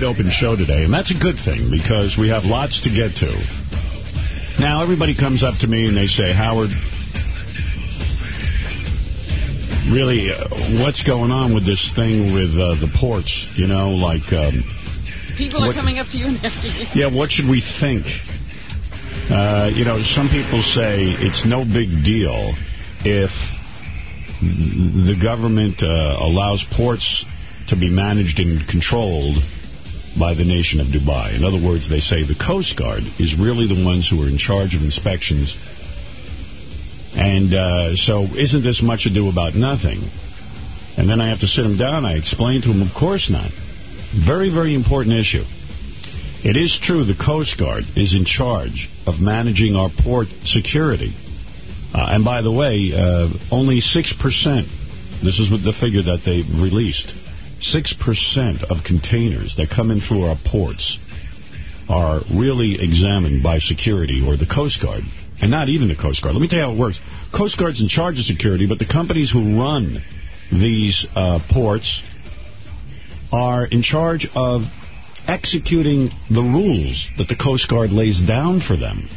wide open show today, and that's a good thing because we have lots to get to. Now, everybody comes up to me and they say, Howard, really, uh, what's going on with this thing with uh, the ports? You know, like... Um, People are coming up to you and asking you. Yeah, what should we think? Uh, you know, some people say it's no big deal if the government uh, allows ports to be managed and controlled by the nation of Dubai. In other words, they say the Coast Guard is really the ones who are in charge of inspections. And uh, so isn't this much ado about nothing? And then I have to sit him down. I explain to him, of course not. Very, very important issue. It is true the Coast Guard is in charge of managing our port security. Uh, and by the way, uh, only 6%, this is the figure that they released, 6% of containers that come in through our ports are really examined by security or the Coast Guard. And not even the Coast Guard. Let me tell you how it works. Coast Guard's in charge of security, but the companies who run these uh, ports are in charge of executing the rules that the Coast Guard lays down for them.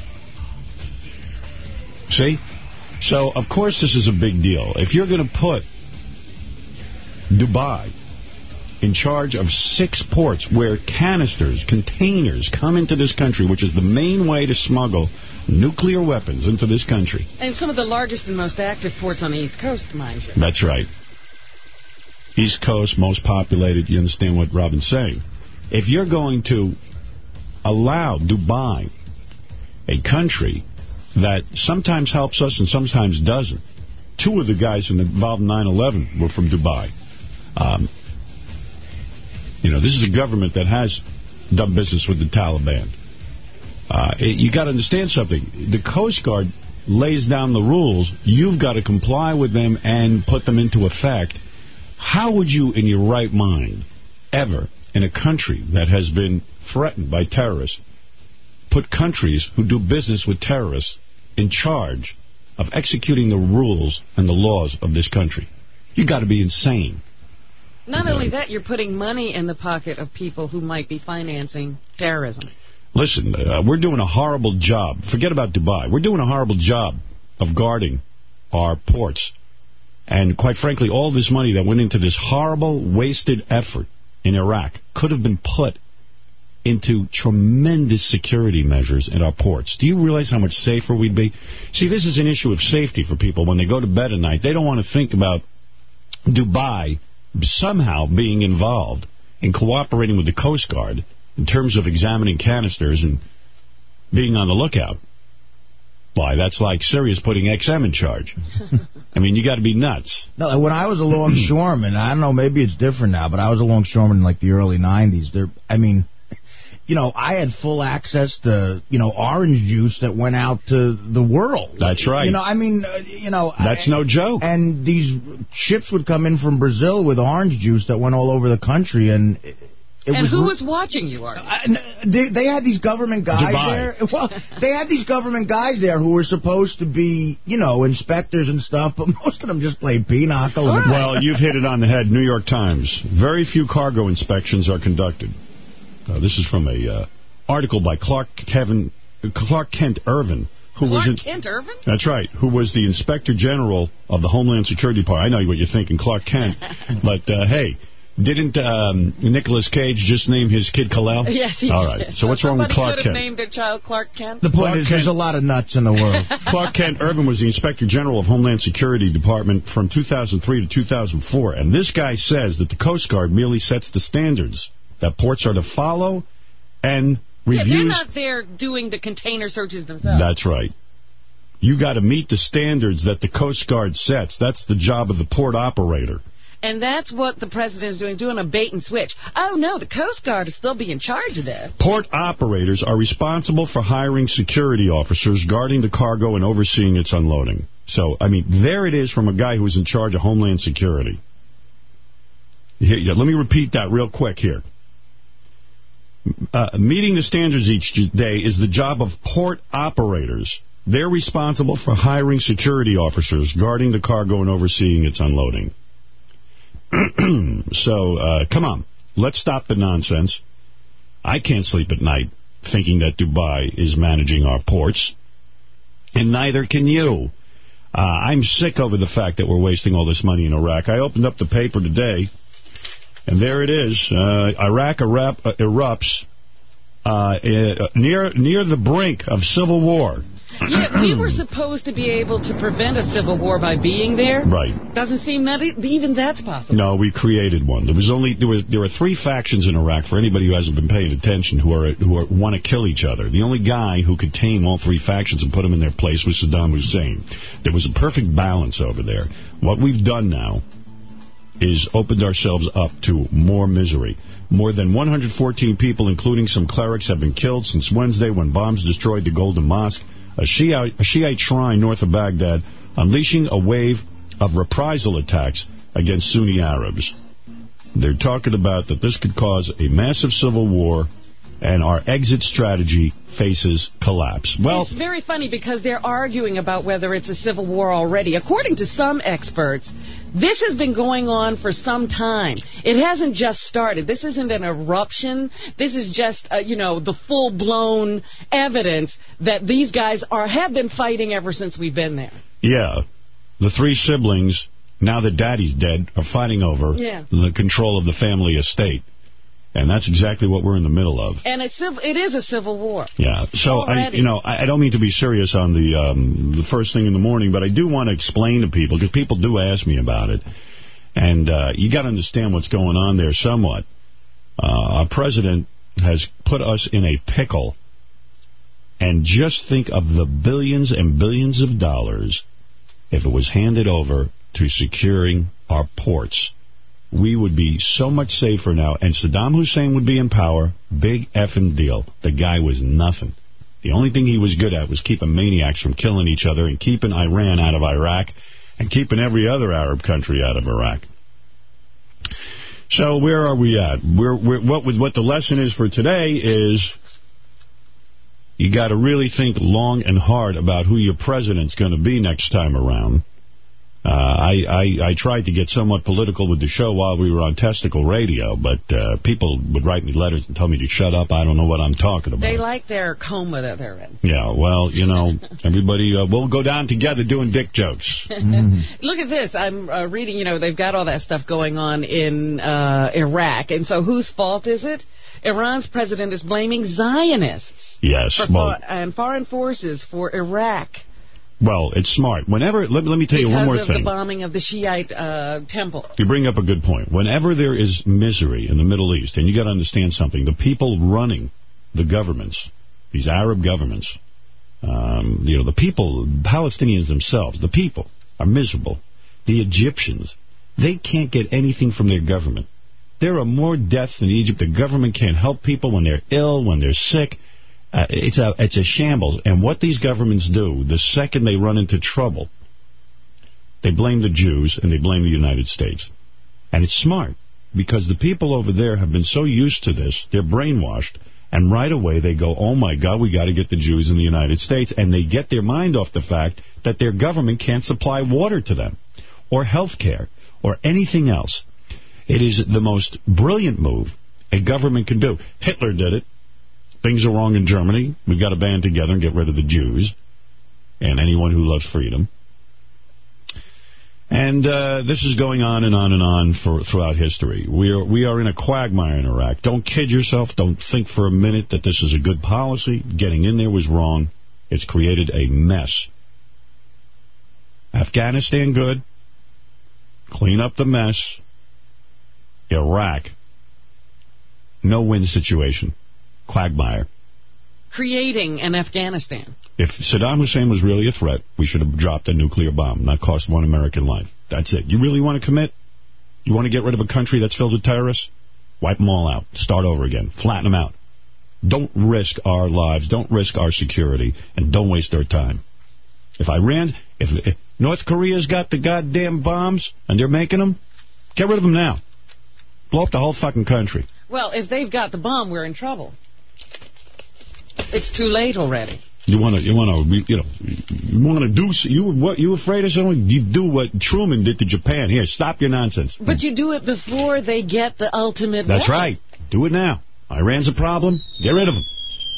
See? So, of course, this is a big deal. If you're going to put Dubai in charge of six ports where canisters, containers come into this country, which is the main way to smuggle nuclear weapons into this country. And some of the largest and most active ports on the East Coast, mind you. That's right. East Coast, most populated. You understand what Robin's saying. If you're going to allow Dubai, a country that sometimes helps us and sometimes doesn't, two of the guys involved in 9-11 were from Dubai. Um, you know, this is a government that has done business with the Taliban. Uh, you got to understand something. The Coast Guard lays down the rules. You've got to comply with them and put them into effect. How would you, in your right mind, ever, in a country that has been threatened by terrorists, put countries who do business with terrorists in charge of executing the rules and the laws of this country? You've got to be insane. Not only that, you're putting money in the pocket of people who might be financing terrorism. Listen, uh, we're doing a horrible job. Forget about Dubai. We're doing a horrible job of guarding our ports. And quite frankly, all this money that went into this horrible, wasted effort in Iraq could have been put into tremendous security measures in our ports. Do you realize how much safer we'd be? See, this is an issue of safety for people. When they go to bed at night, they don't want to think about Dubai somehow being involved in cooperating with the Coast Guard in terms of examining canisters and being on the lookout. Why, that's like Sirius putting XM in charge. I mean, you got to be nuts. No, when I was a longshoreman, I don't know, maybe it's different now, but I was a longshoreman in like the early 90s. There, I mean, you know, I had full access to, you know, orange juice that went out to the world. That's right. You know, I mean, uh, you know. That's I, no joke. And these ships would come in from Brazil with orange juice that went all over the country, and... It, it and was who was watching you, Artie? Uh, they, they, had these government guys Dubai. there. Well, they had these government guys there who were supposed to be, you know, inspectors and stuff, but most of them just played pinochle. Right. Well, you've hit it on the head. New York Times. Very few cargo inspections are conducted. Uh, this is from a uh, article by Clark Kevin Clark Kent Ervin. Who Clark was in, Kent Ervin? That's right. Who was the Inspector General of the Homeland Security Department. I know what you're thinking, Clark Kent. but, uh, hey, didn't um, Nicolas Cage just name his kid Kal-El? Yes, he All right. Did. So what's wrong with Clark Kent? Kent? named their child Clark Kent. The point Clark is, Kent. there's a lot of nuts in the world. Clark Kent Ervin was the Inspector General of Homeland Security Department from 2003 to 2004. And this guy says that the Coast Guard merely sets the standards that ports are to follow and reviews... Yeah, they're not there doing the container searches themselves. That's right. You got to meet the standards that the Coast Guard sets. That's the job of the port operator. And that's what the president is doing, doing a bait and switch. Oh, no, the Coast Guard is still be in charge of this. Port operators are responsible for hiring security officers, guarding the cargo, and overseeing its unloading. So, I mean, there it is from a guy who's in charge of Homeland Security. Here, yeah, let me repeat that real quick here. Uh, meeting the standards each day is the job of port operators, They're responsible for hiring security officers, guarding the cargo and overseeing its unloading. so, uh, come on. Let's stop the nonsense. I can't sleep at night thinking that Dubai is managing our ports. And neither can you. Uh, I'm sick over the fact that we're wasting all this money in Iraq. I opened up the paper today, and there it is. Uh, Iraq erupt, uh, erupts uh, near near the brink of civil war. Yeah, we were supposed to be able to prevent a civil war by being there. Right. Doesn't seem that even that's possible. No, we created one. There was only there were there were three factions in Iraq. For anybody who hasn't been paying attention, who are who are, want to kill each other. The only guy who could tame all three factions and put them in their place was Saddam Hussein. There was a perfect balance over there. What we've done now is opened ourselves up to more misery. More than 114 people, including some clerics, have been killed since Wednesday when bombs destroyed the Golden Mosque a Shiite, a Shiite shrine north of Baghdad, unleashing a wave of reprisal attacks against Sunni Arabs. They're talking about that this could cause a massive civil war and our exit strategy faces collapse. Well, It's very funny because they're arguing about whether it's a civil war already. According to some experts, this has been going on for some time. It hasn't just started. This isn't an eruption. This is just, uh, you know, the full-blown evidence that these guys are have been fighting ever since we've been there. Yeah. The three siblings, now that daddy's dead, are fighting over yeah. the control of the family estate. And that's exactly what we're in the middle of. And it's it is a civil war. Yeah. So, I, you know, I don't mean to be serious on the um, the first thing in the morning, but I do want to explain to people, because people do ask me about it. And uh, you got to understand what's going on there somewhat. Uh, our president has put us in a pickle. And just think of the billions and billions of dollars if it was handed over to securing our ports we would be so much safer now. And Saddam Hussein would be in power. Big effing deal. The guy was nothing. The only thing he was good at was keeping maniacs from killing each other and keeping Iran out of Iraq and keeping every other Arab country out of Iraq. So where are we at? We're, we're, what, what the lesson is for today is you got to really think long and hard about who your president's going to be next time around. Uh, I, I, I tried to get somewhat political with the show while we were on testicle radio, but uh, people would write me letters and tell me to shut up. I don't know what I'm talking about. They like their coma that they're in. Yeah, well, you know, everybody, uh, we'll go down together doing dick jokes. Mm. Look at this. I'm uh, reading, you know, they've got all that stuff going on in uh, Iraq. And so whose fault is it? Iran's president is blaming Zionists. Yes. Well, and foreign forces for Iraq. Well, it's smart. Whenever, let, let me tell because you one more thing. thing. the bombing of the Shiite uh, temple. You bring up a good point. Whenever there is misery in the Middle East, and you got to understand something, the people running the governments, these Arab governments, um, you know, the people, Palestinians themselves, the people are miserable. The Egyptians, they can't get anything from their government. There are more deaths in Egypt. The government can't help people when they're ill, when they're sick. Uh, it's a it's a shambles. And what these governments do, the second they run into trouble, they blame the Jews and they blame the United States. And it's smart, because the people over there have been so used to this, they're brainwashed, and right away they go, oh my God, we got to get the Jews in the United States, and they get their mind off the fact that their government can't supply water to them, or health care, or anything else. It is the most brilliant move a government can do. Hitler did it. Things are wrong in Germany. We've got to band together and get rid of the Jews and anyone who loves freedom. And uh, this is going on and on and on for throughout history. We are we are in a quagmire in Iraq. Don't kid yourself. Don't think for a minute that this is a good policy. Getting in there was wrong. It's created a mess. Afghanistan, good. Clean up the mess. Iraq, no win situation quagmire. Creating an Afghanistan. If Saddam Hussein was really a threat, we should have dropped a nuclear bomb, not cost one American life. That's it. You really want to commit? You want to get rid of a country that's filled with terrorists? Wipe them all out. Start over again. Flatten them out. Don't risk our lives. Don't risk our security. And don't waste our time. If Iran, if, if North Korea's got the goddamn bombs and they're making them, get rid of them now. Blow up the whole fucking country. Well, if they've got the bomb, we're in trouble. It's too late already. You want to, you want to, you know, you want to do, you what, you afraid of someone? You do what Truman did to Japan. Here, stop your nonsense. But you do it before they get the ultimate That's right. Do it now. Iran's a problem. Get rid of them.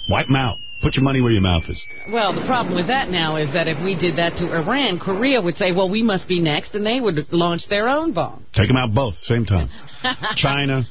Wipe them out. Put your money where your mouth is. Well, the problem with that now is that if we did that to Iran, Korea would say, well, we must be next, and they would launch their own bomb. Take them out both, same time. China,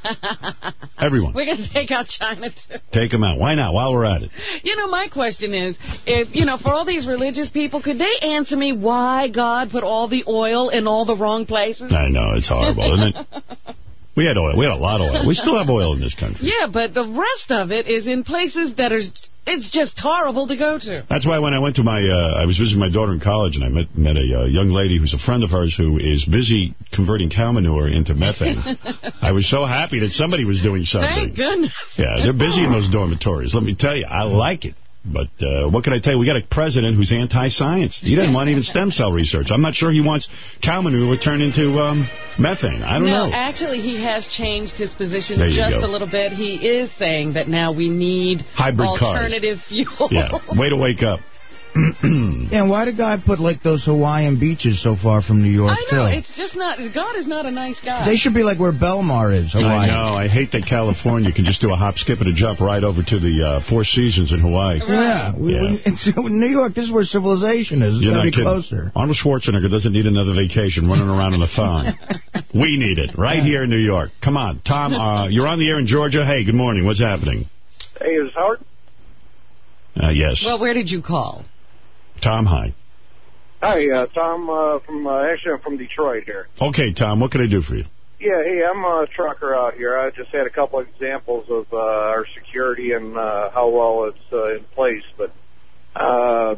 everyone. We're going to take out China, too. Take them out. Why not? While we're at it. You know, my question is, if, you know, for all these religious people, could they answer me why God put all the oil in all the wrong places? I know, it's horrible, isn't it? We had oil. We had a lot of oil. We still have oil in this country. Yeah, but the rest of it is in places that are, it's just horrible to go to. That's why when I went to my, uh, I was visiting my daughter in college, and I met met a uh, young lady who's a friend of hers who is busy converting cow manure into methane. I was so happy that somebody was doing something. Thank goodness. Yeah, they're busy in those dormitories. Let me tell you, I like it. But uh, what can I tell you? We got a president who's anti-science. He doesn't want even stem cell research. I'm not sure he wants cow manure to turn into um, methane. I don't no, know. actually, he has changed his position There just a little bit. He is saying that now we need Hybrid cars. alternative fuel. Yeah, way to wake up. Yeah, and why did God put, like, those Hawaiian beaches so far from New York, I know, too? it's just not, God is not a nice guy. They should be like where Belmar is, Hawaii. I know. I hate that California can just do a hop, skip, and a jump right over to the uh, Four Seasons in Hawaii. Yeah, we, Yeah. We, it's, New York, this is where civilization is. It's You're got to not be kidding. closer. Arnold Schwarzenegger doesn't need another vacation running around on a phone. we need it right here in New York. Come on, Tom. Uh, you're on the air in Georgia. Hey, good morning. What's happening? Hey, is Howard? Uh, yes, Well, where did you call? Tom. Hi. Hi, uh, Tom. Uh, from uh, actually, I'm from Detroit here. Okay, Tom. What can I do for you? Yeah, hey, I'm a trucker out here. I just had a couple of examples of uh, our security and uh, how well it's uh, in place. But uh,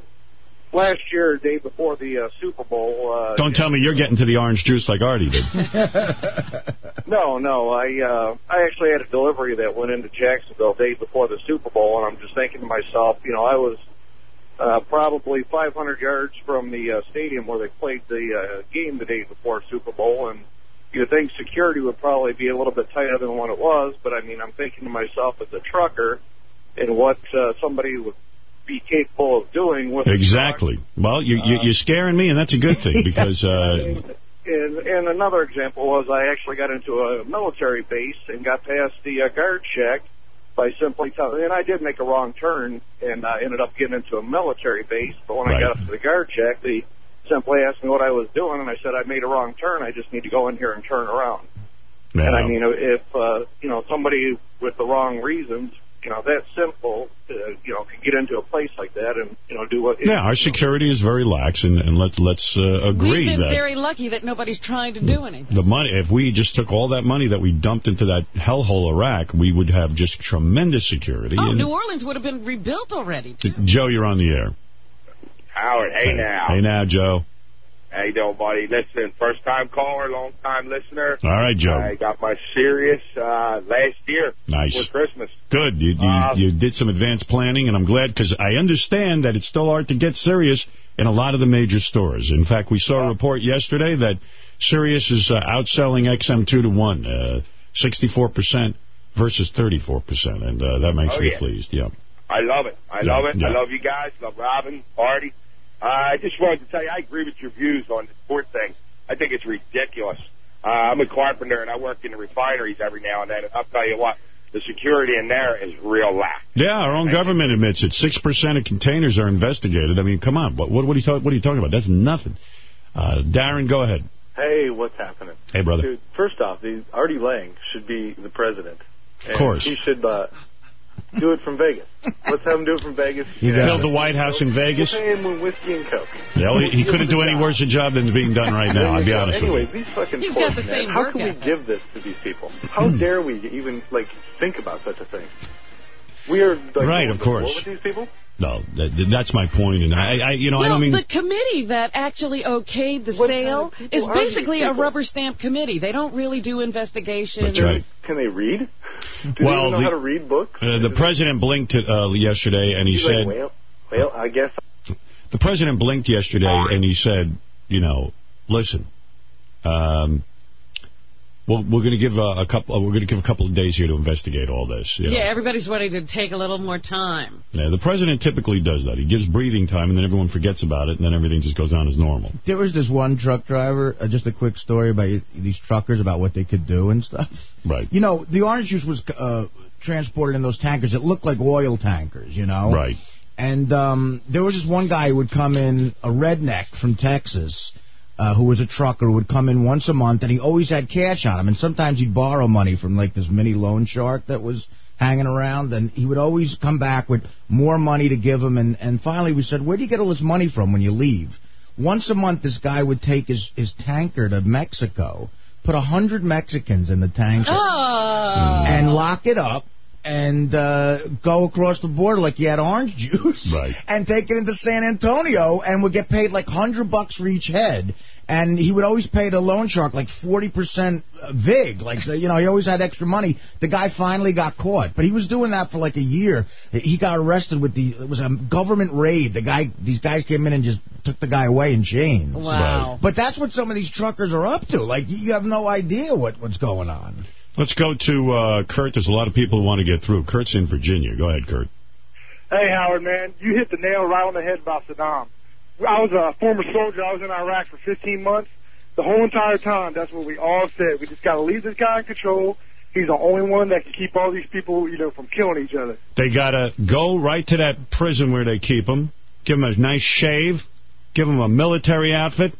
last year, day before the uh, Super Bowl. Uh, Don't tell me you're getting to the orange juice like Artie did. No, no. I uh, I actually had a delivery that went into Jacksonville day before the Super Bowl, and I'm just thinking to myself, you know, I was uh, probably 500 yards from the uh, stadium where they played the uh, game the day before Super Bowl, and you'd think security would probably be a little bit tighter than what it was. But I mean, I'm thinking to myself as a trucker, and what uh, somebody would be capable of doing with. Exactly. Well, you, you, you're scaring me, and that's a good thing because uh, And, and another example was I actually got into a military base and got past the uh, guard check by simply telling, and I did make a wrong turn and uh, ended up getting into a military base. But when Right. I got up to the guard check, they simply asked me what I was doing, and I said I made a wrong turn. I just need to go in here and turn around. yeah. And I mean, if uh, you know somebody with the wrong reasons, you know that simple, uh, you know, can get into a place like that and you know do what. yeah, our security is very lax, and, and let's let's uh, agree We've been that very lucky that nobody's trying to do anything. the money, if we just took all that money that we dumped into that hellhole Iraq, we would have just tremendous security. Oh, and- New Orleans would have been rebuilt already. too. Joe, you're on the air. Howard, hey now. Hey now, Joe. How you doing, buddy? Listen, first time caller, long time listener. All right, Joe. I got my Sirius uh, last year Nice. for Christmas. Good. You, you, Uh, you did some advanced planning, and I'm glad because I understand that it's still hard to get Sirius in a lot of the major stores. In fact, we saw a report yesterday that Sirius is uh, outselling XM2 to 1, uh, 64% versus 34%, and uh, that makes Oh, me yeah. pleased. Yeah. I love it. I Yeah, love it. yeah. I love you guys. Love Robin, Artie. Uh, I just wanted to tell you, I agree with your views on the sport thing. I think it's ridiculous. Uh, I'm a carpenter and I work in the refineries every now and then. And I'll tell you what, the security in there is real lax. Yeah, our own Thank you. government admits it. 6% of containers are investigated. I mean, come on. What, what, what, are, you talk, what are you talking about? That's nothing. Uh, Darren, go ahead. Hey, what's happening? Hey, brother. Dude, first off, the Artie Lang should be the president. Of course. He should uh, do it from Vegas. Let's have him do it from Vegas. You got Build the White House in Vegas. We'll pay him with whiskey and coke. Yeah, well, he, he couldn't do any worse a job than being done right now, I'll be honest Anyway, with you. these fucking He's got the porks, same How can we give this to these people? How hmm. dare we even like think about such a thing? We are like, Right, of course. with these people. No, that, that's my point, and I, I you know, I don't mean... the committee that actually okayed the What kind sale of is basically a rubber stamp committee. They don't really do investigations. That's right. Can they read? Do Well, they even know the- how to read books? Uh, the president blinked uh, yesterday, and he He's said... like, well, well, I guess The president blinked yesterday, and he said, you know, listen, um, Well, we're going to give a, a couple. We're going to give a couple of days here to investigate all this. You know. Yeah, everybody's ready to take a little more time. Yeah, the president typically does that. He gives breathing time, and then everyone forgets about it, and then everything just goes on as normal. There was this one truck driver, uh, just a quick story about these truckers, about what they could do and stuff. Right. You know, the orange juice was uh, transported in those tankers. It looked like oil tankers, you know? Right. And um, there was this one guy who would come in, a redneck from Texas, uh, who was a trucker, who would come in once a month, and he always had cash on him. And sometimes he'd borrow money from, like, this mini loan shark that was hanging around, and he would always come back with more money to give him. And, and finally we said, where do you get all this money from when you leave? Once a month, this guy would take his, his tanker to Mexico, put a hundred Mexicans in the tanker, oh. and lock it up, and uh, go across the border like you had orange juice right. and take it into San Antonio and would get paid like 100 bucks for each head. And he would always pay the loan shark like 40% VIG. Like, you know, he always had extra money. The guy finally got caught. But he was doing that for like a year. He got arrested with the, it was a government raid. The guy, these guys came in and just took the guy away in chains. Wow. Right. But that's what some of these truckers are up to. Like, you have no idea what, what's going on. Let's go to uh, Kurt. There's a lot of people who want to get through. Kurt's in Virginia. Go ahead, Kurt. Hey, Howard, man. You hit the nail right on the head about Saddam. I was a former soldier. I was in Iraq for 15 months. The whole entire time, that's what we all said. We just got to leave this guy in control. He's the only one that can keep all these people, you know, from killing each other. They got to go right to that prison where they keep him, give him a nice shave, give him a military outfit,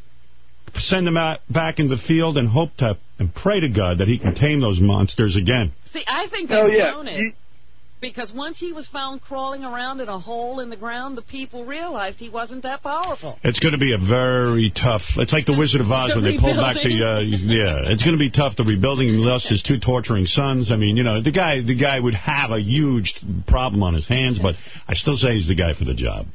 send him out back in the field and hope to and pray to God that he can tame those monsters again. See, I think they've yeah. known it. Because once he was found crawling around in a hole in the ground, the people realized he wasn't that powerful. It's going to be a very tough... It's like the Wizard of Oz the when they pulled back the... Uh, yeah, it's going to be tough. The rebuilding. He lost his two torturing sons. I mean, you know, the guy the guy would have a huge problem on his hands, but I still say he's the guy for the job.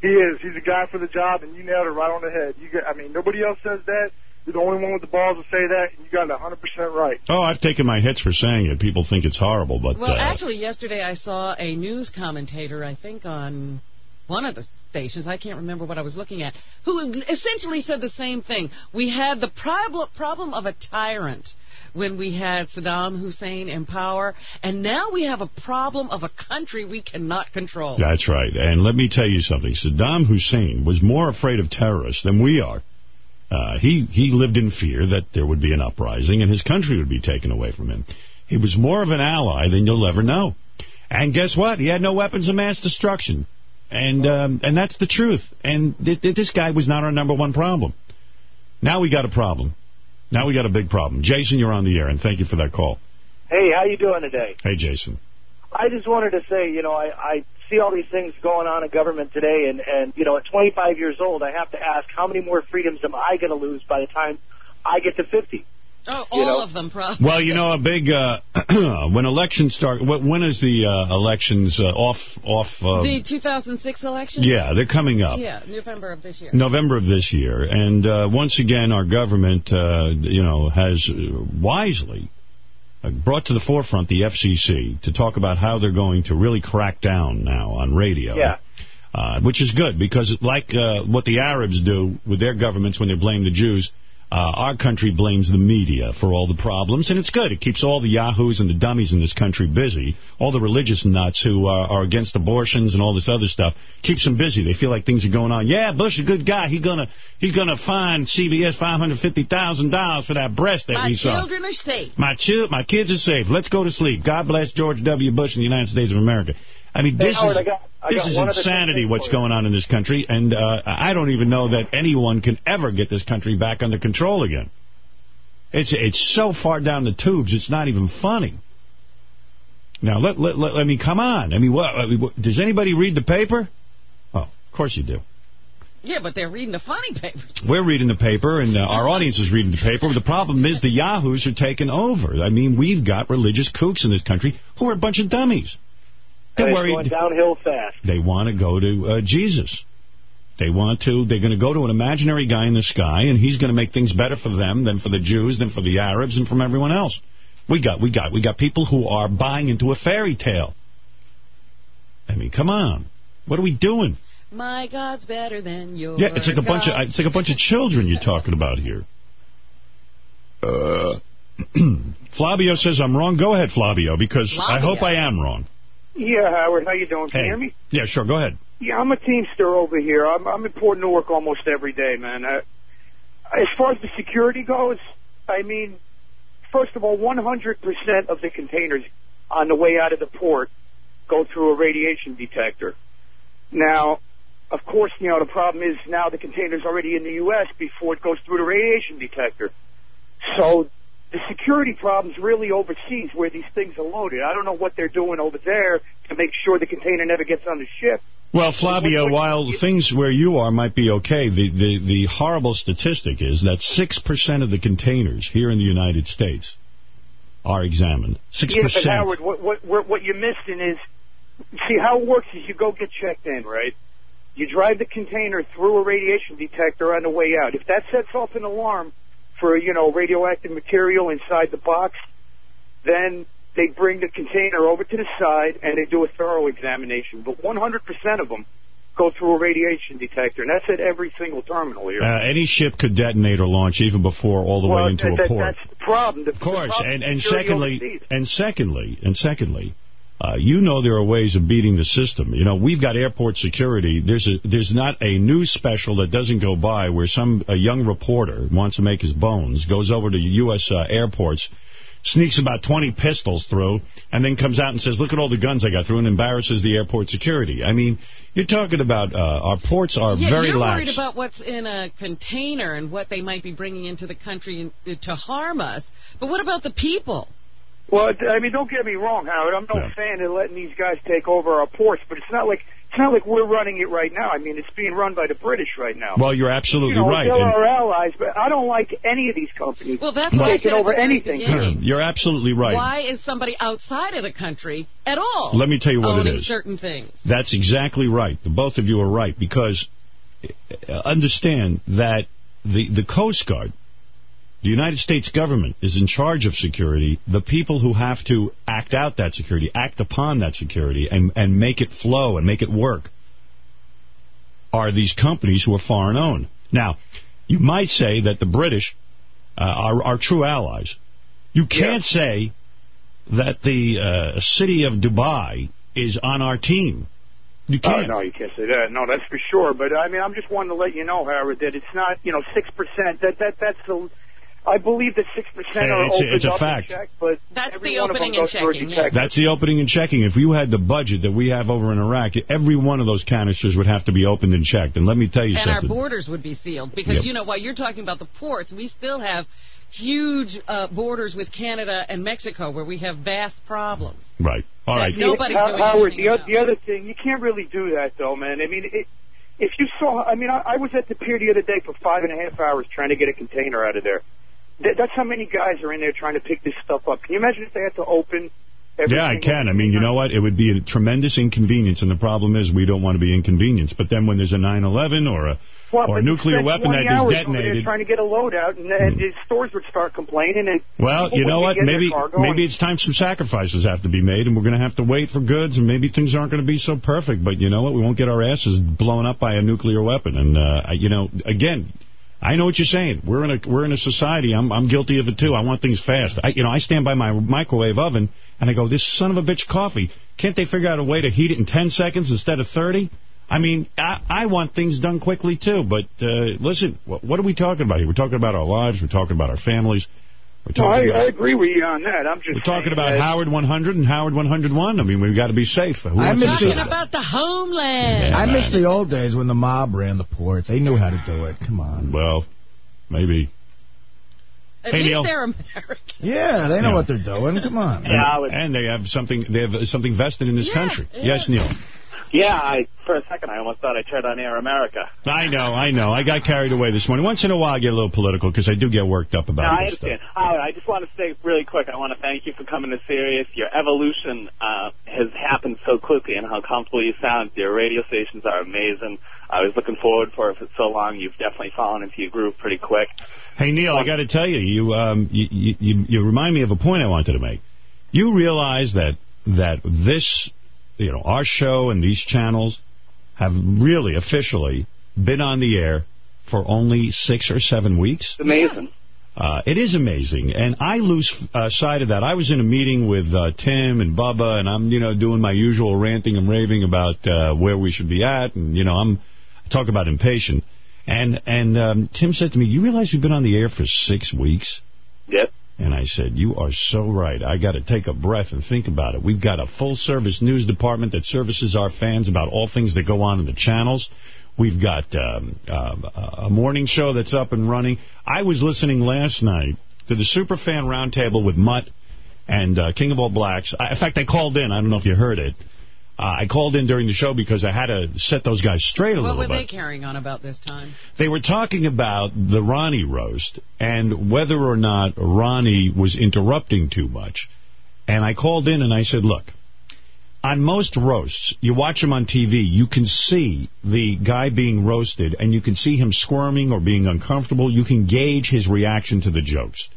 He is. He's a guy for the job, and you nailed it right on the head. You got, I mean, nobody else says that. You're the only one with the balls to say that, and you got it 100% right. Oh, I've taken my hits for saying it. People think it's horrible, but... Well, uh, actually, yesterday I saw a news commentator, I think on one of the stations, I can't remember what I was looking at, who essentially said the same thing. We had the prob- problem of a tyrant when we had Saddam Hussein in power, and now we have a problem of a country we cannot control. That's right. And let me tell you something. Saddam Hussein was more afraid of terrorists than we are. Uh, he, he lived in fear that there would be an uprising and his country would be taken away from him. He was more of an ally than you'll ever know. And guess what? He had no weapons of mass destruction. And um, and that's the truth. And th th this guy was not our number one problem. Now we got a problem. Now we got a big problem. Jason, you're on the air, and thank you for that call. Hey, how you doing today? Hey, Jason. I just wanted to say, you know, I, I see all these things going on in government today, and, and, you know, at 25 years old, I have to ask, how many more freedoms am I going to lose by the time I get to 50? Oh, You all know? of them, probably. Well, you know, a big uh, when elections start. wh- When is the uh, elections uh, off? Off? Uh, the 2006 election? yeah, they're coming up. Yeah, November of this year. November of this year, and uh, once again, our government, uh, you know, has uh, wisely brought to the forefront the FCC to talk about how they're going to really crack down now on radio. Yeah. Uh, which is good because, like uh, what the Arabs do with their governments when they blame the Jews, uh, our country blames the media for all the problems, and it's good. It keeps all the yahoos and the dummies in this country busy. All the religious nuts who are, are against abortions and all this other stuff keeps them busy. They feel like things are going on. Yeah, Bush is a good guy. He's gonna he's gonna fine CBS five hundred fifty thousand dollars for that breast that My we saw. My children are safe. My chi my kids are safe. Let's go to sleep. God bless George W. Bush and the United States of America. I mean, Hey, this Howard, is I got- I this got is insanity. What's going on in this country, and uh, I don't even know that anyone can ever get this country back under control again. It's it's so far down the tubes. It's not even funny. Now let let, let I mean, come on. I mean, what, I mean, what does anybody read the paper? Oh, of course you do. Yeah, but they're reading the funny paper. We're reading the paper, and uh, our audience is reading the paper. The problem is the yahoos are taking over. I mean, we've got religious kooks in this country who are a bunch of dummies. They're worried. going downhill fast. They want to go to uh, Jesus. They want to. They're going to go to an imaginary guy in the sky, and he's going to make things better for them than for the Jews, than for the Arabs, and from everyone else. We got, we got, we got people who are buying into a fairy tale. I mean, come on. What are we doing? My God's better than yours. Yeah, it's like a bunch of it's like a bunch of children you're talking about here. Uh, Flavio says I'm wrong. Go ahead, Flavio, because I hope I am wrong. Yeah, Howard, how you doing? Can you hear me? Yeah, sure. Go ahead. Yeah, I'm a Teamster over here. I'm, I'm in Port Newark almost every day, man. Uh, as far as the security goes, I mean, first of all, 100% of the containers on the way out of the port go through a radiation detector. Now, of course, you know, the problem is now the container's already in the U.S. before it goes through the radiation detector. So the security problem's really overseas where these things are loaded. I don't know what they're doing over there to make sure the container never gets on the ship. Well, Flavio, while things where you are might be okay, the, the, the horrible statistic is that 6% of the containers here in the United States are examined. 6%. Yeah, but Howard, what, what, what what you're missing is, see how it works is you go get checked in, right? You drive the container through a radiation detector on the way out. If that sets off an alarm for you know radioactive material inside the box, then they bring the container over to the side and they do a thorough examination. But 100% of them go through a radiation detector, and that's at every single terminal here. Uh, any ship could detonate or launch even before all the well, way into that, a port. that's the problem. The, Of course, and and secondly, and secondly, and secondly, uh, you know there are ways of beating the system. You know we've got airport security. There's a there's not a news special that doesn't go by where some a young reporter wants to make his bones, goes over to U.S. Uh, airports, sneaks about 20 pistols through, and then comes out and says, "Look at all the guns I got through," and embarrasses the airport security. I mean, you're talking about uh, our ports are yeah, very you're lax. worried about what's in a container and what they might be bringing into the country in- to harm us. But what about the people? Well, I mean, don't get me wrong, Howard. I'm no fan of letting these guys take over our ports, but it's not like it's not like we're running it right now. I mean, it's being run by the British right now. well, you're absolutely you know, right. They're and- our allies, but I don't like any of these companies Well, that's what I taking said over anything. beginning. You're absolutely right. Why is somebody outside of the country at all Let me tell you what it owning certain things? That's exactly right. The both of you are right because uh, understand that the the Coast Guard, the United States government is in charge of security. The people who have to act out that security, act upon that security, and and make it flow and make it work, are these companies who are foreign owned. Now, you might say that the British uh, are are true allies. You can't say that the uh, city of Dubai is on our team. You Oh, can't. no, you can't say that. No, that's for sure. But I mean, I'm just wanting to let you know, Howard, that it's not, you know, six percent. That that that's the. I believe that six percent are It's a- opened it's a up fact. and checked, but That's the one of them opening and goes through a checking, yeah. That's the opening and checking. If you had the budget that we have over in Iraq, every one of those canisters would have to be opened and checked. And let me tell you and our borders would be sealed because Yep. you know while you're talking about the ports, we still have huge uh, borders with Canada and Mexico where we have vast problems. Right. All right. that. Nobody's How- doing Howard, anything the, about. the other thing, you can't really do that, though, man. I mean, it, if you saw, I mean, I, I was at the pier the other day for five and a half hours trying to get a container out of there. That, that's how many guys are in there trying to pick this stuff up. Can you imagine if they had to open? Yeah, I can. I mean, you know what? It would be a tremendous inconvenience, and the problem is we don't want to be inconvenienced. But then when there's a 9/11 or a What, or a nuclear weapon that is hours over there detonated, trying to get a load out, and, and the stores would start complaining. And well, you know what? wouldn't get their Maybe maybe it's time some sacrifices have to be made, and we're going to have to wait for goods, and maybe things aren't going to be so perfect. But you know what? We won't get our asses blown up by a nuclear weapon. And uh, I- you know, again. I know what you're saying. We're in a we're in a society. I'm I'm guilty of it too. I want things fast. I, you know, I stand by my microwave oven and I go, "This son of a bitch coffee. Can't they figure out a way to heat it in 10 seconds instead of 30?" I mean, I, I want things done quickly too. But uh, listen, what, what are we talking about here? We're talking about our lives. We're talking about our families. We're No, I, about I agree with you on that. I'm just we're talking about that- Howard 100 and Howard 101. I mean, we've got to be safe. Who I wants to miss. Talking about the homeland. Yeah, I miss the old days when the mob ran the port. They knew how to do it. Come on. Well, maybe. At Hey, least Neil. they're American. Yeah, they know Yeah. what they're doing. Come on. And, and they have something. They have something vested in this Yeah, country. yeah. Yes, Neil. Yeah, I for a second I almost thought I turned on Air America. I know, I know. I got carried away this morning. Once in a while, I get a little political because I do get worked up about No, I stuff. understand. Howard, I just want to say really quick, I want to thank you for coming to Sirius. Your evolution uh, has happened so quickly and how comfortable you sound. Your radio stations are amazing. I was looking forward for it for so long. You've definitely fallen into your groove pretty quick. Hey, Neil, I got to tell you, you, um, you, you, you you remind me of a point I wanted to make. You realize that that this, you know, our show and these channels have really officially been on the air for only six or seven weeks. Amazing. Uh, it is amazing, and I lose uh, sight of that. I was in a meeting with uh, Tim and Bubba, and I'm, you know, doing my usual ranting and raving about uh, where we should be at, and, you know, I'm talk about impatient. And and um, Tim said to me, you realize you've been on the air for six weeks? Yep. And I said, you are so right. I got to take a breath and think about it. We've got a full-service news department that services our fans about all things that go on in the channels. We've got um, uh, a morning show that's up and running. I was listening last night to the Superfan Roundtable with Mutt and uh, King of All Blacks. I, in fact, I called in. I don't know if you heard it. Uh, I called in during the show because I had to set those guys straight a what little bit. What were they carrying on about this time? They were talking about the Ronnie roast and whether or not Ronnie was interrupting too much. And I called in and I said, look, on most roasts, you watch them on TV, you can see the guy being roasted, and you can see him squirming or being uncomfortable. You can gauge his reaction to the jokes.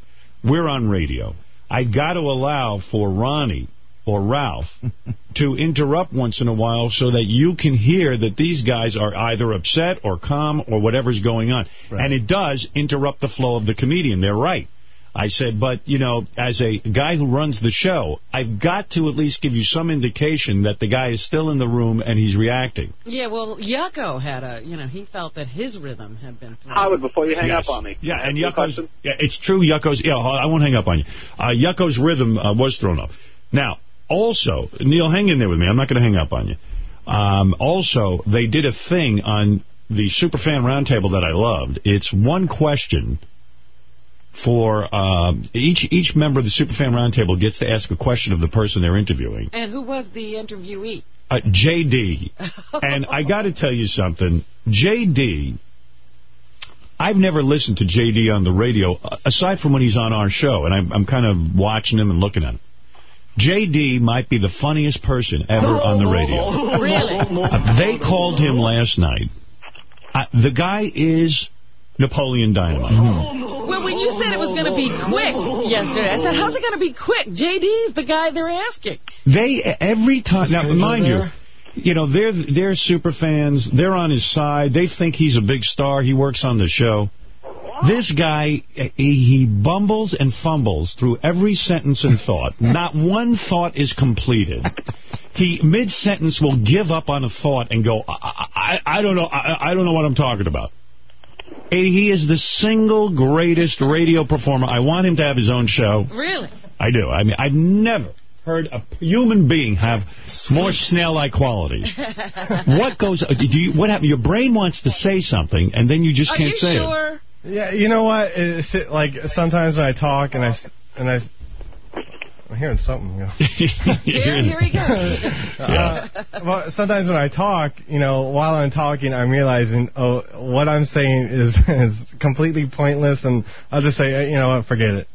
We're on radio. I've got to allow for Ronnie or Ralph to interrupt once in a while so that you can hear that these guys are either upset or calm or whatever's going on. And it does interrupt the flow of the comedian. They're right. I said, but, you know, as a guy who runs the show, I've got to at least give you some indication that the guy is still in the room and he's reacting. Yeah, well, Yucko had a, you know, he felt that his rhythm had been thrown. Howard, before you hang Yes. up on me. Yeah, and Quick Yucko's, question. yeah, it's true, Yucko's, yeah, I won't hang up on you. Uh, Yucko's rhythm uh, was thrown off. Now, also, Neil, hang in there with me. I'm not going to hang up on you. Um, also, they did a thing on the Superfan Roundtable that I loved. It's one question for um, each each member of the Superfan Roundtable gets to ask a question of the person they're interviewing. And who was the interviewee? Uh, JD. and I got to tell you something. JD, I've never listened to JD on the radio, uh, aside from when he's on our show, and I'm, I'm kind of watching him and looking at him. JD might be the funniest person ever on the radio. Really? Uh, they called him last night. Uh, the guy is Napoleon Dynamite. Well, when you said it was going to be quick yesterday, I said, how's it going to be quick? JD's the guy they're asking. They every time now, mind you, you know they're they're super fans. They're on his side. They think he's a big star. He works on the show. This guy, he, he bumbles and fumbles through every sentence and thought. Not one thought is completed. He mid-sentence will give up on a thought and go, I, I, I don't know, I, I don't know what I'm talking about. He is the single greatest radio performer. I want him to have his own show. Really? I do. I mean, I've never heard a human being have more snail-like qualities. what goes? Do you? What happened? Your brain wants to say something, and then you just Are can't you say sure? Yeah, you know what? It's it- like sometimes when I talk and I and I. I'm hearing something. You know. Here, here he goes. Uh, well, sometimes when I talk, you know, while I'm talking, I'm realizing, oh, what I'm saying is is completely pointless, and I'll just say, you know what, forget it.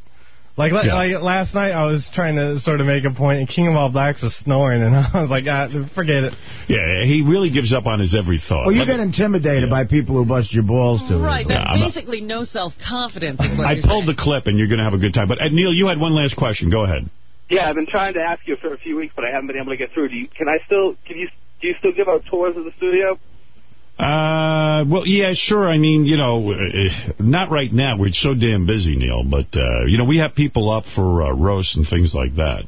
Like, Yeah. like last night, I was trying to sort of make a point, and King of All Blacks was snoring, and I was like, ah, forget it. Yeah, he really gives up on his every thought. Well, you Let get me- intimidated by people who bust your balls to Right, it. that's I'm not- basically no self-confidence I pulled saying. the clip, and you're going to have a good time. But uh, Neil, you had one last question. Go ahead. Yeah, I've been trying to ask you for a few weeks, but I haven't been able to get through. Do you, can I still? Can you? Do you still give out tours of the studio? Uh, well, yeah, sure. I mean, you know, uh, not right now. We're so damn busy, Neil. But, uh, you know, we have people up for uh, roasts and things like that,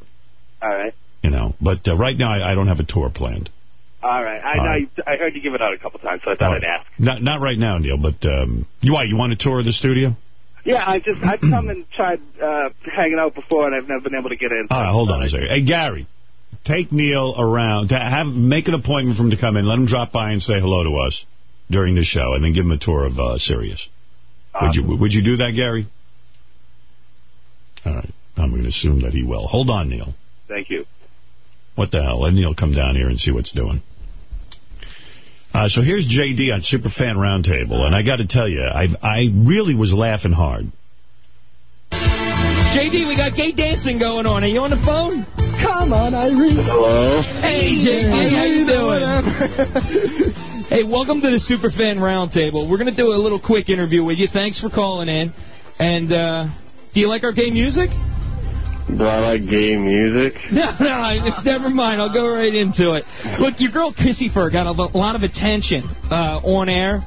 All right. you know. But uh, right now, I, I don't have a tour planned. All right. I, All right. I I heard you give it out a couple times, so I thought I'd ask. Not not right now, Neil, but um, you why, you want a tour of the studio? Yeah, I just I've come and tried uh, hanging out before, and I've never been able to get in. All right, hold on a second. Hey, Gary, take Neil around. To have Make an appointment for him to come in. Let him drop by and say hello to us during the show, and then give him a tour of uh, Sirius. Would you Would you do that, Gary? All right. I'm going to assume that he will. Hold on, Neil. Thank you. What the hell? Let Neil come down here and see what's doing. Uh, so here's JD on Superfan Roundtable, and I got to tell you, I I really was laughing hard. JD, we got gay dancing going on. Are you on the phone? Come on, Irene. Hello. Hey, JD, how you doing? hey, welcome to the Superfan Roundtable. We're going to do a little quick interview with you. Thanks for calling in. And uh, do you like our gay music? Do I like gay music? No, no, just never mind. I'll go right into it. Look, your girl Kissy Fur got a lot of attention uh, on air.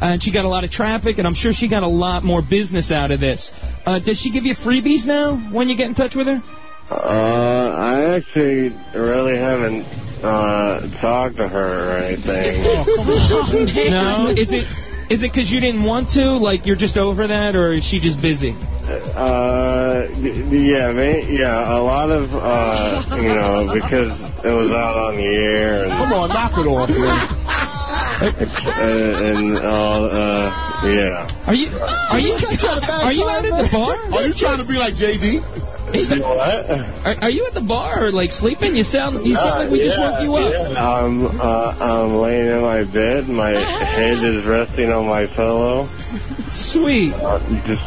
And she got a lot of traffic, and I'm sure she got a lot more business out of this. Uh, does she give you freebies now when you get in touch with her? Uh, I actually really haven't uh, talked to her or anything. no, is it is it because you didn't want to? Like you're just over that, or is she just busy? Uh, yeah, man, yeah, a lot of, uh, you know, because it was out on the air. And, Come on, knock it off, man. Uh, and all, uh, yeah. Are you are you are you out at the bar? Are you trying to be like JD? What? Are, are you at the bar or like sleeping? You sound you sound like we just woke you up. I'm, uh, I'm laying in my bed. My head is resting on my pillow. Sweet. Uh, just,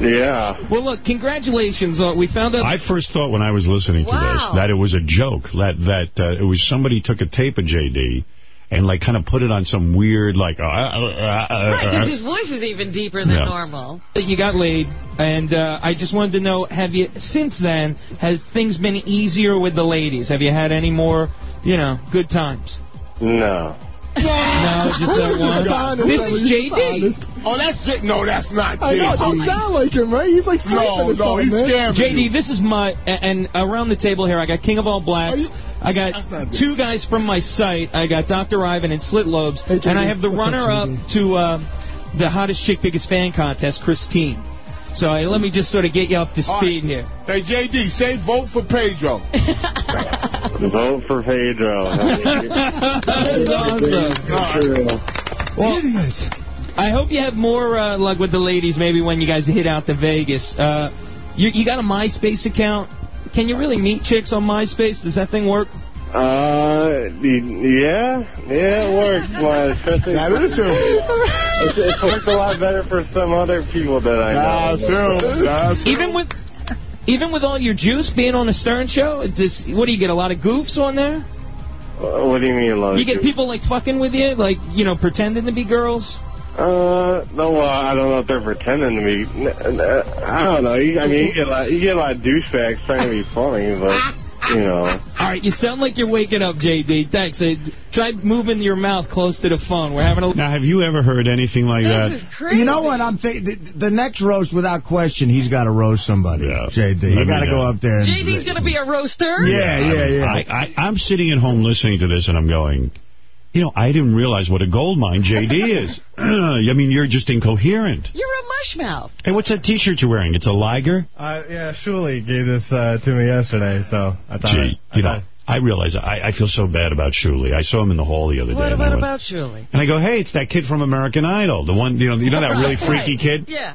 yeah. Well, look, congratulations. Uh, we found out. I first thought when I was listening to Wow. this that it was a joke, that that uh, it was somebody took a tape of JD and like kind of put it on some weird like. Uh, uh, uh, uh, Right, uh, because his voice is even deeper than Yeah. normal. you got laid, and uh, I just wanted to know: Have you since then? Has things been easier with the ladies? Have you had any more, you know, good times? No. No, just that one. This is JD. Oh, that's J No, that's not JD. I know, it don't sound like him, right? He's like No, sleeping or no, something, he's man. scamming JD, this is my and around the table here. I got King of All Blacks. I got two guys from my site. I got Dr. Ivan and Slit Lobes, JD, and I have the what's runner-up JD? to uh, the hottest chick, biggest fan contest, Christine. So uh, let me just sort of get you up to speed right. here. Hey, JD, say vote for Pedro. Vote for Pedro. That's awesome. Well, I hope you have more uh, luck with the ladies. Maybe when you guys hit out to Vegas. Uh, you, you got a MySpace account. Can you really meet chicks on MySpace? Does that thing work? Uh, yeah, yeah, it works. My, especially That is true. It's, it's worked a lot better for some other people that I know. That's true. That's true. Even with even with all your juice being on a Stern show, it's just, what do you get? A lot of goofs on there? Uh, What do you mean, a lot? You get people like fucking with you, like you know, pretending to be girls. Uh, no, well, I don't know if they're pretending to be. I don't know. You, I mean, you get a lot, you get a lot of douchebags trying to be funny, but you know. All right, you sound like you're waking up, JD. Thanks. Uh, try moving your mouth close to the phone. We're having a. Now, have you ever heard anything like that? You know what? I'm think the, the next roast, without question, he's got to roast somebody. yeah. JD, you got to go up there. And, JD's going to be a roaster? Yeah, yeah, yeah. I, I, I'm sitting at home listening to this, and I'm going, you know, I didn't realize what a gold mine JD is. I mean, you're just incoherent. You're a mushmouth. Hey, what's that T-shirt you're wearing? It's a Liger? Uh, yeah, Shuli gave this uh, to me yesterday, so I thought. Gee, I you thought- know, I realize I, I feel so bad about Shuli. I saw him in the hall the other What day. and I about went- about Shirley? And I go, hey, it's that kid from American Idol. The one, you know, you know that really freaky kid Yeah,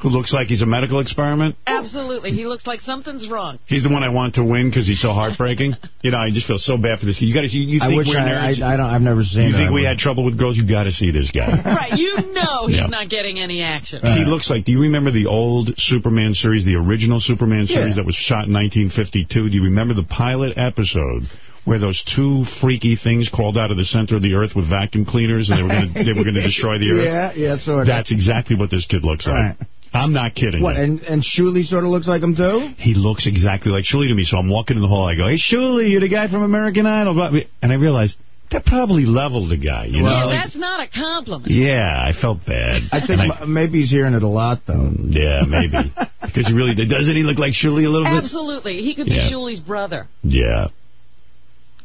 who looks like he's a medical experiment? absolutely. He looks like something's wrong. He's the one I want to win because he's so heartbreaking. you know, I just feel so bad for this kid. You got to see. You I wish we're I, nerds? I, I, don't. I've never seen. you think we had trouble with girls? You got to see this guy. Right, you know he's Yeah. not getting any action. He looks like. Do you remember the old Superman series, the original Superman series Yeah. that was shot in 1952? Do you remember the pilot episode where those two freaky things crawled out of the center of the earth with vacuum cleaners and they were going to they were going to destroy the earth? Yeah, yeah, sort of. That's exactly what this kid looks like. I'm not kidding. What? you. And and Shuli sort of looks like him too. He looks exactly like Shuli to me. So I'm walking in the hall. I go, "Hey, Shuli, you're the guy from American Idol." Blah, blah. And I realized that probably leveled the guy. You know? that's not a compliment. yeah, I felt bad. I think And m- maybe he's hearing it a lot though. yeah, maybe because he really doesn't he look like Shuli a little bit? Absolutely. He could be Yeah. Shuli's brother. Yeah.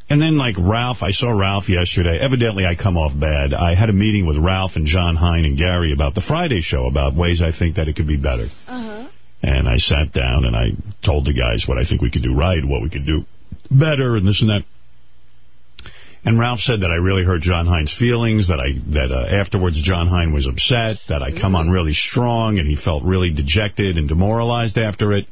And then, like, Ralph, I saw Ralph yesterday. Evidently, I come off bad. I had a meeting with Ralph and John Hein and Gary about the Friday show, about ways I think that it could be better. Uh-huh. And I sat down and I told the guys what I think we could do right, what we could do better, and this and that. And Ralph said that I really hurt John Hein's feelings, that I that uh, afterwards John Hein was upset, that I come on really strong, and he felt really dejected and demoralized after it.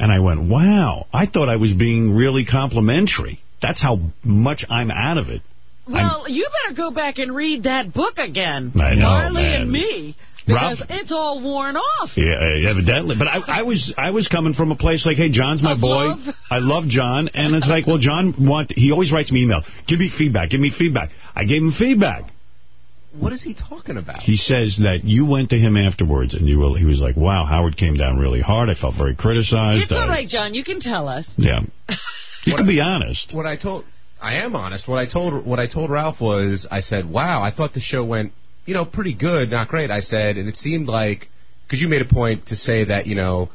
And I went, wow, I thought I was being really complimentary. That's how much I'm out of it. Well, you better go back and read that book again. I know, Marley man. and me. Because Ralph- it's all worn off. Yeah, uh, evidently. But I, I was I was coming from a place like, hey, John's my boy. love? I love John. And it's like, well, John, want he always writes me email. Give me feedback. Give me feedback. I gave him feedback. What is he talking about? He says that you went to him afterwards, and you were, he was like, wow, Howard came down really hard. I felt very criticized. It's I- all right, John. You can tell us. Yeah. You can be honest. What I told, I am honest. What I told, what I told Ralph was, I said, "Wow, I thought the show went you know, pretty good, not great. I said, and it seemed like because you made a point to say that you know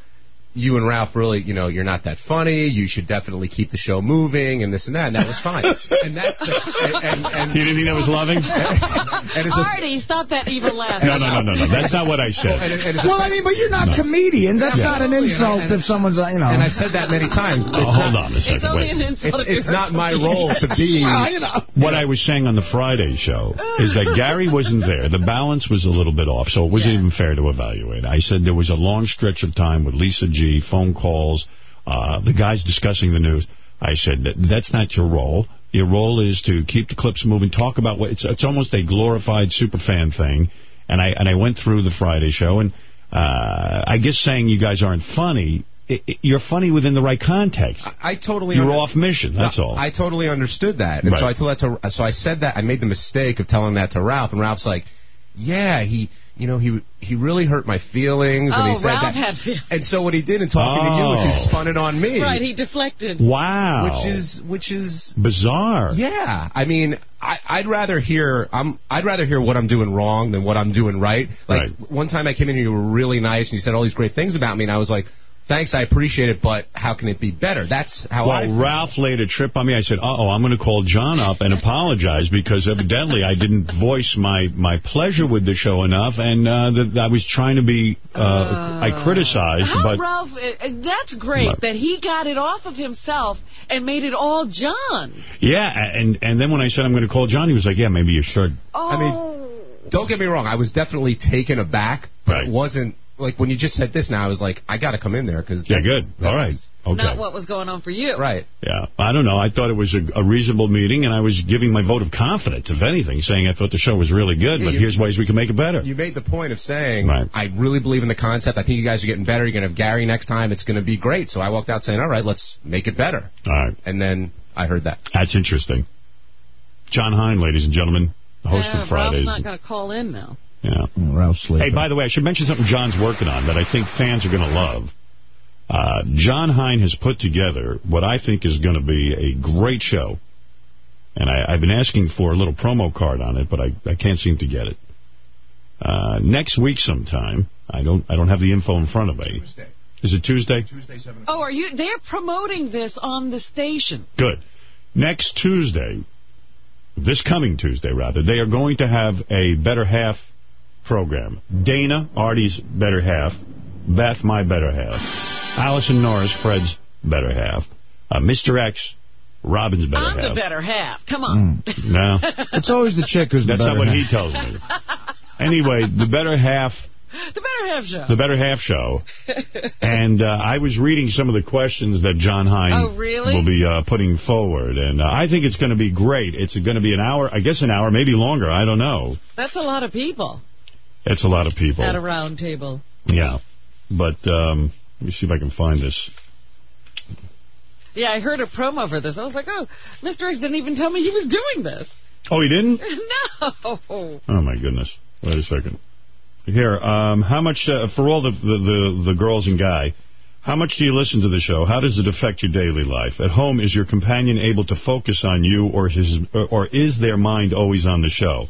you and Ralph really, you know, you're not that funny. You should definitely keep the show moving and this and that. And that was fine. and that's the. And, and, and You didn't think that was loving? and it's a, Artie, stop that evil laugh. No, no, no, no, no. That's not what I said. Oh, well, I mean, but you're not No. comedians. That's Yeah. not an insult if someone's, you know. and I've said that many times. Oh, hold on a second. It's only Wait. an insult It's, it's not my role to be. Well, you know. What I was saying on the Friday show is that Gary wasn't there. The balance was a little bit off, so it wasn't even fair to evaluate. I said there was a long stretch of time with Lisa G, phone calls, uh, the guys discussing the news. I said that that's not your role. Your role is to keep the clips moving, talk about what it's. It's almost a glorified superfan thing. And I and I went through the Friday show, and uh, I guess saying you guys aren't funny. i i you're funny within the right context. I totally. You're off mission. That's No, all. I totally understood that, and so I told that to. So I said that I made the mistake of telling that to Ralph, and Ralph's like, "Yeah, he, you know, he he really hurt my feelings," and Oh, he said Ralph that. had feelings. And so what he did in talking to you was Oh. he spun it on me, Right, he deflected. wow. which is which is bizarre. yeah. I mean, I, I'd rather hear I'm I'd rather hear what I'm doing wrong than what I'm doing right. Like Right. one time I came in and you were really nice and you said all these great things about me, and I was like. Thanks, I appreciate it, but how can it be better? That's how I Well. Ralph laid a trip on me. I said, uh-oh, I'm going to call John up and apologize because evidently I didn't voice my, my pleasure with the show enough, and uh, that I was trying to be, uh, I criticized, How, but... Ralph, uh, uh, that's great Right. that he got it off of himself and made it all John. Yeah, and, and then when I said I'm going to call John, he was like, yeah, maybe you should. Oh, I mean, don't get me wrong. I was definitely taken aback, but Right. it wasn't like when you just said this. Now I was like, I got to come in there because Yeah, good. All right. Okay. not what was going on for you. right. Yeah, I don't know. I thought it was a, a reasonable meeting, and I was giving my vote of confidence, if anything, saying I thought the show was really good, Yeah, but you- here's ways we can make it better. You made the point of saying, Right. I really believe in the concept. I think you guys are getting better. You're going to have Gary next time. It's going to be great. So I walked out saying, all right, let's make it better. All right. And then I heard that. That's interesting. John Hein, ladies and gentlemen, the host Yeah, of uh, Fridays. Ralph's not going to call in now. Yeah. Ralph sleeping. Hey, by the way, I should mention something John's working on that I think fans are going to love. Uh, John Hein has put together what I think is going to be a great show. And I, I've been asking for a little promo card on it, but I, I can't seem to get it. Uh, next week sometime, I don't I don't have the info in front of me. Is it Tuesday? Tuesday? 7 Oh, are you? They're promoting this on the station. Good. Next Tuesday, this coming Tuesday, rather, they are going to have a Better Half program. Dana, Artie's Better Half. Beth, my Better Half. Allison Norris, Fred's Better Half. Uh, Mr. X, Robin's Better I'm Half. the better half. Come on. No. It's always the chick who's the That's not better what he tells me. Anyway, the Better Half the better half show. the Better Half Show. and uh, I was reading some of the questions that John Hein Oh, really? will be uh, putting forward, and uh, I think it's going to be great. It's going to be an hour, I guess an hour, maybe longer. I don't know. That's a lot of people It's a lot of people. at a round table. Yeah. But um, let me see if I can find this. Yeah, I heard a promo for this. I was like, oh, Mr. X didn't even tell me he was doing this. Oh, he didn't? no. Oh, my goodness. Wait a second. Here, um, how much, uh, for all the, the, the, the girls and guy, how much do you listen to the show? How does it affect your daily life? At home, is your companion able to focus on you, or, his, or is their mind always on the show?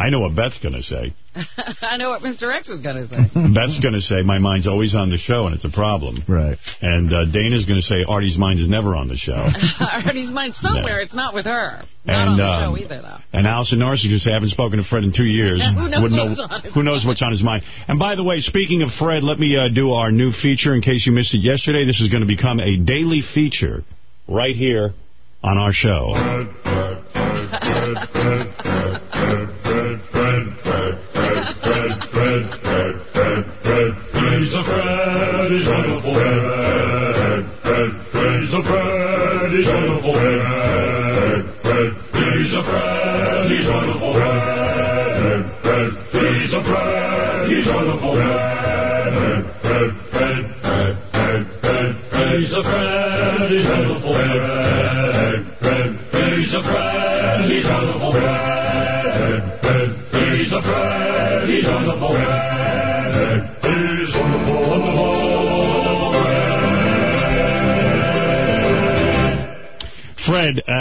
I know what Beth's going to say. I know what Mr. X is going to say. Beth's going to say, my mind's always on the show, and it's a problem. Right. And uh, Dana's going to say, Artie's mind is never on the show. Artie's mind somewhere. It's not with her. Not And, on the um, show either, though. And Allison Norris is going to say, I haven't spoken to Fred in two years. Who knows Wouldn't what's on his who knows what's on his mind? And by the way, speaking of Fred, let me uh, do our new feature in case you missed it yesterday. This is going to become a daily feature right here on our show.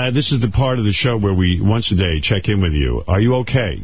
Fred, uh, this is the part of the show where we, once a day, check in with you. Are you okay?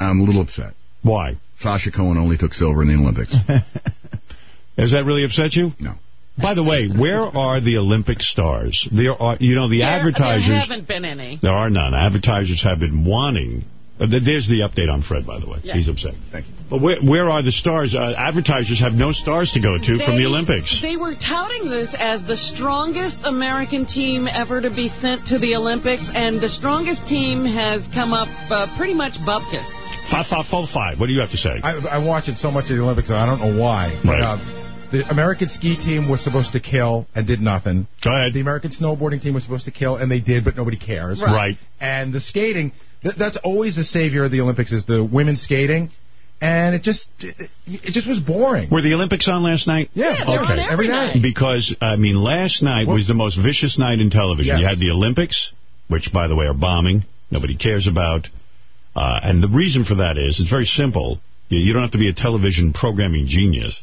I'm a little upset. Why? Sasha Cohen only took silver in the Olympics. Has that really upset you? No. By the way, where are the Olympic stars? There are, you know, the There- advertisers. There haven't been any. There are none. Advertisers have been wanting. Uh, th- there's the update on Fred, by the way. Yeah. He's upset. Thank you. But where, where are the stars? Uh, advertisers have no stars to go to from the Olympics. They were touting this as the strongest American team ever to be sent to the Olympics, and the strongest team has come up uh, pretty much bupkis. Five, five, four, five. What do you have to say? I, I watch it so much of the Olympics, I don't know why. Right. uh, the American ski team was supposed to kill and did nothing. Go ahead. The American snowboarding team was supposed to kill and they did, but nobody cares. Right. Right. And the skating, th- that's always the savior of the Olympics is the women's skating. And it just, it, it just was boring. Were the Olympics on last night? Yeah, they're on every night. Because, I mean, last night was the most vicious night in television. Yes. You had the Olympics, which, by the way, are bombing. Nobody cares about. Uh, and the reason for that is, it's very simple. You, you don't have to be a television programming genius.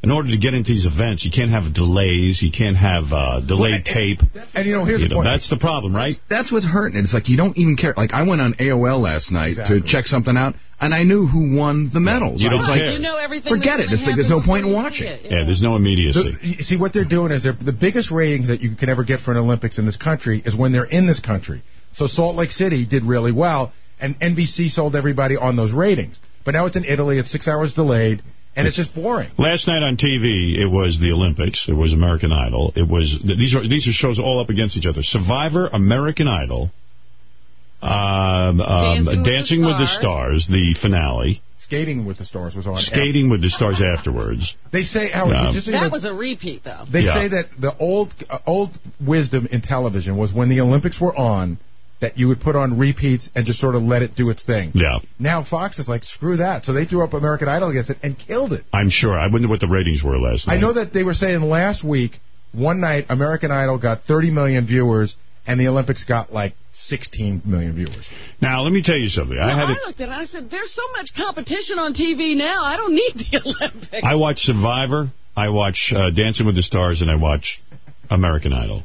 In order to get into these events, you can't have delays. You can't have uh, delayed tape. And, you know, here's You the know, point. That's the problem, right? That's what's hurting. It's like you don't even care. Like I went on AOL last night Exactly. to check something out, and I knew who won the medals. You don't it's like, care. You know everything. Forget it. It's like there's no point in watching. see it. Yeah, there's no immediacy. The- you see, what they're doing is they're, the biggest ratings that you can ever get for an Olympics in this country is when they're in this country. So Salt Lake City did really well, and NBC sold everybody on those ratings. But now it's in Italy, it's six hours delayed, and it's just boring. Last night on TV, it was the Olympics. It was American Idol. It was these are these are shows all up against each other. Survivor, American Idol, um, um, Dancing with the Dancing with the Stars. Stars, the finale, Skating with the Stars was on. Skating with the Stars afterwards. They say, Howard, Yeah. just That was a repeat, though. they Yeah. say that the old uh, old wisdom in television was when the Olympics were on, that you would put on repeats and just sort of let it do its thing. Yeah, Now Fox is like, screw that. So they threw up American Idol against it and killed it. I'm sure. I wonder what the ratings were last night. I know that they were saying last week, one night, American Idol got 30 million viewers, and the Olympics got like 16 million viewers. Now let me tell you something. Well, I had I looked at it and I said, there's so much competition on TV now, I don't need the Olympics. I watch Survivor. I watch uh, Dancing with the Stars, and I watch American Idol.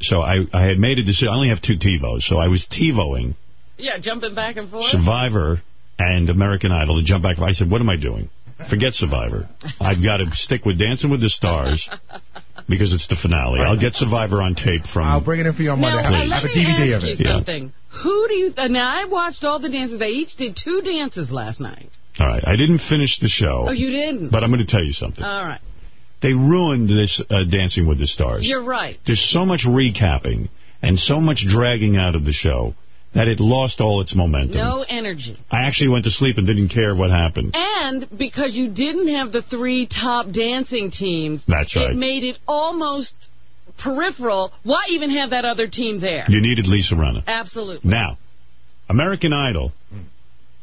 So I, I had made a decision. I only have two TiVos, so I was TiVoing yeah, jumping back and forth. Survivor and American Idol to jump back. I said, what am I doing? Forget Survivor. I've got to stick with Dancing with the Stars because it's the finale. I'll get Survivor on tape from... I'll bring it in for you on Monday. Now, Have, uh, have a DVD ask of you it. Yeah. something. Who do you... Uh, now, I watched all the dances. They each did two dances last night. All right. I didn't finish the show. Oh, you didn't? But I'm going to tell you something. All right. They ruined this uh, Dancing with the Stars. You're right. There's so much recapping and so much dragging out of the show that it lost all its momentum. No energy. I actually went to sleep and didn't care what happened. And because you didn't have the three top dancing teams, That's right. it made it almost peripheral. Why even have that other team there? You needed Lisa Rinna. Absolutely. Now, American Idol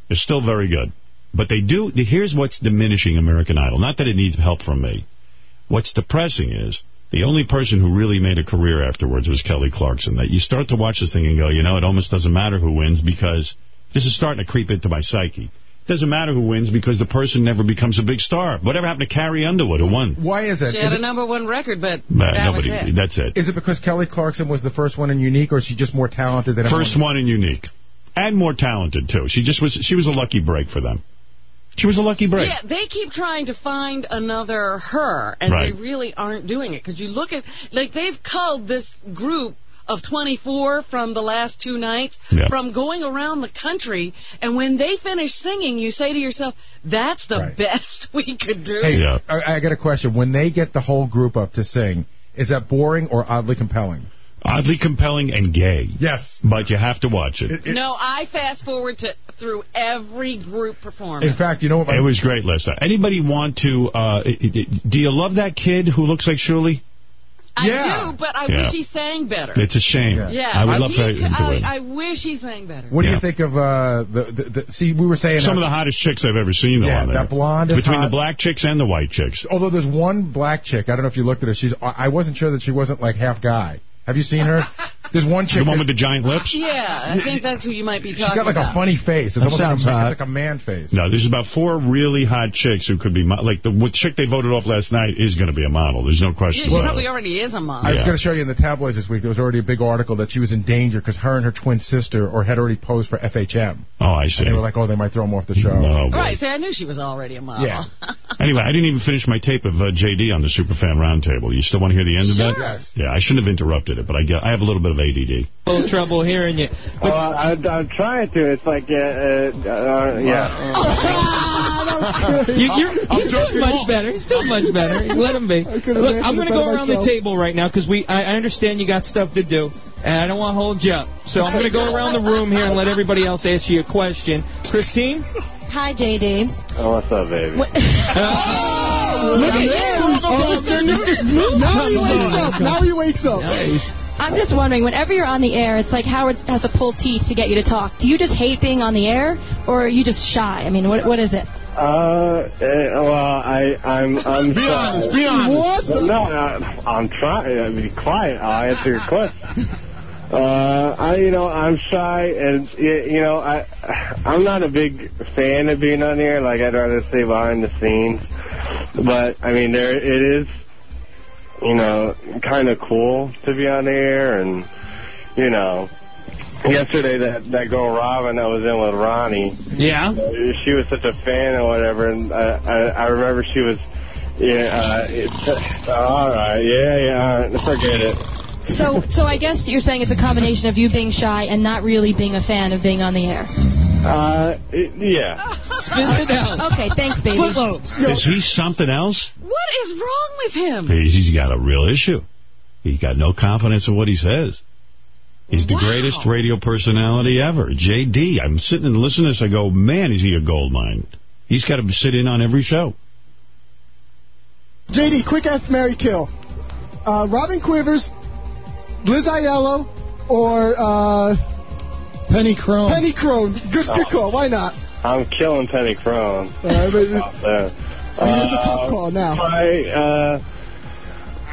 is still very good. But they do, here's what's diminishing American Idol. Not that it needs help from me. What's depressing is the only person who really made a career afterwards was Kelly Clarkson. That you start to watch this thing and go, you know, it almost doesn't matter who wins because this is starting to creep into my psyche. It doesn't matter who wins because the person never becomes a big star. Whatever happened to Carrie Underwood, who won? Why is that? She Is had a it, number one record, but Nah, that nobody. was it. That's it. is it because Kelly Clarkson was the first one in Unique, or is she just more talented than First everyone? one and unique. And more talented, too. She just was, she was a lucky break for them. She was a lucky break. Yeah, they keep trying to find another her, and Right. they really aren't doing it. Because you look at, like, they've culled this group of 24 from the last two nights Yeah. from going around the country, and when they finish singing, you say to yourself, that's the Right. best we could do. Hey, I, I got a question. When they get the whole group up to sing, is that boring or oddly compelling? Oddly compelling and gay. Yes. But you have to watch it. no, I fast forward to through every group performance. In fact, you know what? It was great last night. Anybody want to, uh, i- i- do you love that kid who looks like Shirley? I Yeah. do, but I Yeah. wish he sang better. It's a shame. yeah, I would love he for him to I, win. I wish he sang better. What do you think of uh, the, the, the? See, we were saying Some uh, of the hottest chicks I've ever seen, though, Yeah, on there. that blonde is Between hot. the black chicks and the white chicks. Although there's one black chick, I don't know if you looked at her. She's. I I wasn't sure that she wasn't like half guy. Have you seen her? There's one chick. The one with the giant lips? Yeah, I think that's who you might be talking about. She's got like about. a funny face. It's That almost like a, sounds ma- hot. It's like a man face. No, there's about four really hot chicks who could be, like the chick they voted off last night is going to be a model. There's no question Yeah, she probably it. already is a mom. I was Yeah. going to show you in the tabloids this week. There was already a big article that she was in danger because her and her twin sister or had already posed for FHM. Oh, I see. And they were like, oh, they might throw them off the show. Boy. Right, see, I knew she was already a model. Yeah. Anyway, I didn't even finish my tape of uh, JD on the Superfan Roundtable. You still want to hear the end of that? Yes. Yeah, I shouldn't have interrupted it, but I get I have a little bit of ADD. little trouble hearing you. Oh, I, I'm trying to. It's like, uh, uh, uh, yeah. You, you're, he's doing much better. He's doing much better. Let him be. Look, I'm going to go around the table right now because we. I, I understand you got stuff to do, and I don't want to hold you up. So I'm going to go around the room here and let everybody else ask you a question. Christine. Hi, JD. Oh, what's up, baby? Look at you. All of a sudden, Mr. Smooth Now he wakes up. Now he wakes up. I'm just wondering, whenever you're on the air, it's like Howard has to pull teeth to get you to talk. Do you just hate being on the air, or are you just shy? I mean, what what is it? Uh, eh, well, I, I'm, I'm. Be sorry. honest, be honest. What the- No, I, I'm trying. I mean, quiet. I'll answer your question. Uh, I, you know, I'm shy, and you know, I, I'm not a big fan of being on here. Like, I'd rather stay behind the scenes. But I mean, there it is. You know, kind of cool to be on air, and you know, yesterday that that girl Robin that was in with Ronnie. Yeah. She was such a fan or whatever, and I I, I remember she was. Yeah, uh, it's, all right, yeah, yeah, forget it. So, so I guess you're saying it's a combination of you being shy and not really being a fan of being on the air. Uh, it, yeah. Spit it out. Okay, thanks, baby. Is he something else? What is wrong with him? He's, he's got a real issue. He's got no confidence in what he says. He's the greatest radio personality ever. JD. I'm sitting and listening to this. I go, man, is he a gold mine? He's got to sit in on every show. JD, quick F, Mary Kill. Uh, Robin Quivers, Liz Aiello, or uh, Penny Crone. Penny Crone. Good, good call. Why not? I'm killing Penny Crone. Uh, but- Uh, I mean, it's a tough call now. I, uh,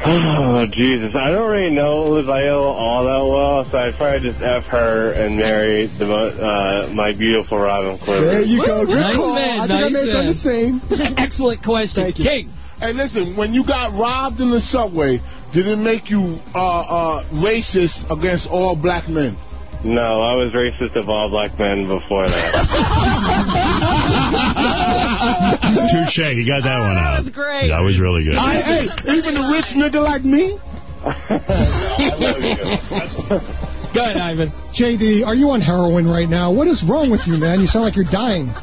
oh, Jesus. I don't really know Liz Aiello all that well, so I'd probably just F her and marry the, uh, my beautiful Robin Quivers. There you go. Good Nice call. man, I think I may have done the same. It's an excellent question. Thank you. King. Hey, listen, when you got robbed in the subway, did it make you uh, uh, racist against all black men? No, I was racist of all black men before that. Touche. You got that one out. That was great. That was really good. I, hey, even a rich nigga like me? Go ahead, Ivan. JD, are you on heroin right now? What is wrong with you, man? You sound like you're dying.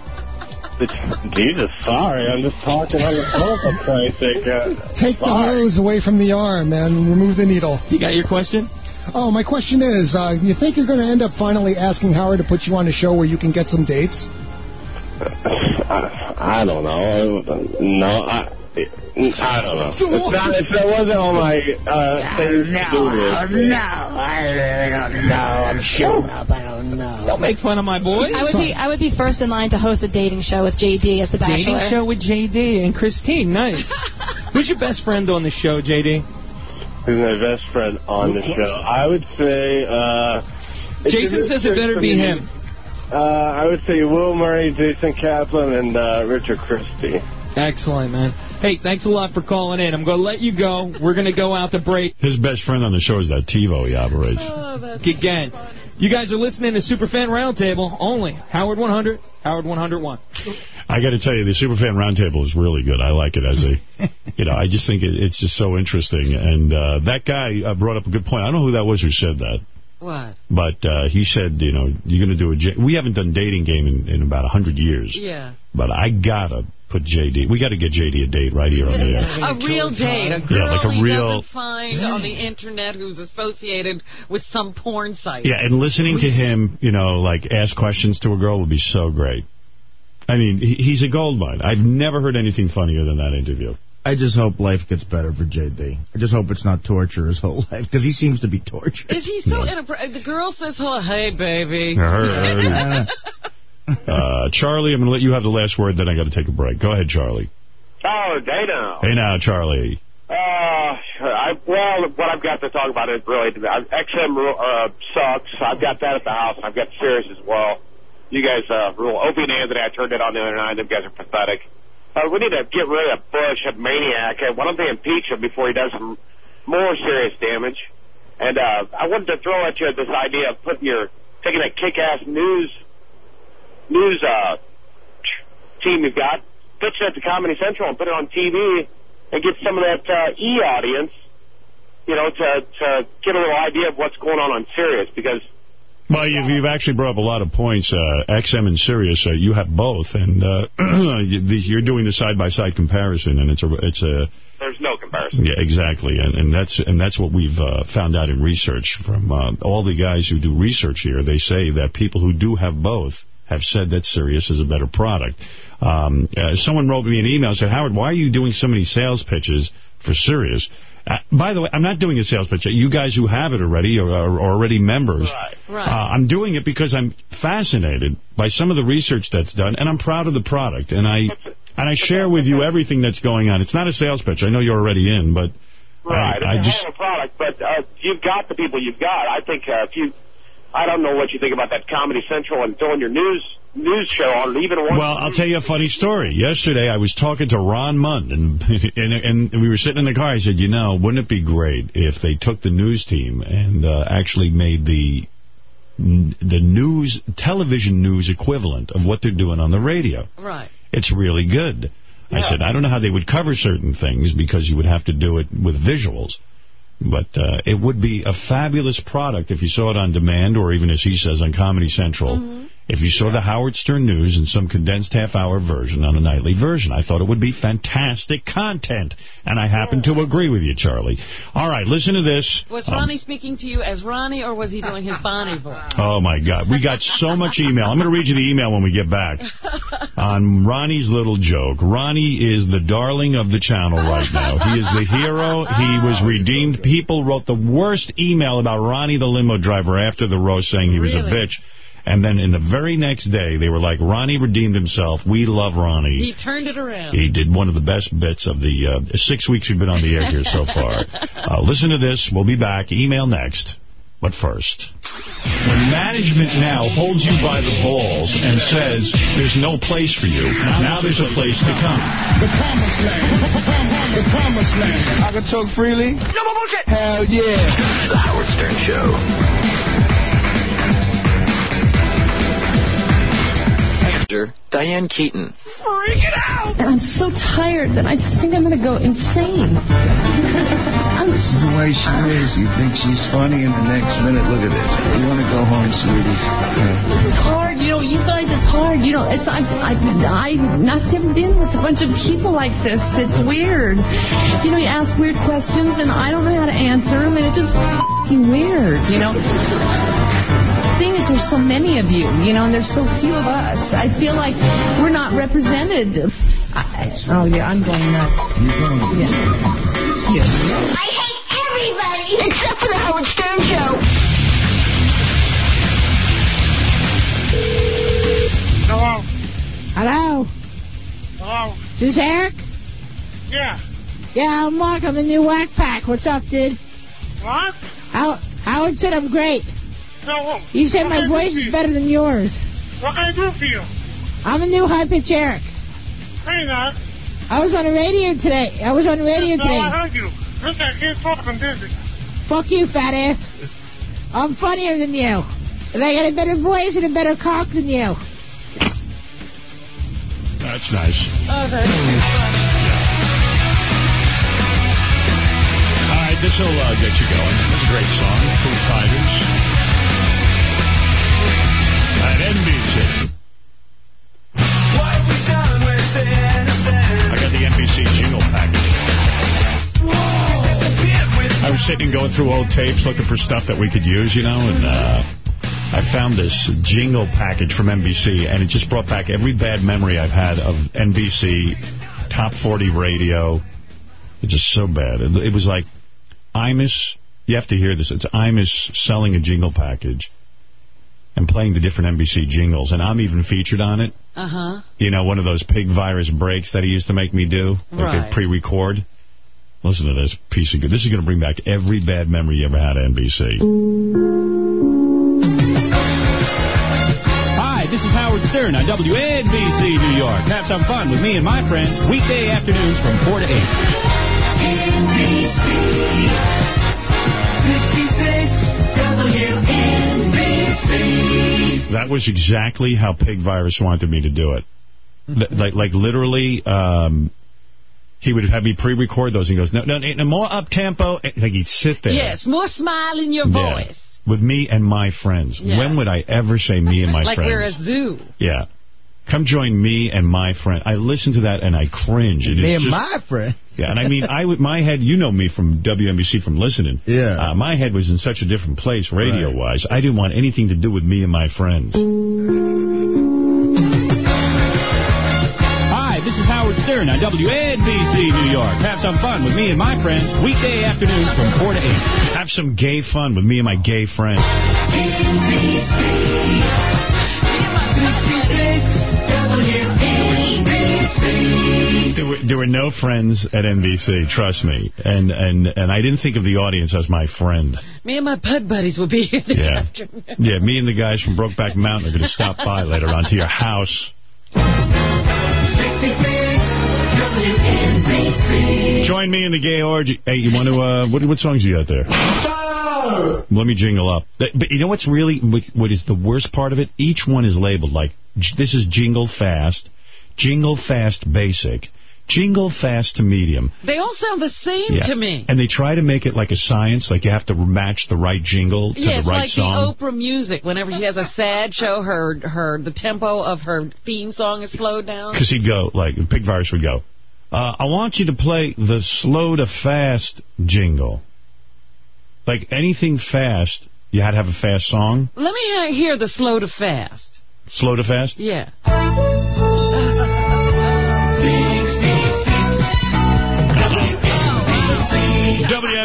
Jesus, sorry. I'm just talking on the phone for Christ's sake. Uh, Take the sorry. hose away from the arm and remove the needle. You got your question? Oh, my question is, uh, you think you're going to end up finally asking Howard to put you on a show where you can get some dates? I, I don't know. No, I, I don't know. It's not, it's, that wasn't on my uh, thing to do with. I No, I'm sure. Don't know. Don't make fun of my boys. I would be I would be first in line to host a dating show with JD as the Dating show with JD and Christine. Nice. Who's your best friend on the show, JD? Who's my best friend on the show? I would say. Uh, Jason says it better be him. Uh, I would say Will Murray, Jason Kaplan, and uh, Richard Christie. Excellent, man. Hey, thanks a lot for calling in. I'm going to let you go. We're going to go out to break. His best friend on the show is that TiVo he operates. Again, you guys are listening to Superfan Roundtable only. Howard 100, Howard 101. I got to tell you, the Superfan Roundtable is really good. I like it as a, you know, I just think it, it's just so interesting. And uh, that guy uh, brought up a good point. I don't know who that was who said that. What? But uh, he said, you know, you're going to do a... J we haven't done dating game in, in about a 100 years. Yeah. But I got to put JD... We got to get JD a date right here on the air. A real date. A girl Yeah, like a real- doesn't find on the internet who's associated with some porn site. Yeah, and listening to him, you know, like ask questions to a girl would be so great. I mean, he's a gold mine. I've never heard anything funnier than that interview. I just hope life gets better for JD. I just hope it's not torture his whole life, because he seems to be tortured. Is he so inappropriate? The girl says, hey, baby. uh, Charlie, I'm going to let you have the last word, then I got to take a break. Go ahead, Charlie. Oh, Dana. Hey now, Charlie. Uh, I, well, what I've got to talk about is really I- XM uh, sucks. I've got that at the house, and I've got Sirius as well. You guys uh, rule. Opie and Anthony, I turned it on the other night. Them guys are pathetic. Uh, we need to get rid of Bush, a maniac. Uh, why don't they impeach him before he does some more serious damage? And uh, I wanted to throw at you this idea of putting your taking that kick-ass news news uh, team you've got, pitch it to Comedy Central and put it on TV and get some of that uh, E audience, you know, to to get a little idea of what's going on on Sirius because Well, you've, you've actually brought up a lot of points. Uh, XM and Sirius, uh, you have both, and uh, you're doing the side-by-side comparison, and it's a it's a there's no comparison. yeah, exactly, and and that's and that's what we've uh, found out in research from uh, all the guys who do research here. They say that people who do have both have said that Sirius is a better product. Um, uh, someone wrote me an email and said, Howard, why are you doing so many sales pitches for Sirius? Uh, by the way, I'm not doing a sales pitch. You guys who have it already are, are already members. Right. Uh, I'm doing it because I'm fascinated by some of the research that's done, and I'm proud of the product. And I and I share with you everything that's going on. It's not a sales pitch. I know you're already in, but Right, I, I just a product, but uh, you've got the people you've got. I think uh, if you, I don't know what you think about that Comedy Central and throwing your news news show on it, even one. Well, I'll tell you a funny story. Yesterday, I was talking to Ron Mund, and, and and we were sitting in the car. I said, you know, wouldn't it be great if they took the news team and uh, actually made the the news, television news equivalent of what they're doing on the radio? Right. It's really good. I said, I don't know how they would cover certain things because you would have to do it with visuals. But uh, it would be a fabulous product if you saw it on demand or even, as he says, on Comedy Central. If you saw the Howard Stern News in some condensed half-hour version on a nightly version, I thought it would be fantastic content. And I happen to agree with you, Charlie. All right, listen to this. Was Um, Ronnie speaking to you as Ronnie, or was he doing his Bonnie voice? Oh, my God. We got so much email. I'm going to read you the email when we get back. On Ronnie's little joke. Ronnie is the darling of the channel right now. He is the hero. He was redeemed. People wrote the worst email about Ronnie the limo driver after the roast saying he was a bitch. And then in the very next day, they were like, Ronnie redeemed himself. We love Ronnie. He turned it around. He did one of the best bits of the uh, six weeks we've been on the air here so far. Uh, listen to this. We'll be back. Email next. But first, when management now holds you by the balls and says there's no place for you, now there's a place to come. The promised land. The promised land. I can talk freely? No more bullshit. Hell yeah. The Howard Stern Show. Manager Diane Keaton. Freak it out. And I'm so tired that I just think I'm going to go insane. This is the way she is. You think she's funny, and the next minute, look at this. You want to go home, sweetie? This is hard, you know. You guys, it's hard. You know, it's I've I've, I've not never been with a bunch of people like this. It's weird. You know, you ask weird questions, and I don't know how to answer them, and it's just f***ing weird. You know. The thing is, there's so many of you, you know, and there's so few of us. I feel like we're not represented. I, oh yeah, I'm going nuts. Yeah. Yes. I hate everybody except for the Howard Stern Show. Hello. Hello? Hello. Is this Eric? Yeah. Yeah, I'm Mark. I'm the new Whack Pack. What's up, dude? What? How, Howard said I'm great. No. He said what my I voice is better than yours. What can I do for you? I'm a new high pitch Eric. Hey, not. I was on the radio today. I was on the radio No, today. I heard you. Listen, I can't talk. I'm busy. Fuck you, fat ass. I'm funnier than you. And I got a better voice and a better cock than you. That's nice. Oh, that's All right, this will uh, get you going. It's a great song. Foo Fighters. Was sitting going through old tapes looking for stuff that we could use, you know, and uh, I found this jingle package from NBC, and it just brought back every bad memory I've had of NBC, Top 40 radio. It's just so bad. It, it was like Imus, you have to hear this, it's Imus selling a jingle package and playing the different NBC jingles, and I'm even featured on it. Uh-huh. You know, one of those pig virus breaks that he used to make me do, like Right. pre-record. Listen to this piece of good. This is going to bring back every bad memory you ever had at NBC. Hi, this is Howard Stern on WNBC New York. Have some fun with me and my friends weekday afternoons from 4 to 8. NBC 66 WNBC. That was exactly how Pig Virus wanted me to do it. Like, like literally, um, he would have me pre-record those. And he goes, no, no, no more up-tempo. Like he'd sit there. Yes, more smile in your Yeah. voice. With me and my friends. Yeah. When would I ever say me and my like friends? Like we're a zoo. Yeah. Come join me and my friend. I listen to that and I cringe. It is Me and just- my friend. Yeah, and I mean, I would, my head, you know me from WNBC from listening. Yeah. Uh, my head was in such a different place radio-wise. I didn't want anything to do with me and my friends. Hi, this is Howard Stern on WNBC New York. Have some fun with me and my friends weekday afternoons from 4 to 8. Have some gay fun with me and my gay friends. 66 WNBC. There were, there were no friends at NBC, trust me. And, and, and I didn't think of the audience as my friend. Me and my pud buddies will be here this Yeah. afternoon. Yeah, me and the guys from Brokeback Mountain are going to stop by later on to your house. 66 WNBC. Join me in the gay orgy. Hey, you want to, uh, what, what songs you got there? Let me jingle up. But you know what's really, what is the worst part of it? Each one is labeled like, this is jingle fast, jingle fast basic, jingle fast to medium. They all sound the same Yeah. to me. And they try to make it like a science, like you have to match the right jingle to yeah, the it's right like song. the Oprah music. Whenever she has a sad show, her her the tempo of her theme song is slowed down. Because he'd go, like, Pig Virus would go, uh, I want you to play the slow to fast jingle. Like, anything fast, you had to have a fast song. Let me uh, hear the slow to fast. Slow to fast? Yeah.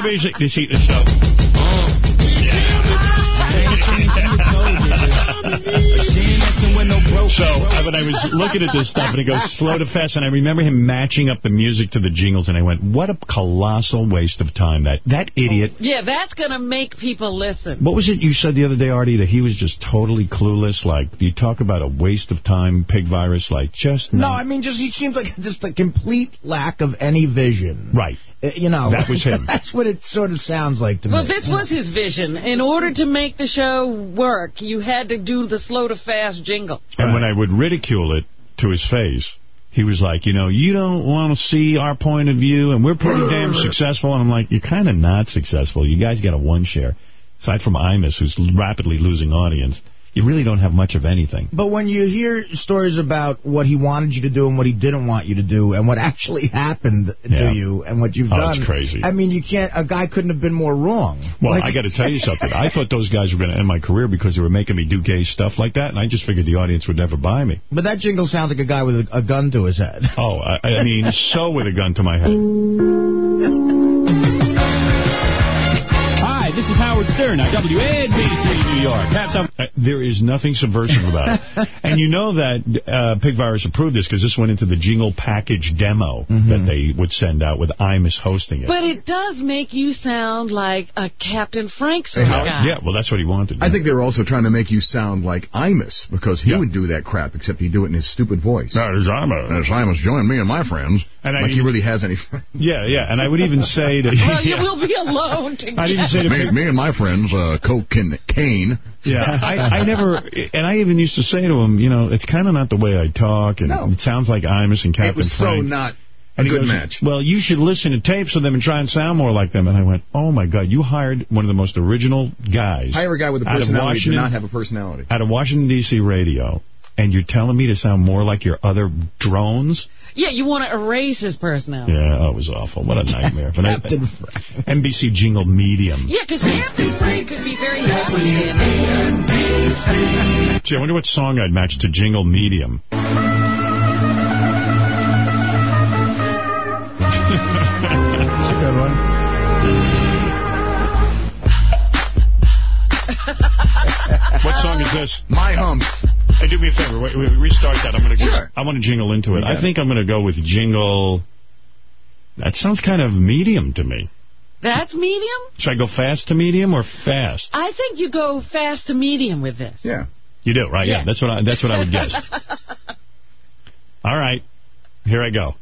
WNBC, you see this stuff. So, uh, when I was looking at this stuff, and it goes slow to fast, and I remember him matching up the music to the jingles, and I went, what a colossal waste of time. That that idiot. Yeah, that's going to make people listen. What was it you said the other day, Artie, that he was just totally clueless? Like, you talk about a waste of time, pig virus, like, just No, I mean, just he seems like just a complete lack of any vision. Right. Uh, you know. That was him. that's what it sort of sounds like to Well, me. Well, this was his vision. In order to make the show work, you had to do the slow to fast jingle. And when I would ridicule it to his face, he was like, you know, you don't want to see our point of view, and we're pretty damn successful. And I'm like, you're kind of not successful. You guys got a one share. Aside from Imus, who's rapidly losing audience, you really don't have much of anything. But when you hear stories about what he wanted you to do and what he didn't want you to do and what actually happened Yeah. to you and what you've Oh, done, it's crazy. I mean, you can't. A guy couldn't have been more wrong. Well, Like- I got to tell you something. I thought those guys were going to end my career because they were making me do gay stuff like that, and I just figured the audience would never buy me. But that jingle sounds like a guy with a, a gun to his head. Oh, I, I mean, so with a gun to my head. Hi, this is Howard Stern on WNBC New York. Have some. Uh, There is nothing subversive about it. And you know that uh, Pig Virus approved this because this went into the jingle package demo that they would send out with Imus hosting it. But it does make you sound like a Captain Frank sort Hey, of guy. yeah, well, that's what he wanted. I think they were also trying to make you sound like Imus, because he would do that crap, except he'd do it in his stupid voice. That is Imus. That's Imus. Join me and my friends. And I- like he really has any friends. Yeah, yeah, and I would even say that... Well, you will be alone together. I didn't say to me, Pig- me and my friends, uh, Coke and Kane. Yeah, I, I never, and I even used to say to him, you know, it's kind of not the way I talk, and it sounds like Imus and Captain It was so Frank. not a And he good goes, match. Well, you should listen to tapes of them and try and sound more like them. And I went, oh, my God, you hired one of the most original guys. Hire a guy with a personality to Washington- not have a personality. Out of Washington, D.C. radio, and you're telling me to sound more like your other drones? Yeah, you want to erase his personality. Yeah, oh, it was awful. What a nightmare. But I, NBC jingle medium. Yeah, because Captain Frank could be very happy in it. Gee, I wonder what song I'd match to jingle medium. That's a good one. What song is this? My humps. Hey, do me a favor. Wait, wait, restart that. I'm gonna. Sure. I want to jingle into it. I think I'm gonna go with jingle. That sounds kind of medium to me. That's medium? Should I go fast to medium or fast? I think you go fast to medium with this. Yeah. You do, right? Yeah, Yeah. that's what I, that's what I would guess. All right. Here I go.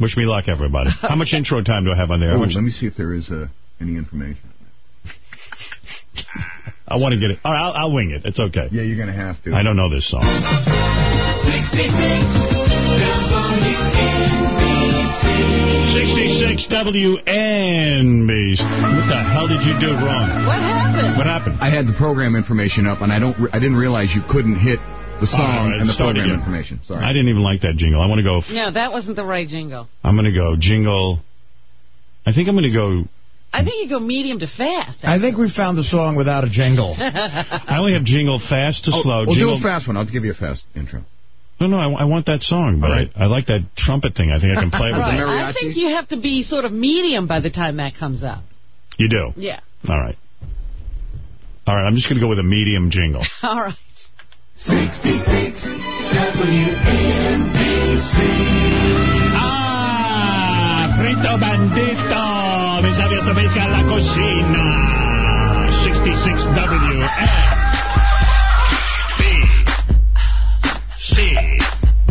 Wish me luck, everybody. How much intro time do I have on there? How Oh, let me see if there is uh, any information. I want to get it. All right, I'll, I'll wing it. It's okay. Yeah, you're going to have to. I don't know this song. 66 WNBC. What the hell did you do wrong? What happened? What happened? I had the program information up, and I don't. I didn't realize you couldn't hit the song All right, and the program again. information. Sorry. I didn't even like that jingle. I want to go. No, that wasn't the right jingle. I'm going to go jingle. I think I'm going to go. I think you go medium to fast. I think we found the song without a jingle. I only have jingle fast to Oh, slow. We'll jingle, do a fast one. I'll give you a fast intro. No, no, I, I want that song, but All right. I, I like that trumpet thing. I think I can play with right. it. I think you have to be sort of medium by the time that comes out. You do? Yeah. All right. All right, I'm just going to go with a medium jingle. All right. 66 WNBC. Ah, frito bandito. Me sabías to pesca en la cocina. 66 W. C.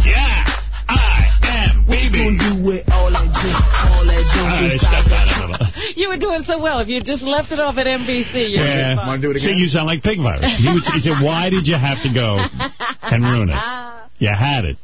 Yeah, I am baby. do it all that junk, all that All right, step it. You were doing so well. If you just left it off at NBC, you'd Yeah. be fine. See, you sound like Pig Virus. He, would, he said, why did you have to go and ruin it? You had it.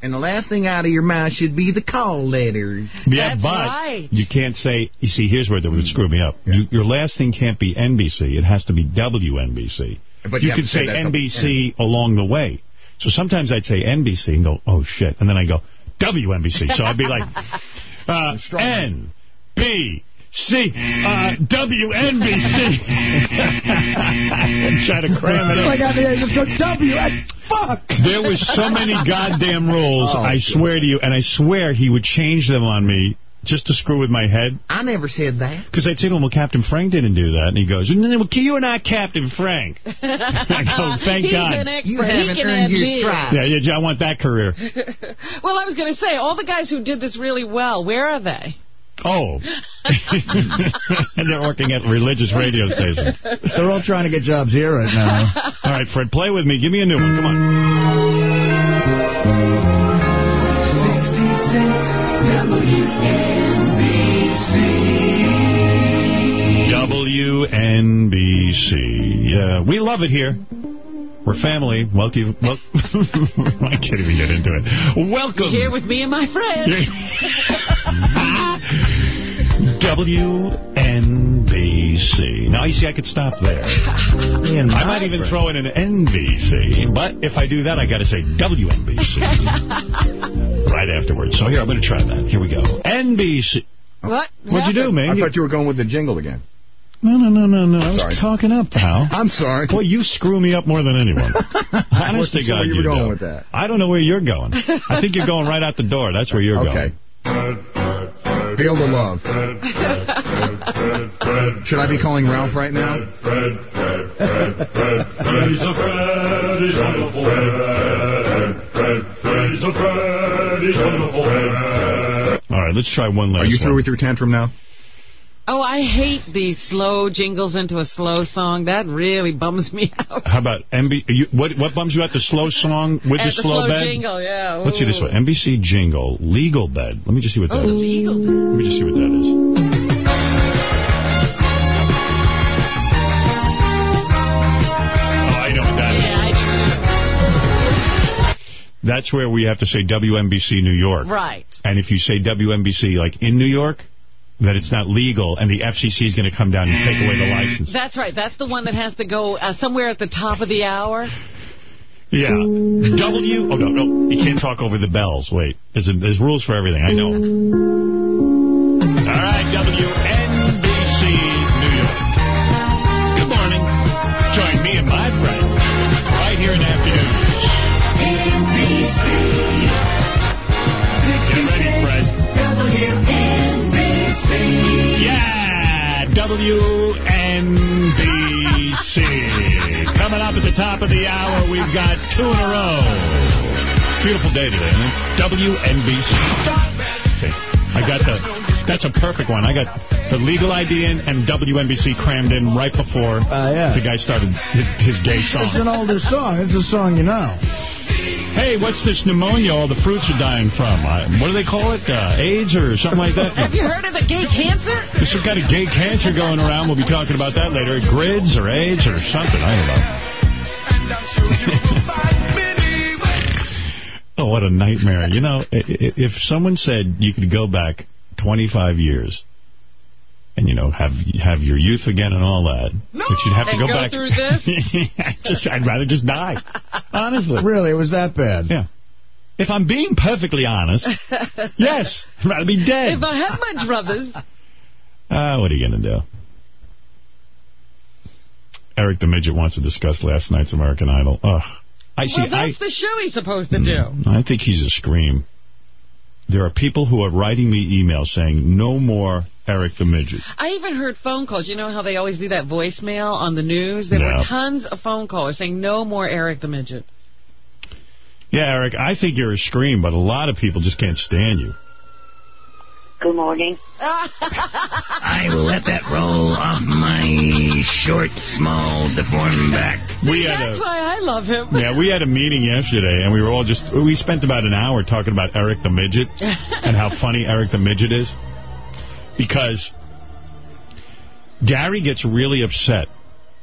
And the last thing out of your mouth should be the call letters. Yeah, That's but right. you can't say, you see, here's where they would screw me up. You, your last thing can't be NBC. It has to be WNBC. But you you could say say that couple- NBC along the way. So sometimes I'd say NBC and go, oh, shit. And then I go, WNBC. So I'd be like, uh, N, B, C, uh, WNBC. Try to cram it in. Like out there, just go W. and Fuck. There was so many goddamn rules, Oh, I swear to you, and I swear he would change them on me just to screw with my head. I never said that. Because I'd say to him, well, Captain Frank didn't do that. And he goes, no, no, well, you are not Captain Frank. I go, thank He's God. an expert. You haven't can earned your stripes. Yeah, yeah, I want that career. well, I was going to say, all the guys who did this really well, where are they? Oh. and they're working at religious radio stations. They're all trying to get jobs here right now. All right, Fred, play with me. Give me a new one. Come on. WNBC. WNBC. Yeah, we love it here. We're family. Welcome. Well, I can't even get into it. Welcome. Here with me and my friends. WNBC. Now, you see, I could stop there. I might even throw in an NBC, but if I do that, I got to say WNBC right afterwards. So here, I'm going to try that. Here we go. NBC. What? What'd you do, man? I You- thought you were going with the jingle again. No, no, no, no, no. I was Sorry. talking up, pal. I'm sorry. Boy, you screw me up more than anyone. Honest to wasn't sure God, where you were going do. with that. I don't know where you're going. I think you're going right out the door. That's where you're Okay. going. Uh, Feel the love. Should I be calling Ralph right now? He's a Fred, he's wonderful Fred, Fred, Fred, he's a Fred, he's wonderful Fred. All right, let's try one last Are you through one. with your tantrum now? Oh, I hate these slow jingles into a slow song. That really bums me out. How about MB? You, what what bums you out? The slow song with And the slow, bed. jingle, yeah. Let's see this one. NBC jingle, legal bed. Let me just see what that Oh, is. legal. bed. Let me just see what that is. Oh, I know what that is. Yeah, I That's where we have to say WNBC New York. Right. And if you say WNBC like in New York, that it's not legal, and the FCC is going to come down and take away the license. That's right. That's the one that has to go uh, somewhere at the top of the hour. Yeah. W. Oh no, no, you can't talk over the bells. Wait, there's a, there's rules for everything. I know. All right, WNBC WNBC. Coming up at the top of the hour, we've got two in a row. Beautiful day today, isn't it? WNBC. Okay, I got the. That's a perfect one. I got the legal ID and, and WNBC crammed in right before uh, yeah. the guy started his, his gay song. It's an older song. It's a song you know. Hey, what's this pneumonia all the fruits are dying from? I, what do they call it? Uh, AIDS or something like that? Have you heard of the gay cancer? There's some kind of gay cancer going around. We'll be talking about that later. Grids or AIDS or something. I don't know. oh, what a nightmare. You know, if someone said you could go back 25 years and, you know, have have your youth again and all that, but you'd have to go, go back. through this? just, I'd rather just die. Honestly. Really, it was that bad? Yeah. If I'm being perfectly honest, yes, I'd rather be dead. If I had my druthers. Ah, what are you going to do? Eric the Midget wants to discuss last night's American Idol. Ugh. I see. well, that's the show he's supposed to do. I, I think he's a scream. There are people who are writing me emails saying, no more Eric the Midget. I even heard phone calls. You know how they always do that voicemail on the news? There Yeah. were tons of phone callers saying, no more Eric the Midget. Yeah, Eric, I think you're a scream, but a lot of people just can't stand you. Good morning. I will let that roll off my short, small, deformed back. We had That's a, why I love him. yeah, we had a meeting yesterday, and we were all just, we spent about an hour talking about Eric the Midget and how funny Eric the Midget is. Because Gary gets really upset.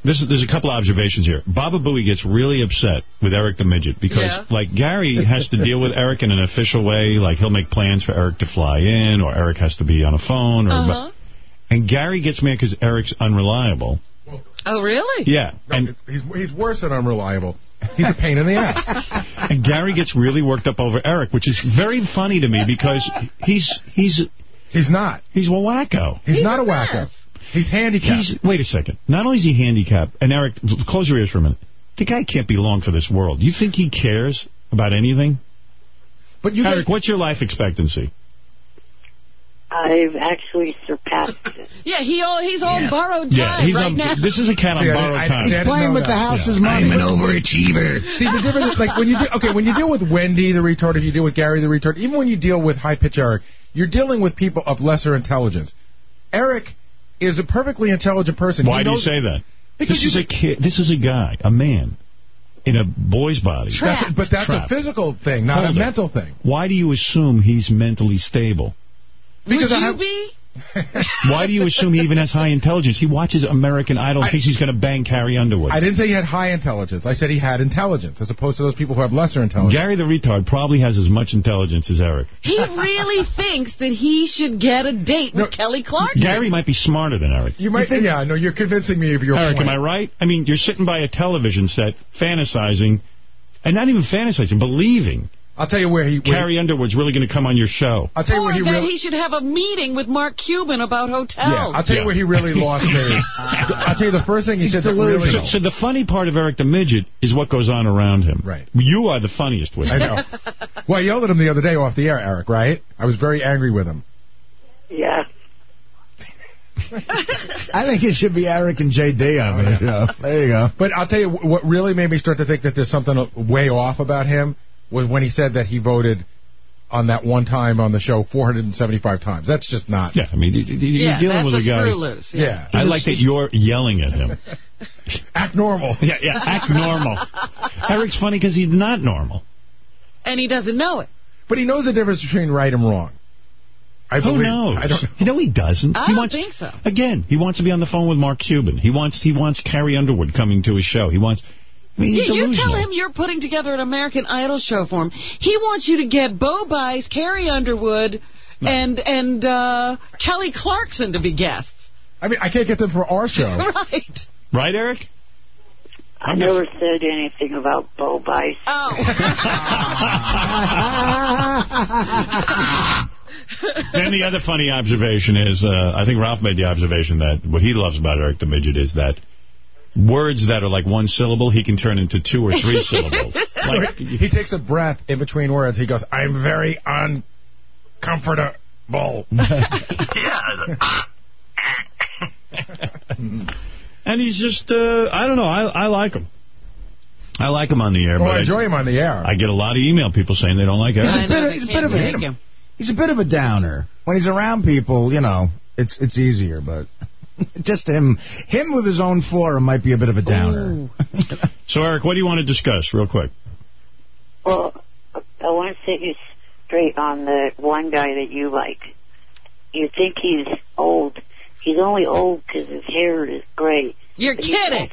This is, there's a couple of observations here. Baba Booey gets really upset with Eric the Midget because, Yeah. like, Gary has to deal with Eric in an official way. Like, he'll make plans for Eric to fly in, or Eric has to be on a phone. or. Uh-huh. And Gary gets mad because Eric's unreliable. Oh, really? Yeah. and he's, he's worse than unreliable. He's a pain in the ass. And Gary gets really worked up over Eric, which is very funny to me because he's he's he's not. He's a wacko. He's, not a wacko. He's handicapped. He's wait a second. Not only is he handicapped, and Eric, close your ears for a minute. The guy can't be long for this world. You think he cares about anything? But you, Eric, what's your life expectancy? I've actually surpassed it. Yeah, he all he's on borrowed time Yeah, he's right on. now. This is a cat on See, borrowed I- time. I didn't the house's Yeah. I'm an overachiever. See, the difference is, like, when you, de- okay, when you deal with Wendy, the retard, if you deal with Gary, the retard, even when you deal with high-pitch Eric, you're dealing with people of lesser intelligence. Eric is a perfectly intelligent person. Why do you say that? Because this is a kid. This is a guy, a man, in a boy's body. That's- but that's Trapped. a physical thing, not Hold a it. mental thing. Why do you assume he's mentally stable? Because Would I you have- be? Why do you assume he even has high intelligence? He watches American Idol and thinks he's going to bang Carrie Underwood. I didn't say he had high intelligence. I said he had intelligence, as opposed to those people who have lesser intelligence. Gary the retard probably has as much intelligence as Eric. He really thinks that he should get a date with Kelly Clarkson. Gary might be smarter than Eric. You might, yeah, no, you're convincing me of your Eric, point. am I right? I mean, you're sitting by a television set, fantasizing, and not even fantasizing, believing. I'll tell you where he. Where Carrie Underwood's really going to come on your show. I'll tell you or where he that really. he should have a meeting with Mark Cuban about hotels. Yeah, I'll tell you where he really lost me. I'll tell you the first thing he said that really. So, so the funny part of Eric the Midget is what goes on around him. Right. You are the funniest with him. I know. Well, I yelled at him the other day off the air, Eric, right? I was very angry with him. Yeah. I think it should be Eric and J.D. on oh, the show. There you go. But I'll tell you what really made me start to think that there's something way off about him was when he said that he voted on that one time on the show 475 times. That's just not. Yeah, I mean, you- you- you're Yeah, dealing that's with a a guy. loose. Yeah. I like that you're yelling at him. Act normal. Yeah, yeah, act normal. Eric's funny because he's not normal. And he doesn't know it. But he knows the difference between right and wrong. I Who believe, knows? I don't. You know he doesn't. I he don't wants, think so. Again, he wants to be on the phone with Mark Cuban. He wants he wants Carrie Underwood coming to his show. He wants. I Yeah, you tell him you're putting together an American Idol show for him. He wants you to get Bo Bice, Carrie Underwood, and and uh, Kelly Clarkson to be guests. I mean, I can't get them for our show. Right. Right, Eric? I never said anything about Bo Bice. Oh. then the other funny observation is, uh, I think Ralph made the observation that what he loves about Eric the Midget is that words that are like one syllable, he can turn into two or three syllables. Like, he takes a breath in between words. He goes, "I'm very uncomfortable." and he's just, uh, I don't know, I, I like him. I like him on the air. Oh, but I enjoy him on the air. I get a lot of email people saying they don't like Eric. I know, He's a bit can't of a take him. him. he's a bit of a downer. When he's around people, you know, it's it's easier, but just him him with his own forum might be a bit of a downer. So, Eric, what do you want to discuss real quick? Well, I want to set you straight on the one guy that you like. You think he's old. He's only old because his hair is gray. You're But he's kidding.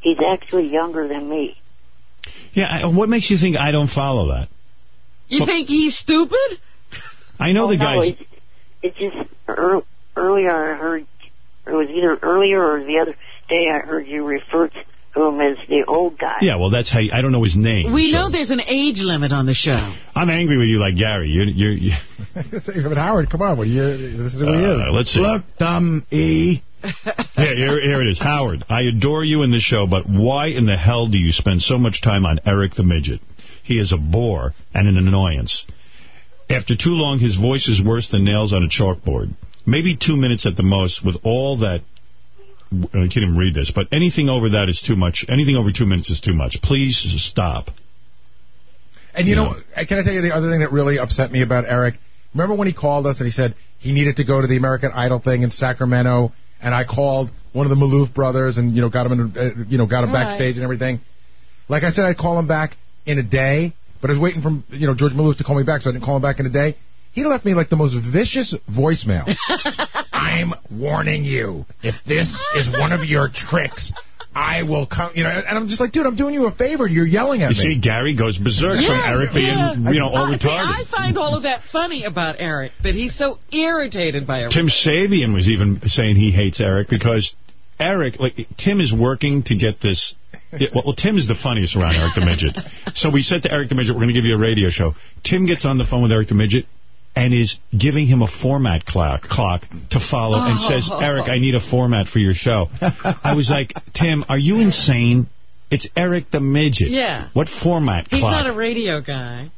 He's actually younger than me. Yeah, I, what makes you think I don't follow that? You think he's stupid? I know oh, the no, guy's... it's, it's just ear earlier I heard, it was either earlier or the other day I heard you refer to him as the old guy. Yeah, well, that's how you, I don't know his name. We so- know there's an age limit on the show. I'm angry with you like Gary. You're, you're, you but Howard, come on, what you, this is who he is. Uh, let's see. Look, dumb E. Here, here, here it is. Howard, I adore you in the show, but why in the hell do you spend so much time on Eric the Midget? He is a bore and an annoyance. After too long, his voice is worse than nails on a chalkboard. Maybe two minutes at the most with all that... I can't even read this, but anything over that is too much. Anything over two minutes is too much. Please stop. And you know, can I tell you the other thing that really upset me about Eric? Remember when he called us and he said he needed to go to the American Idol thing in Sacramento, and I called one of the Maloof brothers and you know got him, in, uh, you know, got him Right. backstage and everything. Like I said, I'd call him back in a day, but I was waiting for you know George Maloof to call me back, so I didn't call him back in a day. He left me like the most vicious voicemail. I'm warning you, if this is one of your tricks, I will come. You know, and I'm just like, dude, I'm doing you a favor. You're yelling at You me. see, Gary goes berserk from Yeah, Eric being, yeah. you know, all Uh, see. I find all of that funny about Eric, that he's so irritated by everything. Tim Sabean was even saying he hates Eric because Eric, like, Tim is working to get this. Yeah, well, well, Tim is the funniest around Eric the Midget. So we said to Eric the Midget, we're going to give you a radio show. Tim gets on the phone with Eric the Midget and is giving him a format clock, clock to follow and oh. says, Oh. Eric, I need a format for your show. I was like, Tim, are you insane? It's Eric the Midget. Yeah. What format He's clock? not a radio guy.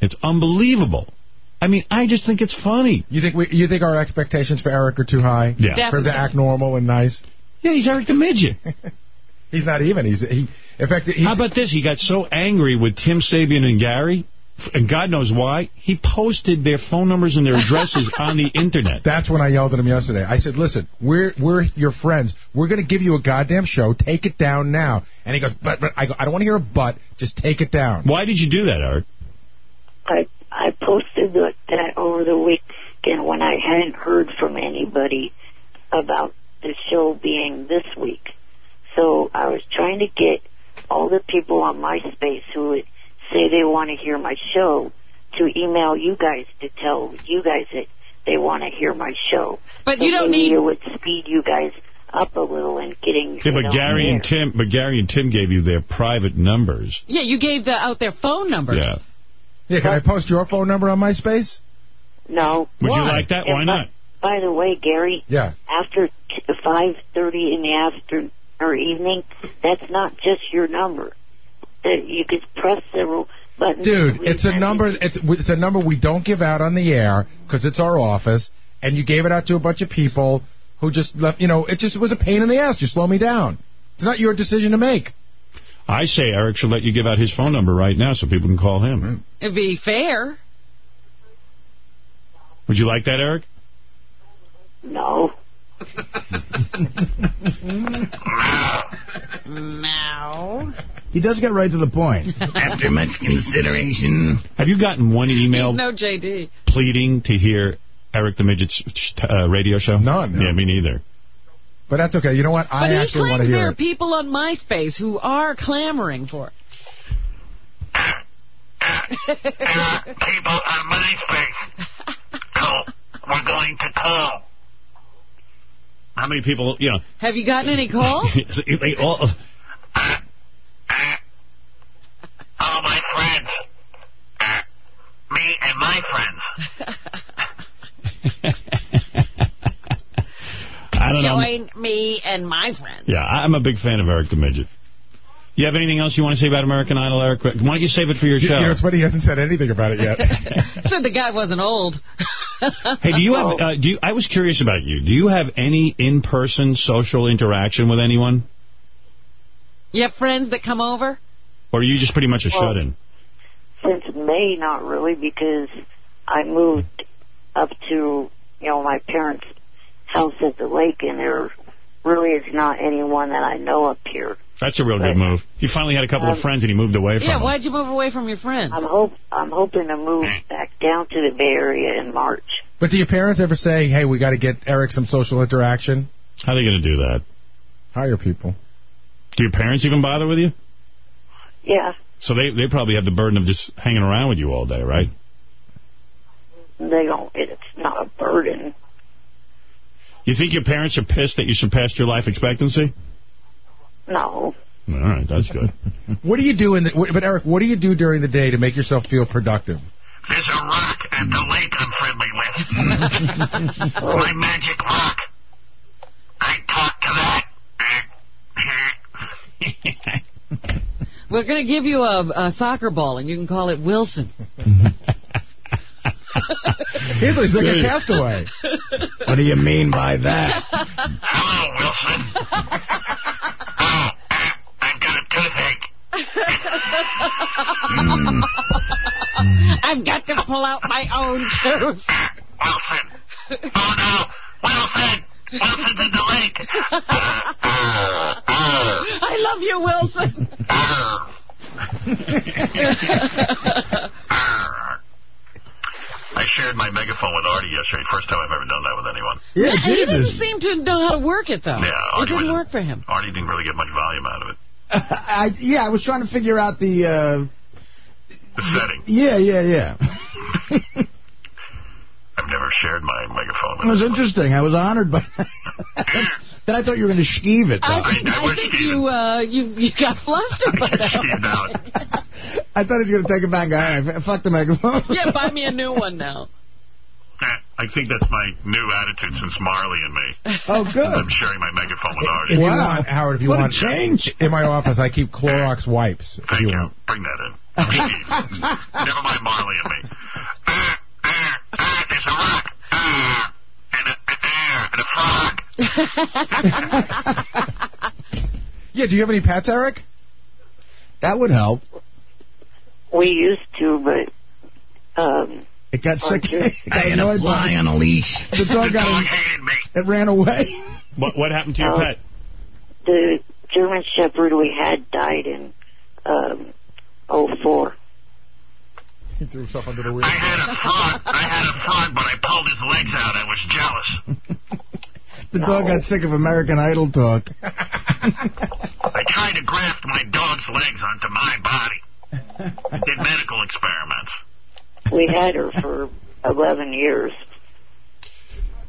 It's unbelievable. I mean, I just think it's funny. You think we, you think our expectations for Eric are too high? Yeah. For him to act normal and nice? Yeah, he's Eric the Midget. he's not even. He's he. In fact, he's, How about this? He got so angry with Tim Sabean and Gary, f- and God knows why, he posted their phone numbers and their addresses on the internet. That's when I yelled at him yesterday. I said, "Listen, we're we're your friends. We're going to give you a goddamn show. Take it down now." And he goes, "But but I go, I don't want to hear a but. Just take it down." Why did you do that, Art? I I posted the, that over the weekend when I hadn't heard from anybody about the show being this week. So I was trying to get all the people on MySpace who would say they want to hear my show to email you guys to tell you guys that they want to hear my show. But So you don't need- it would speed you guys up a little in getting. Yeah, but Gary and Tim, but Gary and Tim gave you their private numbers. Yeah, you gave the, out their phone numbers. Yeah. Yeah, can I post your phone number on MySpace? No. Would you like that? Why And not? By the way, Gary, Yeah. after five thirty in the afternoon or evening, that's not just your number. You could press several buttons. Dude, it's a number. It's it's a number we don't give out on the air because it's our office, and you gave it out to a bunch of people who just left. You know, it just was a pain in the ass. You slow me down. It's not your decision to make. I say Eric should let you give out his phone number right now so people can call him. It'd be fair. Would you like that, Eric? No. No. He does get right to the point. After much consideration. Have you gotten one email He's no JD. pleading to hear Eric the Midget's uh, radio show? None. Yeah, me neither. But that's okay. You know what? I he actually want to claims there hear are people on MySpace who are clamoring for it. People on MySpace. Call. We're going to call. How many people, you know, Have you gotten any calls? they all, All my friends. Uh, me and my friends. I don't know. Join me and my friends. Yeah, I'm a big fan of Eric the Midget. You have anything else you want to say about American Idol, Eric? Why don't you save it for your You, show? you know, it's funny. He hasn't said anything about it yet. Said the guy wasn't old. Hey, do you have? Uh, do you? I was curious about you. Do you have any in-person social interaction with anyone, You have friends that come over? or are you just pretty much a Well, shut-in? Since May, not really, because I moved up to, you know, my parents' house at the lake, and there really is not anyone that I know up here. That's a real good move. He finally had a couple of Um, friends and he moved away from Yeah, them. why'd you move away from your friends? I'm hope I'm hoping to move back down to the Bay Area in March. But do your parents ever say, hey, we got to get Eric some social interaction? How are they going to do that? Hire people. Do your parents even bother with you? Yeah, So they, they probably have the burden of just hanging around with you all day, right? they don't. It's not a burden. You think your parents are pissed that you surpassed your life expectancy? No. All right, that's good. What do you do in the, what- but Eric, what do you do during the day to make yourself feel productive? There's a rock at the lake I'm friendly with. My magic rock. I talk to that. We're going to give you a, a soccer ball, and you can call it Wilson. He's like a castaway. What do you mean by that? Hello, Wilson. oh, uh, I've got a toothache. I've got to pull out my own tooth. Wilson. Oh, no. Wilson. Wilson's in the lake. I love you, Wilson. I shared my megaphone with Artie yesterday. First time I've ever done that with anyone. Yeah, Jesus. he didn't seem to know how to work it, though. Yeah, it didn't work for him. Artie didn't really get much volume out of it. I, yeah, I was trying to figure out the. Uh, The setting. yeah, yeah, yeah. I've never shared my megaphone It was interesting. I was honored by. then I thought you were going to skeeve it. Though. I think, I think you, uh, you you got flustered by that. I thought he was going to take it back. All right, fuck the megaphone. yeah, buy me a new one now. I think that's my new attitude since Marley and me. Oh, good. I'm sharing my megaphone with Artie. If you want, Howard, if you What a want, change. in my office, I keep Clorox wipes. If you want. Bring that in. Never mind Marley and me. There's a rock. And a, and a frog. Yeah, do you have any pets, Eric? That would help. We used to, but um, It got sick. Okay. It got I had a annoyed fly by- on a leash. The dog got. It ran away. What what happened to your Oh. pet? the German Shepherd we had died in um, 04. He threw himself under the wheel. I had a frog. I had a frog, but I pulled his legs out. I was jealous. The dog got sick of American Idol talk. I tried to graft my dog's legs onto my body. Did medical experiments. We had her for 11 years.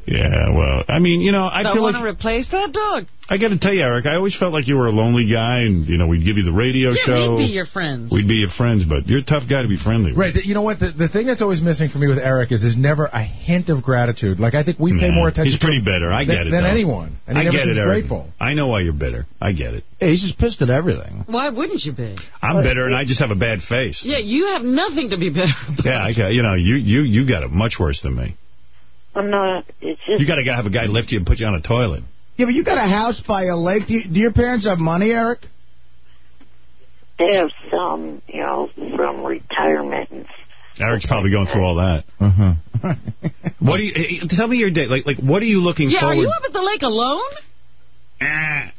Yeah, well, I mean, you know, I I feel want like to replace that dog. I got to tell you, Eric, I always felt like you were a lonely guy, and you know, we'd give you the radio Yeah, show. we'd be your friends. We'd be your friends, but you're a tough guy to be friendly with. Right. You know what? The, the thing that's always missing for me with Eric is there's never a hint of gratitude. Like, I think we pay Nah, more attention He's pretty to bitter. I than, get it. than though. anyone. And he I never get seems it, Eric. grateful. I know why you're bitter. I get it. Yeah, he's just pissed at everything. Why wouldn't you be? I'm bitter, and I just have a bad face. Yeah, you have nothing to be bitter about. Yeah, I got, you know, you you you got it much worse than me. I'm not, it's just, You got to have a guy lift you and put you on a toilet. Yeah, but you got a house by a lake. Do, you, do your parents have money, Eric? they have some, you know, from retirement and Eric's probably going through all that. Uh-huh. What do you eh, eh, tell me your day? Like like what are you looking Yeah, are you up at the lake alone?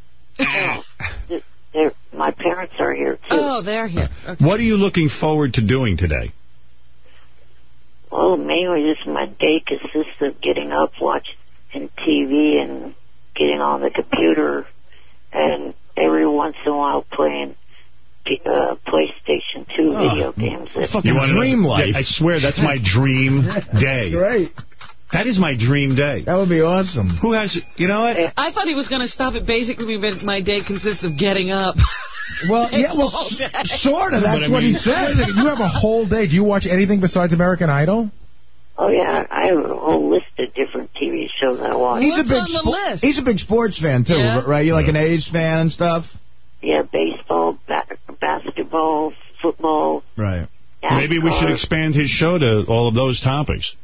they're- they're- my parents are here too. Oh, they're here. Okay. What are you looking forward to doing today? Well, mainly just my day consists of getting up, watching TV, and getting on the computer, and every once in a while playing uh, PlayStation 2 Oh, video games. fucking wanna dream life. Yeah, I swear that's my dream day. Right. That is my dream day. That would be awesome. Who has? You know what? I thought he was going to stop it. Basically, but my day consists of getting up. Well, yeah, well, All day. s- sort of. That's But I what he mean- Wait a said. you have a whole day. Do you watch anything besides American Idol? Oh yeah, I have a whole list of different TV shows I watch. He's a big on the list? he's a big sports fan too, Yeah. right? You like an A's fan and stuff, Yeah, baseball, ba- basketball, football. right? Maybe we should expand his show to all of those topics.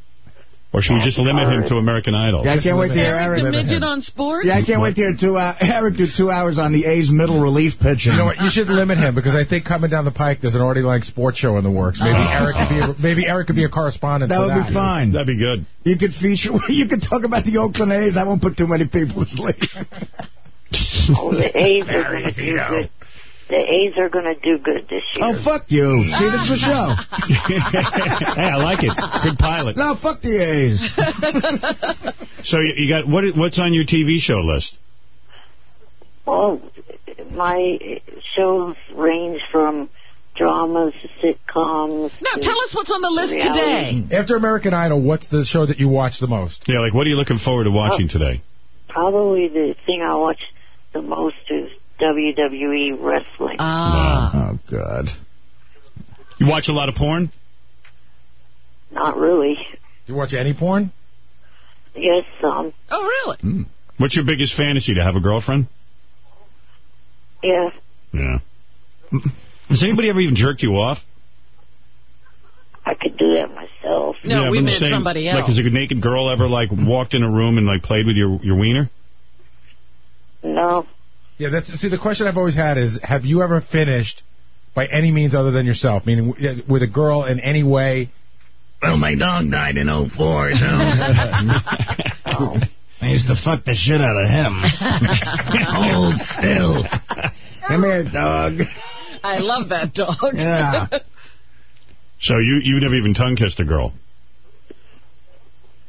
Or should we just limit him to American Idol? Yeah, I can't wait to hear Eric Eric. the midget on sports? Yeah, I can't wait to hear two hours. Uh, Eric do two hours on the A's middle relief pitching. You know what? You should limit him because I think coming down the pike, there's an already like sports show in the works. Maybe Oh. Eric could be a, maybe Eric could be a correspondent. That for would be fine. That'd be good. You could feature. You could talk about the Oakland A's. I won't put too many people to sleep. Oh, the A's are going to do good. The A's are going to do good this year. Oh, fuck you. See, this is the show. hey, I like it. Good pilot. No, fuck the A's. So you, you got what? What's on your TV show list? Oh, my shows range from dramas to sitcoms. Now, tell us what's on the list reality. today. After American Idol, what's the show that you watch the most? Yeah, like what are you looking forward to watching Oh. today? Probably the thing I watch the most is WWE wrestling. Ah. Oh, God. You watch a lot of porn? Not really. You watch any porn? Yes, some. Oh, really? Hmm. What's your biggest fantasy? To have a girlfriend? Yeah. Yeah. Has anybody ever even jerked you off? I could do that myself. No, yeah, we but I'm meant saying, somebody else. Like, else. has a naked girl ever like walked in a room and like played with your your wiener? No. Yeah, that's see the question I've always had is have you ever finished by any means other than yourself, meaning with a girl in any way? Well, my dog died in 04, so... I used to fuck the shit out of him. Hold still. Come here, dog. I love that dog. Yeah. So you you never even tongue kissed a girl?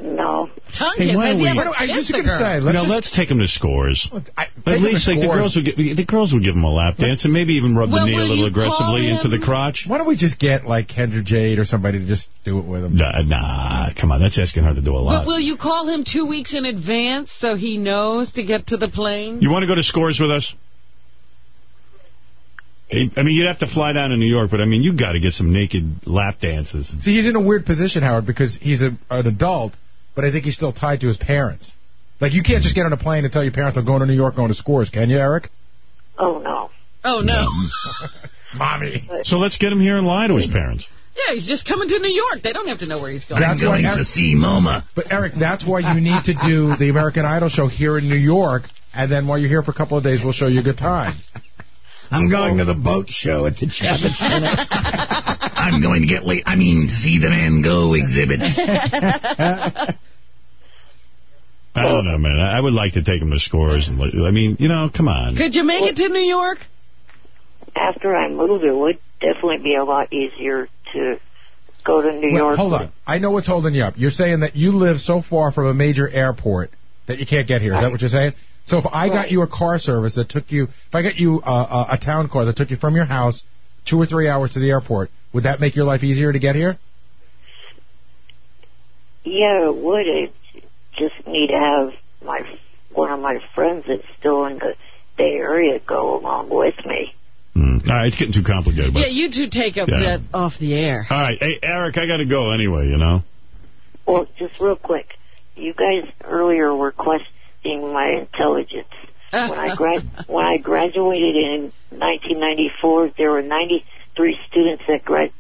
No. Tongue Hey, kiss. why Has don't he we- I kissed just a gonna say, you let's know, just- let's take him to scores. I, At least like the girls would get, the girls would give him a lap dance and maybe even rub Well, the knee a little aggressively into the crotch. Why don't we just get like Kendra Jade or somebody to just do it with him? Nah, nah, come on, that's asking her to do a lot. But will you call him two weeks in advance so he knows to get to the plane? You want to go to scores with us? I mean, you'd have to fly down to New York, but I mean, you've got to get some naked lap dances. See, he's in a weird position, Howard, because he's a, an adult, but I think he's still tied to his parents. Like, you can't just get on a plane and tell your parents I'm going to New York, going to scores, can you, Eric? Oh, no. Oh, no. Mommy. So let's get him here and lie to his parents. Yeah, he's just coming to New York. They don't have to know where he's going. I'm going Eric- to see Moma. But, Eric, that's why you need to do the American Idol show here in New York, and then while you're here for a couple of days, we'll show you a good time. I'm going to the boat show at the Javits Center. I'm going to get late. I mean, see the man go exhibits. I don't know, man. I I would like to take him to scores. And I mean, you know, come on. Could you make it to New York? After I move, it would definitely be a lot easier to go to New Wait, York. hold on. I know what's holding you up. You're saying that you live so far from a major airport that you can't get here. Is that what you're saying? So if I got you a car service that took you, if I got you uh, a, a town car that took you from your house two or three hours to the airport, would that make your life easier to get here? Yeah, it would. I just need to have my one of my friends that's still in the Bay Area go along with me. Mm. All right, it's getting too complicated. But Yeah, you two take up Yeah. that off the air. All right, hey, Eric, I got to go anyway, you know. Well, just real quick, you guys earlier were questioning my intelligence. When I grad when I graduated in 1994, there were 93 students that grad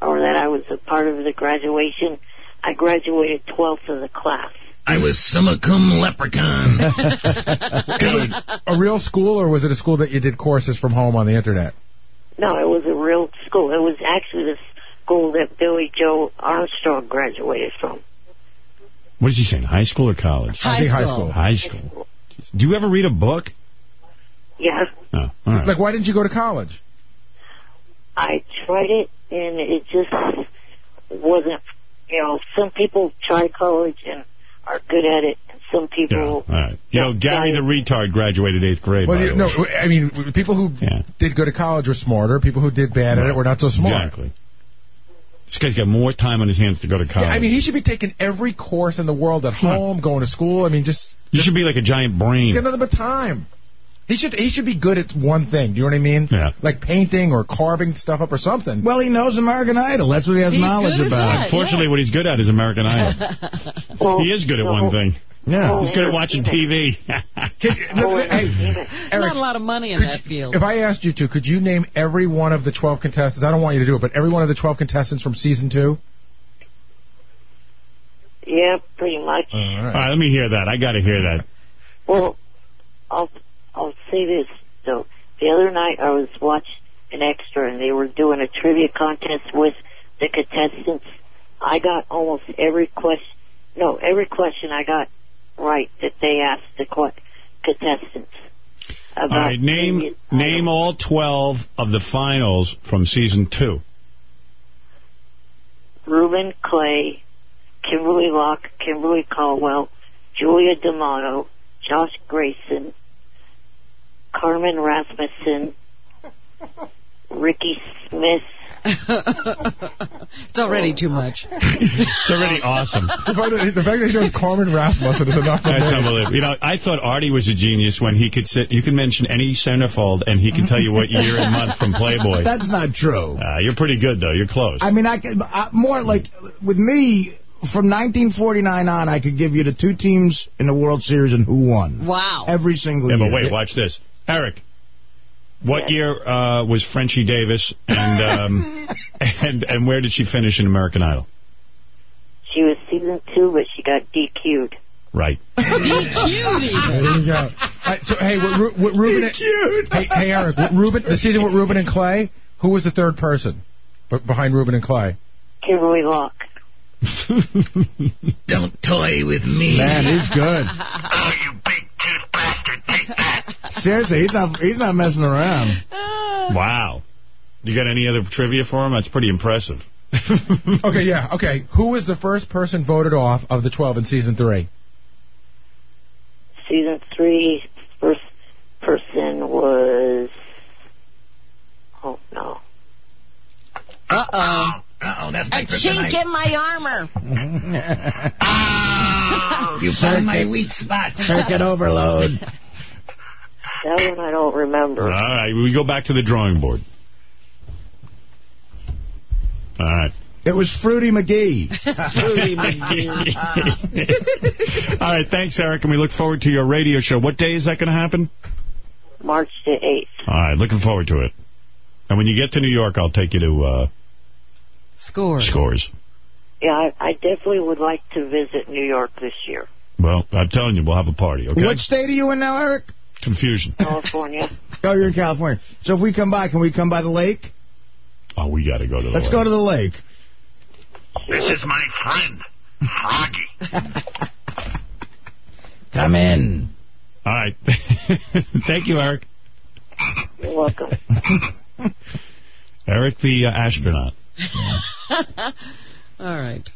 or that I was a part of the graduation. I graduated 12th of the class. I was summa cum leprechaun. A real school, or was it a school that you did courses from home on the internet? No, it was a real school. It was actually the school that Billie Joe Armstrong graduated from. What is he saying, high school or college? High I think high school. school. High school. Do you ever read a book? Yeah, Oh, all right. Like, why didn't you go to college? I tried it and it just wasn't. You know, some people try college and are good at it, and some people. All right. You know, Gary the retard graduated eighth grade. Well, by you, the no, way. I mean, people who did go to college were smarter. People who did bad at it were not so smart. Exactly. This guy's got more time on his hands to go to college. Yeah, I mean, he should be taking every course in the world at home, going to school. I mean, just you should be like a giant brain. he's got nothing but time. He should he should be good at one thing. Do you know what I mean? Yeah. Like painting or carving stuff up or something. Well, he knows American Idol. That's what he has knowledge about. Unfortunately, what he's good at is American Idol. he is good at one thing. Yeah. He's good at watching TV. hey, Eric, Not a lot of money in that field. If I asked you to, could you name every one of the 12 contestants? I don't want you to do it, but every one of the 12 contestants from season two? Yeah, pretty much. All right, let me hear that. I got to hear that. Well, I'll I'll say this though. The other night I was watching an extra, and they were doing a trivia contest with the contestants. I got almost every question. No, every question I got right that they asked the contestants. All right, name name all 12 of the finals from season two. Ruben Clay, Kimberly Locke, Kimberly Caldwell, Julia DeMato, Josh Gracin, Carmen Rasmussen, Rickey Smith. it's already too much. It's already awesome. The fact that, the fact that he knows Carmen Rasmussen is enough That's unbelievable. You know, I thought Artie was a genius when he could sit. You can mention any centerfold, and he can tell you what year and month from Playboy. That's not true. Uh, you're pretty good, though. You're close. I mean, I could I, more like with me from 1949 on. I could give you the two teams in the World Series and who won. Wow. Every single Yeah, year. but wait, watch this. Eric, what year uh, was Frenchie Davis, and um, and and where did she finish in American Idol? She was season two, but she got DQ'd. Right. There you go. Uh, so, hey, what, Ru- what Ruben... Hey, hey, Eric, what Ruben, the season with Ruben and Clay, who was the third person b- behind Ruben and Clay? Kimberly Locke. Don't toy with me. Man, he's good. Oh, you big tooth bastard, take that. Seriously, he's not he's not messing around. Wow. You got any other trivia for him? That's pretty impressive. Okay, yeah, okay. Who was the first person voted off of the 12 in season three? Season three, first person was. Oh no. Uh-oh. Uh-oh, that's A my chink kryptonite. in my armor. Ah, you found my weak spot. Circuit overload. That one I don't remember. All right, we go back to the drawing board. All right. It was Fruity McGee. Fruity McGee. All right, thanks, Eric, and we look forward to your radio show. What day is that going to happen? March the 8th. All right, looking forward to it. And when you get to New York, I'll take you to uh, Scores. Scores. Yeah, I, I definitely would like to visit New York this year. Well, I'm telling you, we'll have a party, okay? What state are you in now, Eric? Confusion. California. Oh, you're in California. So if we come by, can we come by the lake? Oh, we got to go to the Let's lake. go to the lake. This is my friend, Froggy. Come in. All right. Thank you, Eric. You're welcome. Eric the uh, astronaut. All right.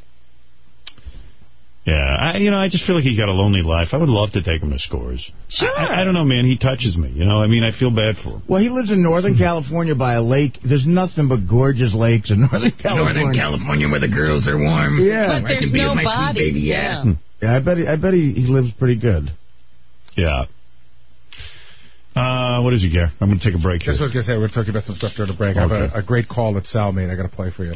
Yeah, I, you know, I just feel like he's got a lonely life. I would love to take him to scores. Sure. I, I don't know, man. He touches me. You know, I mean, I feel bad for him. Well, he lives in Northern California by a lake. There's nothing but gorgeous lakes in Northern California. Northern California where the girls are warm. Yeah. But Where I there's can be no with my sweet body. baby, yeah. Yeah, I bet he, I bet he, he lives pretty good. Yeah. Uh, what is it, he care? I'm going to take a break here. That's what I was going to say. We're talking about some stuff during the break. I have a, a great call that Sal made. I got to play for you.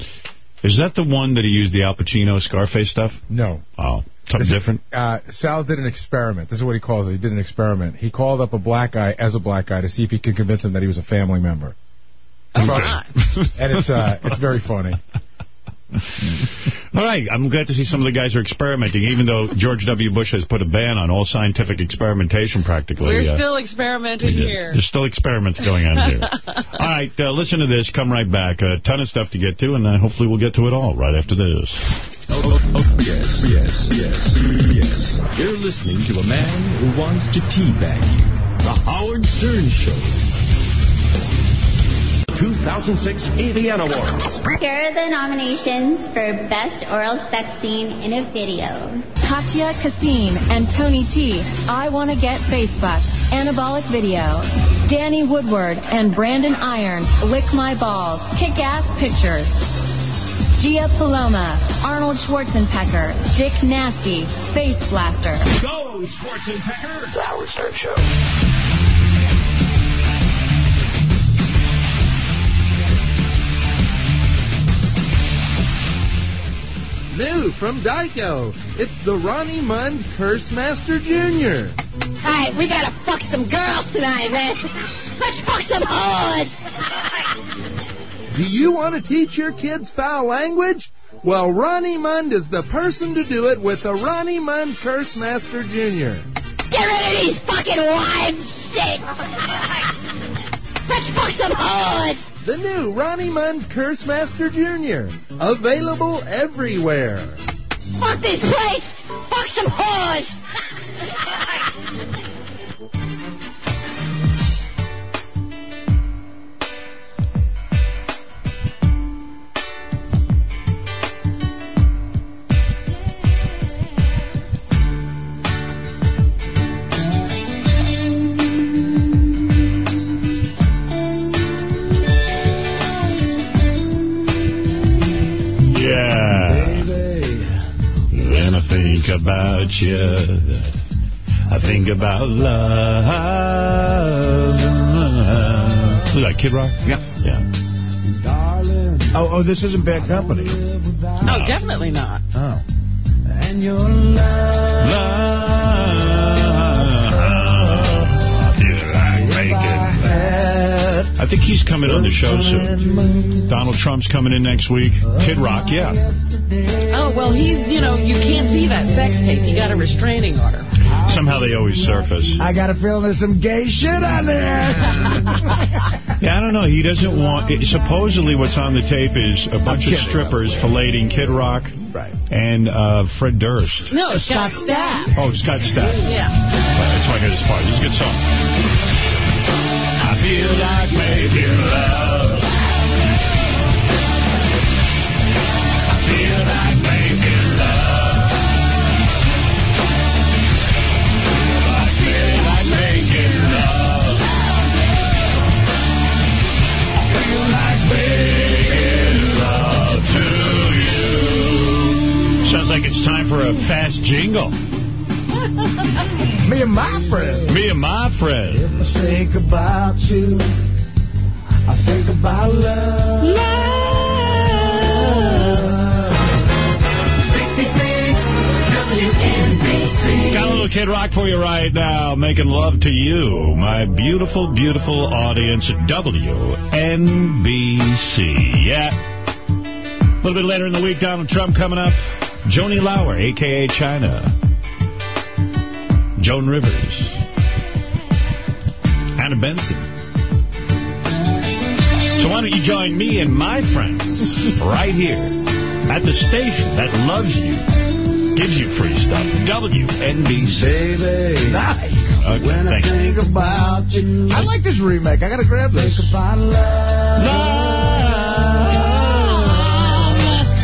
Is that the one that he used the Al Pacino Scarface stuff? No. Oh, something This is- different? Uh, Sal did an experiment. This is what he calls it. He did an experiment. He called up a black guy as a black guy to see if he could convince him that he was a family member. Oh, So- and it's uh, it's very funny. All right, I'm glad to see some of the guys are experimenting, even though George W. Bush has put a ban on all scientific experimentation practically. We're Uh, still experimenting yeah, here. There's still experiments going on here. all right, uh, listen to this. Come right back. A ton of stuff to get to, and uh, hopefully we'll get to it all right after this. Oh, oh, oh, yes, yes, yes, yes. You're listening to a man who wants to teabag you. The Howard Stern Show. 2006 AVN Awards. Here are the nominations for Best Oral Sex Scene in a Video. Katja Kassin and Tony T. I Want to Get Facebucked. Anabolic Video. Dani Woodward and Brandon Irons. Lick My Balls. Kick Ass Pictures. Gia Paloma. Arnold Schwarzenegger. Dick Nasty. Face Blaster. Go, Schwarzenegger! The Howard Stern Show. New from Dyko. It's the Ronnie Mund Curse Master Jr. Alright, we gotta fuck some girls tonight, man. Let's fuck some hoes. Do you want to teach your kids foul language? Well, Ronnie Mund is the person to do it with the Ronnie Mund Curse Master Jr. Get rid of these fucking wives! Shit! Let's fuck some hoes! The new Ronnie Mund Curse Master Jr. Available everywhere. Fuck this place! Fuck some hoes! about you, I think about love. Was that Kid Rock? Yeah. Yeah. Oh, oh, this isn't bad company. No, definitely not. Oh. And your love. I think he's coming on the show soon. Donald Trump's coming in next week. Kid Rock, yeah. Oh, well, he's, you know, you can't see that sex tape. You got a restraining order. Somehow they always surface. I got a feeling there's some gay shit on there. Yeah, I don't know. He doesn't want... It, supposedly what's on the tape is a bunch of strippers filleting Kid Rock right. and uh, Fred Durst. No, Scott Stapp. Oh, Scott Stapp. Yeah. That's why I hear this part. This is a good song. Feel like making love. I feel like making love. I feel like making love. I feel like making love to you. Sounds like it's time for a fast jingle. Me and my friend. Me and my friend. I think about you. I think about love. Love. Got a little Kid Rock for you right now, making love to you, my beautiful, beautiful audience at WNBC. Yeah. A little bit later in the week, Donald Trump coming up. Joanie Laurer, a.k.a. Chyna. Joan Rivers. Anna Benson. So why don't you join me and my friends right here at the station that loves you, gives you free stuff, WNBC. Baby. Nice. Okay, When I thank you. think about you. I like this remake. I gotta grab this. Think about love.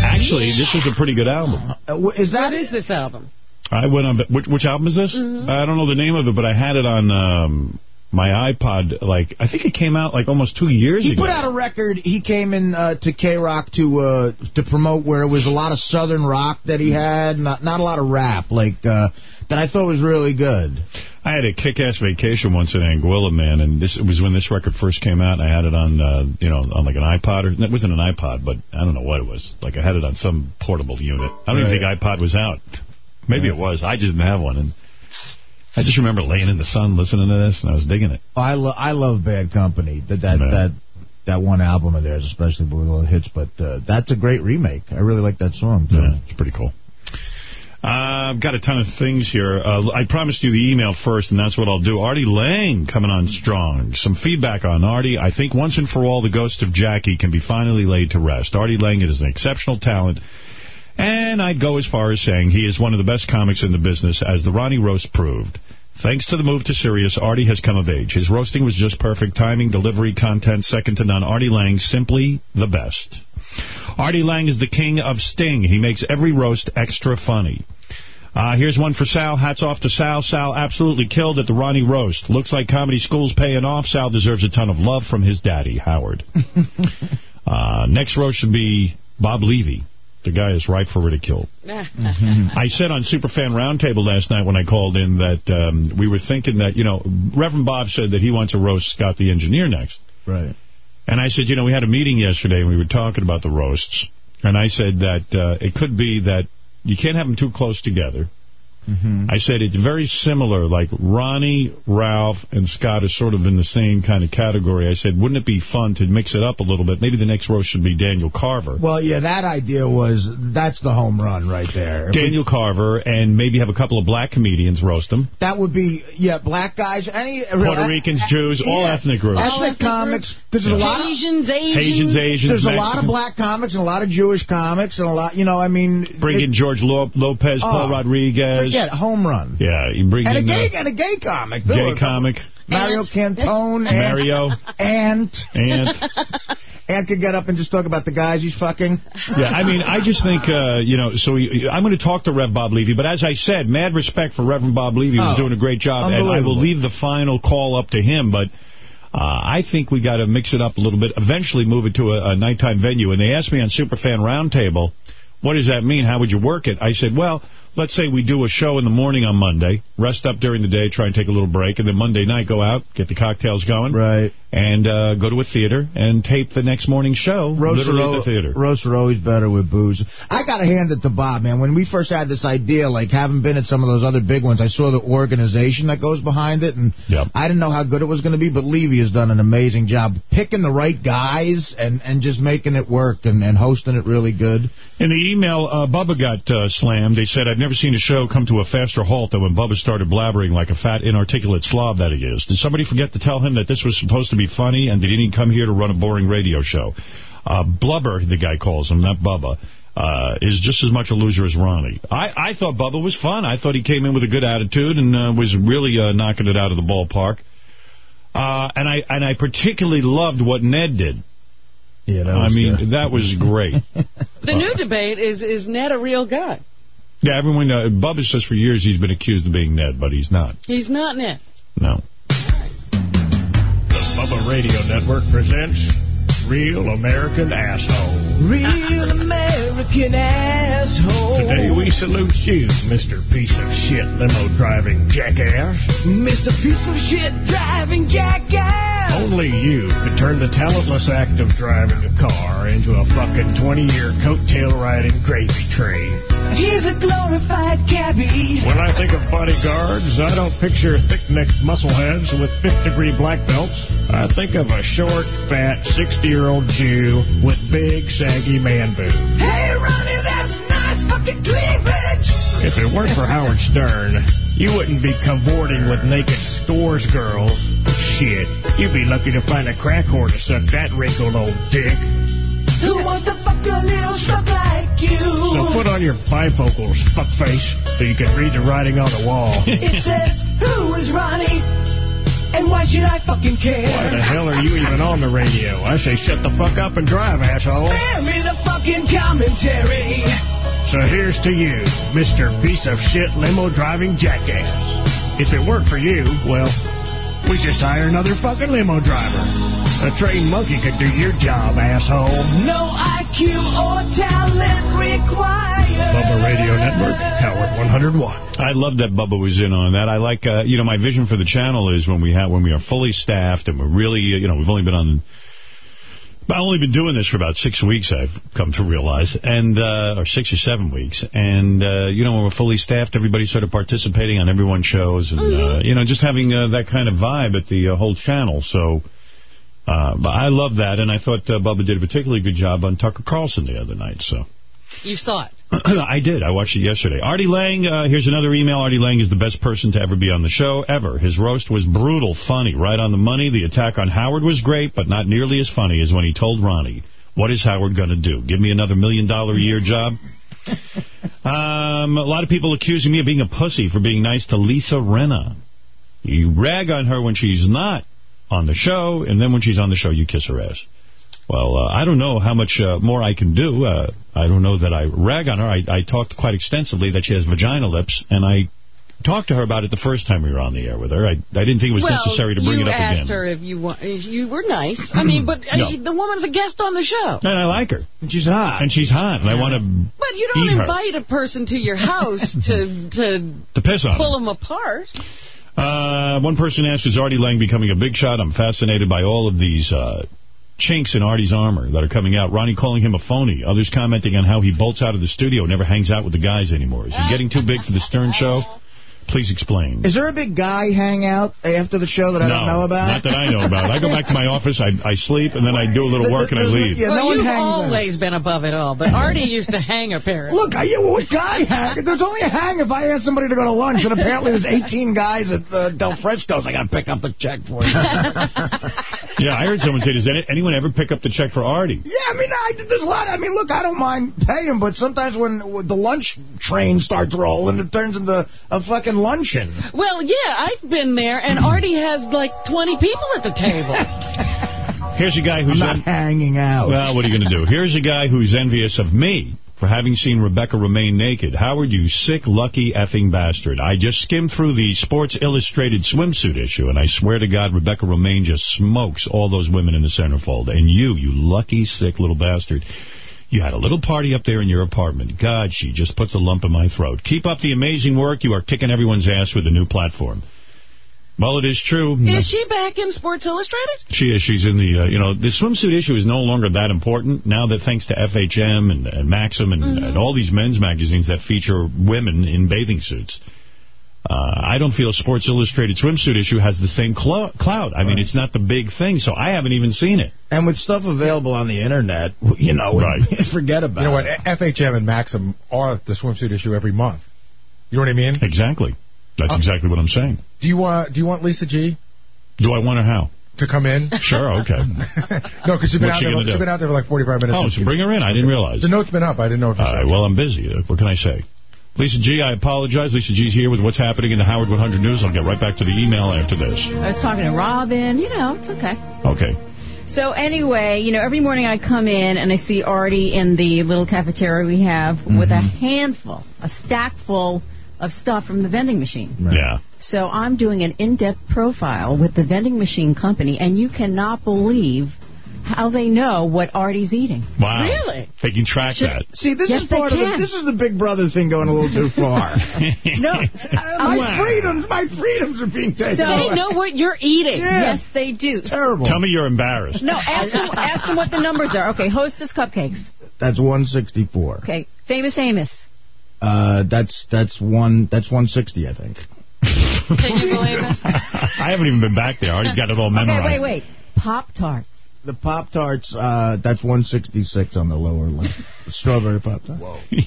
Actually, this was a pretty good album. Uh, is that What is this album? I went on. Which, which album is this? Mm-hmm. I don't know the name of it, but I had it on um, my iPod. Like I think it came out like almost two years He ago. He put out a record. He came in uh, to K-Rock to uh, to promote where it was a lot of southern rock that he had, not not a lot of rap, like uh, that I thought was really good. I had a kick-ass vacation once in Anguilla, man, and this it was when this record first came out. And I had it on, uh, you know, on like an iPod, or it wasn't an iPod, but I don't know what it was. Like I had it on some portable unit. I don't even think iPod was out. Maybe it was. I just didn't have one, and I just remember laying in the sun listening to this, and I was digging it. I lo I love Bad Company. That that Yeah. that that one album of theirs, especially with all the hits. But uh, that's a great remake. I really like that song too. Yeah, it's pretty cool. Uh, I've got a ton of things here. Uh, I promised you the email first, and that's what I'll do. Artie Lange coming on strong. Some feedback on Artie. I think once and for all, the ghost of Jackie can be finally laid to rest. Artie Lange is an exceptional talent, and I'd go as far as saying he is one of the best comics in the business, as the Ronnie Roast proved. Thanks to the move to Sirius, Artie has come of age. His roasting was just perfect. Timing, delivery, content, second to none. Artie Lange, simply the best. Artie Lange is the king of sting. He makes every roast extra funny. Uh, here's one for Sal. Hats off to Sal. Sal absolutely killed at the Ronnie Roast. Looks like comedy school's paying off. Sal deserves a ton of love from his daddy, Howard. uh, next roast should be Bob Levy. The guy is ripe for ridicule. I said on Superfan Roundtable last night when I called in that um, we were thinking that, you know, Reverend Bob said that he wants to roast Scott the Engineer next. Right. And I said, you know, we had a meeting yesterday and we were talking about the roasts. And I said that uh, it could be that you can't have them too close together. Mm-hmm. I said it's very similar, like Ronnie, Ralph, and Scott are sort of in the same kind of category. I said, wouldn't it be fun to mix it up a little bit? Maybe the next roast should be Daniel Carver. Well, yeah, that idea was, that's the home run right there. If we- Daniel Carver, and maybe have a couple of black comedians roast him. that would be, yeah, black guys, any... Puerto Ricans, Jews, all ethnic groups. Ethnic comics. There's a lot of... Asians, Asians. Asians, Asians, There's a lot of black comics and a lot of Jewish comics and a lot, you know, I mean... Bring it- in George Lo- Lopez, Paul Oh, Rodriguez. Forget, home run. Yeah, you bring And a gay, and a gay comic. Gay were comic. Mario Cantone. Mario. Ant. Ant. Ant could get up and just talk about the guys he's fucking. Yeah, I mean, I just think, uh, you know, so he, I'm going to talk to Rev Bob Levy, but as I said, mad respect for Reverend Bob Levy, who's Oh, doing a great job, and I will leave the final call up to him, but uh, I think we got to mix it up a little bit, eventually move it to a, a nighttime venue, and they asked me on Superfan Roundtable, what does that mean? How would you work it? I said, well, let's say we do a show in the morning on Monday, rest up during the day, try and take a little break, and then Monday night go out, get the cocktails going, Right. and uh, go to a theater and tape the next morning show, Roasts literally at the theater. roasts are always better with booze. I got to hand it to Bob, man. When we first had this idea, like having been at some of those other big ones, I saw the organization that goes behind it, and I didn't know how good it was going to be, but Levy has done an amazing job picking the right guys and, and just making it work and, and hosting it really good. In the email, uh, Bubba got uh, slammed. They said, I've never seen a show come to a faster halt than when Bubba started blabbering like a fat, inarticulate slob that he is. Did somebody forget to tell him that this was supposed to be funny and that he didn't come here to run a boring radio show? Uh, Blubber, the guy calls him, not Bubba, uh, is just as much a loser as Ronnie. I, I thought Bubba was fun. I thought he came in with a good attitude and uh, was really uh, knocking it out of the ballpark. Uh, and I and I particularly loved what Ned did. Yeah, that I mean, good. that was great. The new debate is, is Ned a real guy? Yeah, everyone, uh, Bubba says for years he's been accused of being Ned, but he's not. He's not Ned. No. The Bubba Radio Network presents Real American Asshole. Real American asshole. Today we salute you, Mr. Piece of Shit Limo Driving Jackass. Mr. Piece of Shit driving jackass. Only you could turn the talentless act of driving a car into a fucking 20-year coattail riding gravy train. He's a glorified cabbie. When I think of bodyguards, I don't picture thick-necked muscleheads with fifth-degree black belts. I think of a short, fat, 60-year-old Jew with big, saggy man boobs. Hey, Ronnie, that's nice fucking cleavage. If it weren't for Howard Stern, you wouldn't be cavorting with naked stores girls. Shit, you'd be lucky to find a crack whore to suck that wrinkled old dick. Who wants to fuck a little schmuck like you? So put on your bifocals, fuckface, so you can read the writing on the wall. It says, who is Ronnie? And why should I fucking care? Why the hell are you even on the radio? I say shut the fuck up and drive, asshole. Spare me the fucking commentary. So here's to you, Mr. Piece of Shit Limo Driving Jackass. If it weren't for you, well, we just hire another fucking limo driver. A trained monkey could do your job, asshole. No IQ or talent required. Bubba Radio Network, Howard 101. I love that Bubba was in on that. I like, uh, you know, my vision for the channel is when we have when we are fully staffed and we're really, uh, you know, we've only been on. I've only been doing this for about six weeks, I've come to realize, and uh, or six or seven weeks. And, uh, you know, when we're fully staffed, everybody's sort of participating on everyone's shows and, uh, you know, just having uh, that kind of vibe at the uh, whole channel. So uh, but I love that, and I thought uh, Bubba did a particularly good job on Tucker Carlson the other night. So You saw it. I did. I watched it yesterday. Artie Lange, uh, here's another email. Artie Lange is the best person to ever be on the show, ever. His roast was brutal, funny, right on the money. The attack on Howard was great, but not nearly as funny as when he told Ronnie, what is Howard going to do? Give me another million dollar a year job? um, a lot of people accusing me of being a pussy for being nice to Lisa Rinna. You rag on her when she's not on the show, and then when she's on the show, you kiss her ass. Well, uh, I don't know how much uh, more I can do. Uh, I don't know that I rag on her. I, I talked quite extensively that she has vagina lips, and I talked to her about it the first time we were on the air with her. I, I didn't think it was well, necessary to bring it up again. you asked again. her if you want. You were nice. I mean, but No. the woman's a guest on the show. And I like her. And she's hot. And she's hot, and I want to But you don't her. invite a person to your house to to to piss on her. pull them apart. Uh, one person asked, is Artie Lange becoming a big shot? I'm fascinated by all of these uh, chinks in Artie's armor that are coming out. Ronnie calling him a phony. Others commenting on how he bolts out of the studio and never hangs out with the guys anymore. Is he getting too big for the Stern Show? Please explain. Is there a big guy hangout after the show that I no, don't know about? not that I know about. I go back to my office, I, I sleep, and then I do a little work and I leave. Yeah, well, no one you've hangs out. always been above it all, but Artie used to hang apparently. Look, I, yeah, what guy hang? There's only a hang if I ask somebody to go to lunch, and apparently there's 18 guys at uh, Del Frisco's. I got to pick up the check for you. Yeah, I heard someone say, does any, anyone ever pick up the check for Artie? Yeah, I mean, I, there's a lot. I mean, look, I don't mind paying, but sometimes when the lunch train starts rolling, it turns into a fucking luncheon. Well, yeah, I've been there, and Artie has like 20 people at the table. Here's a guy who's... I'm not en- hanging out. well, what are you going to do? Here's a guy who's envious of me for having seen Rebecca Romijn naked. Howard, you sick, lucky effing bastard. I just skimmed through the Sports Illustrated swimsuit issue, and I swear to God, Rebecca Romijn just smokes all those women in the centerfold. And you, you lucky, sick little bastard, you had a little party up there in your apartment. God, she just puts a lump in my throat. Keep up the amazing work. You are kicking everyone's ass with the new platform. Well, it is true. Is she back in Sports Illustrated? She is. She's in the, uh, you know, the swimsuit issue is no longer that important now that thanks to FHM and, and Maxim and, Mm-hmm. and all these men's magazines that feature women in bathing suits. Uh, I don't feel Sports Illustrated swimsuit issue has the same clo- clout. I mean, it's not the big thing, so I haven't even seen it. And with stuff available on the internet, you know, Right. forget about it. You know what? it. FHM and Maxim are the swimsuit issue every month. You know what I mean? Exactly. That's exactly what I'm saying. Do you want Do you want Lisa G Do I want her how? to come in? Sure, okay. no, because she's been out she there. gonna been out there for like 45 minutes. Oh, since so she- bring her in. I didn't realize. The note's been up. I didn't know if you All right, well, I'm busy. Uh, What can I say? Lisa G, I apologize. Lisa G's here with what's happening in the Howard 100 News. I'll get right back to the email after this. I was talking to Robin. You know, it's okay. Okay. So anyway, you know, every morning I come in and I see Artie in the little cafeteria we have with a mm-hmm. handful, a stack full of stuff from the vending machine. Yeah. So I'm doing an in-depth profile with the vending machine company, and you cannot believe how they know what Artie's eating. Wow. Really? They can track that. See, this Yes, is part of the, this is the Big Brother thing going a little too far. No, my Wow. freedoms, my freedoms are being taken. So- away. They know what you're eating. Yeah. Yes, they do. Terrible. Tell me you're embarrassed. No, ask them, ask them what the numbers are. Okay, Hostess cupcakes. That's 164. Okay, Famous Amos. Uh, that's that's one that's 160, I think. Can you believe it? I haven't even been back there. I already got it all memorized. Okay, memorized. wait, wait. Pop Tarts. The Pop Tarts, uh, that's 166 on the lower limit. The strawberry Pop Tart. Whoa.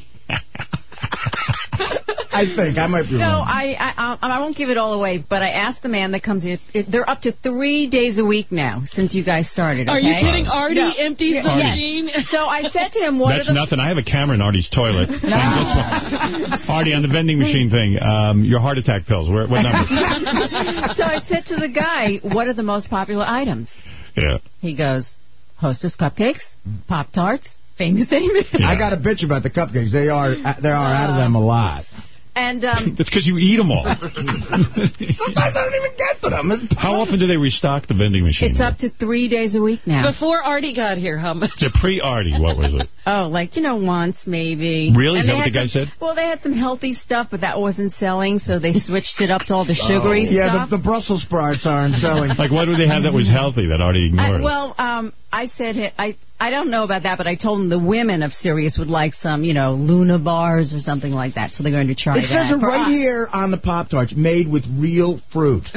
I think I might be So wrong. I, I I won't give it all away, but I asked the man that comes in. They're up to three days a week now since you guys started. Are you kidding? Artie No. empties the Yes. machine? So I said to him, "What That's are nothing. I have a camera in Artie's toilet. And guess what? Artie, on the vending machine thing, um, your heart attack pills, where, what number? so I said to the guy, "What are the most popular items?" Yeah. He goes, "Hostess cupcakes, Pop Tarts, Famous Amos." I got a bitch about the cupcakes. They are there are out of them a lot. And um, That's because you eat them all. Sometimes I don't even get to them. How often do they restock the vending machine? it's up to three days a week now. Before Artie got here, how much? The pre-Artie, what was it? Oh, like, you know, once maybe. Really? Is And that they what the guy some- said? Well, they had some healthy stuff, but that wasn't selling, so they switched it up to all the sugary yeah, stuff. the, the Brussels sprouts aren't selling. Like, what do they have that was healthy that Artie I, ignored? well, um, I said I I don't know about that, but I told them the women of Sirius would like some, you know, Luna bars or something like that, so they're going to try It that. says it right us. here on the Pop Tarts, made with real fruit.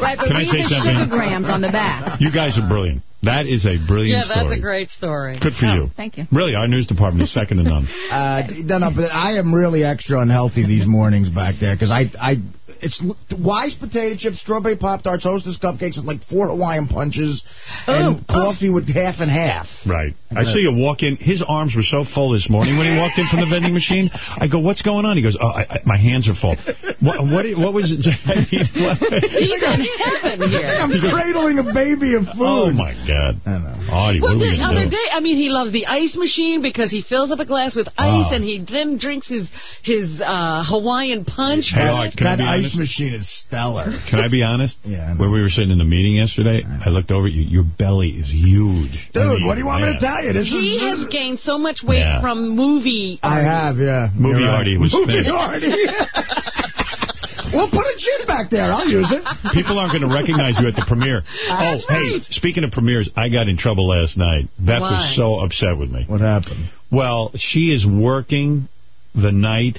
Right, but Can I read say the something? sugar grams on the back. you guys are brilliant. That is a brilliant Yeah, that's story. a great story. Good for Oh, you. thank you. Really, our news department is second to none. Uh, no, no, but I am really extra unhealthy these mornings back there because I, I, it's Wise potato chips, strawberry pop tarts, Hostess cupcakes, and like four Hawaiian punches, and Oh, coffee with half and half. Right. I see you walk in. His arms were so full this morning when he walked in from the vending machine. I go, what's going on? He goes, oh, I, I, my hands are full. What, what, what was it? He's in heaven here. I'm cradling a baby of food. oh, my God. I know. Artie, Well, what are we the other do? day, I mean, he loves the ice machine because he fills up a glass with ice Oh. and he then drinks his his uh, Hawaiian punch. Hey, Art, can I that be ice honest? machine is stellar. Can I be honest? Yeah, Where we were sitting in the meeting yesterday, I looked over at you. Your belly is huge. Dude, I mean, what do you want me to tell you? This He is, has gained so much weight Yeah. from movie. I have, yeah. Movie You're right. Artie was Movie thin. Artie. well, put a shit back there. I'll use it. People aren't going to recognize you at the premiere. oh, hey, speaking of premieres, I got in trouble last night. Beth Why? was so upset with me. What happened? Well, she is working the night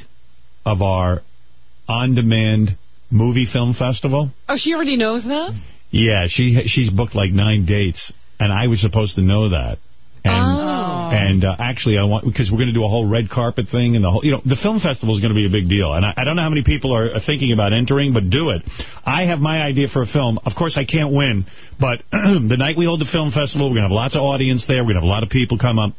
of our on-demand movie film festival. Oh, she already knows that? Yeah, she she's booked like nine dates, and I was supposed to know that. And Oh. and uh, actually, I want because we're going to do a whole red carpet thing, and the whole you know the film festival is going to be a big deal. And I, I don't know how many people are, are thinking about entering, but do it. I have my idea for a film. Of course, I can't win, but the night we hold the film festival, we're going to have lots of audience there. We're going to have a lot of people come up.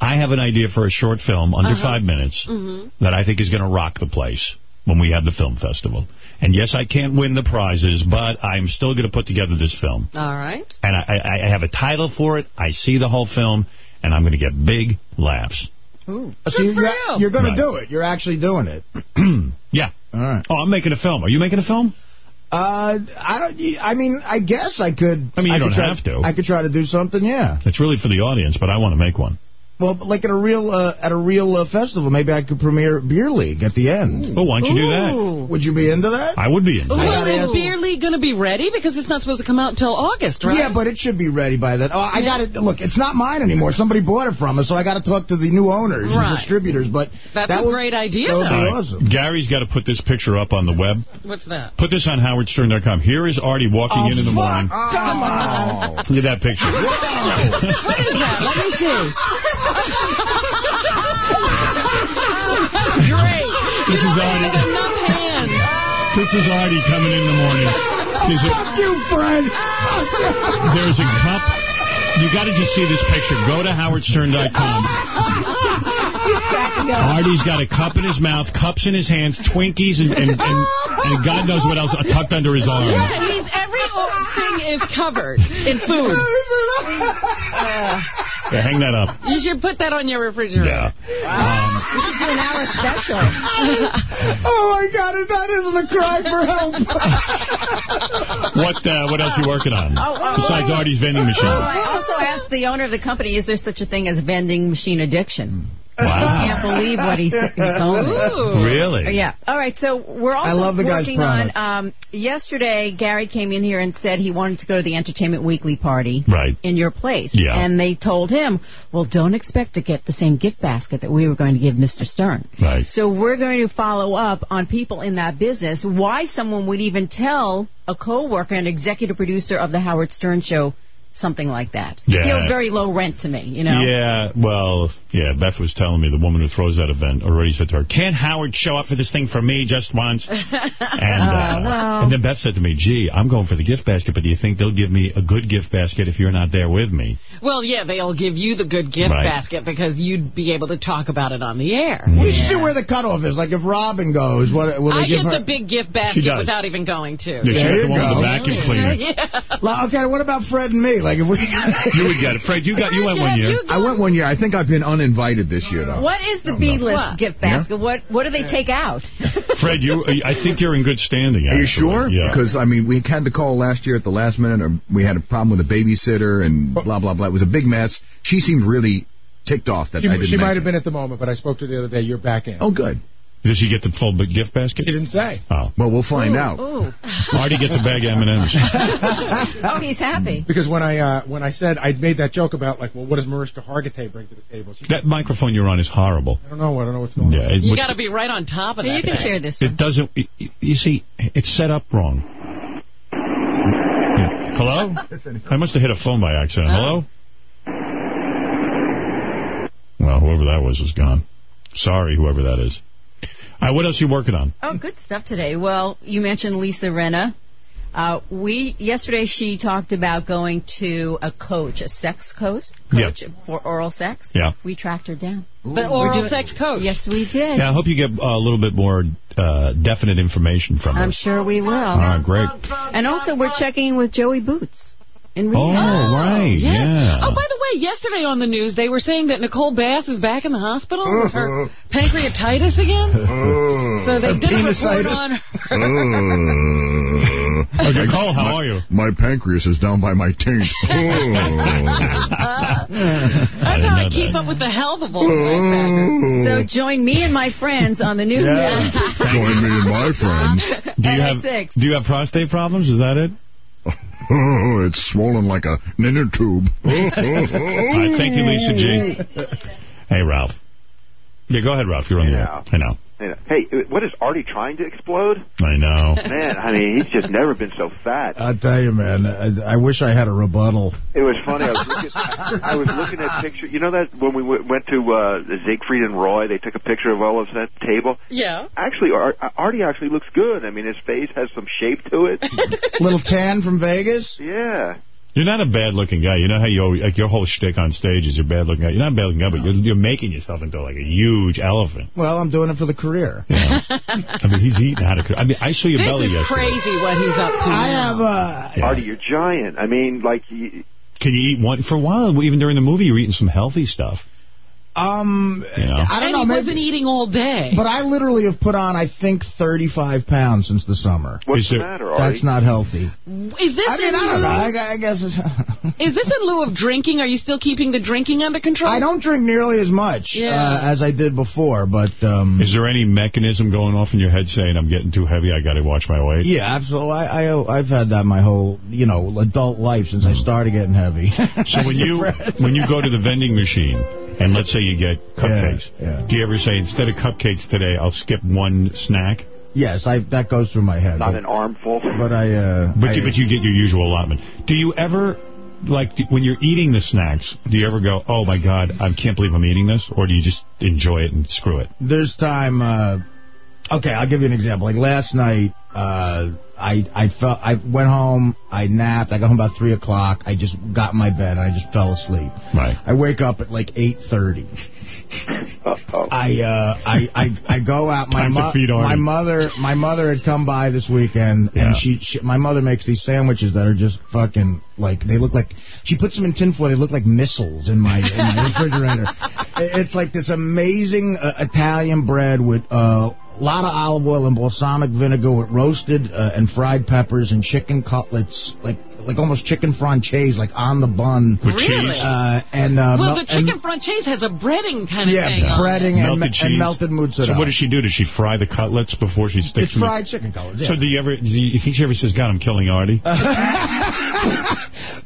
I have an idea for a short film under Uh-huh. five minutes Mm-hmm. that I think is going to rock the place when we have the film festival. And yes, I can't win the prizes, but I'm still going to put together this film. All right. And I, I, I have a title for it. I see the whole film, and I'm going to get big laughs. So you're, you're going Right. to do it. You're actually doing it. yeah. All right. Oh, I'm making a film. Are you making a film? Uh, I don't. I mean, I guess I could. I mean, you could don't try, have to. I could try to do something. Yeah. It's really for the audience, but I want to make one. Well, like at a real uh, at a real uh, festival, maybe I could premiere Beer League at the end. Oh, why don't you do that? Would you be into that? I would be into I Well, gotta is Beer League going to be ready? Because it's not supposed to come out until August, right? Yeah, but it should be ready by then. Oh, I got it. Look, it's not mine anymore. Somebody bought it from us, so I got to talk to the new owners Right. and distributors. But That's that a would- great idea, That would be though. awesome. Gary's got to put this picture up on the web. What's that? Put this on howardstern.com. Here is Artie walking Oh, in in the fuck. morning. Come on. Look at that picture. What is that? Let me see. Great. This is Artie. Enough hands. This is Artie coming in the morning. There's a, Fuck you, Fred. there's a cup. You got to just see this picture. Go to howardstern.com. Artie's got a cup in his mouth, cups in his hands, Twinkies, and, and, and, and God knows what else tucked under his arm. Yeah, he's, every thing is covered in food. Uh, Yeah, hang that up. you should put that on your refrigerator. Yeah. Um, we should do an hour special. oh my God! If that isn't a cry for help. What uh, what else you working on? Oh, oh, Besides oh. Artie's vending machine. Oh, I also asked the owner of the company, is there such a thing as vending machine addiction? Wow. I can't believe what he, he told me. Really? Yeah. All right. So we're also I love the guy's working on. Um, yesterday, Gary came in here and said he wanted to go to the Entertainment Weekly party Right. in your place. Yeah. And they told him, well, don't expect to get the same gift basket that we were going to give Mr. Stern. Right. So we're going to follow up on people in that business. Why someone would even tell a coworker, an executive producer of the Howard Stern Show, something like that. Yeah. Feels very low rent to me. You know. Yeah, well, yeah, Beth was telling me, the woman who throws that event already said to her, can't Howard show up for this thing for me just once? And, uh, well. and then Beth said to me, gee, I'm going for the gift basket, but do you think they'll give me a good gift basket if you're not there with me? Well, yeah, they'll give you the good gift Right. basket because you'd be able to talk about it on the air. We should see where the cutoff is. Like if Robin goes, what will they I give get the big gift basket without even going to. Yeah, she There you the one with go. the vacuum cleaner. Yeah. Like, okay, what about Fred and me? Like if we. You would get it. Fred, you got you went one year. I went one year. I think I've been uninvited this year, though. What is the B-list gift basket? What What do they take out? Fred, you, I think you're in good standing. Are you sure? Yeah. Because, I mean, we had the call last year at the last minute, or we had a problem with a babysitter and blah, blah, blah. It was a big mess. She seemed really ticked off that She, I didn't she might have been at the moment, but I spoke to her the other day. You're back in. Oh, good. Does she get the full gift basket? She didn't say. Oh. Well, we'll find out. Ooh. Artie gets a bag of M&M's. oh, he's happy. Because when I uh, when I said I'd made that joke about like, well, what does Mariska Hargitay bring to the table? She, That microphone you're on is horrible. I don't know. I don't know what's going Yeah, on. it, You what- got to be right on top of But that. you can thing. share this. It doesn't. y- y- You see, it's set up wrong. Yeah. Hello? I must have hit a phone by accident. Hello? Well, whoever that was is gone. Sorry, whoever that is. All right, what else are you working on? Oh, good stuff today. Well, you mentioned Lisa Rinna. Uh, we yesterday she talked about going to a coach, a sex coach, Yeah. coach for oral sex. Yeah. We tracked her down. The We're oral doing- sex coach. Yes, we did. Yeah, I hope you get a little bit more uh, definite information from her. I'm sure we will. All right, great. And also, we're checking with Joey Boots in Oh, rehab. right, Yes. yeah. Oh, by the way, yesterday on the news, they were saying that Nicole Bass is back in the hospital with her pancreatitis again. Mm. So they did a report Penisitis. on her. Oh, Okay, Cole, how are you? My pancreas is down by my taint. That's mm. how uh, I keep up with the health of all the Oh. So join me and my friends on the news. new Join me and my friends. Do you have. Do you have prostate problems? Is that it? Oh, it's swollen like a ninner tube. All right, thank you, Lisa G. Hey, Ralph. Yeah, go ahead, Ralph. You're on the air. I know. Hey, what is Artie trying to explode? I know. Man, I mean, he's just never been so fat. I tell you, man, I, I wish I had a rebuttal. It was funny. I was looking, I was looking at pictures. You know that when we w- went to uh, Siegfried and Roy, they took a picture of all of us at the table. Yeah. Actually, Ar- Artie actually looks good. I mean, his face has some shape to it. Little tan from Vegas? Yeah. You're not a bad-looking guy. You know how you always, like your whole shtick on stage is you're bad-looking guy. You're not a bad-looking guy, but you're, you're making yourself into like a huge elephant. Well, I'm doing it for the career. I mean, he's eating out of. I mean, I saw your This belly is crazy what he's up to. I now. have uh, Artie, you're giant. I mean, like, you, Can you eat one for a while? Even during the movie, you're eating some healthy stuff. Um, You know? I don't and know. he maybe, wasn't eating all day. but I literally have put on, I think, 35 pounds since the summer. what's Is the there- matter, Artie? That's not healthy. is this I mean, in I don't lieu? know. I, I guess it's, Is this in lieu of drinking? Are you still keeping the drinking under control? I don't drink nearly as much Yeah. uh, as I did before, but um, Is there any mechanism going off in your head saying I'm getting too heavy? I got to watch my weight. yeah, absolutely. I, I I've had that my whole you know adult life since I started getting heavy. So when you when you go to the vending machine and let's say you get cupcakes, yeah. do you ever say instead of cupcakes today, I'll skip one snack? yes, I that goes through my head. Not but, an armful. but I uh, But I, you, but you get your usual allotment. Do you ever like when you're eating the snacks? Do you ever go, oh my god, I can't believe I'm eating this, or do you just enjoy it and screw it? there's time. Uh, okay, I'll give you an example. Like last night, uh, I I felt I went home, I napped. I got home about three o'clock. I just got in my bed and I just fell asleep. Right. I wake up at like eight thirty. Uh-oh. I uh I I, I go out. My Time to mo- my mother my mother had come by this weekend Yeah. and she, she my mother makes these sandwiches that are just fucking like they look like she puts them in tinfoil. They look like missiles in my in my refrigerator. It's like this amazing uh, Italian bread with uh a lot of olive oil and balsamic vinegar with roasted uh, and fried peppers and chicken cutlets, like like almost chicken franchise, like on the bun. With Really? cheese? Uh, and uh, well, the chicken and, franchise has a breading kind of yeah, thing on it. breading and, melted me- cheese? and melted mozzarella. So what does she do? Does she fry the cutlets before she sticks It's them in- fried chicken cutlets. Yeah. So do you ever, do you think she ever says, God, I'm killing Artie?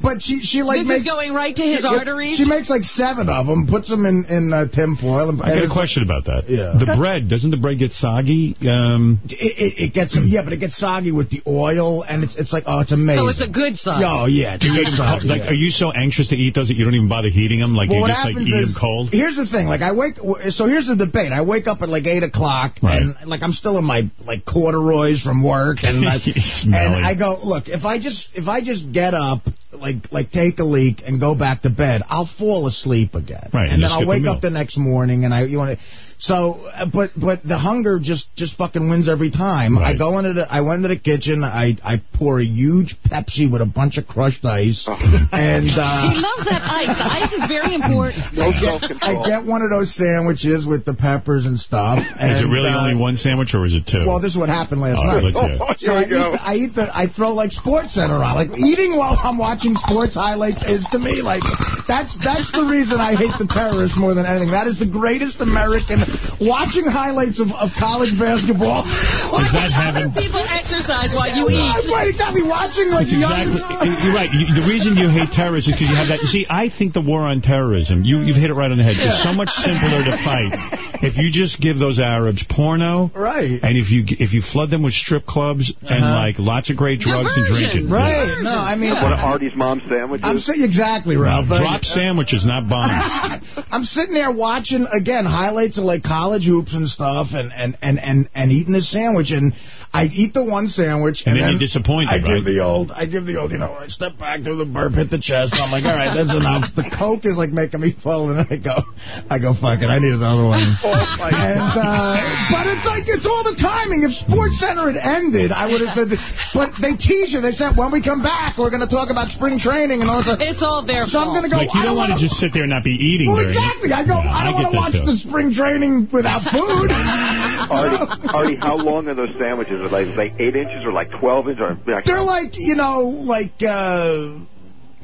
but she she like This makes is going right to his arteries? She makes like seven of them, puts them in in uh, tinfoil. And, I got a question about that. Yeah. The bread, doesn't the bread get soggy? Um, It, it, it gets yeah, but it gets soggy with the oil, and it's it's like oh, it's amazing. So it's a good Oh yeah, it's do you good get- soggy, like, yeah. are you so anxious to eat those that you don't even bother heating them? Like Well, you just like eat is, them cold? Here's the thing, like I wake, so here's the debate. I wake up at like eight o'clock, Right. and like I'm still in my like corduroys from work, and I, and I go, look, if I just if I just get up, like like take a leak and go back to bed, I'll fall asleep again, Right, and and then I'll wake meal. up the next morning, and I you want to. So, uh, but but the hunger just just fucking wins every time. I go into the I went into the kitchen. I I pour a huge Pepsi with a bunch of crushed ice, and uh, he loves that ice. The ice is very important. No I get. I get one of those sandwiches with the peppers and stuff. is it really uh, only one sandwich or is it two? Well, this is what happened last All right, night. let's hear. Oh, So I eat, the, I eat the, I throw like Sports Center on. Like eating while I'm watching sports highlights is to me like that's that's the reason I hate the terrorists more than anything. That is the greatest American watching highlights of, of college basketball. Is that heaven? People exercise while you eat. That's eat. right, exactly. Watching like It's exactly. young. You're right. You, the reason you hate terrorism is because you have that. You see, I think the war on terrorism. You you've hit it right on the head. It's so much simpler to fight if you just give those Arabs porno. Right. And if you if you flood them with strip clubs and like lots of great drugs and drinking. Uh-huh. Right. No, I mean, What of Artie's mom sandwiches. I'm saying exactly, Ralph. Well, drop sandwiches, not bombs. I'm sitting there watching again highlights of like college hoops and stuff, and and and and, and eating this sandwich, and I eat the one sandwich, And and, then you're disappointed, I right? give the old, I give the old, you know, I step back, do the burp, hit the chest. I'm like, all right, that's enough. The coke is like making me fall, and I go, I go, fuck it, I need another one. Oh, and uh, but it's like it's all the timing. If Sports Center had ended, I would have said. That, but they tease you. They said when we come back, we're going to talk about spring training and all that. It's all their So I'm going to go. Like, you don't want to wanna- just sit there and not be eating Well, during it. exactly. I go. Yeah, I don't want to watch too. the spring training without food. Artie, Artie, how long are those sandwiches? Are they like eight inches or like twelve inches? Or like, They're like you know, like. uh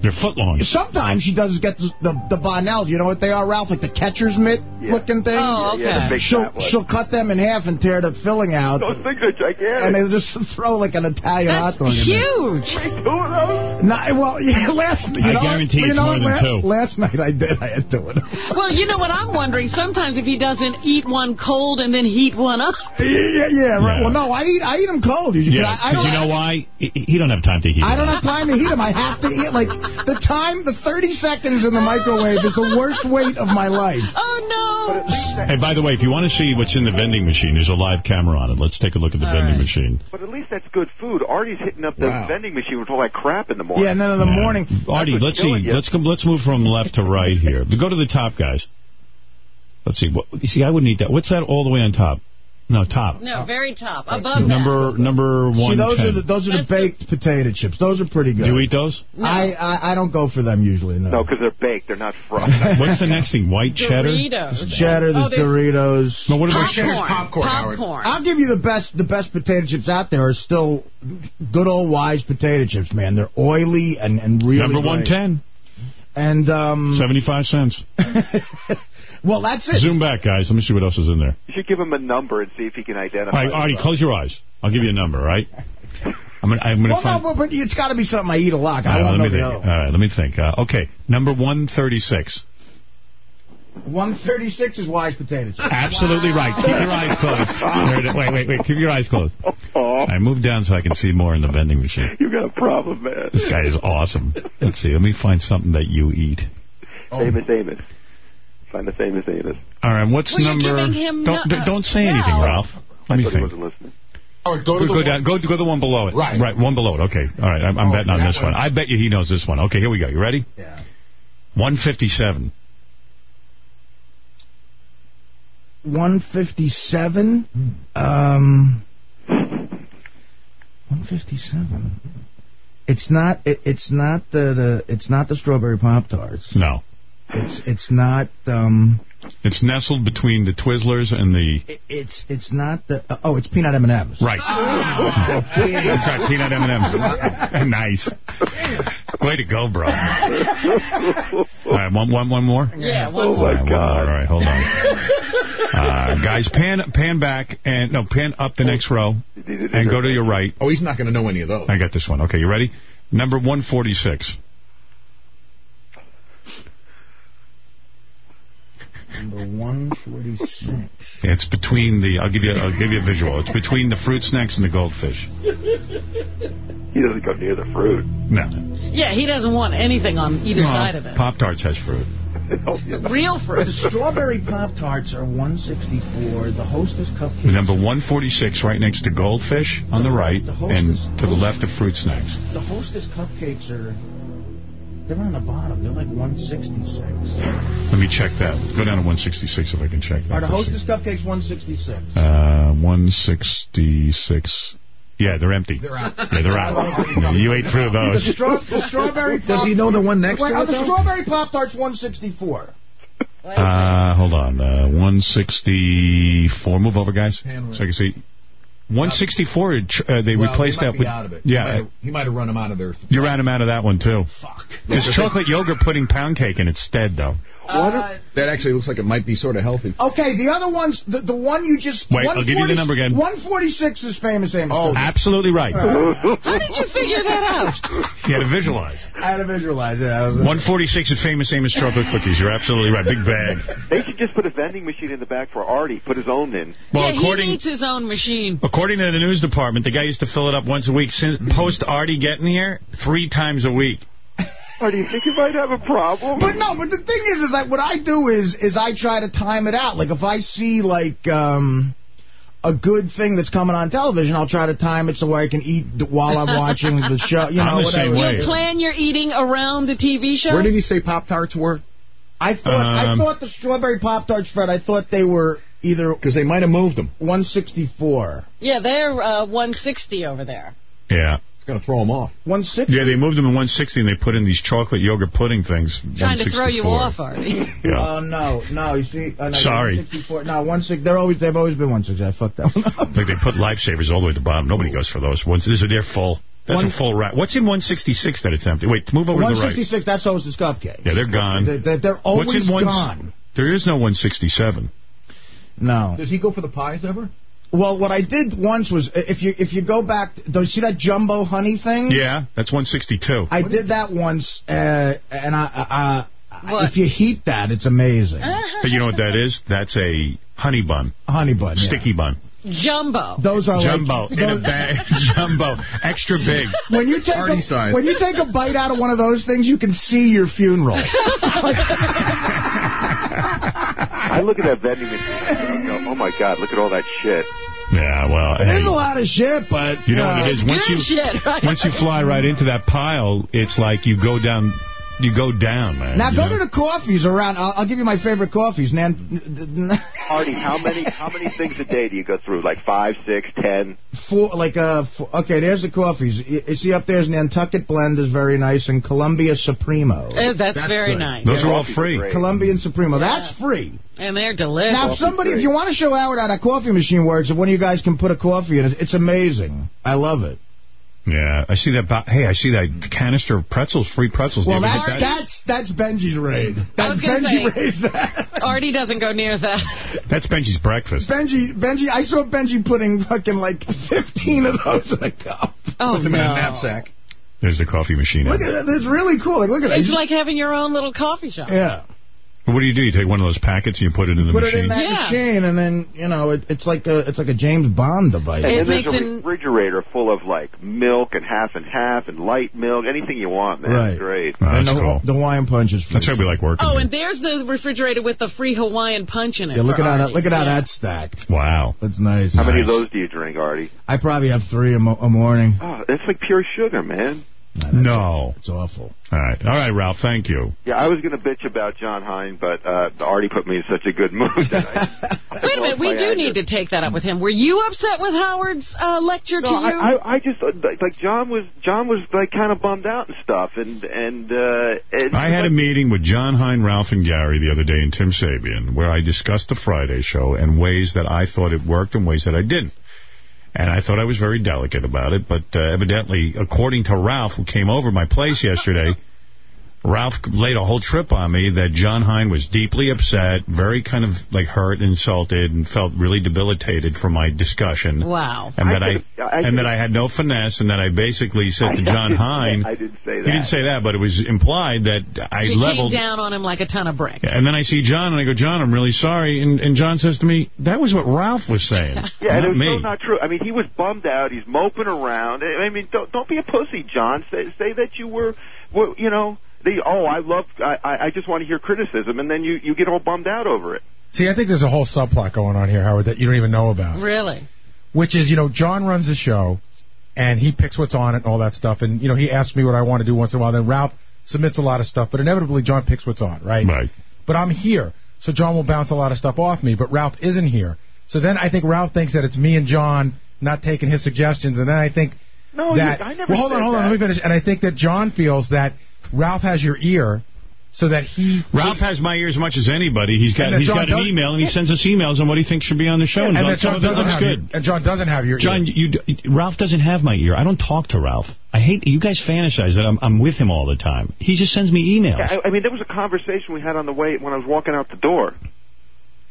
They're foot long. Sometimes she does get the, the the Bonnells. You know what they are, Ralph? Like the catcher's mitt looking things. Oh, okay. Yeah, she'll she'll cut them in half and tear the filling out. those things are gigantic. And they just throw like an Italian hot dog in there. Huge. Two of those? No, well, yeah, last you I know, guarantee you it's know, more than la- two. Last night I did. I had two of them. Well, you know what I'm wondering? Sometimes if he doesn't eat one cold and then heat one up. Yeah, yeah, yeah, right. Well, no, I eat I eat them cold. usually, 'cause Yeah, I, I don't, you know why? He, he don't have time to heat I it. don't have time to heat them. I have to eat like the time, the 30 seconds in the microwave is the worst wait of my life. Oh, no. Hey, by the way, if you want to see what's in the vending machine, there's a live camera on it. Let's take a look at the vending machine. But at least that's good food. Artie's hitting up the Wow. vending machine with all that crap in the morning. Yeah, and then in the morning. Artie, let's see. you. Let's come. Let's move from left to right here. Go to the top, guys. Let's see. What, you see, I wouldn't eat that. What's that all the way on top? No, top. No, very top. Above Number number one. See, those are the those are the baked potato chips. Those are pretty good. Do you eat those? I, I I don't go for them usually. No. No, because they're baked. They're not fried. What's the next thing? White cheddar. Doritos. Cheddar, there's Oh, there's Doritos. No, what about Popcorn. Popcorn. I'll give you the best. The best potato chips out there are still good old wise potato chips, man. They're oily and and really Number great. one ten. And um, Seventy five cents. well, that's it. Zoom back, guys. Let me see what else is in there. You should give him a number and see if he can identify. All right, Artie, the- close your eyes. I'll give you a number. All right. I'm gonna. I'm gonna Well, find. no, but, but it's got to be something I eat a lot. I right, won't let know me the think. other. All right, let me think. Uh, okay, number one thirty six. One thirty six is wise potato chips. Absolutely right. Keep your eyes closed. There it is. Wait, wait, wait. Keep your eyes closed. I moved down so I can see more in the vending machine. You got a problem, man. This guy is awesome. Let's see. Let me find something that you eat. Famous Amos. Find the famous Amos. All right. What's Well, number? giving him don't no- don't say anything. Ralph. Let me I thought he think. wasn't listening. Oh, go Go, to the go down. Go go to the one below it. Right. Right. One below it. Okay. All right. I'm, I'm Oh, betting on this one. one. I bet you he knows this one. Okay. Here we go. You ready? Yeah. One fifty seven. One fifty seven. Um. One fifty seven. It's not. It, it's not the, the. It's not the strawberry pop tarts. No. It's. It's not. Um. It's nestled between the Twizzlers and the. it- It's. It's not the. Uh, oh, it's peanut M and M's. Right. That's right. Peanut M&M's. nice. Way to go, bro. All right. One. One. One more. Yeah, one All more. right, one more. All right. Hold on. Uh, guys, pan pan back and no pan up the next row and go to your right. Oh, he's not going to know any of those. I got this one. Okay, you ready? Number 146. Number one forty six. It's between the. I'll give you. I'll give you a visual. It's between the fruit snacks and the goldfish. He doesn't go near the fruit. No. Yeah, he doesn't want anything on either side of it. Pop Tarts has fruit. Real fruit. The strawberry pop tarts are one sixty four. The Hostess cupcakes. Number 146, right next to goldfish on the right, and to the left of fruit snacks. The Hostess cupcakes are. They're on the bottom. They're like 166. Let me check that. Go down to 166 if I can check that. Are the Hostess cupcakes 166? Uh, 166. Yeah, they're empty. They're out. Yeah, they're out. You ate through The, those. straw, the strawberry. Does he know the one next Wait, to are it, the though? strawberry pop tarts 164? Uh, hold on. Uh, 164. Move over, guys. So I can see. 164, uh, they Well, replaced that with. out of it. Yeah. He might have- he might have run him out of there. You ran him out of that one, too. Fuck. There's chocolate yogurt pudding pound cake in its stead, though. Uh, that actually looks like it might be sort of healthy. okay, the other ones, the, the one you just. Wait, I'll give you the number again. 146 is famous Amos. Oh, absolutely right. How did you figure that out? You had to visualize. I had to visualize it. 146 is famous Amos chocolate cookies. You're absolutely right. Big bag. They should just put a vending machine in the back for Artie. Put his own in. Well, yeah, according he needs his own machine. according to the news department, the guy used to fill it up once a week. Since post Artie getting here, three times a week. Or do you think you might have a problem? But no, but the thing is, is like what I do is, is I try to time it out. Like if I see like um, a good thing that's coming on television, I'll try to time it so I can eat while I'm watching the show. You know, I'm the whatever. same way. You plan your eating around the TV show? Where did he say Pop Tarts were? I thought I Um, thought the strawberry pop tarts, Fred. I thought they were either because they might have moved them. 164. Yeah, they're uh, 160 over there. Yeah. It's going to throw them off. 160? Yeah, they moved them in 160 and they put in these chocolate yogurt pudding things. Trying to throw you 164. off, Artie. Yeah. Oh no, no. You see, uh, no, Sorry. 164. No, one six. They're always they've always been 160. I fucked that one up. Like they put lifesavers all the way at the bottom. Nobody goes for those ones. These are they're full. That's One- a full rack. What's in 166 that it's empty? Wait, move over to the right. 166. That's always the cupcake. Yeah, they're gone. They're, they're, they're always What's in one, gone. There is no 167. No. Does he go for the pies ever? Well, what I did once was if you if you go back, do you see that jumbo honey thing? Yeah, that's 162. I did that once, uh, and I, uh, What? if you heat that, it's amazing. But you know what that is? That's a honey bun. Honey bun, yeah. Sticky bun. Jumbo. Those are Jumbo. like in a bag. Jumbo. Extra big. When you take Party a, size. when you take a bite out of one of those things, you can see your funeral. I look at that vending machine and go, oh my God, look at all that shit. Yeah, well, It hey, a lot of shit, but you know uh, what it is? Once you shit, right? once you fly right into that pile, it's like you go down, you go down, man. Now go know? to the coffees around. I'll, I'll give you my favorite coffees. man. Artie, how many how many things a day do you go through? Like five, six, ten? four, like uh, four, okay. There's the coffees. You, you see up there's Nantucket Blend is very nice, and Colombia Supremo. Eh, that's, very good. nice. Those are all free. Colombian Supremo. That's free. And they're delicious. Now, if somebody, if you want to show Howard how that coffee machine works, if one of you guys can put a coffee in it, it's amazing. I love it. Yeah, I see that. Hey, I see that canister of pretzels, free pretzels. Well, you ever that's get that? that's that's Benji's raid. That's was gonna Benji say- raised that. Artie doesn't go near that. That's Benji's breakfast. Benji, Benji, I saw Benji putting fucking like 15 of those in a cup. Oh, Puts them in a knapsack. There's the coffee machine. Look at that. It's really cool. Like, look at that. It's like having your own little coffee shop. yeah. What do you do? You take one of those packets and you put it in the Put machine. it in that Yeah. machine, and then you know it, it's like a it's like a James Bond device. And It then there's makes a refrigerator full of like milk and half and half and light milk, anything you want, man. Right. It's great. Oh, and that's the, cool. the Hawaiian punch is free. That's why we like working. Oh, here. and there's the refrigerator with the free Hawaiian punch in it. Yeah, look at how that, look at how Yeah. that's stacked. wow. That's nice. How many of those do you drink, Artie? I probably have three a, mo- a morning. Oh, that's like pure sugar, man. No. It's awful. All right. All right, Ralph. Thank you. Yeah, I was going to bitch about John Hein, but uh, Artie put me in such a good mood that I. Wait a minute, we do anger. need to take that up with him. Were you upset with Howard's uh, lecture No, to you? I, I, I just uh, like, like John was John was like kind of bummed out and stuff, and and uh, it's I had a meeting with John Hein, Ralph, and Gary the other day and Tim Sabean where I discussed the Friday show and ways that I thought it worked and ways that I didn't. And I thought I was very delicate about it, but uh, evidently, according to Ralph, who came over my place yesterday, Ralph laid a whole trip on me that John Hein was deeply upset, very kind of like hurt, insulted, and felt really debilitated from my discussion. Wow. And I that I, I and that I had no finesse, and that I basically said to John Hein, I didn't say that. he didn't say that, but it was implied that I you leveled. down on him like a ton of bricks. And then I see John, and I go, John, I'm really sorry. And, and John says to me, that was what Ralph was saying, Yeah, and not it was me. so not true. I mean, he was bummed out. He's moping around. I mean, don't don't be a pussy, John. Say say that you were, were you know, the oh, I love, I I I just want to hear criticism, and then you you get all bummed out over it. See, I think there's a whole subplot going on here, Howard, that you don't even know about. Really? Which is, you know, John runs the show, and he picks what's on it and all that stuff. And, you know, he asks me what I want to do once in a while. Then Ralph submits a lot of stuff, but inevitably John picks what's on, right? Right. But I'm here, so John will bounce a lot of stuff off me, but Ralph isn't here. So then I think Ralph thinks that it's me and John not taking his suggestions, and then I think No, that... you, I never. well, hold on, hold on, that. let me finish. And I think that John feels that Ralph has your ear, so that he... Ralph has my ear as much as anybody. He's got And that he's John got an email, and he sends us emails on what he thinks should be on the show. and And, that John, John some of it doesn't looks have your, good. and John doesn't have your John, ear. you, Ralph doesn't have my ear. I don't talk to Ralph. I hate you guys fantasize that I'm, I'm with him all the time. He just sends me emails. Yeah, I, I mean, there was a conversation we had on the way when I was walking out the door.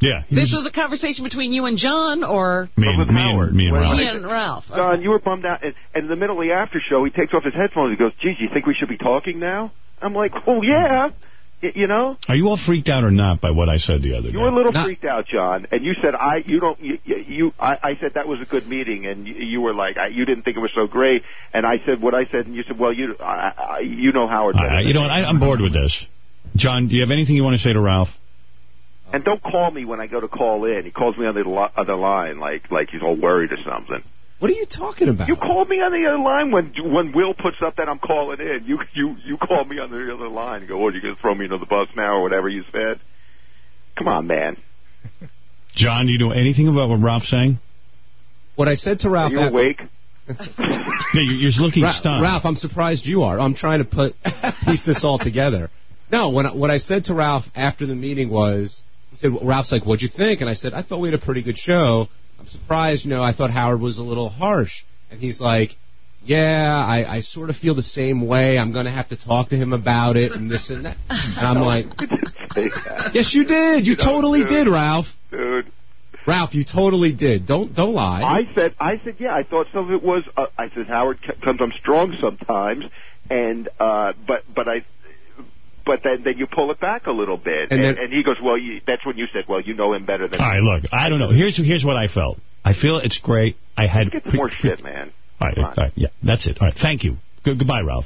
Yeah, This was- was a conversation between you and John, or me, and, with me, Howard. and, me and When Ralph. me and Ralph? John, you were bummed out, and, and in the middle of the after show, he takes off his headphones. He goes, "Geez, you think we should be talking now?" I'm like, "Oh yeah." Y- You know, Are you all freaked out or not by what I said the other day? you were a little freaked out, John, and you said I, you don't, you, you I, I said that was a good meeting, and you, you were like, I, you didn't think it was so great, and I said what I said, and you said, well, you, I, I, you know Howard. better I- you know me. what? I, I'm bored with this. John, do you have anything you want to say to Ralph? And don't call me when I go to call in. He calls me on the other line, like like he's all worried or something. What are you talking about? You called me on the other line when when Will puts up that I'm calling in. You you you called me on the other line. You go, oh, you gonna throw me into the bus now or whatever you said. Come on, man. John, do you know anything about what Ralph's saying? What I said to Ralph... Are you after- awake? Yeah, you're, you're looking Ra- stunned. Ralph, I'm surprised you are. I'm trying to put piece this all together. No, when I, what I said to Ralph after the meeting was, he said, well, Ralph's like, what'd you think? And I said, I thought we had a pretty good show. I'm surprised, you know, I thought Howard was a little harsh. And he's like, yeah, I, I sort of feel the same way. I'm going to have to talk to him about it and this and that. And I'm like, yes, you did. You totally did, Ralph. Dude. Ralph, you totally did. Don't don't lie. I said, I said, yeah. I thought some of it was. Uh, I said Howard c- comes on strong sometimes, and uh, but but I. But then, then you pull it back a little bit, And and, and he goes, "Well, you, that's when you said, well, you know him better than." All right, look, I don't know. Here's here's what I felt. I feel it's great. I had Get some more shit, man. All right, all right, yeah, that's it. All right, thank you. Good, goodbye, Ralph.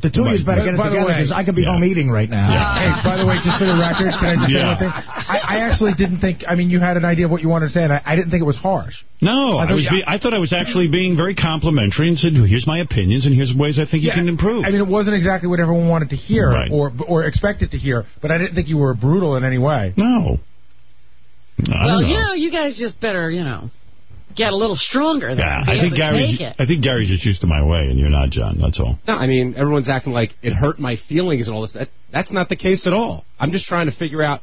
The two of you better get it together because I could be home eating right now. Hey, by the way, just for the record, can I just say one thing? I, I actually didn't think. I mean, you had an idea of what you wanted to say, and I, I didn't think it was harsh. No, I, I thought- was. Be, I thought I was actually being very complimentary and said, "Here's my opinions, and here's ways I think you can improve." I mean, it wasn't exactly what everyone wanted to hear Right. or or expected to hear, but I didn't think you were brutal in any way. No. I well, don't you know. know, you guys just better, you know, get a little stronger. Yeah, and I think Gary's. I think Gary's just used to my way, and you're not, John. That's all. No, I mean, everyone's acting like it hurt my feelings and all this. That, that's not the case at all. I'm just trying to figure out.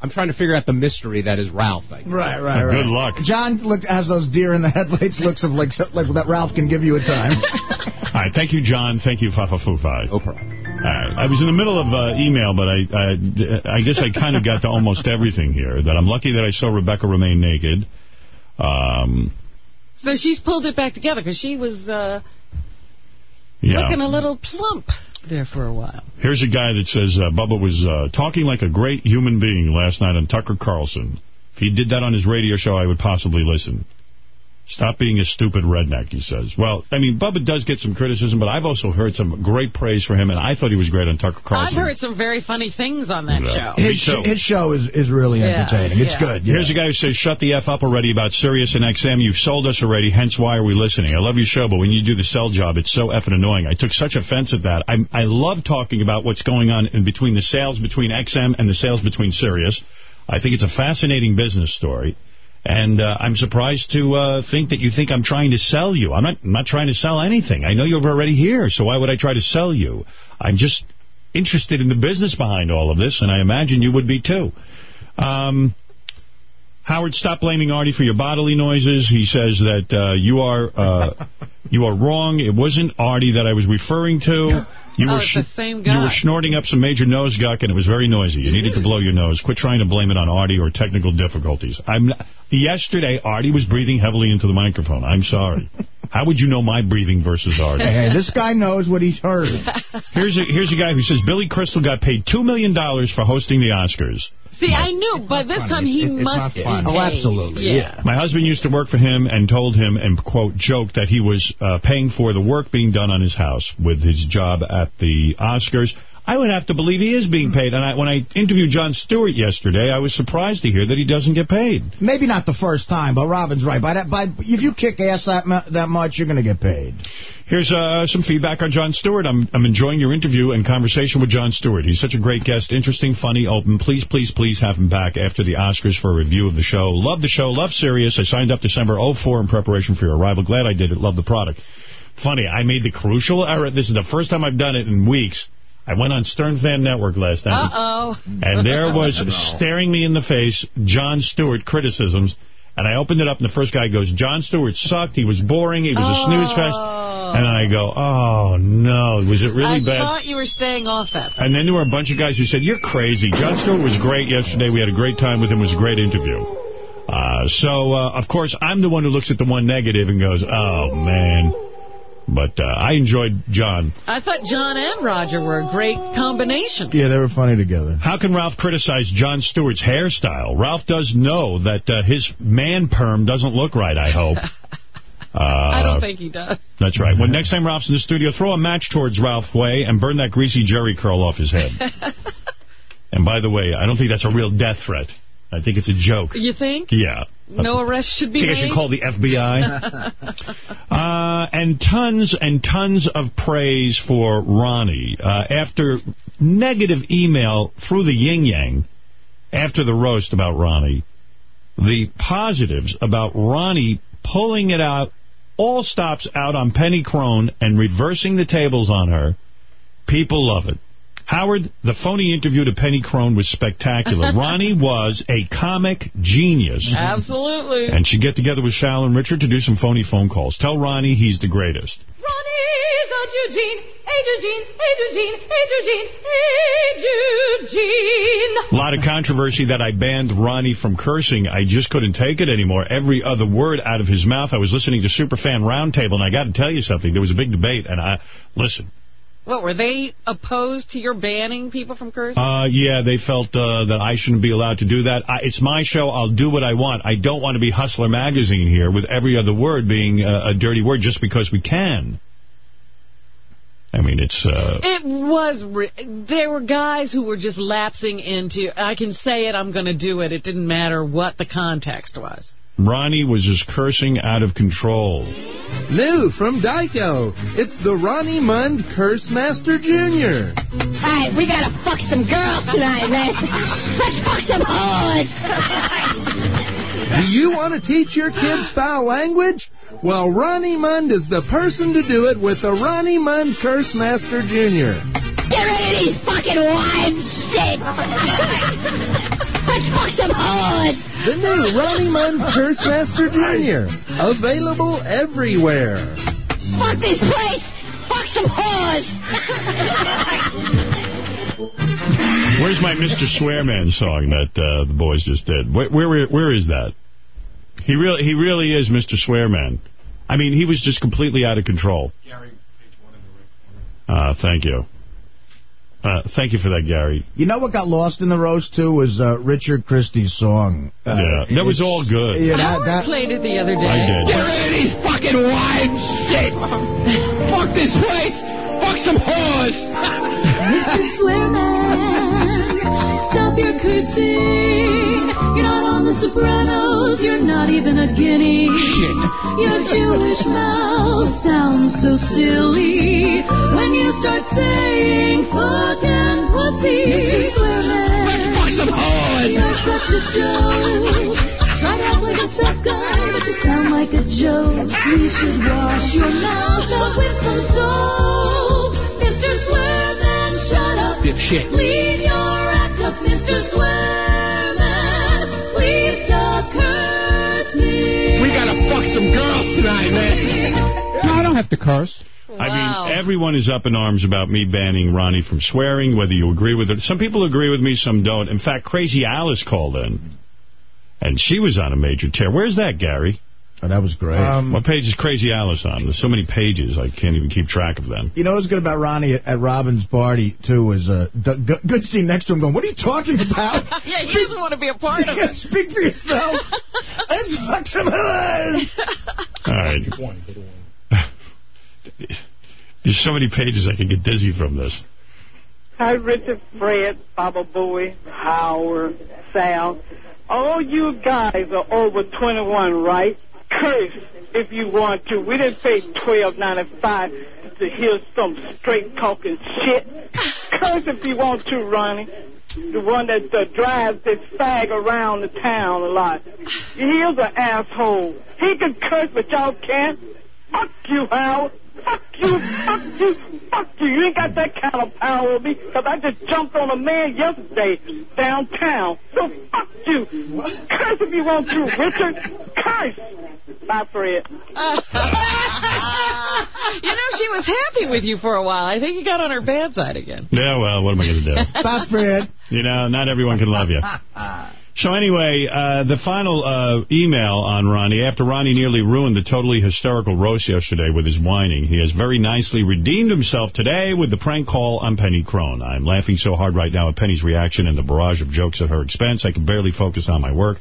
I'm trying to figure out the mystery that is Ralph. I guess. Right, right, right. Good luck. John looked has those deer in the headlights looks of like like that Ralph can give you at times. All right, thank you, John. Thank you, Fafa Fufai. No problem. All right. I was in the middle of uh, email, but I, I, I guess I kind of got to almost everything here. That I'm lucky that I saw Rebecca Romijn naked. Um, So she's pulled it back together because she was uh, yeah. looking a little plump there for a while. Here's a guy that says uh, Bubba was uh, talking like a great human being last night on Tucker Carlson. If he did that on his radio show, I would possibly listen. Stop being a stupid redneck, he says. Well, I mean, Bubba does get some criticism, but I've also heard some great praise for him, and I thought he was great on Tucker Carlson. I've Carlson. heard some very funny things on that Yeah. show. His, too. his show is, is really Yeah, entertaining. It's yeah. good. Here's a guy who says, shut the F up already about Sirius and XM. You've sold us already, hence why are we listening? I love your show, but when you do the sell job, it's so effing annoying. I took such offense at that. I, I love talking about what's going on in between the sales between XM and the sales between Sirius. I think it's a fascinating business story. And uh, I'm surprised to uh, think that you think I'm trying to sell you. I'm not, I'm not trying to sell anything. I know you're already here, so why would I try to sell you? I'm just interested in the business behind all of this, and I imagine you would be too. Um, Howard, stop blaming Artie for your bodily noises. He says that uh, you are uh, you are wrong. It wasn't Artie that I was referring to. You Oh, were it's the same You were snorting up some major nose guck, and it was very noisy. You needed to blow your nose. Quit trying to blame it on Artie or technical difficulties. I'm not, yesterday Artie was breathing heavily into the microphone. I'm sorry. How would you know my breathing versus Artie? Hey, this guy knows what he's heard. Here's a here's a guy who says Billy Crystal got paid two million dollars for hosting the Oscars. See, I knew by this time he must be Oh, paid. absolutely, yeah. My husband used to work for him and told him, and quote, joked that he was uh, paying for the work being done on his house with his job at the Oscars. I would have to believe he is being paid. And I, when I interviewed Jon Stewart yesterday, I was surprised to hear that he doesn't get paid. Maybe not the first time, but Robin's right. By that, by if you kick ass that that much, you're going to get paid. Here's uh, some feedback on Jon Stewart. I'm, I'm enjoying your interview and conversation with Jon Stewart. He's such a great guest, interesting, funny, open. Please, please, please have him back after the Oscars for a review of the show. Love the show. Love Sirius. I signed up December 04 in preparation for your arrival. Glad I did it. Love the product. Funny, I made the crucial error. This is the first time I've done it in weeks. I went on Stern Fan Network last night. Uh-oh. And there was staring me in the face Jon Stewart criticisms. And I opened it up, and the first guy goes, Jon Stewart sucked. He was boring. He was a snooze fest. And I go, oh, no. Was it really I bad? I thought you were staying off that. And then there were a bunch of guys who said, you're crazy. Jon Stewart was great yesterday. We had a great time with him. It was a great interview. Uh, so, uh, of course, I'm the one who looks at the one negative and goes, oh, man. But uh, I enjoyed John. I thought John and Roger were a great combination. Yeah, they were funny together. How can Ralph criticize Jon Stewart's hairstyle? Ralph does know that uh, his man perm doesn't look right, I hope. Uh, I don't think he does. That's right. When next time Ralph's in the studio, throw a match towards Ralph Way and burn that greasy Jheri curl off his head. and by the way, I don't think that's a real death threat. I think it's a joke. You think? Yeah. No arrest should be think made? I should call the FBI. uh, and tons and tons of praise for Ronnie. Uh, after negative email through the yin yang after the roast about Ronnie, the positives about Ronnie pulling it out, all stops out on Penny Crone and reversing the tables on her. People love it. Howard, the phony interview to Penny Crone was spectacular. Ronnie was a comic genius. Absolutely. And she'd get together with Sal and Richard to do some phony phone calls. Tell Ronnie he's the greatest. Ronnie's a Eugene, hey Eugene, hey Eugene, hey Eugene, hey Eugene. A lot of controversy that I banned Ronnie from cursing. I just couldn't take it anymore. Every other word out of his mouth. I was listening to Superfan Roundtable, and I got to tell you something. There was a big debate, and I listen. What, were they opposed to your banning people from cursing? Uh, yeah, they felt uh, that I shouldn't be allowed to do that. I, it's my show. I'll do what I want. I don't want to be Hustler Magazine here with every other word being a, a dirty word just because we can. I mean, it's... Uh, It was... There were guys who were just lapsing into, I can say it, I'm going to do it. It didn't matter what the context was. Ronnie was just cursing out of control. New from Tyco, it's the Ronnie Mund Curse Master Jr. Hey, we gotta fuck some girls tonight, man. Let's fuck some hoes. Do you want to teach your kids foul language? Well, Ronnie Mund is the person to do it with the Ronnie Mund Curse Master Jr. Get rid of these fucking wives shit. Let's fuck some hoes. The new Ronnie Mund Curse Master Jr. Available everywhere. Fuck this place. Fuck some hoes. Where's my Mr. Swearman song that uh, the boys just did? Where, where where is that? He really he really is Mr. Swearman. I mean, he was just completely out of control. Gary, page one in the Uh, thank you. Uh, thank you for that, Gary. You know what got lost in the roast, too, was uh, Richard Christy's song. Uh, yeah, that was all good. Yeah, that, Howard that, played it the other day. I did. Get rid of these fucking wives shit. Fuck this place. Fuck some hoes. Mr. Swearman, stop your cursing. You're not on The Sopranos, you're not even a guinea. Shit. Your Jewish mouth sounds so silly when you start saying fuck and pussy. Mr. Swearman, Let's some hoes. you're such a joke. Try to act like a tough guy, but you sound like a joke. You should wash your mouth out with some soap. Mr. Swearman, shut up. Dipshit. Clean your act up, Mr. Swearman. No, I don't have to curse. I mean, everyone is up in arms about me banning Ronnie from swearing, whether you agree with it. Some people agree with me, some don't. In fact, Crazy Alice called in, and she was on a major tear. Where's that, Gary? Oh, that was great. Um, what page is Crazy Alice on? There's so many pages, I can't even keep track of them. You know what's good about Ronnie at, at Robin's party, too, is uh, good, good seeing next to him going, what are you talking about? yeah, he doesn't want to be a part of it. Speak for yourself. Let's fuck some hoes. All right. There's so many pages I can get dizzy from this. Hi, Richard, Fred, Baba Booey, Howard, Sal. All you guys are over 21, right? Curse if you want to. We didn't pay twelve ninety five to hear some straight talking shit. Curse if you want to, Ronnie. The one that uh, drives this fag around the town a lot. He's an asshole. He can curse, but y'all can't. Fuck you, Howard. Fuck you, fuck you, fuck you. You ain't got that kind of power over me, because I just jumped on a man yesterday downtown. So fuck you. Curse if you want to, Richard. Curse. Bye, Fred. you know, she was happy with you for a while. I think you got on her bad side again. Yeah, well, what am I going to do? Bye, Fred. You know, not everyone can love you. So anyway, uh, the final uh, email on Ronnie, after Ronnie nearly ruined the totally hysterical roast yesterday with his whining, he has very nicely redeemed himself today with the prank call on Penny Crone. I'm laughing so hard right now at Penny's reaction and the barrage of jokes at her expense, I can barely focus on my work.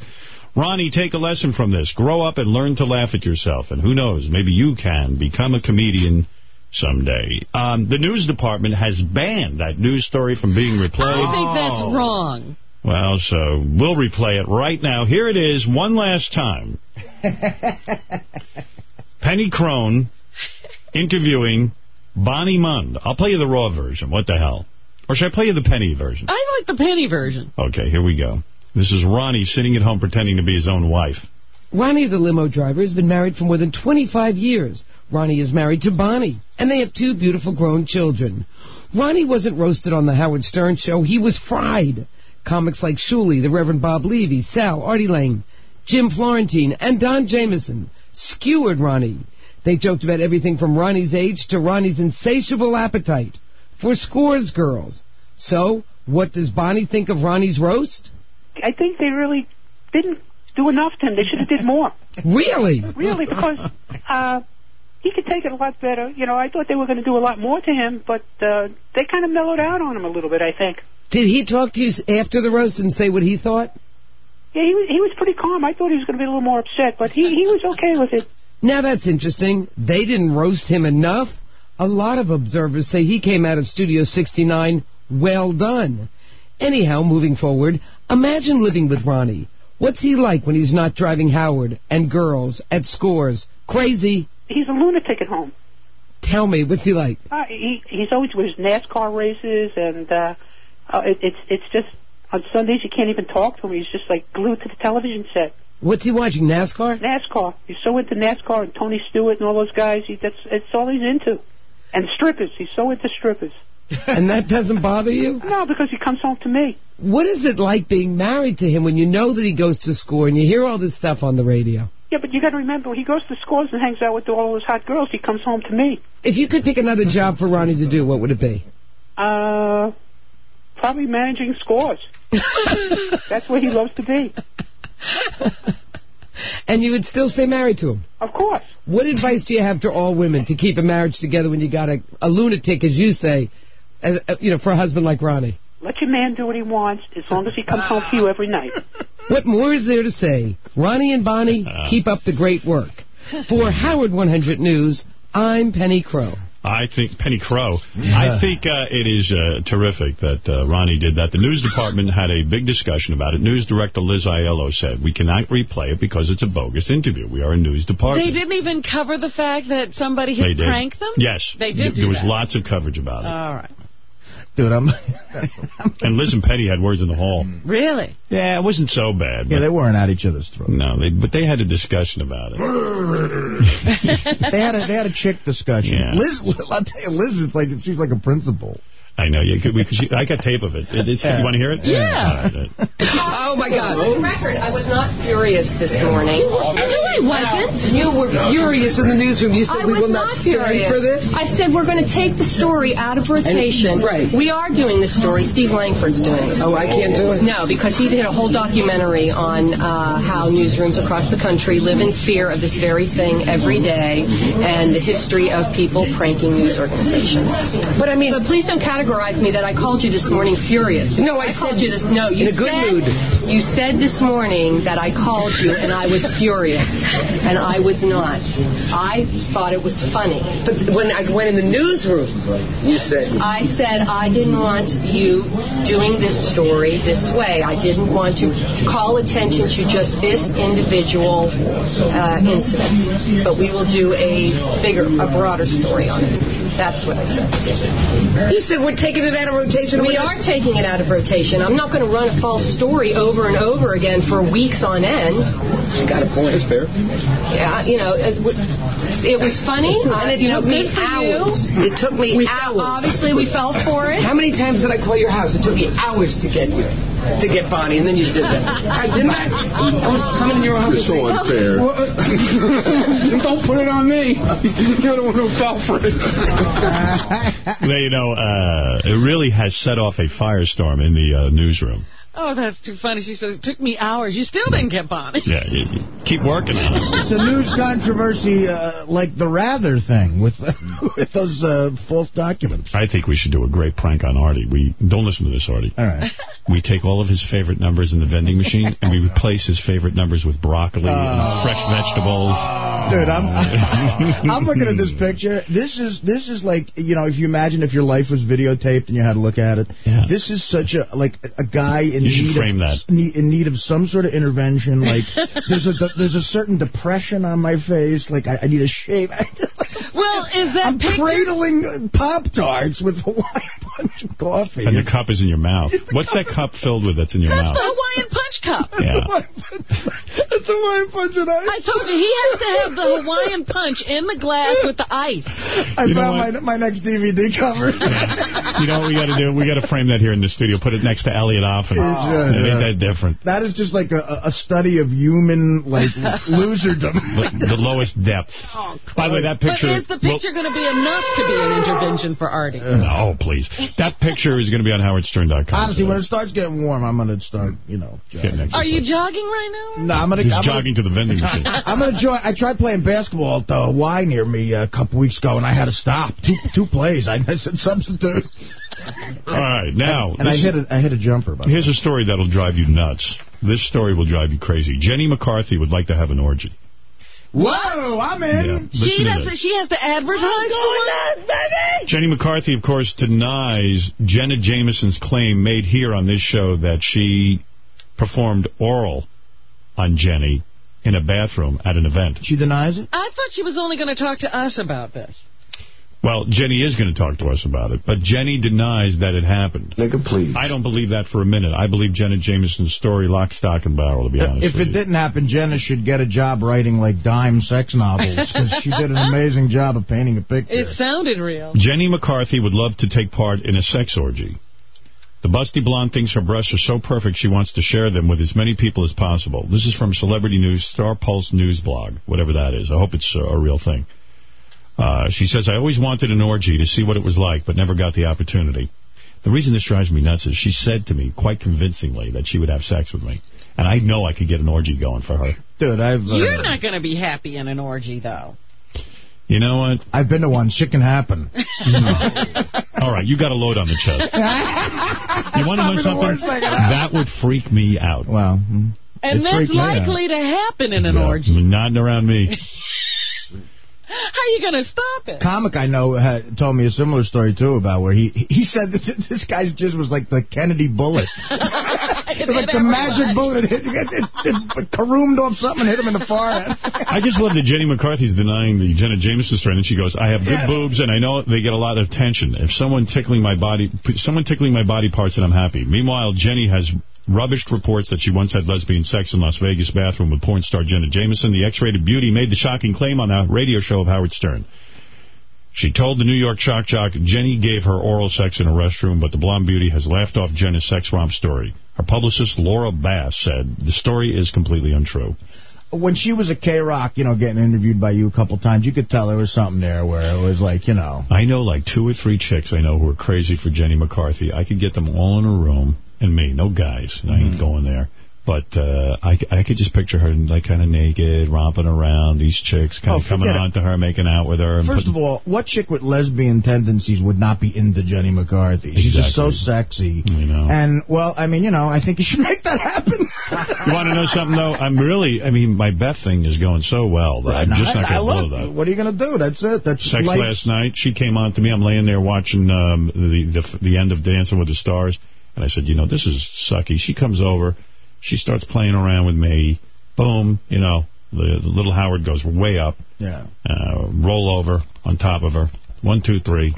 Ronnie, take a lesson from this. Grow up and learn to laugh at yourself. And who knows, maybe you can become a comedian someday. Um, the news department has banned that news story from being replayed. I think that's wrong. Well, so we'll replay it right now. Here it is, one last time. Penny Crone interviewing Bonnie Mund. I'll play you the raw version. What the hell? Or should I play you the Penny version? I like the penny version. Okay, here we go. This is Ronnie sitting at home pretending to be his own wife. Ronnie, the limo driver, has been married for more than 25 years. Ronnie is married to Bonnie, and they have two beautiful grown children. Ronnie wasn't roasted on the Howard Stern show. He was fried. Comics like Shuli, the Reverend Bob Levy, Sal, Artie Lange, Jim Florentine, and Don Jamieson skewered Ronnie. They joked about everything from Ronnie's age to Ronnie's insatiable appetite for scores girls. So, what does Bonnie think of Ronnie's roast? I think they really didn't do enough to him. They should have did more. Really? Really, because uh, he could take it a lot better. You know, I thought they were going to do a lot more to him, but uh, they kind of mellowed out on him a little bit, I think. Did he talk to you after the roast and say what he thought? Yeah, he was, he was pretty calm. I thought he was going to be a little more upset, but he, he was okay with it. Now that's interesting. They didn't roast him enough. A lot of observers say he came out of Studio 69 well done. Anyhow, moving forward, imagine living with Ronnie. What's he like when he's not driving Howard and girls at scores? Crazy. He's a lunatic at home. Tell me, what's he like? Uh, he he's always with his NASCAR races, and uh, uh, it, it's it's just on Sundays you can't even talk to him. He's just like glued to the television set. What's he watching? NASCAR? NASCAR. He's so into NASCAR and Tony Stewart and all those guys. He, that's that's all he's into. And strippers. He's so into strippers. and that doesn't bother you? No, because he comes home to me. What is it like being married to him when you know that he goes to score and you hear all this stuff on the radio? Yeah, but you got to remember, he goes to scores and hangs out with all those hot girls, he comes home to me. If you could pick another job for Ronnie to do, what would it be? Uh, probably managing scores. That's where he loves to be. And you would still stay married to him? Of course. What advice do you have to all women to keep a marriage together when you got a, a lunatic, as you say, as, uh, you know, for a husband like Ronnie? Let your man do what he wants as long as he comes home to you every night. What more is there to say? Ronnie and Bonnie, keep up the great work. For Howard 100 News, I'm Penny Crone. I think Penny Crone. I think uh, it is uh, terrific that uh, Ronnie did that. The news department had a big discussion about it. News director Liz Aiello said, we cannot replay it because it's a bogus interview. We are a news department. They didn't even cover the fact that somebody had did. pranked them? Yes. They did There, do there was that. lots of coverage about it. All right. Dude, I'm... and Liz and Penny had words in the hall. Really? Yeah, it wasn't so bad. Yeah, they weren't at each other's throats. No, they, but they had a discussion about it. they had a they had a chick discussion. Yeah. Liz, I'll tell you, Liz is like she's like a principal. I know. You could, we, could- I got tape of it. it it's, Yeah. You want to hear it? Yeah. All right, uh, Oh, my God. For the record, I was not furious this morning. No, I wasn't. You were furious in the newsroom. You I said we was will not not stand for this. I said we're going to take the story out of rotation. right. We are doing this story. Steve Langford's doing this. Oh, I can't do it? No, because he did a whole documentary on uh, how newsrooms across the country live in fear of this very thing every day and the history of people pranking news organizations. But I mean... But please don't categorize me that I called you this morning furious. No, I called said you this. No, you in a good said, mood. You said this morning that I called you and I was furious, and I was not. I thought it was funny. But when I went in the newsroom, you said... I said I didn't want you doing this story this way. I didn't want to call attention to just this individual uh, incident. But we will do a bigger, a broader story on it. That's what I said. You said we're taking it out of rotation. We are taking it out of rotation. I'm not going to run a false story over and over again for weeks on end. She got a point. It's fair. Yeah, you know, it, it was funny. And it you know, took me hours. you. It took me We- hours. Obviously, we fell for it. How many times did I call your house? It took me hours to get you, to get Bonnie, and then you did that. I didn't I? I was coming in your office. You're so unfair. Don't put it on me. You're the one who fell for it. Well, you know, uh, it really has set off a firestorm in the uh, newsroom. Oh, that's too funny. She says, it took me hours. You still didn't get Bonnie. Yeah, you, you keep working on it. It's a news controversy uh, like the Rather thing with, with those uh, false documents. I think we should do a great prank on Artie. We Don't listen to this, Artie. All right. We take all of his favorite numbers in the vending machine, and we replace his favorite numbers with broccoli Oh. and fresh vegetables. Dude, I'm I'm looking at this picture. This is this is like you know if you imagine if your life was videotaped and you had to look at it. Yeah. This is such a like a guy in You need frame of that. need- in need of some sort of intervention. Like there's a there's a certain depression on my face. Like I, I need a shave. Well, is that I'm picture... cradling uh, Pop Tarts with Hawaiian Punch coffee. And the cup is in your mouth. What's that cup filled with that's in your That's mouth? the Hawaiian Punch punch cup. Yeah. It's a Hawaiian punch and ice. I told you, he has to have the Hawaiian punch in the glass with the ice. I You know found my, my next DVD cover. You know what we got to do? We got to frame that here in the studio. Put it next to Elliot Offen. You oh, should, it ain't that different. That is just like a, a study of human, like, loserdom. The, the lowest depth. Oh, by the way, that picture... But is the picture going to be enough to be an intervention for Artie? No, please. That picture is going to be on howardstern.com. Honestly, when it starts getting warm, I'm going to start, you know, jogging. Are you jogging right now? No, I'm going to... He's jogging to the vending machine. I'm gonna join. I tried playing basketball at the Y near me a couple weeks ago, and I had to stop. Two two plays. I, I said substitute. All right, now... and I this- hit a I hit a jumper. By the Here's a story that'll drive you nuts. This story will drive you crazy. Jenny McCarthy would like to have an orgy. Whoa, I'm in. Yeah, She listen to has. this. She has to advertise for it. Jenny McCarthy, of course, denies Jenna Jameson's claim made here on this show that she performed oral on Jenny in a bathroom at an event. She denies it? I thought she was only going to talk to us about this. Well, Jenny is going to talk to us about it, but Jenny denies that it happened. Nigga, please. I don't believe that for a minute. I believe Jenna Jameson's story lock, stock, and barrel, to be honest If with it you. didn't happen, Jenna should get a job writing like dime sex novels because she did an amazing job of painting a picture. It sounded real. Jenny McCarthy would love to take part in a sex orgy. The busty blonde thinks her breasts are so perfect she wants to share them with as many people as possible. This is from Celebrity News, Star Pulse News blog, whatever that is. I hope it's uh, a real thing. Uh, she says, I always wanted an orgy to see what it was like, but never got the opportunity. The reason this drives me nuts is she said to me quite convincingly that she would have sex with me. And I know I could get an orgy going for her. Dude, I've uh, You're not going to be happy in an orgy, though. You know what? I've been to one. Shit can happen. All right, you got a load on the chest. You want to know something? worst thing ever. That would freak me out. Well, And It that's freaked me out. likely to happen in an Yeah, orgy. Nodding around me. How are you going to stop it? comic I know had, told me a similar story too about where he he said that this guy's jizz was like the Kennedy bullet. It was like the magic bullet. It, hit, it, it, it caroomed off something and hit him in the forehead. I just love that Jenny McCarthy's denying the Jenna Jameson story, and then she goes, I have good Yeah. boobs, and I know they get a lot of attention. If someone tickling my body, someone tickling my body parts, and I'm happy. Meanwhile, Jenny has rubbished reports that she once had lesbian sex in Las Vegas bathroom with porn star Jenna Jameson. The X-rated beauty made the shocking claim on a radio show of Howard Stern. She told the New York shock jock Jenny gave her oral sex in a restroom, but the blonde beauty has laughed off Jenna's sex romp story. Her publicist, Laura Bass, said the story is completely untrue. When she was a K-Rock, you know, getting interviewed by you a couple times, you could tell there was something there where it was like, you know. I know like two or three chicks I know who are crazy for Jenny McCarthy. I could get them all in a room, and me, no guys. I Mm-hmm. ain't going there. But uh, I, I could just picture her like kind of naked, romping around, these chicks kind of Oh, coming on to her, making out with her. First of all, what chick with lesbian tendencies would not be into Jenny McCarthy? She's just so sexy. You know. And, well, I mean, you know, I think you should make that happen. You want to know something, though? I'm really, I mean, my Beth thing is going so well that I'm just not I, I going to love blow that. What are you going to do? That's it. That's Sex life's- last night. She came on to me. I'm laying there watching um, the, the the end of Dancing with the Stars, and I said, you know, this is sucky. She comes over, she starts playing around with me. Boom, you know, the, the little Howard goes way up. Yeah. Uh, roll over on top of her. One, two, three.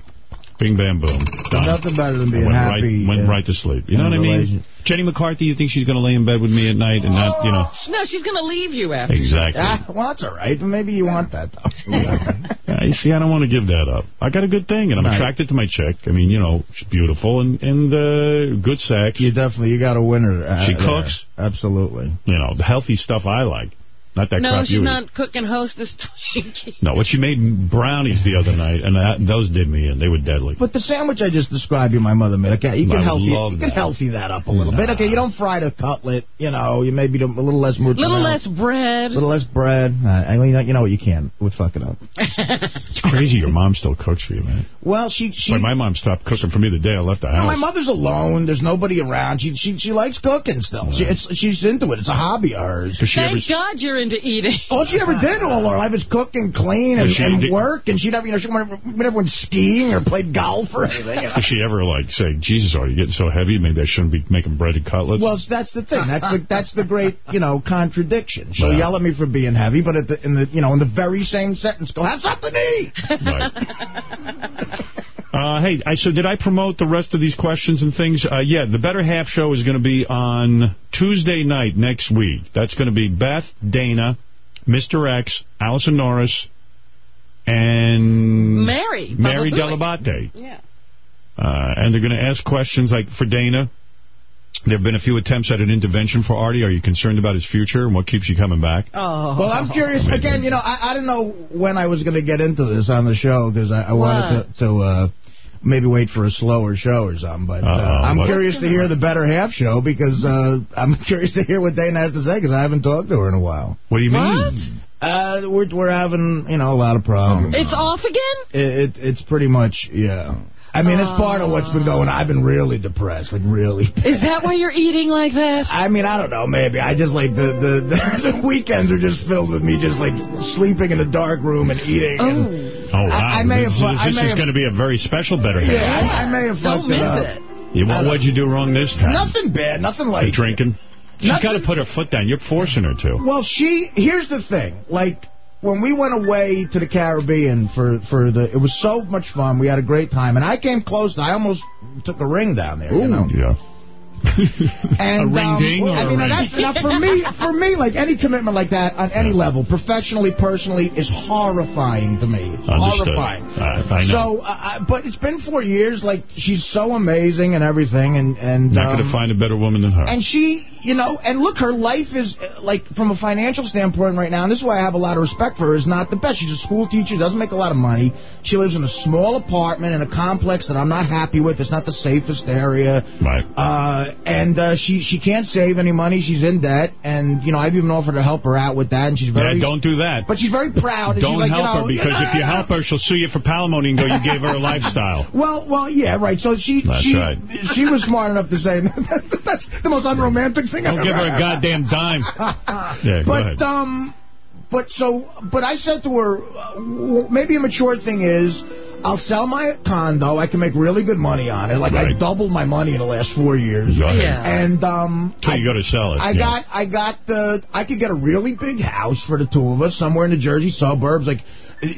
Bing, bam, boom. Done. Nothing better than being went happy. Right, went uh, right to sleep. You know what I mean? Jenny McCarthy, you think she's going to lay in bed with me at night and not, you know. No, she's going to leave you after. Exactly. Ah, well, that's all right. But maybe you want that, though. I see. I don't want to give that up. I got a good thing, and I'm Right. attracted to my chick. I mean, you know, she's beautiful and and uh, good sex. you definitely, you got a winner. Uh, She there. cooks. Absolutely. You know, the healthy stuff I like, not that No, crap she's not cooking hostess Twinkie. No, what she made brownies the other night, and that, those did me in. They were deadly. But the sandwich I just described you, my mother made, okay, you I can healthy, love you can that. healthy that up a little bit. Okay, you don't fry the cutlet, you know, you maybe do a little less mozzarella. little less bread. A little less bread. Uh, I mean, you know what you can. It would fuck it up. It's crazy your mom still cooks for you, man. Well, she she. Like my mom stopped cooking for me the day I left the No, house. my mother's alone. There's nobody around. She she she likes cooking still. She, it's, she's into it. It's a hobby of hers. Does she ever, Thank God you're into eating. All she ever did all her life is cook and clean and, she- and did- work. And she'd have, you know, she whenever, whenever went skiing or played golf or anything. You know. does she ever like say, Jesus, are you getting so heavy? Maybe I shouldn't be making breaded cutlets. Well, that's the thing. That's the that's the great you know contradiction. She'll Wow. yell at me for being heavy, but at the, in the you know in the very same sentence, go have something to eat. Right. Uh, hey, I so did I promote the rest of these questions and things? Uh, yeah, the Better Half show is going to be on Tuesday night next week. That's going to be Beth, Dana, Mr. X, Allison Norris, and Mary. Mary Dell'Abate. Yeah. Uh, and they're going to ask questions like for Dana. There have been a few attempts at an intervention for Artie. Are you concerned about his future and what keeps you coming back? Oh. Well, I'm curious. Again, you know, I, I don't know when I was going to get into this on the show because I, I wanted to, to uh, maybe wait for a slower show or something. But uh, Uh-oh, I'm what- curious to hear the better half show because uh, I'm curious to hear what Dana has to say because I haven't talked to her in a while. What do you mean? Uh, we're we're having you know a lot of problems. It's off again? It, it it's pretty much yeah. I mean, it's part of what's been going. on. I've been really depressed, like really. Is that why you're eating like this? I mean, I don't know. Maybe I just like the the, the, the weekends are just filled with me just like sleeping in the dark room and eating. And Oh, wow. I, I may have. This, I this may is going to be a very special Better Half. yeah, I, I may have Don't fucked it up. it. You, what, what'd you do wrong this time? Nothing bad. Nothing like The like. drinking? She's got to put her foot down. You're forcing her to. Well, she. Here's the thing. Like when we went away to the Caribbean for for the, it was so much fun. We had a great time, and I came close. to I almost took a ring down there. you know. Yeah. And, A ring um, ding or I mean, that's now for me. For me, like any commitment like that on any level, professionally, personally, is horrifying to me. Understood. Horrifying. I, I know. So, uh, but it's been four years. Like she's so amazing and everything, and and Not um, going to find a better woman than her. and she, you know, and look, her life is, uh, like, from a financial standpoint right now, and this is why I have a lot of respect for her, is not the best. She's a school teacher, doesn't make a lot of money. She lives in a small apartment in a complex that I'm not happy with. It's not the safest area. Right. Uh, and uh, she she can't save any money. She's in debt, and, you know, I've even offered to help her out with that, and she's very... yeah, don't do that. But she's very proud. Don't like, help you know, her because if you help her, she'll sue you for palimony and go, you gave her a lifestyle. Well, well, yeah, right. So she That's she right. she was smart enough to say that's the most unromantic Don't give ever her a goddamn dime. Yeah, but ahead. um, but so, but I said to her, uh, maybe a mature thing is. I'll sell my condo. I can make really good money on it. Like I doubled my money in the last four years. Go ahead. Yeah. And um, So you go to sell it. I yeah. got, I got the, I could get a really big house for the two of us somewhere in the Jersey suburbs. Like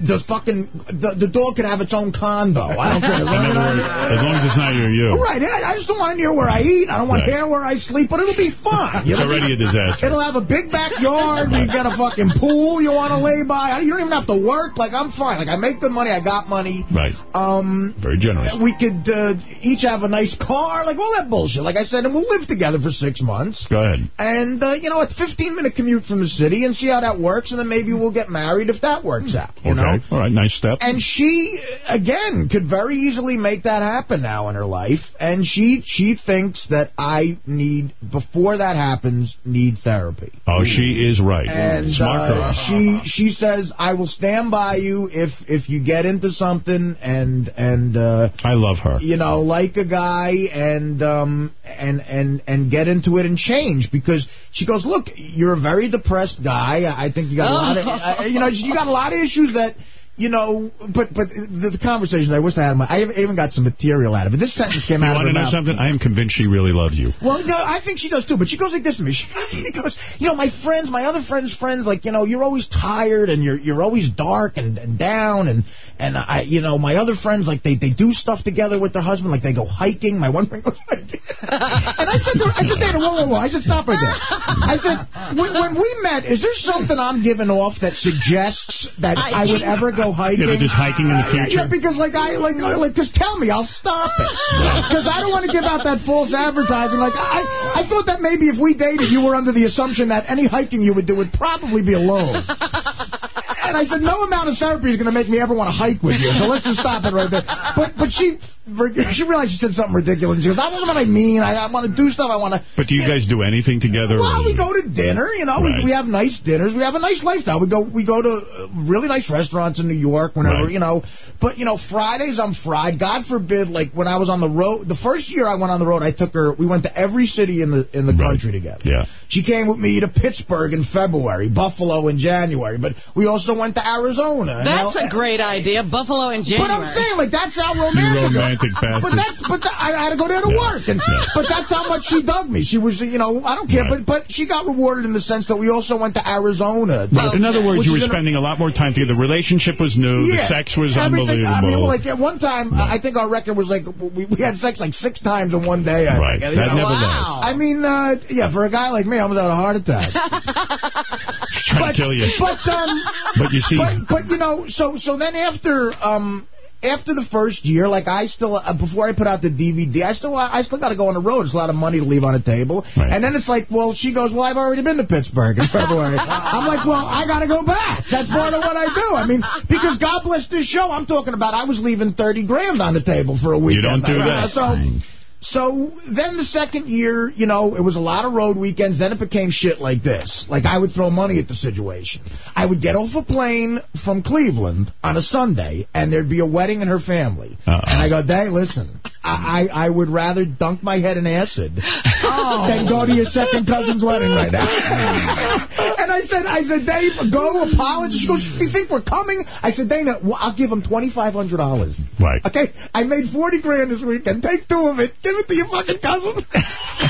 the fucking, the, the dog could have its own condo. I don't care. In other words, as long as it's not near you. Right. I I just don't want it near where I eat. I don't want Right. there where I sleep, but it'll be fun. It's already a disaster. It'll have a big backyard. We got a fucking pool you want to lay by. You don't even have to work. Like, I'm fine. Like, I make good money. I got money. Right. Um, Very generous. we could uh, each have a nice car. Like, all that bullshit. Like I said, and we'll live together for six months. Go ahead. And, uh, you know, a 15-minute commute from the city and see how that works, and then maybe we'll get married if that works out, you okay. Know? All right. Nice step. And she, again, could very easily make that happen now in her life. And she she thinks that I need, before that happens, need therapy. oh, she is right. And Smart uh, she she says, I will stand by you if if you get into something and and uh, I love her. you know like a guy and um and and and get into it and change because she goes, look, you're a very depressed guy. I I think you got a lot of uh, you know you got a lot of issues that. You know, but but the, the conversations I wish I had, in my- I even got some material out of it. This sentence came You out of want to know something? I am convinced she really loves you. Well, no, I think she does too. But she goes like this to me. She, she goes, you know, my friends, my other friends' friends, like, you know, you're always tired and you're you're always dark and, and down and and I, you know, my other friends, like, they they do stuff together with their husband, like they go hiking. My one friend goes hiking. and I said to her, I said, Dana, whoa, whoa, whoa. I said, stop right there. I said, when, when we met, is there something I'm giving off that suggests that I would ever go hiking? Yeah, they're just hiking in the future? Yeah, because like I like like just tell me, I'll stop it. Because I don't want to give out that false advertising. Like I, I thought that maybe if we dated, you were under the assumption that any hiking you would do would probably be alone. And I said, no amount of therapy is going to make me ever want to hike with you. So let's just stop it right there. But but she she realized she said something ridiculous. She goes, that's what I mean. I, I want to do stuff. I want to. But do you guys do anything together? Well, we go to dinner, you know. Right. We, we have nice dinners. We have a nice lifestyle. We go we go to uh, really nice restaurants in New York whenever, Right. you know. But, you know, Fridays I'm fried. God forbid, like, when I was on the road, the first year I went on the road, I took her, we went to every city in the in the country together. Yeah. She came with me to Pittsburgh in February, Buffalo in January. But we also went to Arizona. and That's a great idea. Buffalo in January. But I'm saying, like, that's how You romantic. romantic bastard. But that's, but the, I had to go there to work, and but that's how much she dug me. She was, you know, I don't care, but but she got rewarded in the sense that we also went to Arizona. Right. In other words, Which you were is an- spending a lot more time together. The relationship was new. The Yeah, sex was everything. unbelievable. I mean, like at one time, I think our record was like we, we had sex like six times in one day. I Right. think. That know? never Wow. I mean, uh, yeah, for a guy like me, I almost had a heart attack. trying to kill you. But um, But you see- but, but you know, so so then after um. After the first year, like I still, uh, before I put out the DVD, I still, I still got to go on the road. It's a lot of money to leave on the table. And then it's like, well, she goes, well, I've already been to Pittsburgh in February. I'm like, well, I got to go back. That's part of what I do. I mean, because God bless this show, I'm talking about I was leaving 30 grand on the table for a weekend. don't do that. So, so then the second year, you know, it was a lot of road weekends. Then it became shit like this. Like I would throw money at the situation. I would get off a plane from Cleveland on a Sunday, and there'd be a wedding in her family. Uh-uh. And I go, Dave, listen, I, I I would rather dunk my head in acid oh. than go to your second cousin's wedding right now. I said, I said, Dave, go apologize. She goes, do you think we're coming? I said, Dana, well, I'll give him $2,500. Right. Okay, I made 40 grand this weekend. Take two of it. Give it to your fucking cousin.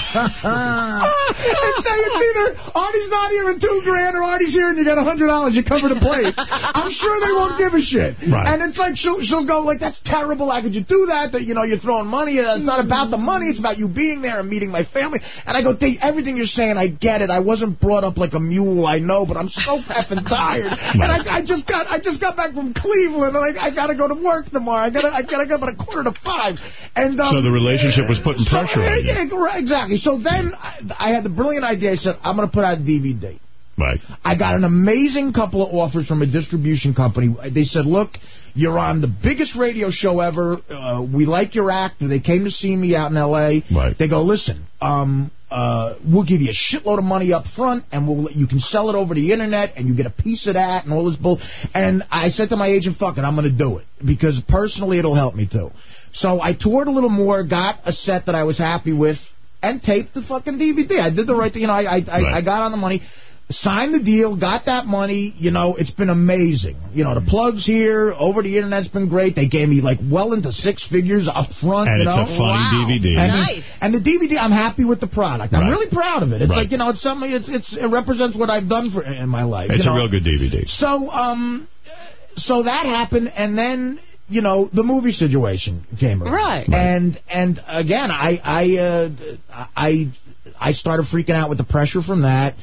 and say it's either Artie's not here and two grand or Artie's here and you got $100. You cover the plate. I'm sure they won't give a shit. Right. And it's like she'll, she'll go like, that's terrible. How could you do that? That, you know, you're throwing money. It's not about the money. It's about you being there and meeting my family. And I go, Dave, everything you're saying, I get it. I wasn't brought up like a mule, I know, but I'm so effing tired. And I, I just got I just got back from Cleveland, and I, I got to go to work tomorrow. I got I got to go about a quarter to five. And um, so the relationship was putting so- pressure on you. yeah, yeah, exactly. So then I, I had the brilliant idea. I said, I'm going to put out a DVD. Right. I got an amazing couple of offers from a distribution company. They said, look, you're on the biggest radio show ever. Uh, we like your act. They came to see me out in L.A. Right. They go, listen, um, uh, we'll give you a shitload of money up front, and we'll let you can sell it over the internet, and you get a piece of that, and all this bull. And I said to my agent, fuck it, I'm going to do it because personally, it'll help me too. So I toured a little more, got a set that I was happy with, and taped the fucking DVD. I did the right thing. You know, I I, I, I got on the money. Signed the deal, got that money. You know, it's been amazing. You know, the plugs here, over the internet's been great. They gave me like well into six figures up front. And you it's know? a funny DVD. And, Nice. and the DVD, I'm happy with the product. I'm Right. really proud of it. It's Right. like you know, it's something. It's, it's it represents what I've done for in my life. It's you a real good DVD. So, um, so that happened, and then you know the movie situation came around. Right. And and again, I I uh, I I started freaking out with the pressure from that.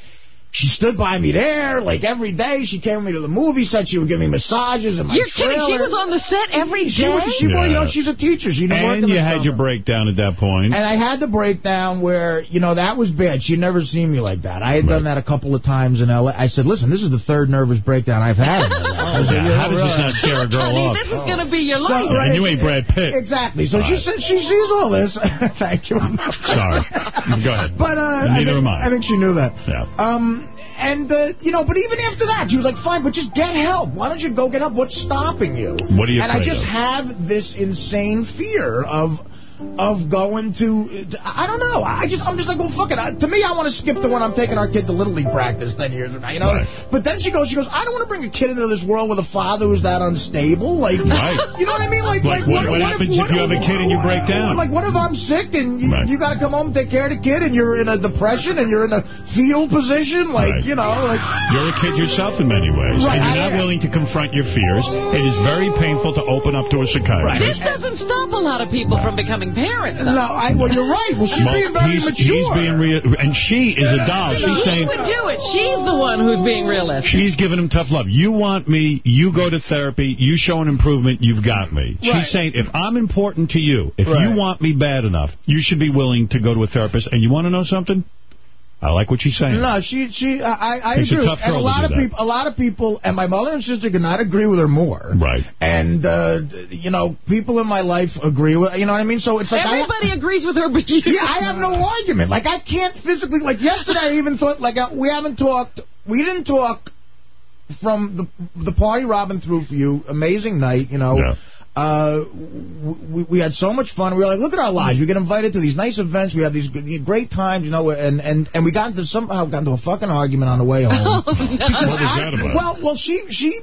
She stood by me there, like every day. She came with me to the movie set. She would give me massages in my You're kidding? She was on the set every day? She, was- she was, you know, Yeah. she's a teacher. She'd been working And you had summer. your breakdown at that point. And I had the breakdown where, you know, that was bad. She'd never seen me like that. I had done that a couple of times in L.A. I said, listen, this is the third nervous breakdown I've had. in my life. I said, Yeah, how does this not scare a girl Honey, off? this is going to be your So, life. Yeah, and you ain't Brad Pitt. Exactly. So she said she sees all this. Thank you. Sorry. Go ahead. But uh, I Neither think, am I. I think she knew that. Yeah. Um, and uh, you know, but even after that, she was like, "Fine, but just get help. Why don't you go get help? What's stopping you?" What are you And I just of? have this insane fear of of going to I don't know. I just I'm just like, well, fuck it. I, to me, I want to skip the one I'm taking our kid to little league practice ten years from now. You know. Right. But then she goes, she goes, I don't want to bring a kid into this world with a father who's that unstable. Like, Right. you know what I mean? Like, Like, what- what happens if you have a kid and you break down? Like, what if I'm sick and you, Right. you got to come home and take care of the kid and you're in a depression and you're in a fetal position? Like, Right. you know, like. You're a kid yourself in many ways, Right, and you're not willing to confront your fears. It is very painful to open up to a psychiatrist. This psychiatrist. doesn't stop a lot of people from becoming parents. though. No, I, well, you're right. Well, she's Well, being very he's, mature. he's being real, and she is a doll. She's he saying would do it. She's the one who's being realistic. she's giving him tough love. You want me? You go to therapy. You show an improvement. You've got me. Right. She's saying if I'm important to you, if Right. you want me bad enough, you should be willing to go to a therapist. And you want to know something? I like what she's saying. No, she, she, I, I It's a agree. tough and a lot of people, a lot of people, and my mother and sister could not agree with her more. Right. And uh, you know, people in my life agree with. You know what I mean? So it's like I- Everybody agrees with her, but you. Yeah, I have no argument. Like I can't physically. Like yesterday, I even thought like uh, we haven't talked. We didn't talk from the the party Robin threw for you. Amazing night, you know. Yeah. Uh, we, we had so much fun. We were like, look at our lives. We get invited to these nice events. We have these good- great times, you know, and, and, and we got into somehow got into a fucking argument on the way home. What was that about? Well, well, she she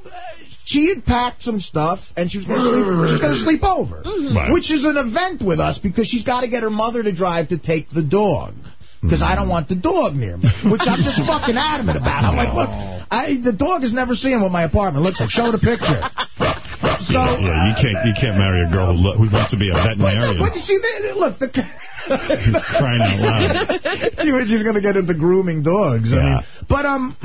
she had packed some stuff and she was going to sleep. She was going to sleep over, Right. which is an event with us because she's got to get her mother to drive to take the dog. Because I don't want the dog near me, which I'm just fucking adamant about. I'm like, look, I, the dog has never seen what my apartment looks like. Show the picture. So, yeah, you can't you can't marry a girl who, who wants to be a veterinarian. But you see, they, look, the crying out loud. she she's going to get into grooming dogs. I Yeah. mean, but um,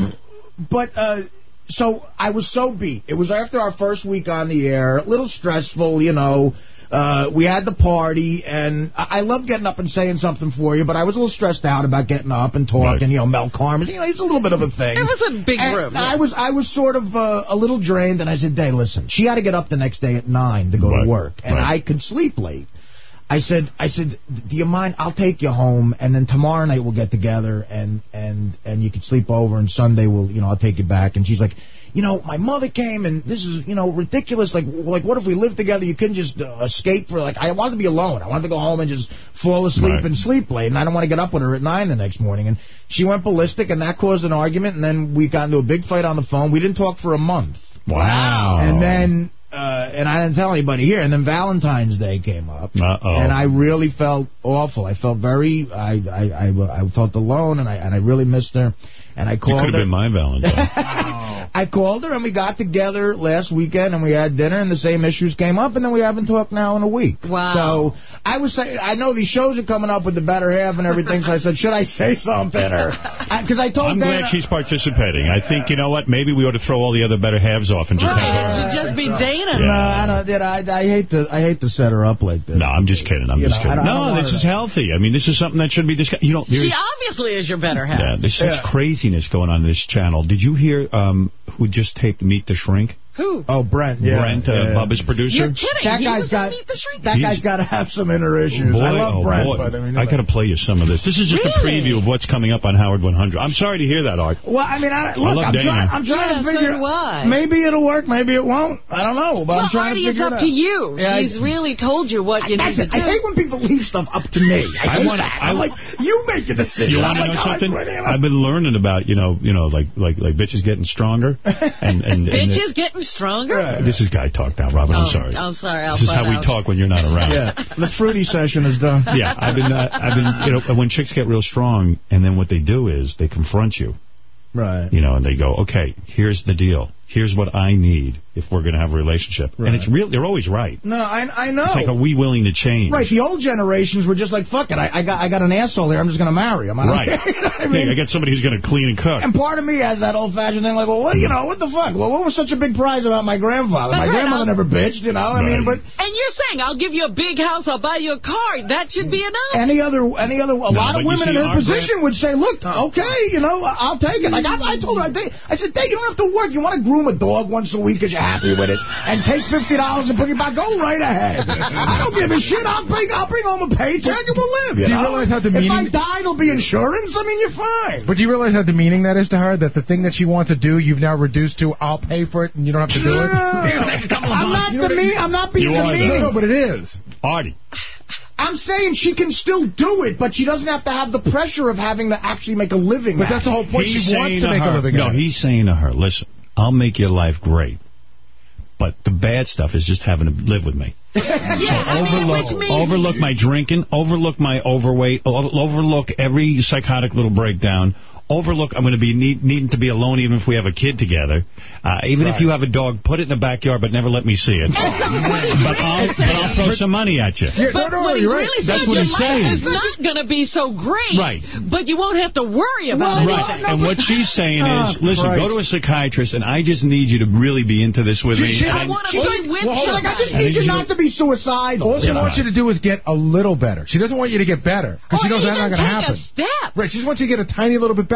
but uh, so I was so beat. It was after our first week on the air, a little stressful, you know. Uh, we had the party, and I, I love getting up and saying something for you, but I was a little stressed out about getting up and talking. You know, Mel Karmazin, you know, it's a little bit of a thing. It was a big And room. I was I was sort of uh, a little drained, and I said, "Hey, listen, she had to get up the next day at nine to go to work, and I could sleep late." I said, I said, do you mind? I'll take you home, and then tomorrow night we'll get together, and and and you can sleep over, and Sunday we'll, you know, I'll take you back. And she's like, you know, my mother came, and this is, you know, ridiculous. Like, like what if we lived together? You couldn't just uh, escape for like. I wanted to be alone. I wanted to go home and just fall asleep Right. and sleep late, and I don't want to get up with her at nine the next morning. And she went ballistic, and that caused an argument, and then we got into a big fight on the phone. We didn't talk for a month. Wow. And then, uh, and I didn't tell anybody here. And then Valentine's Day came up, Uh-oh. and I really felt awful. I felt very, I, I, I, I felt alone, and I, and I really missed her. And I You called could have been my Valentine. I called her, and we got together last weekend, and we had dinner, and the same issues came up, and then we haven't talked now in a week. Wow. So I was saying, I know these shows are coming up with the better half and everything, so I said, should I say something? Or Because I told I'm Dana, glad she's participating. I think, you know what, maybe we ought to throw all the other better halves off and just have Right, her. it should just be Dana. No, I don't. Did I, I hate to. I hate to set her up like this. No, I'm just kidding. I'm You just know, kidding. don't- I don't No, this is to- healthy. I mean, this is something that should be discussed. You know, She obviously is your better half. yeah, there's such craziness going on this channel. Did you hear um, who just taped Meet the Shrink? Who? Oh, Brent. Yeah, Brent, uh, yeah. Bubba's producer. You're kidding. That He guy's was got. on Meet the Shrink? That He's- guy's got to have some inner issues. Boy, I love oh Brent, boy. but I mean, I got to play you some of this. This is just a preview of what's coming up on Howard 100. I'm sorry to hear that, Art. Well, I mean, I, look, love I'm Dana. trying. I'm trying Yeah, to figure. do I. Maybe it'll work. Maybe it won't. I don't know. But well, I'm trying Artie, to it's figure up it to you. Yeah, I- She's really told you what you need That's to it. do. I hate when people leave stuff up to me. I, I hate wanna- that. I- I'm like, you make the decision. You I'm want to like, know oh, something? it's really- I've been learning about, you know, you know, like like like bitches getting stronger. And, and, and Bitches getting stronger? This is guy talk now, Robin. I'm Oh, sorry. I'm sorry. I'll This is butt how we talk when you're not around. Yeah, the fruity session is done. Yeah, I've been, uh, I've been, you know, when chicks get real strong, and then what they do is they confront you, Right. you know, and they go, okay, here's the deal. Here's what I need if we're going to have a relationship. Right. And it's real. They're always right. No, I I know. It's like, are we willing to change? Right, the old generations were just like, fuck it, I, I got I got an asshole here, I'm just going to marry him. I Right. You know I Hey, mean? I got somebody who's going to clean and cook. And part of me has that old-fashioned thing, like, well, what, you know, what the fuck? Well, what was such a big prize about my grandfather? That's my right, grandmother I'll- never bitched, you know. I mean, but And you're saying, I'll give you a big house, I'll buy you a car. That should be enough. any other, any other, a lot of women in her our position would say, look, okay, you know, I'll take it. Like I, I told her, I, think, I said, Dave, you don't have to work. You want to groom a dog once a week because you're happy with it, and take fifty dollars and put it back. Go right ahead. I don't give a shit. I'll bring, I'll bring home a paycheck and we'll live. Do you know? realize how demeaning... If I demeaning- die, it'll be insurance. I mean, you're fine. But do you realize how demeaning that is to her? That the thing that she wants to do, you've now reduced to, I'll pay for it, and you don't have to do it? I'm not You know what I demean. mean? I'm not being demeaning. No, but it is. Artie. I'm saying she can still do it, but she doesn't have to have the pressure of having to actually make a living. But at that's the whole point. He's She wants saying to make her, a living No, at he's saying to her, listen, I'll make your life great. But the bad stuff is just having to live with me. yeah, I overlook, overlook my drinking, overlook my overweight, overlook every psychotic little breakdown. Overlook, I'm going to be need, needing to be alone even if we have a kid together. Uh, even if you have a dog, put it in the backyard, but never let me see it. And so what he's but, I'll, but I'll throw some money at you. But what he's really saying, That's what he's saying. is not going to be so great, Right. but you won't have to worry about it. Right, anything. and what she's saying Oh, is, listen, Christ. go to a psychiatrist, and I just need you to really be into this with me. She- I want to She's be like, with well, like, I just somebody. need you not to be suicidal. All she you know? wants you to do is get a little better. She doesn't want you to get better because she knows that's not going to take happen. a step. Right, she just wants you to get a tiny little bit better,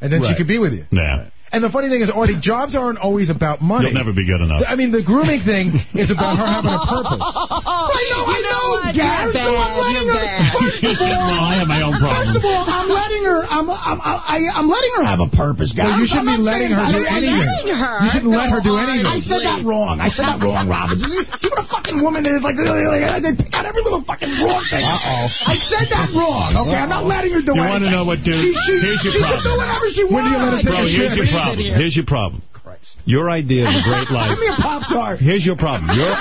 and then she could be with you. Yeah. And the funny thing is, Artie, jobs aren't always about money. You'll never be good enough. I mean, the grooming thing is about her having a purpose. I know, You I know know. Gary. So I'm letting you're her. bad. First of all, well, I have my own problem. First of all, I'm letting her. I'm I'm, I, I'm letting her have a purpose, guys. Well, you shouldn't I'm be letting her do anything. letting her? You shouldn't let her do anything. I said that wrong. I said that wrong, Robin. See see what a fucking woman is? Like, they pick out every little fucking wrong thing. Uh-oh. I said that wrong, okay? I'm not letting her do You anything. want to know what, dude? She, she, Here's your she problem. can do whatever she When do you let her take Bro, a shit? Problem. Here's your problem. Christ. Your idea of a great life. Give me a Pop-Tart. Here's your problem. Your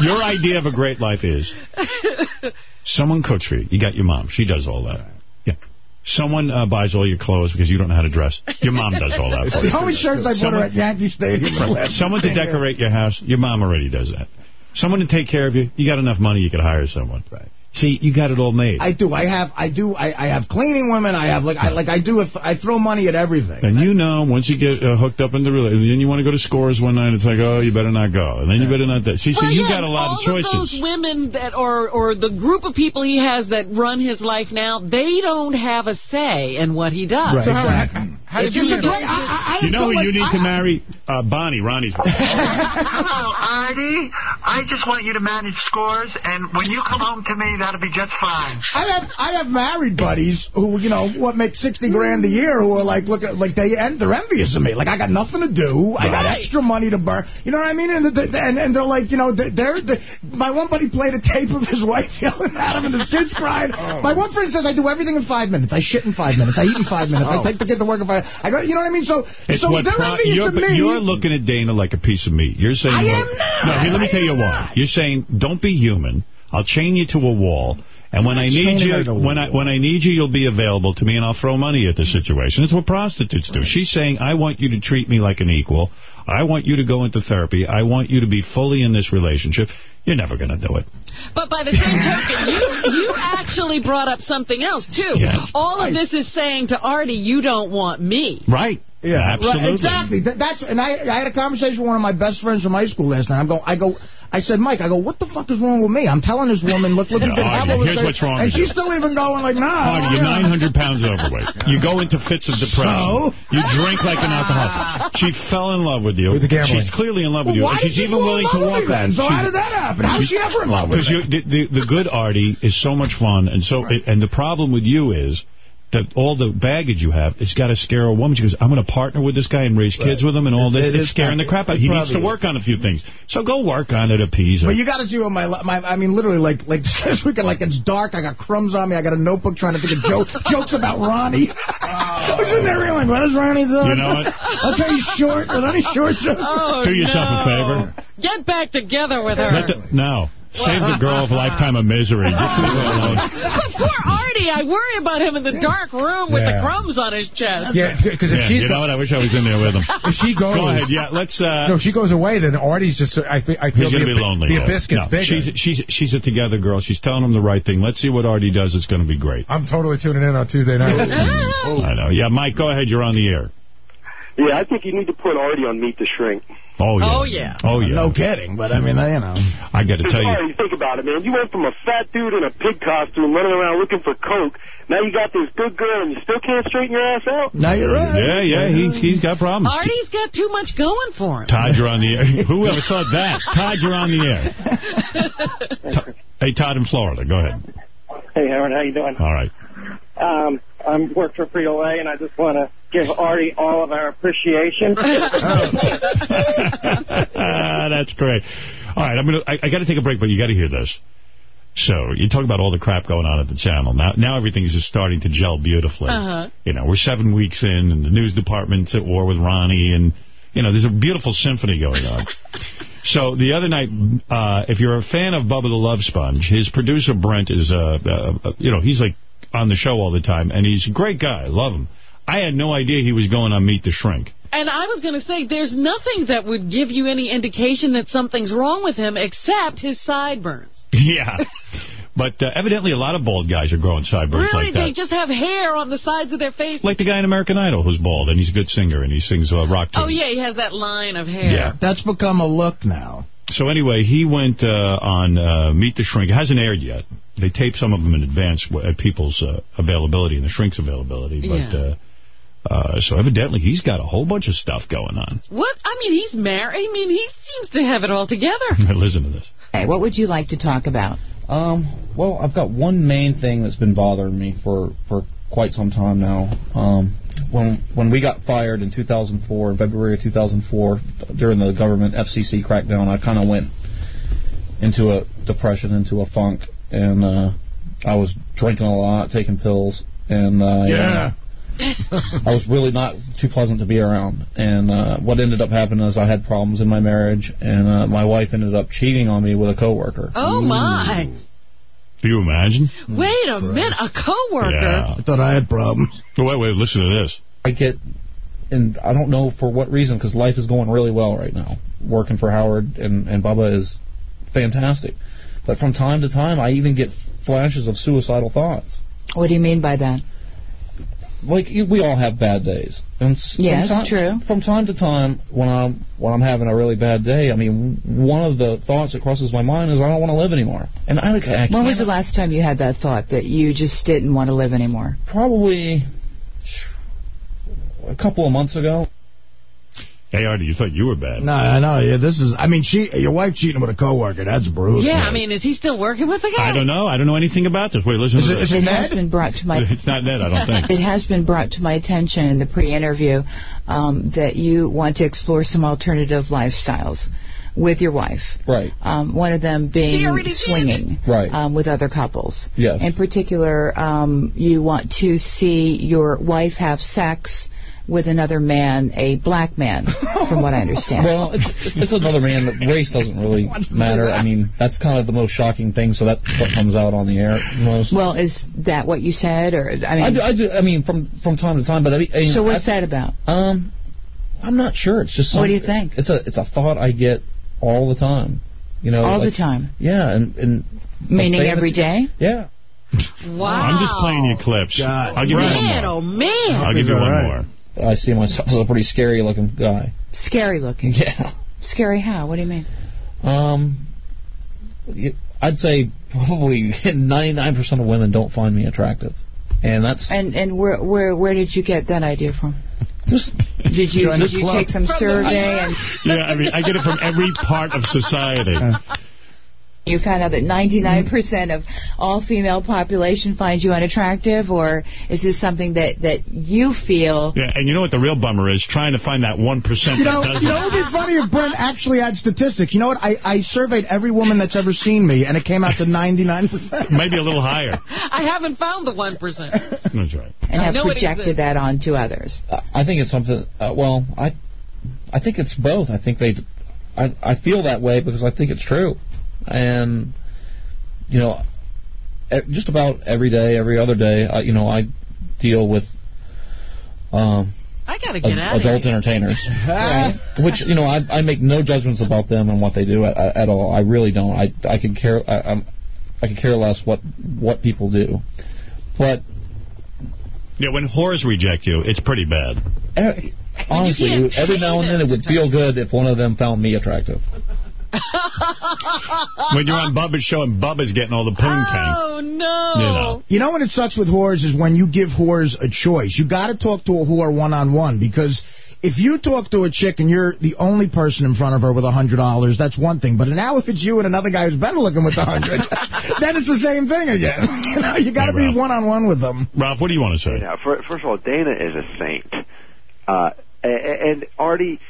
your idea of a great life is someone cooks for you. You got your mom. She does all that. Yeah. Someone uh, buys all your clothes because you don't know how to dress. Your mom does all that. How many shirts I bought Someone- at Yankee Stadium? Right. Someone to decorate your house, your mom already does that. Someone to take care of you, you got enough money, you could hire someone. Right. See, you got it all made. I do. I have. I do. I, I have cleaning women. I have like. I like. I do. a th- I throw money at everything. And you know, once you get uh, hooked up in the relationship, then you want to go to scores one night, it's like, oh, you better not go. And then you better not that. See, so Well, you yeah, got a lot all of choices. those women that, are, or the group of people he has that run his life now, they don't have a say in what he does. So Howard, how did you you handle look it? at- you know who you need to marry? Uh, Bonnie, Ronnie's wife. Hello, Artie. I just want you to manage scores, and when you come home to me, that'll be just fine. I have I have married buddies who you know what make sixty grand a year who are like look at like they and they're envious of me. Like I got nothing to do. I got extra money to burn. You know what I mean? And they and, and they're like you know they're, they're my one buddy played a tape of his wife yelling at him and his kids crying. Oh. My one friend says I do everything in five minutes. I shit in five minutes. I eat in five minutes. I oh. take the kid to work in five I got you know what I mean? So It's so they're envious you're, of me. you're looking at Dana like a piece of meat. You're saying, I well- am not. No, here, let me I tell you am why. You're saying, don't be human. I'll chain you to a wall. And when I need chaining her to you, when I when I need you, you'll be available to me, and I'll throw money at the situation. It's what prostitutes do. She's saying, I want you to treat me like an equal. I want you to go into therapy. I want you to be fully in this relationship. You're never going to do it. But by the same token, you you actually brought up something else too. Yes. All of this is saying to Artie, you don't want me. Right. Yeah, Absolutely. Right, exactly. That, that's and I I had a conversation with one of my best friends from high school last night. I'm going. I go. I said, Mike, I go, what the fuck is wrong with me? I'm telling this woman, look, look, you Yeah, can have Artie, here's thing. what's wrong And with she's you. still even going like, nah. Artie, you're 900 pounds overweight. You go into fits of depression. So? You drink like an alcoholic. She fell in love with you. With the gambling. She's clearly in love with you. Well, why and she's even willing to love walk with me then? on. So how did that happen? How was she ever in love with you? Because the, the, the good Artie is so much fun, and so and the problem with you is that all the baggage you have, it's got to scare a woman. She goes, I'm going to partner with this guy and raise kids with him and all this. It- it it's is scaring the crap out. He needs to probably work on a few things. So go work on it, appease her. But you got to see what my, my, I mean, literally, like, like this weekend, like, it's dark. I got crumbs on me. I got a notebook trying to think of joke, jokes about Ronnie. I was sitting there reeling, what is Ronnie doing? You know what? okay, he's short. Are any short jokes? Oh, Do yourself a favor. Oh, Get back together with her. Let the, no. Save the girl of a lifetime of misery. Just leave her alone. But poor Artie, I worry about him in the dark room with Yeah. the crumbs on his chest. Yeah, because if Yeah, she's you know what? I wish I was in there with him. if she goes, Go ahead. Yeah, let's. Uh, no, if she goes away, then Artie's just. I, fe- I feel He's going to the, be lonely. The abyss gets No, bigger. She's, she's, she's a together girl. She's telling him the right thing. Let's see what Artie does. It's going to be great. I'm totally tuning in on Tuesday night. I know. Yeah, Mike, go ahead. You're on the air. Yeah, I think you need to put Artie on Meet the Shrink. Oh, yeah. Oh, yeah. Oh, yeah. No kidding, but I mean, I, you know. I got to tell you. Artie, think about it, man. You went from a fat dude in a pig costume running around looking for coke. Now you got this good girl and you still can't straighten your ass out? Now you're right. Yeah, yeah, he's, he's got problems. Artie's got too much going for him. Todd, you're on the air. Who ever thought that? Todd, you're on the air. Hey, Todd in Florida. Go ahead. Hey, Howard, how you doing? All right. Um, I work for Frito Lay, and I just want to give Artie all of our appreciation. That's great. All right, I'm gonna. I, I got to take a break, but you got to hear this. So you talk about all the crap going on at the channel. Now, now everything's just starting to gel beautifully. Uh-huh. You know, we're seven weeks in, and the news department's at war with Ronnie, and you know, there's a beautiful symphony going on. So the other night, uh, if you're a fan of Bubba the Love Sponge, his producer Brent is, uh, uh, uh, you know, he's like on the show all the time, and he's a great guy. I love him. I had no idea he was going on Meet the Shrink. And I was going to say, there's nothing that would give you any indication that something's wrong with him except his sideburns. Yeah. But uh, evidently a lot of bald guys are growing sideburns really, like that. they just have hair on the sides of their face. Like the guy in American Idol who's bald, and he's a good singer, and he sings uh, rock tunes. Oh, yeah, he has that line of hair. Yeah. That's become a look now. So anyway, he went uh, on uh, Meet the Shrink. It hasn't aired yet. They tape some of them in advance at people's uh, availability and the Shrink's availability. But Yeah. uh, uh, so evidently he's got a whole bunch of stuff going on. What? I mean, he's married. I mean, he seems to have it all together. Listen to this. Hey, what would you like to talk about? Um, well, I've got one main thing that's been bothering me for, for quite some time now. Um, when when we got fired in 2004, in February of 2004, during the government FCC crackdown, I kind of went into a depression, into a funk, and uh, I was drinking a lot, taking pills, and uh, Yeah. I was really not too pleasant to be around. And uh, what ended up happening is I had problems in my marriage, and uh, my wife ended up cheating on me with a coworker. Oh, my. Can you imagine? Wait a minute. A coworker. Yeah. I thought I had problems. Wait, wait, listen to this. I get, and I don't know for what reason, because life is going really well right now. Working for Howard and, and Bubba is fantastic. But from time to time, I even get flashes of suicidal thoughts. What do you mean by that? Like we all have bad days. And Yes, from time, true. From time to time, when I'm when I'm having a really bad day, I mean, one of the thoughts that crosses my mind is I don't want to live anymore. And I, I can't. When was the last time you had that thought that you just didn't want to live anymore? Probably a couple of months ago. Hey, Artie, you thought you were bad. No, I know. Yeah, this is. I mean, she, your wife cheating with a coworker. That's brutal. Yeah, I mean, is he still working with the guy? I don't know. I don't know anything about this. Wait, listen Is, to this. it has been brought to my It's not Ned, I don't think. It has been brought to my attention in the pre-interview um, that you want to explore some alternative lifestyles with your wife. Right. Um, one of them being swinging Right. um, with other couples. Yes. In particular, um, you want to see your wife have sex with another man, a black man, from what I understand. Well, it's, it's another man. that Race doesn't really matter. I mean, that's kind of the most shocking thing. So that's what comes out on the air most. well, is that what you said, or I mean? I do, I do. I mean, from from time to time, but I mean, I mean, so what's I- that about? Um, I'm not sure. It's just. What do you think? It's a it's a thought I get all the time. You know, All the time? Yeah, and and Meaning like every day? Yeah. Wow. I'm just playing you clips. I'll give you one more. oh, man. I'll give you one more. I see myself as a pretty scary looking guy. Scary looking. Yeah. Scary how? What do you mean? Um, y- I'd say probably 99% of women don't find me attractive, and that's And and where where where did you get that idea from? Just did you did you club. take some survey and Yeah, I mean, I get it from every part of society. You found out that 99% of all female population finds you unattractive, or is this something that that you feel? Yeah, and you know what the real bummer is? Trying to find that 1% You know, doesn't. you know, it would be funny if Brent actually had statistics. You know what? I, I surveyed every woman that's ever seen me, and it came out to 99%. Maybe a little higher. I haven't found the 1%. That's right. And I have projected that onto others. I think it's something. Uh, well, I I think it's both. I think they. I I feel that way because I think it's true, and you know, e- just about every day, every other day, I, you know, I deal with. Um, I gotta get ad- out of adult here. entertainers, which you know I, I make no judgments about them and what they do at, at all. I really don't. I I can care I, I'm I could care less what what people do, but Yeah, when whores reject you, it's pretty bad. eh, honestly, every now and then it would feel good if one of them found me attractive. When you're on Bubba's show and Bubba's getting all the poontang. Oh, no. You know. You know when it sucks with whores is when you give whores a choice. You got to talk to a whore one-on-one because if you talk to a chick and you're the only person in front of her with a hundred dollars, that's one thing. But now if it's you and another guy who's better looking with the hundred, then it's the same thing again. You know, you got to be one-on-one with them. Ralph, what do you want to say? Yeah, fir- first of all, Dana is a saint. Uh, a- a- and Artie,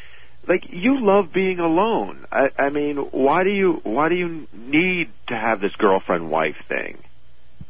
like you love being alone. I, I mean, why do you why do you need to have this girlfriend wife thing?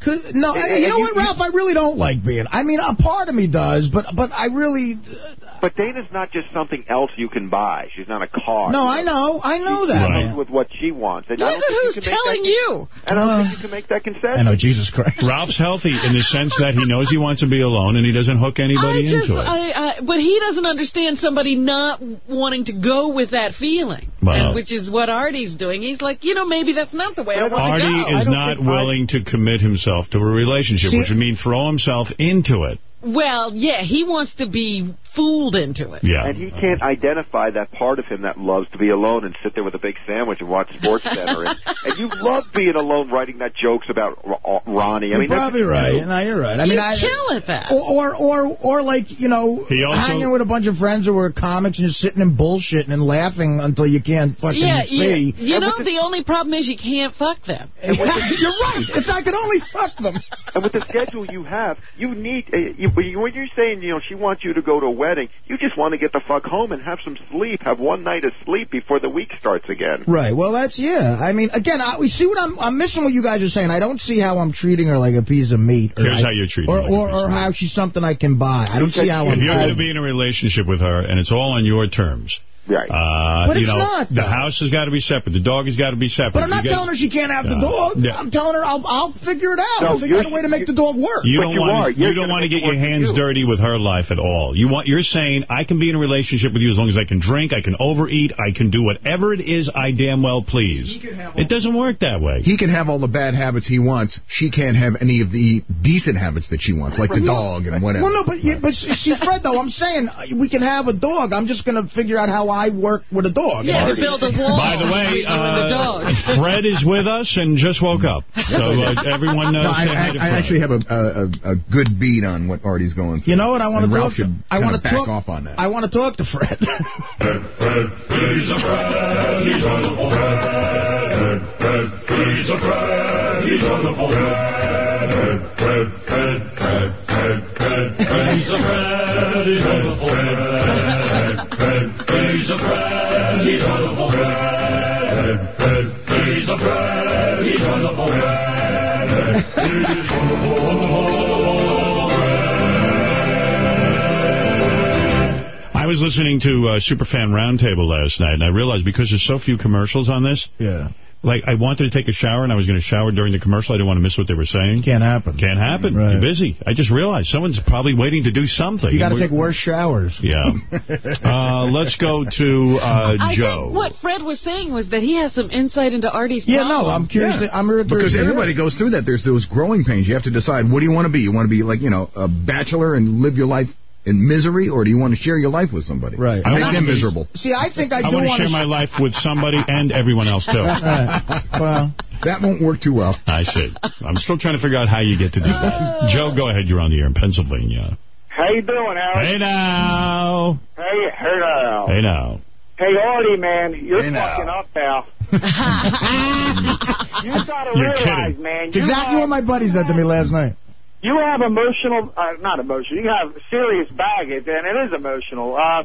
'Cause- No, I, you know what, Ralph? I really don't like being. I mean, a part of me does, but but I really. Uh, but Dana's not just something else you can buy. She's not a car. No, I know, I know She that. comes with what she wants. And I Look don't at think who's you telling you. And I don't think uh, you can make that concession. I know, Jesus Christ. Ralph's healthy in the sense that he knows he wants to be alone and he doesn't hook I anybody just, into it. I, I, but he doesn't understand somebody not wanting to go with that feeling, Well- and which is what Artie's doing. He's like, you know, maybe that's not the way I want to go. Artie is not willing to commit himself to a relationship, which would mean throw himself into it. Well, yeah, he wants to be fooled into it. Yeah. And he can't identify that part of him that loves to be alone and sit there with a big sandwich and watch Sports Center. and, and you love being alone, writing that jokes about R- Ronnie. I You're mean, probably what you right. do. No, you're right. I mean, You I, kill at that. Or, or, or, or like, you know, also- hanging with a bunch of friends who are comics and just sitting and bullshitting and laughing until you can't fucking Yeah, see. you, you know, the only problem is you can't fuck them. you're right. It's I can only fuck them. And with the schedule you have, you need, uh, you, when you're saying, you know, she wants you to go to a wedding, you just want to get the fuck home and have some sleep, have one night of sleep before the week starts again. Right. Well, that's yeah. I mean, again, I, we see what I'm. I'm missing what you guys are saying. I don't see how I'm treating her like a piece of meat. Or Here's I- how you're treating or, her like a or, piece of or how she's something I can buy. I don't see how If I'm. you're going to be in a relationship with her and it's all on your terms, right? Uh, But you it's know, not, the though. house has got to be separate. The dog has got to be separate. But I'm not You guys- telling her she can't have the dog. Yeah. I'm telling her I'll I'll figure it out. No, I'll figure out a you're- way to make the dog work. You don't want to, you don't want to get your hands dirty with her life at all. You want you're saying I can be in a relationship with you as long as I can drink, I can overeat, I can do whatever it is I damn well please. It doesn't work that way. He can have all the bad habits he wants. She can't have any of the decent habits that she wants, like the dog and whatever. Well, no, but you, but see, Fred, though, I'm saying uh, we can have a dog. I'm just going to figure out how I work with a dog. Yeah, to build a wall By the way, between you and the uh. Fred is with us and just woke up. So uh, everyone knows. No, I, I, I actually have a, a, a, a good beat on what Artie's going through. You know what? I want to talk. should I want to back talk off on that. I want to talk to Fred. He's a friend, he's wonderful friend. Fred, he's a friend, he's wonderful friend. Fred, Fred, Fred, Fred, Fred, Fred, he's a friend, he's wonderful friend. Fred, he's a friend, he's wonderful friend. Fred, he's a friend, he's wonderful friend. He's wonderful, wonderful I was listening to uh, Superfan Roundtable last night, and I realized because there's so few commercials on this, yeah. Like I wanted to take a shower, and I was going to shower during the commercial. I didn't want to miss what they were saying. Can't happen. Can't happen. Right. You're busy. I just realized someone's probably waiting to do something. You got to take worse showers. Yeah. Uh, let's go to uh, I Joe. think what Fred was saying was that he has some insight into Artie's Yeah, problem. no, I'm curious. Yeah. I'm curious Because to everybody goes through that. There's those growing pains. You have to decide, what do you want to be? You want to be like, you know, a bachelor and live your life in misery, or do you want to share your life with somebody? Right. I make And them miserable. See, I think I, I do want to want share my life with somebody and everyone else, too. Well, that won't work too well. I see. I'm still trying to figure out how you get to do that. Joe, go ahead. You're on the air in Pennsylvania. How you doing, Howard? Hey, now. Hey, hey now. Hey, now. Hey, Artie, man, you're Hey, now. fucking up, pal. you gotta You're realize, kidding. man. It's you exactly have, what my buddy said to me last night. You have emotional, uh, not emotional. You have serious baggage, and it is emotional. Uh,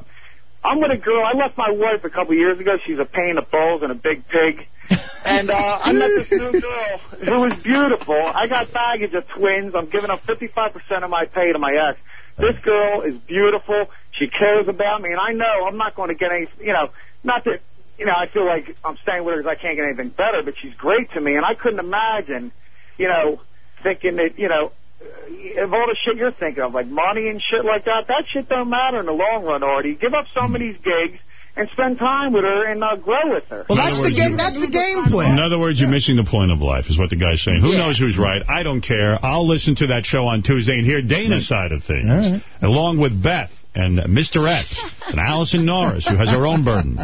I'm with a girl. I left my wife a couple years ago. She's a pain in the balls and a big pig. And uh, I met this new girl who was beautiful. I got baggage of twins. I'm giving up 55% of my pay to my ex. This girl is beautiful. She cares about me, and I know I'm not going to get any, you know, not that, you know, I feel like I'm staying with her because I can't get anything better, but she's great to me, and I couldn't imagine, you know, thinking that, you know, of all the shit you're thinking of, like money and shit like that, that shit don't matter in the long run, Artie. Give up some of these gigs and spend time with her and uh, grow with her. Well, that's the game. That's the game plan. In other words, you're missing the point of life, is what the guy's saying. Who Yeah. knows who's right? I don't care. I'll listen to that show on Tuesday and hear Dana's side of things, along with Beth and Mr. X and Allison Norris, who has her own burden.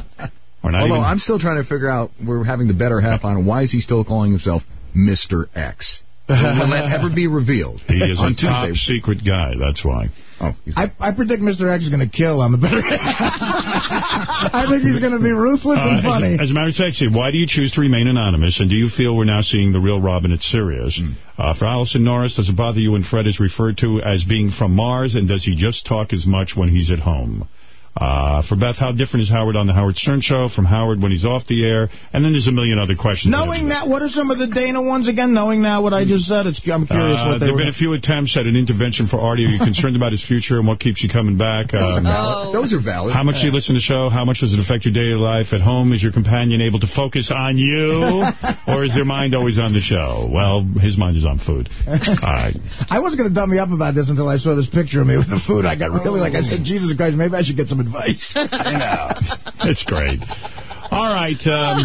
Although even... I'm still trying to figure out, we're having the better half on why is he still calling himself Mr. X? Will that ever be revealed? He is On a top secret guy, that's why. Oh, I, I predict Mr. X is going to kill on the better. I think he's going to be ruthless Uh, and as, funny. as a matter of fact, Steve, why do you choose to remain anonymous, and do you feel we're now seeing the real Robin at Sirius? Hmm. Uh, for Allison Norris, does it bother you when Fred is referred to as being from Mars, and does he just talk as much when he's at home? Uh, for Beth, how different is Howard on the Howard Stern Show from Howard when he's off the air? And then there's a million other questions. Knowing that, what are some of the Dana ones again? Knowing now what I just said, it's, I'm curious Uh, what they there have been a few attempts at an intervention for Artie. Are you concerned about his future and what keeps you coming back? Um, Oh. Those are valid. How much do you listen to the show? How much does it affect your daily life? At home, is your companion able to focus on you? or is their mind always on the show? Well, his mind is on food. All right. I wasn't going to dumb me up about this until I saw this picture of me with the food. I got really like I said, Jesus Christ, maybe I should get some advice. I know. It's great. All right. Um,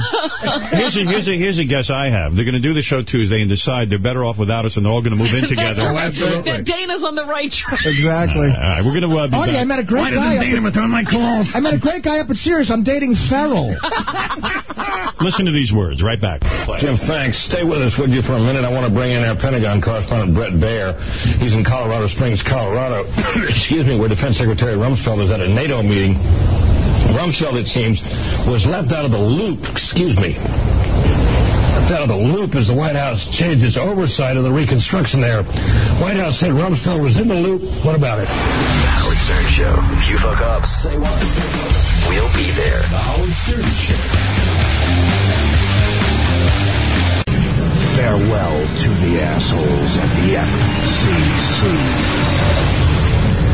here's, a, here's, a, here's a guess I have. They're going to do the show Tuesday and decide they're better off without us and they're all going to move in together. That Dana's on the right track. Exactly. All right, we're going to uh, be Artie, back. I met a great guy. up at- my calls? I met a great guy up at Sirius. I'm dating Farrell. Listen to these words. Right back. Jim, thanks. Stay with us, would you, for a minute? I want to bring in our Pentagon correspondent, Bret Baier. He's in Colorado Springs, Colorado. Excuse me, where Defense Secretary Rumsfeld is at a NATO meeting. Rumsfeld, it seems, was left out of the loop. Excuse me. Kicked out of the loop as the White House changed its oversight of the reconstruction there. White House said Rumsfeld was in the loop. What about it? The Howard Stern Show. If you fuck up, say what? We'll be there. The Howard Stern Show. Farewell to the assholes at the FCC.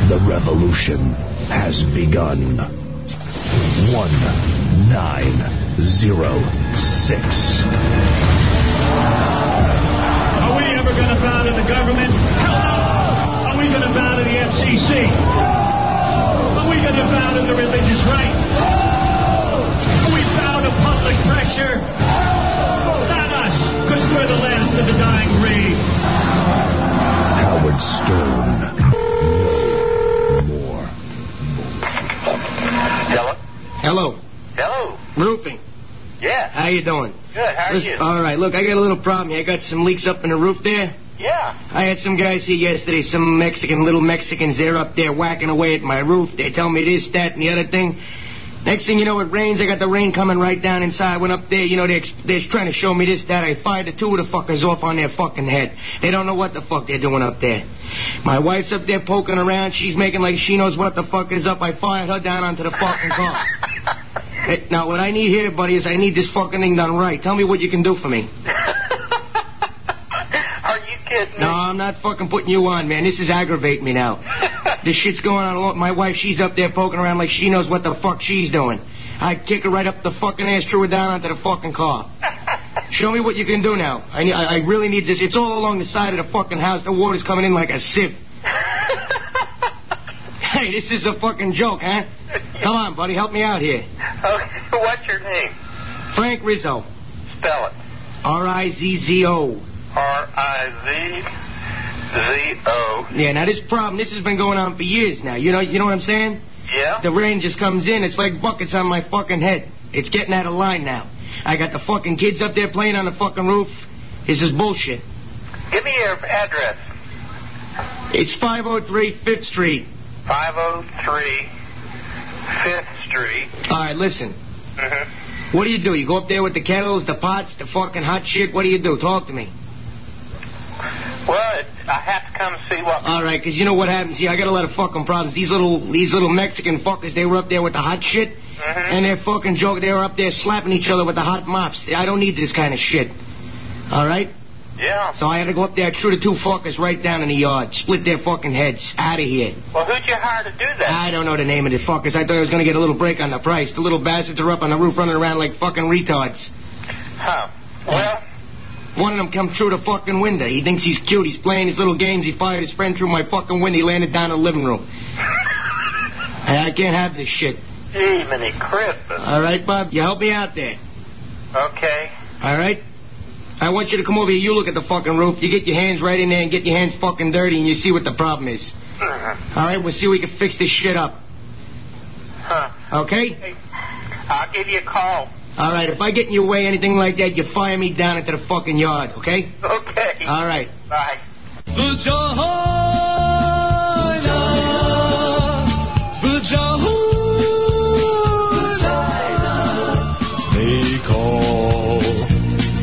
The revolution has begun. 1906. Are we ever going to bow to the government? Hell no! Are we going to bow to the FCC? Are we going to bow to the religious right? Are we bow to public pressure? Not us, because we're the last of the dying breed. Howard Stern. Hello? Hello. Roofing. Yeah. How you doing? Good. How are Listen, you? All right. Look, I got a little problem here. I got some leaks up in the roof there. Yeah. I had some guys here yesterday, some Mexican, little Mexicans. They're up there whacking away at my roof. They tell me this, that, and the other thing. Next thing you know, it rains. I got the rain coming right down inside. I went up there, you know, they're, they're trying to show me this, that. I fired the two of the fuckers off on their fucking head. They don't know what the fuck they're doing up there. My wife's up there poking around. She's making like she knows what the fuck is up. I fired her down onto the fucking car. Hey, now, what I need here, buddy, is I need this fucking thing done right. Tell me what you can do for me. Kidding No, I'm not fucking putting you on, man. This is aggravating me now. this shit's going on. My wife, she's up there poking around like she knows what the fuck she's doing. I kick her right up the fucking ass, threw her down onto the fucking car. Show me what you can do now. I, need, I, I really need this. It's all along the side of the fucking house. The water's coming in like a sieve. hey, this is a fucking joke, huh? Come on, buddy, help me out here. Okay. What's your name? Frank Rizzo. Spell it. R-I-Z-Z-O. R-I-Z-Z-O. Yeah, now this problem, this has been going on for years now. You know, you know what I'm saying? Yeah? The rain just comes in. It's like buckets on my fucking head. It's getting out of line now. I got the fucking kids up there playing on the fucking roof. This is bullshit. Give me your address. It's 503 5th Street. 503 5th Street. All right, listen. Mm-hmm. What do you do? You go up there with the kettles, the pots, the fucking hot shit? What do you do? Talk to me. Well, I have to come see what... All right, because you know what happens here? I got a lot of fucking problems. These little these little Mexican fuckers, they were up there with the hot shit, mm-hmm. and they're fucking joking. They were up there slapping each other with the hot mops. I don't need this kind of shit. All right? Yeah. So I had to go up there, threw the two fuckers right down in the yard, split their fucking heads, out of here. Well, who'd you hire to do that? I don't know the name of the fuckers. I thought I was going to get a little break on the price. The little bastards are up on the roof running around like fucking retards. Huh. Well, One of them come through the fucking window. He thinks he's cute. He's playing his little games. He fired his friend through my fucking window. He landed down in the living room. Hey, I can't have this shit. gee, many Christmas. All right, Bob? You help me out there. Okay. All right? I want you to come over here. You look at the fucking roof. You get your hands right in there and get your hands fucking dirty and you see what the problem is. Mm-hmm. All right? We'll see if we can fix this shit up. Huh. Okay? I'll give you a call. All right. If I get in your way, anything like that, you fire me down into the fucking yard. Okay? Okay. All right. Bye. They call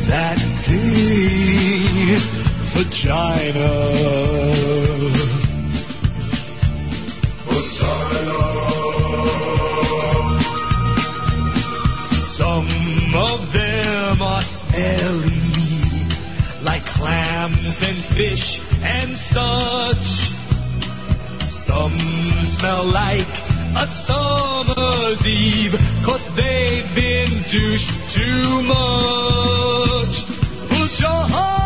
that thing vagina. Clams and fish and such. Some smell like a summer's eve, cause they've been douched too much. Put your vagina,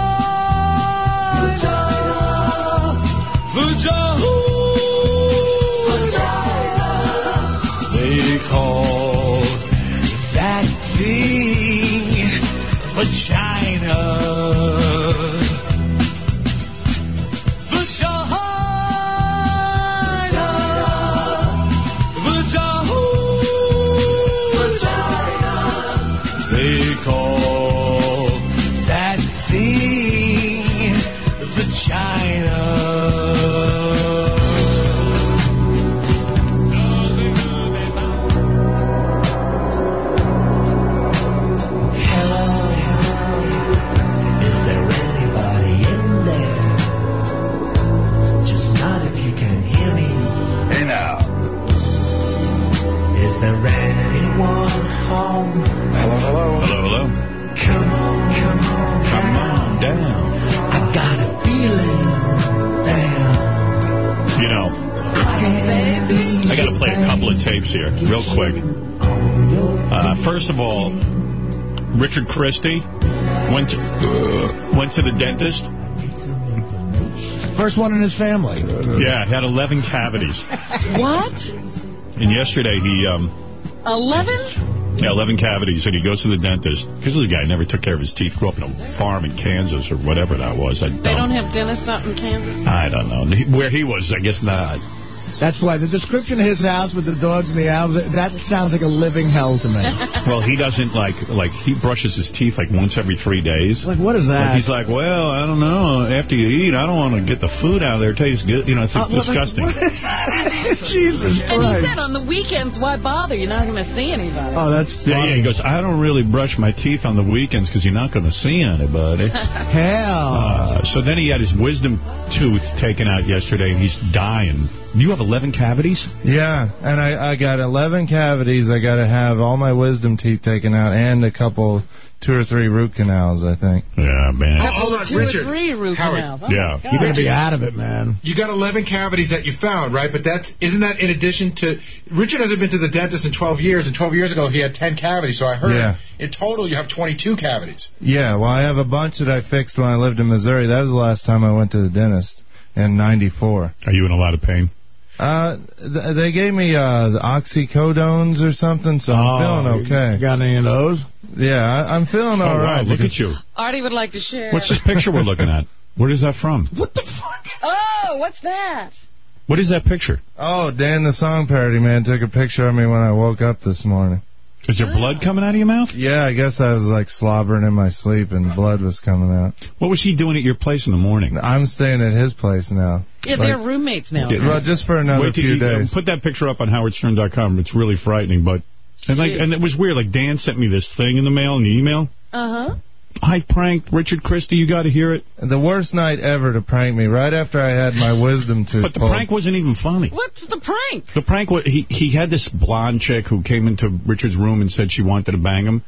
couple of tapes here, real quick. Uh, first of all, Richard Christy went to, went to the dentist. First one in his family. Yeah, he had 11 cavities. What? And yesterday he, um, 11? yeah, 11 cavities, and he goes to the dentist. Because this guy never took care of his teeth. Grew up in a farm in Kansas or whatever that was. I They don't have dentists out in Kansas? I don't know. Where he was, I guess not. That's why the description of his house with the dogs and the owls, that sounds like a living hell to me. Well, he doesn't like, like, he brushes his teeth like once every three days. Like, what is Like, that? he's like, well, I don't know. After you eat, I don't want to get the food out of there. It tastes good. You know, it's Uh, well, disgusting. Jesus And he said on the weekends, why bother? You're not going to see anybody. Oh, that's Yeah, yeah, he goes, I don't really brush my teeth on the weekends because you're not going to see anybody. Hell. Uh, so then he had his wisdom tooth taken out yesterday, and he's dying. You have 11 cavities? Yeah, and I, I got 11 cavities. I got to have all my wisdom teeth taken out and a couple, two or three root canals, I think. Yeah, man. hold on, Two Richard. or three root Howard. canals. Oh, Yeah. You're going to be out of it, man. You got 11 cavities that you found, right? But that's isn't that in addition to Richard hasn't been to the dentist in 12 years, and 12 years ago he had 10 cavities. So I heard Yeah. in total you have 22 cavities. Yeah, well, I have a bunch that I fixed when I lived in Missouri. That was the last time I went to the dentist in 94. Are you in a lot of pain? Uh, th- they gave me uh, the oxycodones or something, so Oh, I'm feeling okay. Got any of those? Yeah, I, I'm feeling Oh, all wow, look at you. Artie would like to share. What's this picture we're looking at? Where is that from? What the fuck? oh, what's that? What is that picture? Oh, Dan the song parody man took a picture of me when I woke up this morning. Is there blood coming out of your mouth? Yeah, I guess I was like slobbering in my sleep and blood was coming out. What was he doing at your place in the morning? I'm staying at his place now. Yeah, they're roommates now. Yeah, Well, just for another Wait few you, uh, days. Put that picture up on howardstern.com. It's really frightening, but and like and it was weird. Like Dan sent me this thing in the mail, in the email. Uh-huh. I pranked Richard Christy. You got to hear it. The worst night ever to prank me, right after I had my wisdom tooth But the pulled. prank wasn't even funny. What's the prank? The prank was he he had this blonde chick who came into Richard's room and said she wanted to bang him.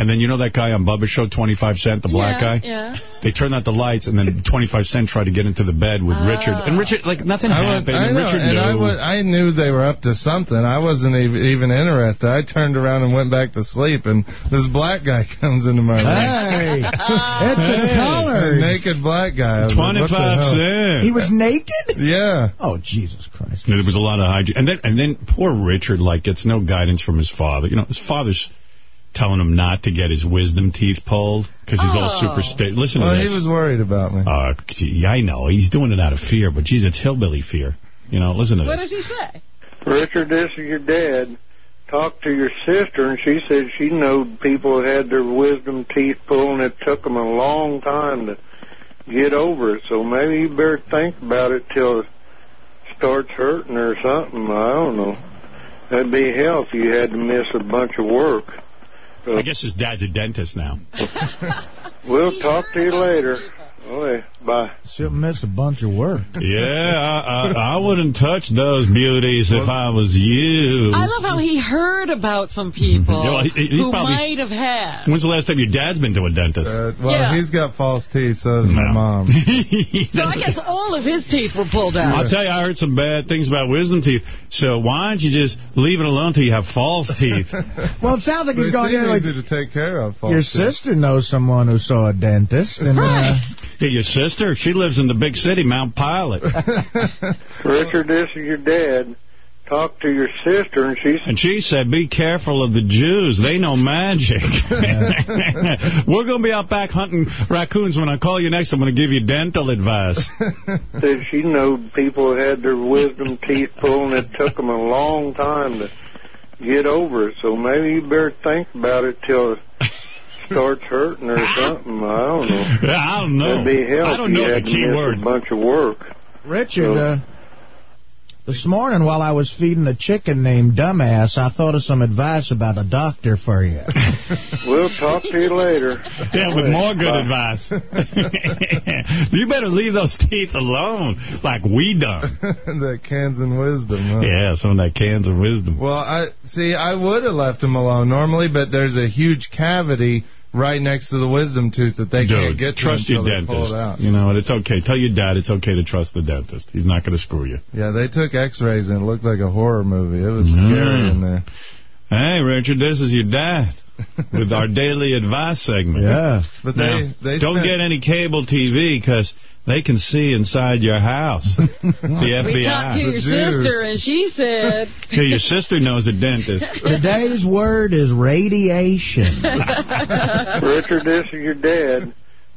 And then you know that guy on Bubba's show, 25 Cent, the black yeah, guy? Yeah. They turned out the lights, and then 25 Cent tried to get into the bed with Richard. And ah. Richard, like, nothing I, would, happened. I and know, Richard and knew. I, would, I knew they were up to something. I wasn't even, even interested. I turned around and went back to sleep, and this black guy comes into my room. Hey, it's a A color. naked black guy. I was like, 25 hell? Cent. He was naked? Yeah. Oh, Jesus Christ. And there was a lot of hygiene. And then, and then poor Richard, like, gets no guidance from his father. You know, his father's telling him not to get his wisdom teeth pulled because he's all Oh. superstitious. Listen Well, to this. he was worried about me. Uh, gee, I know. He's doing it out of fear, but, geez, it's hillbilly fear. You know, listen to What this. What does he say? Richard, this is your dad. Talked to your sister, and she said she knowed people that had their wisdom teeth pulled, and it took them a long time to get over it. So maybe you better think about it till it starts hurting or something. I don't know. That'd be hell if you had to miss a bunch of work. I guess his dad's a dentist now. We'll talk to you later. Okay, bye. She'll miss a bunch of work. Yeah, I, I, I wouldn't touch those beauties if I was you. I love how he heard about some people Yeah, well, he- who probably- might have had. When's the last time your dad's been to a dentist? Uh, well, Yeah. he's got false teeth, so does my mom. So I guess all of his teeth were pulled out. I'll tell you, I heard some bad things about wisdom teeth. So why don't you just leave it alone till you have false teeth? Well, it sounds like he's going seem in like to take care of. false your teeth. sister knows someone who saw a dentist. And, uh, Yeah, your sister, she lives in the big city, Mount Pilot. Richard, this is your dad. Talk to your sister, and she And she said, be careful of the Jews. They know magic. We're going to be out back hunting raccoons. When I call you next, I'm going to give you dental advice. said she knowed people had their wisdom teeth pulled, and it took them a long time to get over it. So maybe you better think about it till starts hurting or something. I don't know. Yeah, I don't know. That'd be hell I don't if you know the had key word. a bunch of work. Richard, uh, this morning while I was feeding a chicken named Dumbass, I thought of some advice about a doctor for you. We'll talk to you later. Yeah, with more good Bye. advice. you better leave those teeth alone, like we done. that Kansas wisdom. Huh? Yeah, some of that Kansas wisdom. Well, I see. I would have left him alone normally, but there's a huge cavity right next to the wisdom tooth that they can't get to trust your until pull dentist. it out. You know, and it's okay. Tell your dad it's okay to trust the dentist. He's not going to screw you. Yeah, they took x-rays and it looked like a horror movie. It was Mm. scary in there. Hey, Richard, this is your dad with our daily advice segment. Yeah. But they- Now, they don't spent- get any cable TV because they can see inside your house. the FBI. We talked to your sister, and she said... Yeah, your sister knows a dentist. Today's word is radiation. Richard, this is your dad.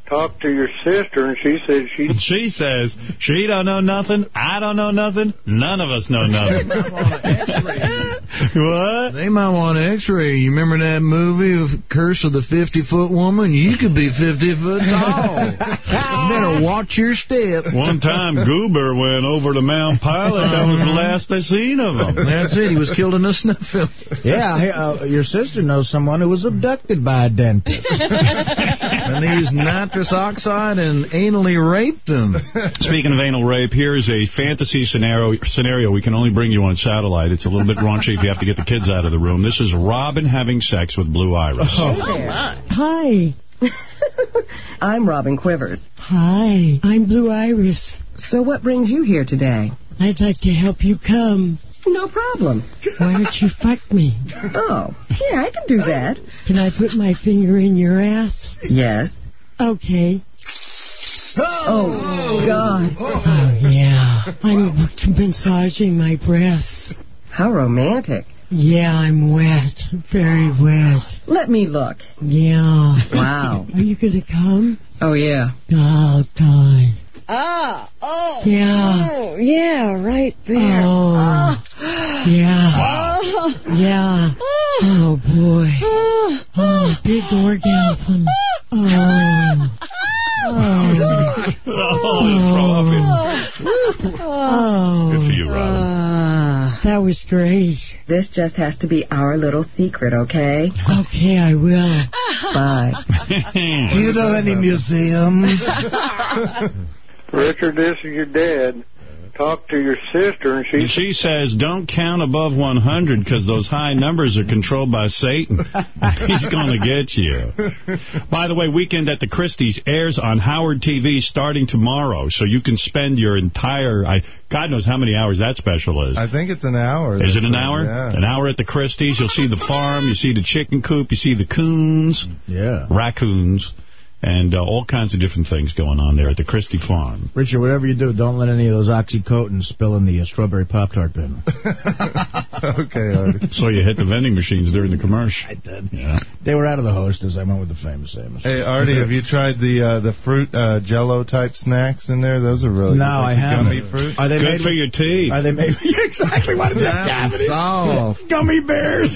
Talked to your sister, and she said she... She says, she don't know nothing, I don't know nothing, none of us know nothing. what? They might want an x-ray. You remember that movie of Curse of the 50-foot woman? You could be 50 foot tall. you better watch your step. One time, Goober went over to Mount Pilot. That was the last I seen of him. That's it. He was killed in a snuff film. Yeah, hey, uh, your sister knows someone who was abducted by a dentist. and he's used nitrous oxide and anally raped him. Speaking of anal rape, here's a fantasy scenario scenario we can only bring you on satellite. It's a little bit raunchy if you have to get the kids out of the room. This is Robin having sex with Blue Iris. Oh, my. Hi. I'm Robin Quivers. Hi, I'm Blue Iris. So what brings you here today? I'd like to help you come. No problem. Why don't you fuck me? Oh, yeah, I can do that. Can I put my finger in your ass? Yes. Okay. Oh, God. Oh, yeah. I'm massaging my breasts. How romantic. Yeah, I'm wet. Very wet. Let me look. Yeah. Wow. Are you going to come? Oh, yeah. Oh, God. Ah, oh. Yeah. Oh, yeah, right there. Oh. Ah. Yeah. Oh. Yeah. Oh, boy. Oh, big orgasm. Oh. Oh. oh! Good for you, Robin. Ah. That was great. This just has to be our little secret, okay? Okay, I will. Bye. Do you know any museums? Richard, this is your dad. Talked to your sister, and she... And she says, don't count above 100 because those high numbers are controlled by Satan. He's going to get you. By the way, Weekend at the Christie's airs on Howard TV starting tomorrow, so you can spend your entire, I, God knows how many hours that special is. I think it's an hour. Is it an hour? Yeah. An hour at the Christie's. You'll see the farm. You see the chicken coop. You see the coons. Yeah. Raccoons. And uh, all kinds of different things going on there at the Christie farm. Richard, whatever you do, don't let any of those Oxycontins spill in the uh, strawberry Pop-Tart bin. okay, Artie. So you hit the vending machines during the commercial. I did. Yeah. They were out of the hostess. I went with the famous Amos. Hey, Artie, have you tried the uh, the fruit uh, Jello type snacks in there? Those are really No, good. Like I haven't. Gummy fruit. Are they Good made for with- your teeth. Are they made? exactly. What is that? Nice, Cavities? Gummy bears.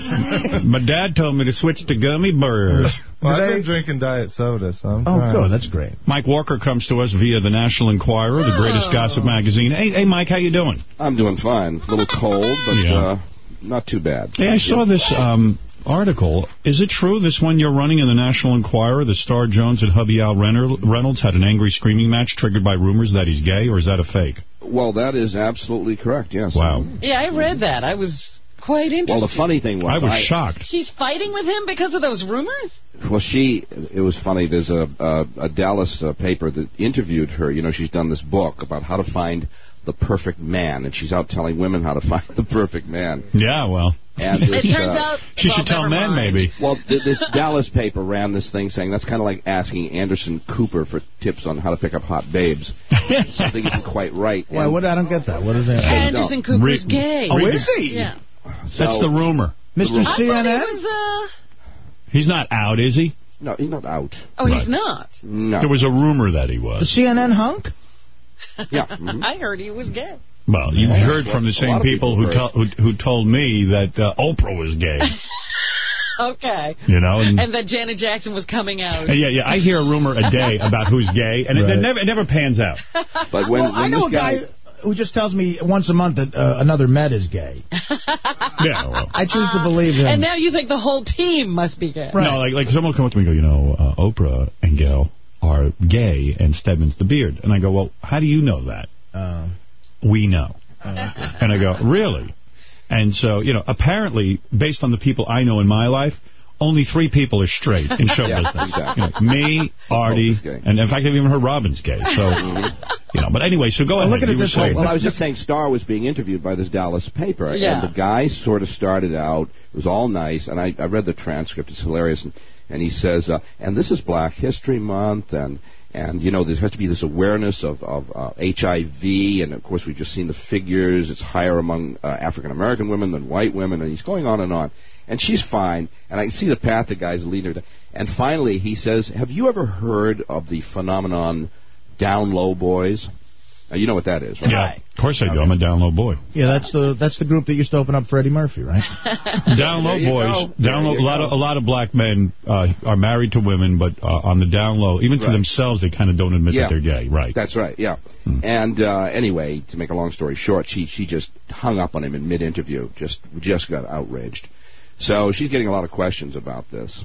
My dad told me to switch to gummy bears. Well, I've they- been drinking diet soda, so I'm Oh, trying. good. That's great. Mike Walker comes to us via the National Enquirer, the greatest gossip magazine. Hey, hey, Mike, how you doing? I'm doing fine. A little cold, but Yeah. uh, not too bad. Hey, I saw this um, article. Is it true this one you're running in the National Enquirer, the Star Jones and hubby Al Renner- Reynolds had an angry screaming match triggered by rumors that he's gay, or is that a fake? Well, that is absolutely correct, yes. Wow. Yeah, I read that. I was quite interested. Well, the funny thing was... I was shocked. She's fighting with him because of those rumors? Well, she, it was funny. There's a, a, a Dallas uh, paper that interviewed her. You know, she's done this book about how to find the perfect man, and she's out telling women how to find the perfect man. Yeah, well. And It turns uh, out... She well, should tell men, mind. maybe. Well, th- this Dallas paper ran this thing saying that's kind of like asking Anderson Cooper for tips on how to pick up hot babes. Something isn't quite right. Why? And What? I don't get that. What is that? Anderson Cooper's Re- gay. Oh, is he? Yeah. That's so- the rumor. Mr. I thought CNN? he was, He's not out, is he? No, he's not out. uh... Oh, Right. he's not. No. There was a rumor that he was. The. CNN hunk? Yeah. mhm. I heard he was gay. Well, you Yeah, heard from the same lot of people, who, people to- who who told me that uh, Oprah was gay. Okay. You know, and, And that Janet Jackson was coming out. and yeah, yeah. I hear a rumor a day about who's gay, and it, Right. it never it never pans out. But when, well, I know a this guy who just tells me once a month that uh, another Met is gay. Yeah. Well. I choose to believe him. And now you think the whole team must be gay. No, like like someone will come up to me and go, you know, uh, Oprah and Gail are gay, and Stedman's the beard, and I go, well, how do you know that? Uh, We know. oh. And I go, really? And so, you know, apparently, based on the people I know in my life, only three people are straight in show Yeah, business. exactly. You know, me, Artie, Hope is gay. and in fact, I've even heard Robin's gay. So, you know. But anyway, so go ahead. You were saying- Well, I was just saying, Star was being interviewed by this Dallas paper, Yeah. and the guy sort of started out. It was all nice, and I, I read the transcript. It's hilarious, and, and he says, uh, "And this is Black History Month, and and you know there has to be this awareness of of uh, HIV, and of course we've just seen the figures. It's higher among uh, African American women than white women, and he's going on and on." And she's fine, and I can see the path the guy's leading her. to. And finally, he says, "Have you ever heard of the phenomenon down low boys?" Now, you know what that is, right? Yeah, of course I do. I'm a down low boy. Yeah, that's the that's the group that used to open up Freddie Murphy, right? Down low boys, go. down low. A lot go. of a lot of black men uh, are married to women, but uh, on the down low, even to Right. themselves, they kind of don't admit Yeah. that they're gay. Right. That's right, yeah. And uh, anyway, to make a long story short, she she just hung up on him in mid-interview, just just got outraged. So she's getting a lot of questions about this.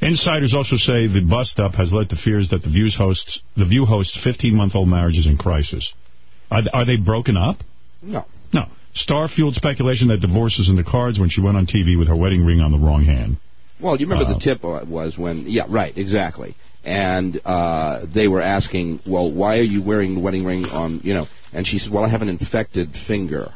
Insiders also say the bust up has led to fears that the Views hosts, the View hosts' 15-month-old marriage is in crisis. Are, are they broken up? No. No. Star fueled speculation that divorce is in the cards when she went on TV with her wedding ring on the wrong hand. Well, you remember Uh, the tip was when, yeah, right, exactly. And uh, they were asking, well, why are you wearing the wedding ring on, you know? And she said, well, I have an infected finger.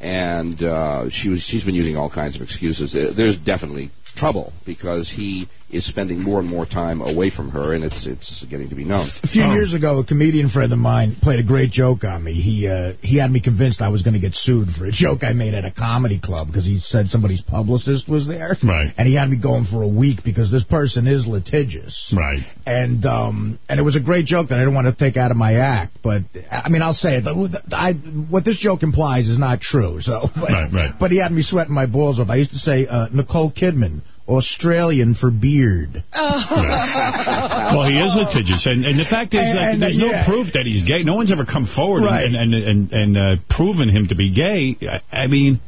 And uh, she was, she's been using all kinds of excuses. Uh, There's definitely trouble because he is spending more and more time away from her, and it's it's getting to be known. A few years ago, a comedian friend of mine played a great joke on me. He uh, he had me convinced I was going to get sued for a joke I made at a comedy club because he said somebody's publicist was there. Right. And he had me going for a week because this person is litigious. Right. And um and it was a great joke that I didn't want to take out of my act. But I mean, I'll say it. I what this joke implies is not true. So. But, Right, right. But he had me sweating my balls off. I used to say uh, Nicole Kidman, Australian for beard. well, he is litigious, and, and the fact is And- that and, uh, there's no yeah. proof that he's gay. No one's ever come forward Right. and and and, and uh, proven him to be gay. I, I mean,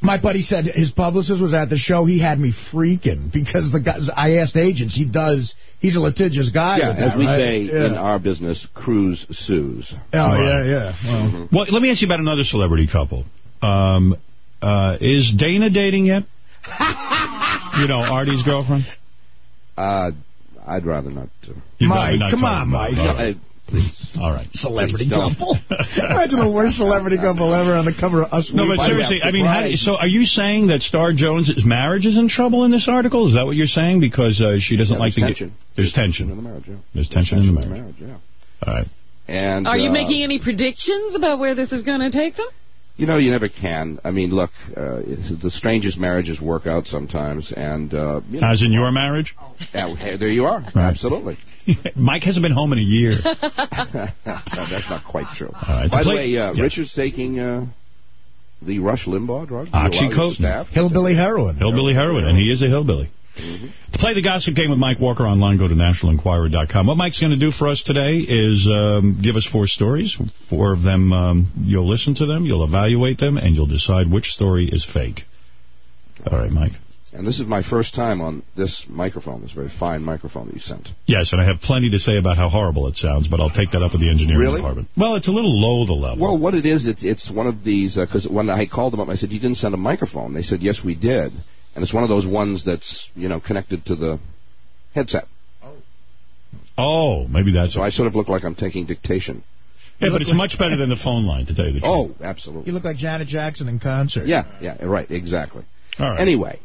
My buddy said his publicist was at the show. He had me freaking because the guys. I asked agents. He does. He's a litigious guy. Yeah, with that, as we right? say Yeah. in our business, cruise sues. Oh Right. yeah, yeah. Well, well, let me ask you about another celebrity couple. Um, uh, is Dana dating yet? you know, Artie's girlfriend. Uh, I'd rather not. Uh, You'd rather Mike, not come on. Mike. All right. please. All right. Celebrity couple. Imagine the worst celebrity couple ever on the cover of Us No, Weekly. but seriously, I mean, how do you, so are you saying that Star Jones' marriage is in trouble in this article? Is that what you're saying? Because uh, she doesn't Yeah, like there's to tension. get... There's tension. in the marriage, yeah. There's tension in the marriage. yeah. All right. And Are you uh, making any predictions about where this is going to take them? You know, you never can. I mean, look, uh, the strangest marriages work out sometimes, and uh, you know, As in your marriage? uh, there you are. Absolutely. Mike hasn't been home in a year. No, that's not quite true. right, By to the way, uh, yeah. Richard's taking uh, the Rush Limbaugh drug. Do you allow your Oxycontin. Hillbilly heroin. Hillbilly heroin, and he is a hillbilly. To play the gossip game with Mike Walker online, go to nationalenquirer.com. What Mike's going to do for us today is um, give us four stories. Four of them, um, you'll listen to them, you'll evaluate them, and you'll decide which story is fake. All right, Mike. And this is my first time on this microphone, this very fine microphone that you sent. Yes, and I have plenty to say about how horrible it sounds, but I'll take that up with the engineering Really? department. Well, it's a little low the level. Well, what it is, it's it's one of these because when I called them up, I said, "You didn't send a microphone." They said, "Yes, we did," and it's one of those ones that's you know connected to the headset. Oh, Oh, maybe that's So I sort of look like I'm taking dictation. Yeah, but it's much better than the phone line, to tell you the truth. Oh, absolutely. You look like Janet Jackson in concert. Yeah, yeah, right, exactly. All right. Anyway,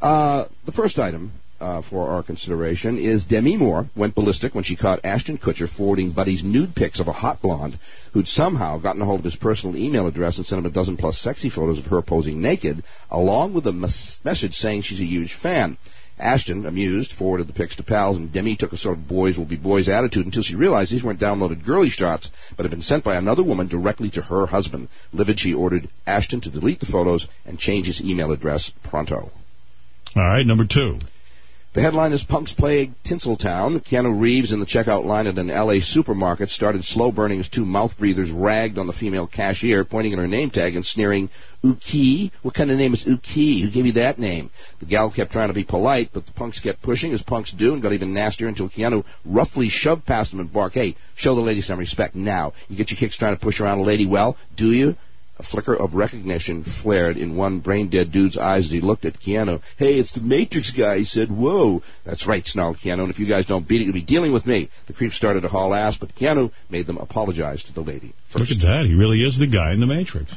uh, the first item uh, for our consideration is Demi Moore went ballistic when she caught Ashton Kutcher forwarding Buddy's nude pics of a hot blonde who'd somehow gotten a hold of his personal email address and sent him a dozen plus sexy photos of her posing naked, along with a mes- message saying she's a huge fan. Ashton, amused, forwarded the pics to pals, and Demi took a sort of boys will be boys attitude until she realized these weren't downloaded girly shots, but had been sent by another woman directly to her husband. Livid, she ordered Ashton to delete the photos and change his email address pronto. All right, number two. The headline is Punks Plague Tinseltown. Keanu Reeves in the checkout line at an LA supermarket started slow burning as two mouth breathers ragged on the female cashier, pointing at her name tag and sneering, Uki? What kind of name is Uki? Who gave you that name? The gal kept trying to be polite, but the punks kept pushing, as punks do, and got even nastier until Keanu roughly shoved past them and barked, Hey, show the lady some respect now. You get your kicks trying to push around a lady well, do you? A flicker of recognition flared in one brain-dead dude's eyes as he looked at Keanu. Hey, it's the Matrix guy, he said. Whoa. That's right, snarled Keanu, and if you guys don't beat it, you'll be dealing with me. The creep started to haul ass, but Keanu made them apologize to the lady. Look at that. He really is the guy in the Matrix.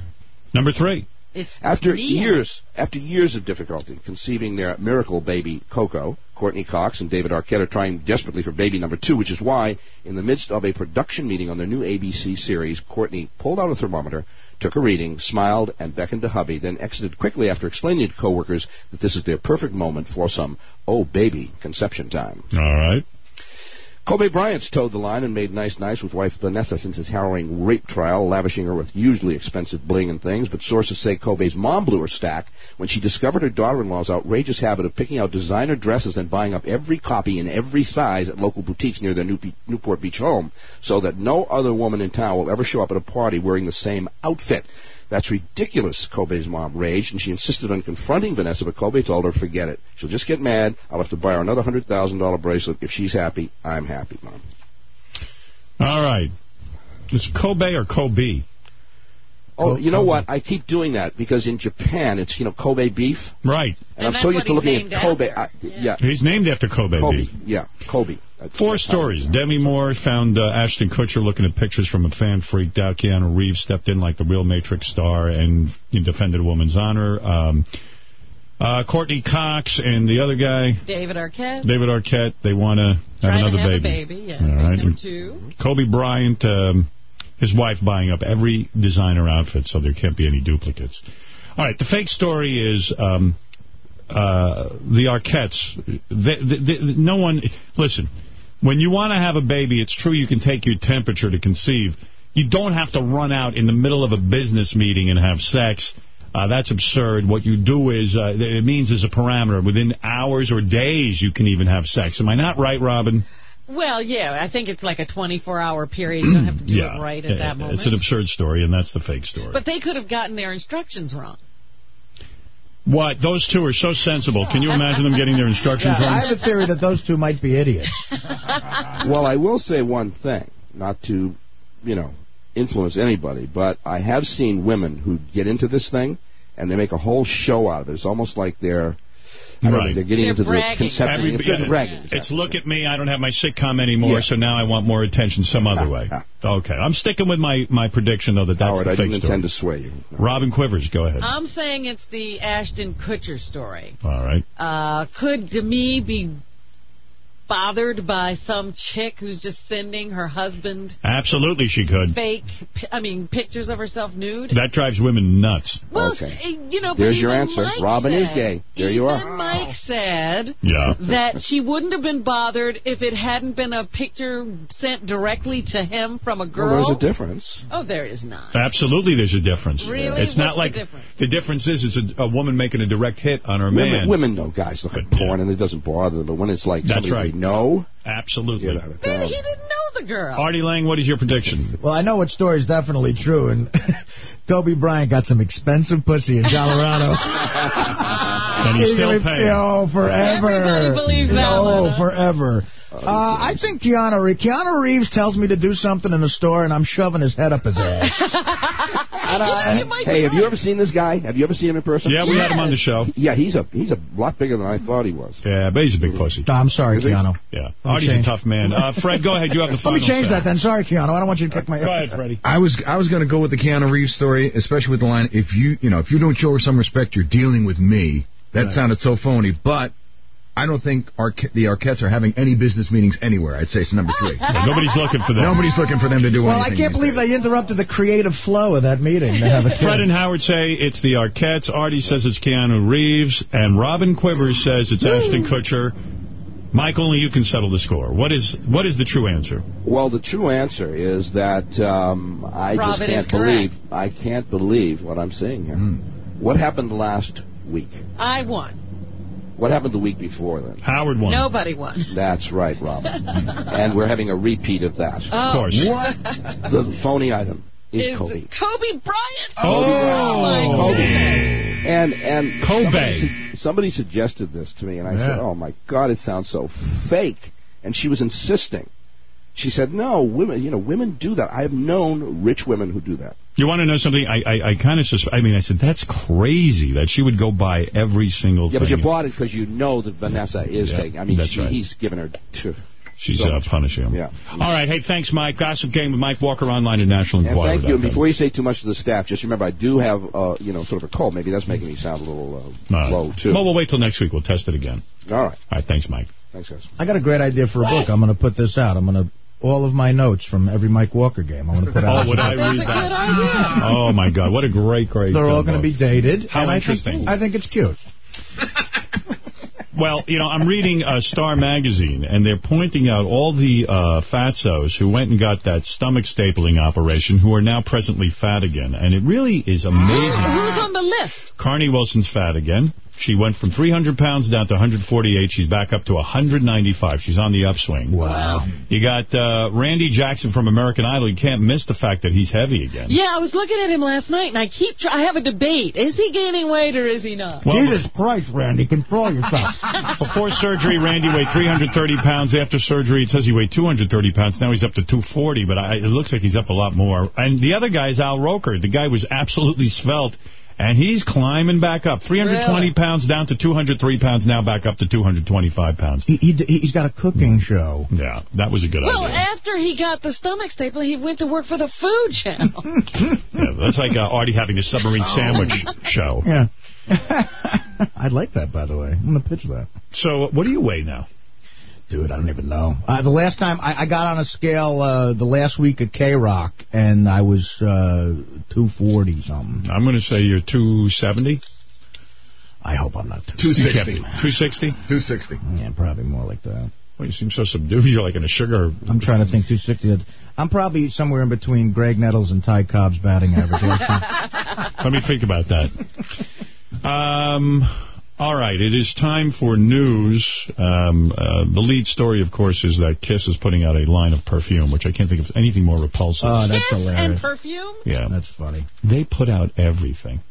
Number three. It's After real. years, after years of difficulty conceiving their miracle baby Coco, Courteney Cox and David Arquette are trying desperately for baby number two, which is why, in the midst of a production meeting on their new ABC series, Courtney pulled out a thermometer, took a reading, smiled, and beckoned to hubby, then exited quickly after explaining to coworkers that this is their perfect moment for some oh baby conception time. All right. Kobe Bryant's toed the line and made nice nice with wife Vanessa since his harrowing rape trial, lavishing her with hugely expensive bling and things. But sources say Kobe's mom blew her stack when she discovered her daughter-in-law's outrageous habit of picking out designer dresses and buying up every copy in every size at local boutiques near their Newport Beach home, so that no other woman in town will ever show up at a party wearing the same outfit. That's ridiculous, Kobe's mom raged, and she insisted on confronting Vanessa, but Kobe told her, forget it. She'll just get mad. I'll have to buy her another $100,000 bracelet. If she's happy, I'm happy, Mom. All right. Is Kobe or Kobe? Oh, you know what? I keep doing that because in Japan it's you know Kobe beef. Right. And, I'm so used to looking at Kobe. I, yeah. He's named after Kobe, Kobe. beef. Yeah, Kobe. Four stories. Demi Moore found uh, Ashton Kutcher looking at pictures from a fan freaked out. Keanu Reeves stepped in like the real Matrix star and defended a woman's honor. Um, uh, Courteney Cox and the other guy, David Arquette. David Arquette, they want to have another have baby. baby, yeah. All right. Number two. Kobe Bryant, um, his wife buying up every designer outfit so there can't be any duplicates. All right, the fake story is um, uh, the Arquettes. They, they, they, no one, listen, when you want to have a baby, it's true you can take your temperature to conceive. You don't have to run out in the middle of a business meeting and have sex. Uh, that's absurd. What you do is, uh, it means there's a parameter. Within hours or days, you can even have sex. Am I not right, Robin? Well, yeah, I think it's like a 24-hour period. You don't have to do yeah. it right at that moment. It's an absurd story, and that's the fake story. But they could have gotten their instructions wrong. What? Those two are so sensible. Can you imagine them getting their instructions Yeah, wrong? I have a theory that those two might be idiots. well, I will say one thing, not to, you know, influence anybody, but I have seen women who get into this thing and they make a whole show out of it. It's almost like they're, I don't know, Right. they're getting They're into bragging. the conception. Every- They're yeah, bragging. It's look at me, I don't have my sitcom anymore, Yeah. so now I want more attention some other way. Okay, I'm sticking with my, my prediction, though, that that's Howard, the I fake didn't story. intend to sway you. Robin Quivers, go ahead. I'm saying it's the Ashton Kutcher story. All right. Uh, could Demi be bothered by some chick who's just sending her husband Absolutely she could. fake, I mean, pictures of herself nude? That drives women nuts. Well, Okay. eh, you know, but There's your answer. Mike Robin is gay. There you even are. Mike said Yeah. that she wouldn't have been bothered if it hadn't been a picture sent directly to him from a girl. Well, there's a difference. Oh, there is not. Absolutely there's a difference. Really? It's not What's the like difference? the difference is it's a, a woman making a direct hit on her Women, man. women know guys look at porn and it doesn't bother them, but when it's like That's somebody right. They know, Absolutely. get out of Maybe town. he didn't know the girl. Artie Lange, what is your prediction? Well, I know what is definitely true, and Kobe Bryant got some expensive pussy in Colorado. And he's still gonna paying. Oh, forever. Everybody believes that Oh, one, huh? forever. Uh, I think Keanu Reeves, Keanu Reeves tells me to do something in the store, and I'm shoving his head up his ass. And I- Hey, have you ever seen this guy? Have you ever seen him in person? Yeah, we had him on the show. Yeah, he's a he's a lot bigger than I thought he was. Yeah, but he's a big pussy. No, I'm sorry, Is he? Keanu. Yeah. Let me Artie's a tough man. Uh, Fred, go ahead. You have the final Let me change say. that then. Sorry, Keanu. I don't want you to pick my. Go ahead, Freddie. I was I was going to go with the Keanu Reeves story, especially with the line, "If you you know if you don't show her some respect, you're dealing with me." That Right. sounded so phony, but I don't think Arque- the Arquettes are having any business meetings anywhere. I'd say it's number three. Yeah, nobody's looking for them. Nobody's looking for them to do anything. Well, I can't believe days. they interrupted the creative flow of that meeting to have a kid. Fred and Howard say it's the Arquettes. Artie says it's Keanu Reeves. And Robin Quivers says it's Ashton Kutcher. Mike, only you can settle the score. What is what is the true answer? Well, the true answer is that um, I just Robin is can't believe I can't believe what I'm seeing here. What happened last week? I won. What happened the week before then? Howard won. Nobody won. That's right, Robin. and we're having a repeat of that. Oh. Of course. What? The phony item is, Is Kobe. Kobe Bryant. Oh, my Kobe. goodness. Oh, and and Kobe. Somebody, su- somebody suggested this to me, and I Yeah. said, "Oh my God, it sounds so fake." And she was insisting. She said, "No, women. You know, women do that. I have known rich women who do that." You want to know something? I I, I kind of sus- I mean, I said that's crazy that she would go buy every single thing. Yeah, thing. but you bought it because you know that Vanessa is Yeah, taking. I mean, that's she, right. he's given her. Two. She's so uh, punishing him. Yeah. All right. Hey, thanks, Mike. Gossip Game with Mike Walker online at National And Enquirer. thank you. And before you say too much to the staff, just remember I do have, uh, you know, sort of a cold. Maybe that's making me sound a little uh, low too. Well, we'll wait till next week. We'll test it again. All right. All right. Thanks, Mike. Thanks, guys. I got a great idea for a book. I'm going to put this out. I'm going to all of my notes from every Mike Walker game. I'm going to put out. Oh, would I read that? Oh my God! What a great, great. They're all going to be dated. How and interesting. I think, I think it's cute. Well, you know, I'm reading uh, Star Magazine, and they're pointing out all the uh, fatsos who went and got that stomach stapling operation who are now presently fat again. And it really is amazing. Who's on the list? Carnie Wilson's fat again. She went from 300 pounds down to 148. She's back up to 195. She's on the upswing. Wow. You got uh, Randy Jackson from American Idol. You can't miss the fact that he's heavy again. Yeah, I was looking at him last night, and I keep. Try I have a debate: is he gaining weight or is he not? Jesus Christ, Randy, control yourself. Before surgery, Randy weighed 330 pounds. After surgery, it says he weighed 230 pounds. Now he's up to 240, but I, it looks like he's up a lot more. And the other guy is Al Roker. The guy was absolutely svelte, and he's climbing back up. 320 Really? pounds down to 203 pounds, now back up to 225 pounds. He, he, he's got a cooking show. Yeah, that was a good Well, idea. after he got the stomach staple, he went to work for the Food Channel. Yeah, that's like uh, Artie having a submarine sandwich show. Yeah. I'd like that, by the way. I'm going to pitch that. So, what do you weigh now? Dude, I don't even know. Uh, the last time I, I got on a scale uh, the last week at K-Rock, and I was uh, 240 something. I'm going to say you're 270. I hope I'm not 260. 260? 260. Yeah, probably more like that. Well, you seem so subdued. You're like in a sugar. I'm trying to think 260. I'm probably somewhere in between Graig Nettles and Ty Cobb's batting average. Let me think about that. Um, all right, it is time for news. Um, uh, the lead story, of course, is that Kiss is putting out a line of perfume, which I can't think of anything more repulsive. Oh, that's and hilarious. perfume? yeah, That's funny. they put out everything.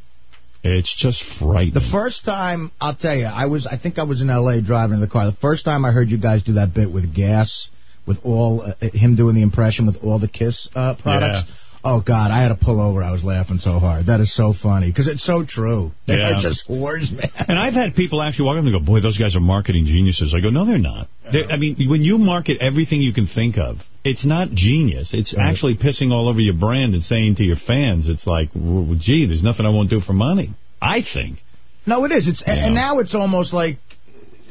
It's just frightening. The first time, I'll tell you, I was, I think I was in L.A. driving in the car. The first time I heard you guys do that bit with gas, with all, uh, him doing the impression with all the Kiss uh, products. Oh, God, I had to pull over. I was laughing so hard. That is so funny, because it's so true. They're just whores, man. And I've had people actually walk up and go, boy, those guys are marketing geniuses. I go, no, they're not. They're, I mean, when you market everything you can think of, it's not genius. It's Right. actually pissing all over your brand and saying to your fans, it's like, well, gee, there's nothing I won't do for money. I think. No, it is. It's and, and now it's almost like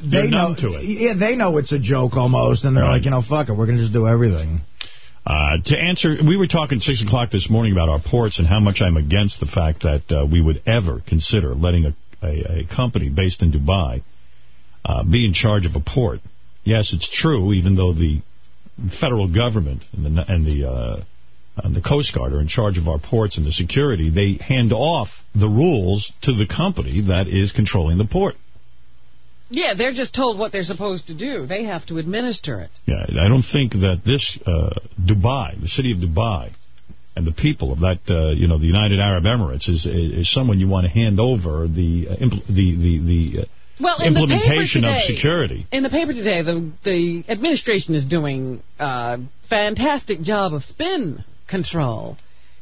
They're know to it. Yeah, they know it's a joke almost, and they're Right. like, you know, fuck it, we're gonna just do everything. Uh, to answer, we were talking 6 o'clock this morning about our ports and how much I'm against the fact that uh, we would ever consider letting a, a, a company based in Dubai uh, be in charge of a port. Yes, it's true, even though the federal government and the, and the, uh, and the Coast Guard are in charge of our ports and the security, they hand off the rules to the company that is controlling the port. Yeah, they're just told what they're supposed to do. They have to administer it. Yeah, I don't think that this uh, Dubai, the city of Dubai, and the people of that, uh, you know, the United Arab Emirates is is someone you want to hand over the uh, impl- the the the uh, Well, in the paper implementation of security. In the paper today, the the administration is doing a fantastic job of spin control.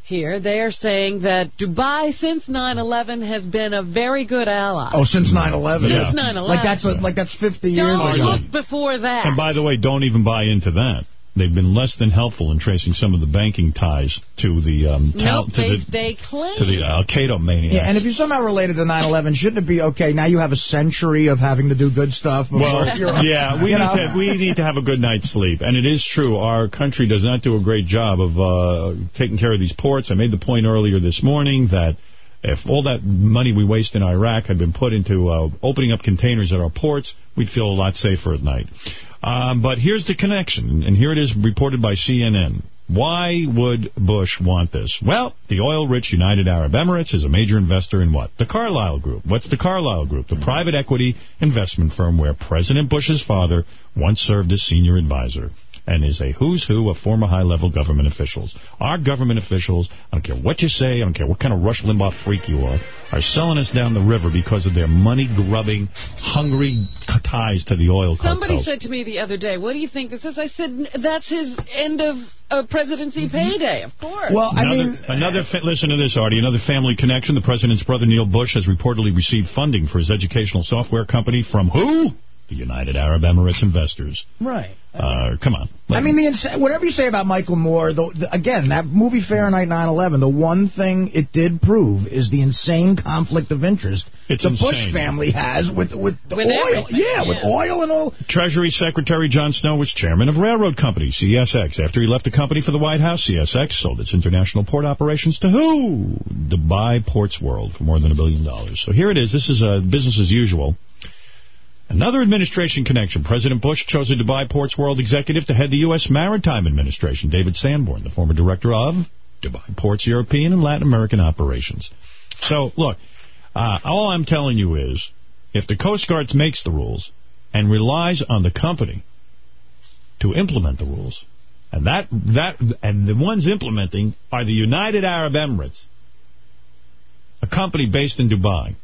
Here, they are saying that Dubai, since 9/11, has been a very good ally. Oh, since 9/11. Yeah. Since 9/11. Like that's like that's 50 years Don't look before that. And by the way, don't even buy into that. They've been less than helpful in tracing some of the banking ties to the um, nope, to they, the they claim. to the Al Qaeda maniacs. Yeah, and if you're somehow related to 9/11, shouldn't it be okay? Now you have a century of having to do good stuff. Well, you're, yeah, we need, to, we need to have a good night's sleep. And it is true, our country does not do a great job of uh, taking care of these ports. I made the point earlier this morning that if all that money we waste in Iraq had been put into uh, opening up containers at our ports, we'd feel a lot safer at night. Um, but here's the connection, and here it is reported by CNN. Why would Bush want this? Well, the oil-rich United Arab Emirates is a major investor in what? The Carlyle Group. What's the Carlyle Group? The private equity investment firm where President Bush's father once served as senior advisor. And is a who's who of former high-level government officials. Our government officials, I don't care what you say, I don't care what kind of Rush Limbaugh freak you are, are selling us down the river because of their money-grubbing, hungry ties to the oil Somebody said to me the other day, what do you think this is? I said, that's his end of uh, presidency payday, of course. Well, I another, another fa- listen to this, Artie. Another family connection. The president's brother Neil Bush has reportedly received funding for his educational software company from who? The United Arab Emirates investors. Right. Uh, come on. I mean, the whatever you say about Michael Moore, the, the, again, that movie Fahrenheit 9/11, the one thing it did prove is the insane conflict of interest It's the insane. Bush family has with with, the With oil. everything, Yeah, with yeah. oil and all. Treasury Secretary John Snow was chairman of railroad company CSX. After he left the company for the White House, CSX sold its international port operations to who? Dubai Ports World for more than a billion dollars. So here it is. This is uh, business as usual. Another administration connection. President Bush chose a Dubai Ports World executive to head the U.S. Maritime Administration, David Sanborn, the former director of Dubai Ports European and Latin American operations. So, look, uh, all I'm telling you is, if the Coast Guard makes the rules and relies on the company to implement the rules, and that that and the ones implementing are the United Arab Emirates, a company based in Dubai.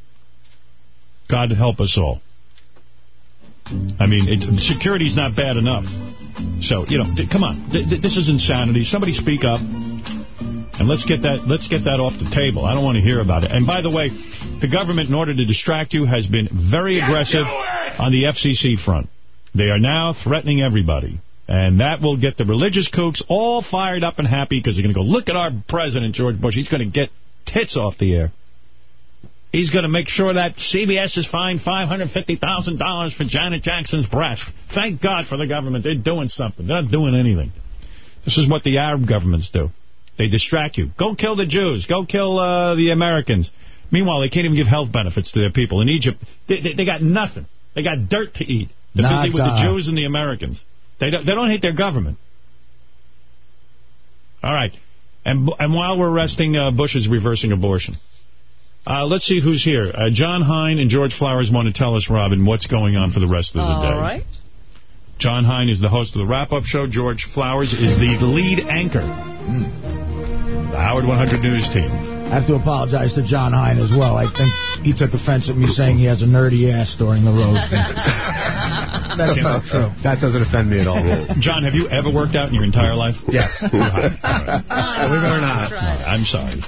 God help us all. I mean, it, security's not bad enough. So, you know, come on. Th- th- this is insanity. Somebody speak up. And let's get that let's get that off the table. I don't want to hear about it. And by the way, the government, in order to distract you, has been very aggressive on the FCC front. They are now threatening everybody. And that will get the religious kooks all fired up and happy because they're going to go, look at our president, George Bush. He's going to get tits off the air. He's going to make sure that CBS is fined $550,000 for Janet Jackson's breast. Thank God for the government. They're doing something. They're not doing anything. This is what the Arab governments do. They distract you. Go kill the Jews. Go kill uh, the Americans. Meanwhile, they can't even give health benefits to their people. In Egypt, they, they, they got nothing. They got dirt to eat. They're busy with the Jews and the Americans. They don't, they don't hate their government. All right. And and while we're resting, uh, Bush is reversing abortion. Uh, let's see who's here. Uh, John Hein and George Flowers want to tell us, Robin, what's going on for the rest of the All day. right. John Hein is the host of the wrap-up show. George Flowers is the lead anchor. The Howard 100 News team. I have to apologize to John Hein as well. I think he took offense at me saying he has a nerdy ass during the roast. That's not true. That doesn't offend me at all. John, have you ever worked out in your entire life? Yes. You have. Believe it or not. I'm sorry.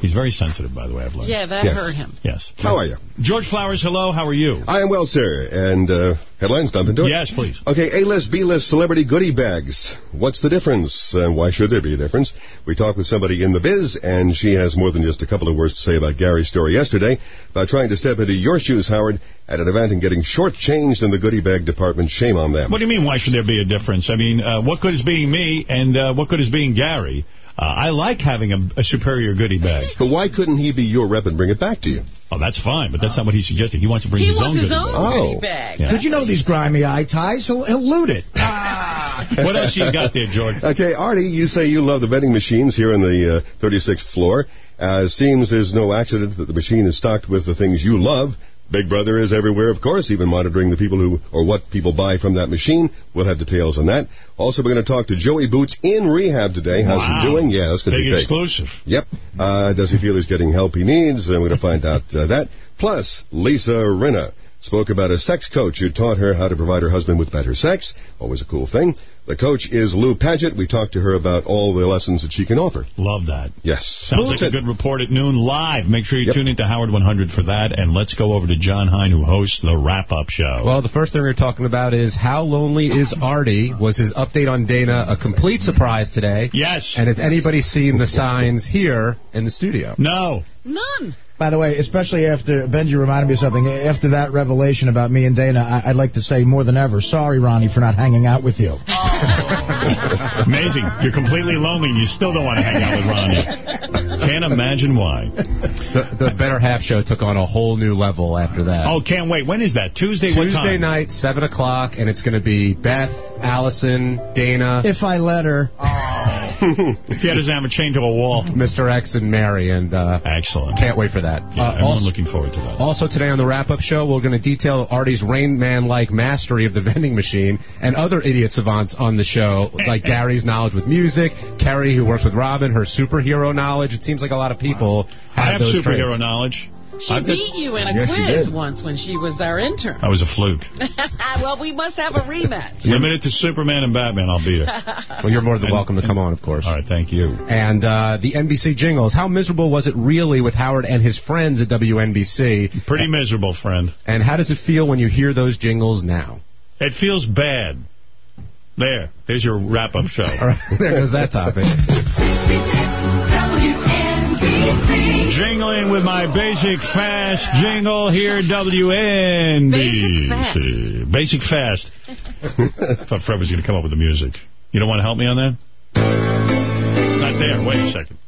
He's very sensitive, by the way, I've learned. Yeah, that Yes. hurt him. Yes. How are you? George Flowers, hello. How are you? I am well, sir. And uh, headlines, dump into it? Yes, please. Okay, A-list, B-list celebrity goodie bags. What's the difference? And why should there be a difference? We talked with somebody in the biz, and she has more than just a couple of words to say about Gary's story yesterday about trying to step into your shoes, Howard, at an event and getting shortchanged in the goodie bag department. Shame on them. What do you mean, why should there be a difference? I mean, uh, what good is being me, and uh, what good is being Gary? Uh, I like having a, a superior goodie bag. But why couldn't he be your rep and bring it back to you? Oh, that's fine, but that's not what he's suggesting. He wants to bring He his own his goodie own bag. goodie Oh. bag. Yeah. Did you know these grimy eye ties? He'll, he'll loot it. What else you got there, George? Okay, Artie, you say you love the vending machines here on the uh, 36th floor. Uh, seems there's no accident that the machine is stocked with the things you love. Big Brother is everywhere, of course, even monitoring the people who, or what people buy from that machine. We'll have details on that. Also, we're going to talk to Joey Boots in rehab today. How's Wow. he doing? Yeah, that's going to be big. exclusive. Yep. Uh, does he feel he's getting help he needs? And we're going to find out uh, that. Plus, Lisa Rinna spoke about a sex coach who taught her how to provide her husband with better sex. Always a cool thing. The coach is Lou Paget. We talked to her about all the lessons that she can offer. Love that. Yes. Sounds like a good report at noon live. Make sure you tune into Howard 100 for that, and let's go over to John Hein, who hosts the wrap-up show. Well, the first thing we're talking about is how lonely is Artie? Was his update on Dana a complete surprise today? Yes. And has anybody seen the signs here in the studio? No. None. By the way, especially after Benjy reminded me of something. After that revelation about me and Dana, I, I'd like to say more than ever, sorry, Ronnie, for not hanging out with you. Amazing. You're completely lonely, and you still don't want to hang out with Ronnie. Can't imagine why. The, the Better Half show took on a whole new level after that. Oh, can't wait. When is that? Tuesday? What Tuesday night, 7 o'clock, and it's going to be Beth, Allison, Dana. If I let her. if he doesn't have a chain to a wall. Mr. X and Mary, and uh, excellent. Can't wait for that. Yeah, Uh, everyone also, looking forward to that. also today on the wrap-up show, we're going to detail Artie's Rain Man-like mastery of the vending machine, and other idiot savants on the show, like Gary's knowledge with music, Carrie, who works with Robin, her superhero knowledge. It seems like a lot of people have, I have those superhero traits. knowledge. She I've got- beat you in a Yes, quiz once when she was our intern. I was a fluke. well, we must have a rematch. Limited to Superman and Batman, I'll beat her. Well, you're more than welcome to come on, of course. All right, thank you. And uh, the NBC jingles. How miserable was it really with Howard and his friends at WNBC? Pretty miserable, friend. And how does it feel when you hear those jingles now? It feels bad. There. There's your wrap-up show. All right, there goes that topic playing with my basic fast jingle here, WNBC. Basic fast. Basic fast. I thought Fred was going to come up with the music. You don't want to help me on that? Not there. Wait a second.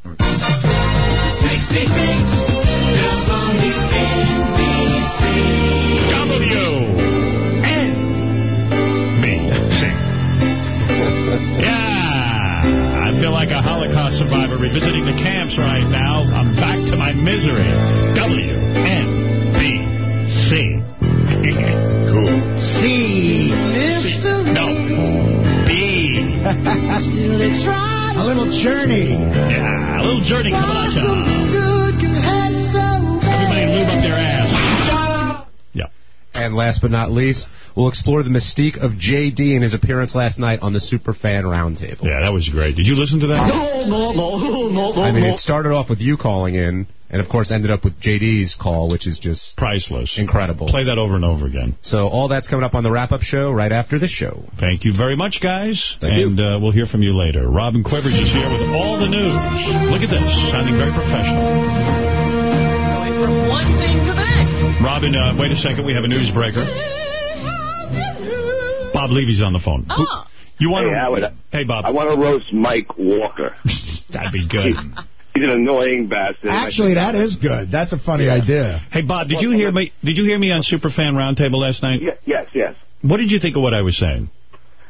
Like a Holocaust survivor revisiting the camps right now. I'm back to my misery. W-N-B-C. cool. C. No. B. A little journey. Yeah, a little journey coming at ya. Everybody lube up their ass. Yeah. And last but not least, we'll explore the mystique of J.D. and his appearance last night on the Superfan Roundtable. Yeah, that was great. Did you listen to that? No, no, no, no, no. I mean, it started off with you calling in, and of course ended up with J.D.'s call, which is just priceless, incredible. Play that over and over again. So all that's coming up on the wrap-up show right after this show. Thank you very much, guys. Thank you. and Uh, we'll hear from you later. Robin Quivers is here with all the news. Look at this, sounding very professional. Going from one thing to the next. Robin, uh, wait a second. We have a newsbreaker. Bob Levy's on the phone. Oh. You want Hey, to? Howard, Hey, Bob. I want to roast Mike Walker. That'd be good. He's an annoying bastard. Actually, that is good. That's a funny idea. Hey, Bob, did you hear me? Did you hear me on Superfan Roundtable last night? Ye- yes, yes. What did you think of what I was saying?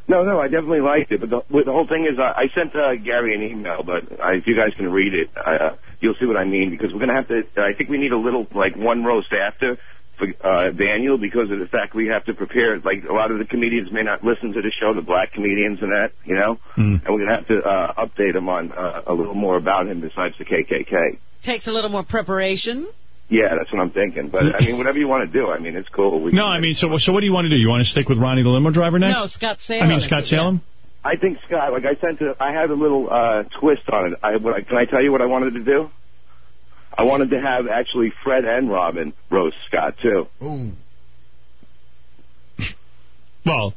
No, no, I definitely liked it. But the, the whole thing is, uh, I sent uh, Gary an email, but uh, if you guys can read it, uh, you'll see what I mean. Because we're going to have to, I think we need a little, like, one roast after for uh, Daniel because of the fact we have to prepare. Like, a lot of the comedians may not listen to the show, the black comedians and that, you know? And we're going to have to uh, update them on uh, a little more about him besides the KKK. Takes a little more preparation. Yeah, that's what I'm thinking. But, I mean, whatever you want to do, I mean, it's cool. We No, I mean, so so what do you want to do? You want to stick with Ronnie the limo driver next? No, Scott Salem. I mean, Scott Salem? I think Scott, like I sent a, I had a little uh, twist on it. I, what I, can I tell you what I wanted to do? I wanted to have actually Fred and Robin roast Scott too. Well,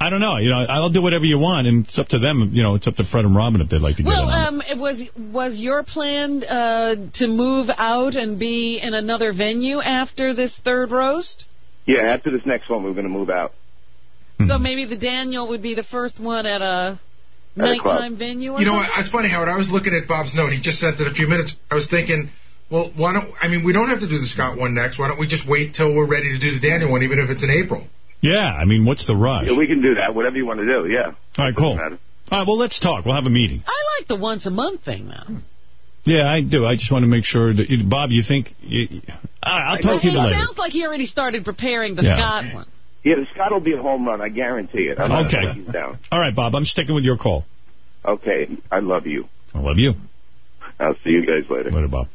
I don't know. You know, I'll do whatever you want, and it's up to them. You know, it's up to Fred and Robin if they'd like to get Well, on. um, it was was your plan uh, to move out and be in another venue after this third roast? Yeah, after this next one, we're going to move out. So maybe the Daniel would be the first one at a At a club. Nighttime venue. Or You know what? something? It's funny, Howard. I was looking at Bob's note. He just sent it a few minutes. I was thinking, well, why don't? I mean, we don't have to do the Scott one next. Why don't we just wait till we're ready to do the Daniel one, even if it's in April? Yeah, I mean, what's the rush? Yeah, we can do that. Whatever you want to do. Yeah. All right, cool. All right, well, let's talk. We'll have a meeting. I like the once a month thing though. Yeah, I do. I just want to make sure that you, Bob, you think? You, I'll talk to you It sounds like he already started preparing the Yeah. Scott one. Yeah, Scott will be a home run. I guarantee it. I'm Okay. gonna let you down. All right, Bob, I'm sticking with your call. Okay. I love you. I love you. I'll see you guys later. Later, Bob.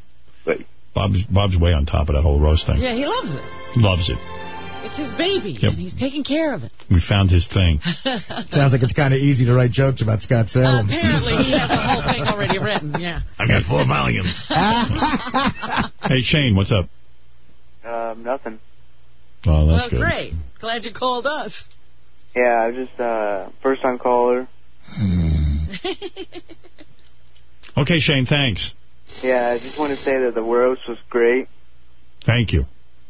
Bye. Bob's Bob's way on top of that whole roast thing. Yeah, he loves it. Loves it. It's his baby, Yep. and he's taking care of it. We found his thing. Sounds like it's kind of easy to write jokes about Scott Salem. Apparently, he has the whole thing already written. Yeah. I've got four volumes. hey, Shane, what's up? Um, nothing. Oh, that's well, good. great. Glad you called us. Yeah, I was just uh first time caller. Okay, Shane, thanks. Yeah, I just want to say that the roast was great. Thank you.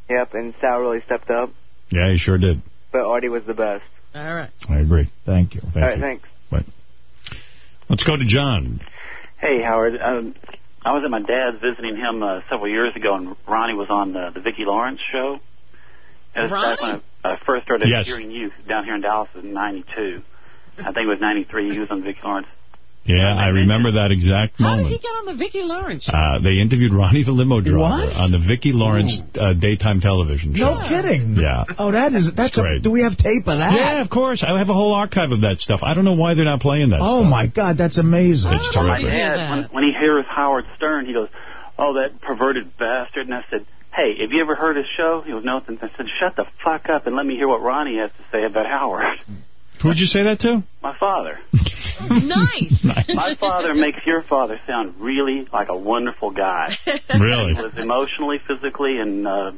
Yep, and Sal really stepped up, Yeah, he sure did. but Artie was the best. All right. I agree. Thank you. Thank All right, you. thanks. Let's go to John. Hey, Howard. Um, I was at my dad's visiting him uh, several years ago, and Ronnie was on the, the Vicki Lawrence show. It was back when I, I first started Yes. hearing you down here in Dallas in '92. I think it was '93. He was on Vicki Lawrence. Yeah, I remember that exact moment. How did he get on the Vicki Lawrence show? Uh, they interviewed Ronnie the limo driver What? on the Vicki Lawrence uh, daytime television show. No kidding. Yeah. Oh, that is that's a, great. do we have tape of that? Yeah, of course. I have a whole archive of that stuff. I don't know why they're not playing that Oh stuff. my God, that's amazing. It's My terrific. dad, when, when he hears Howard Stern, he goes, "Oh, that perverted bastard!" And I said, "Hey, have you ever heard his show?" He goes, "No." And I said, "Shut the fuck up and let me hear what Ronnie has to say about Howard." Who'd you say that to? My father. nice. My father makes your father sound really like a wonderful guy. Really? He was emotionally, physically, and uh,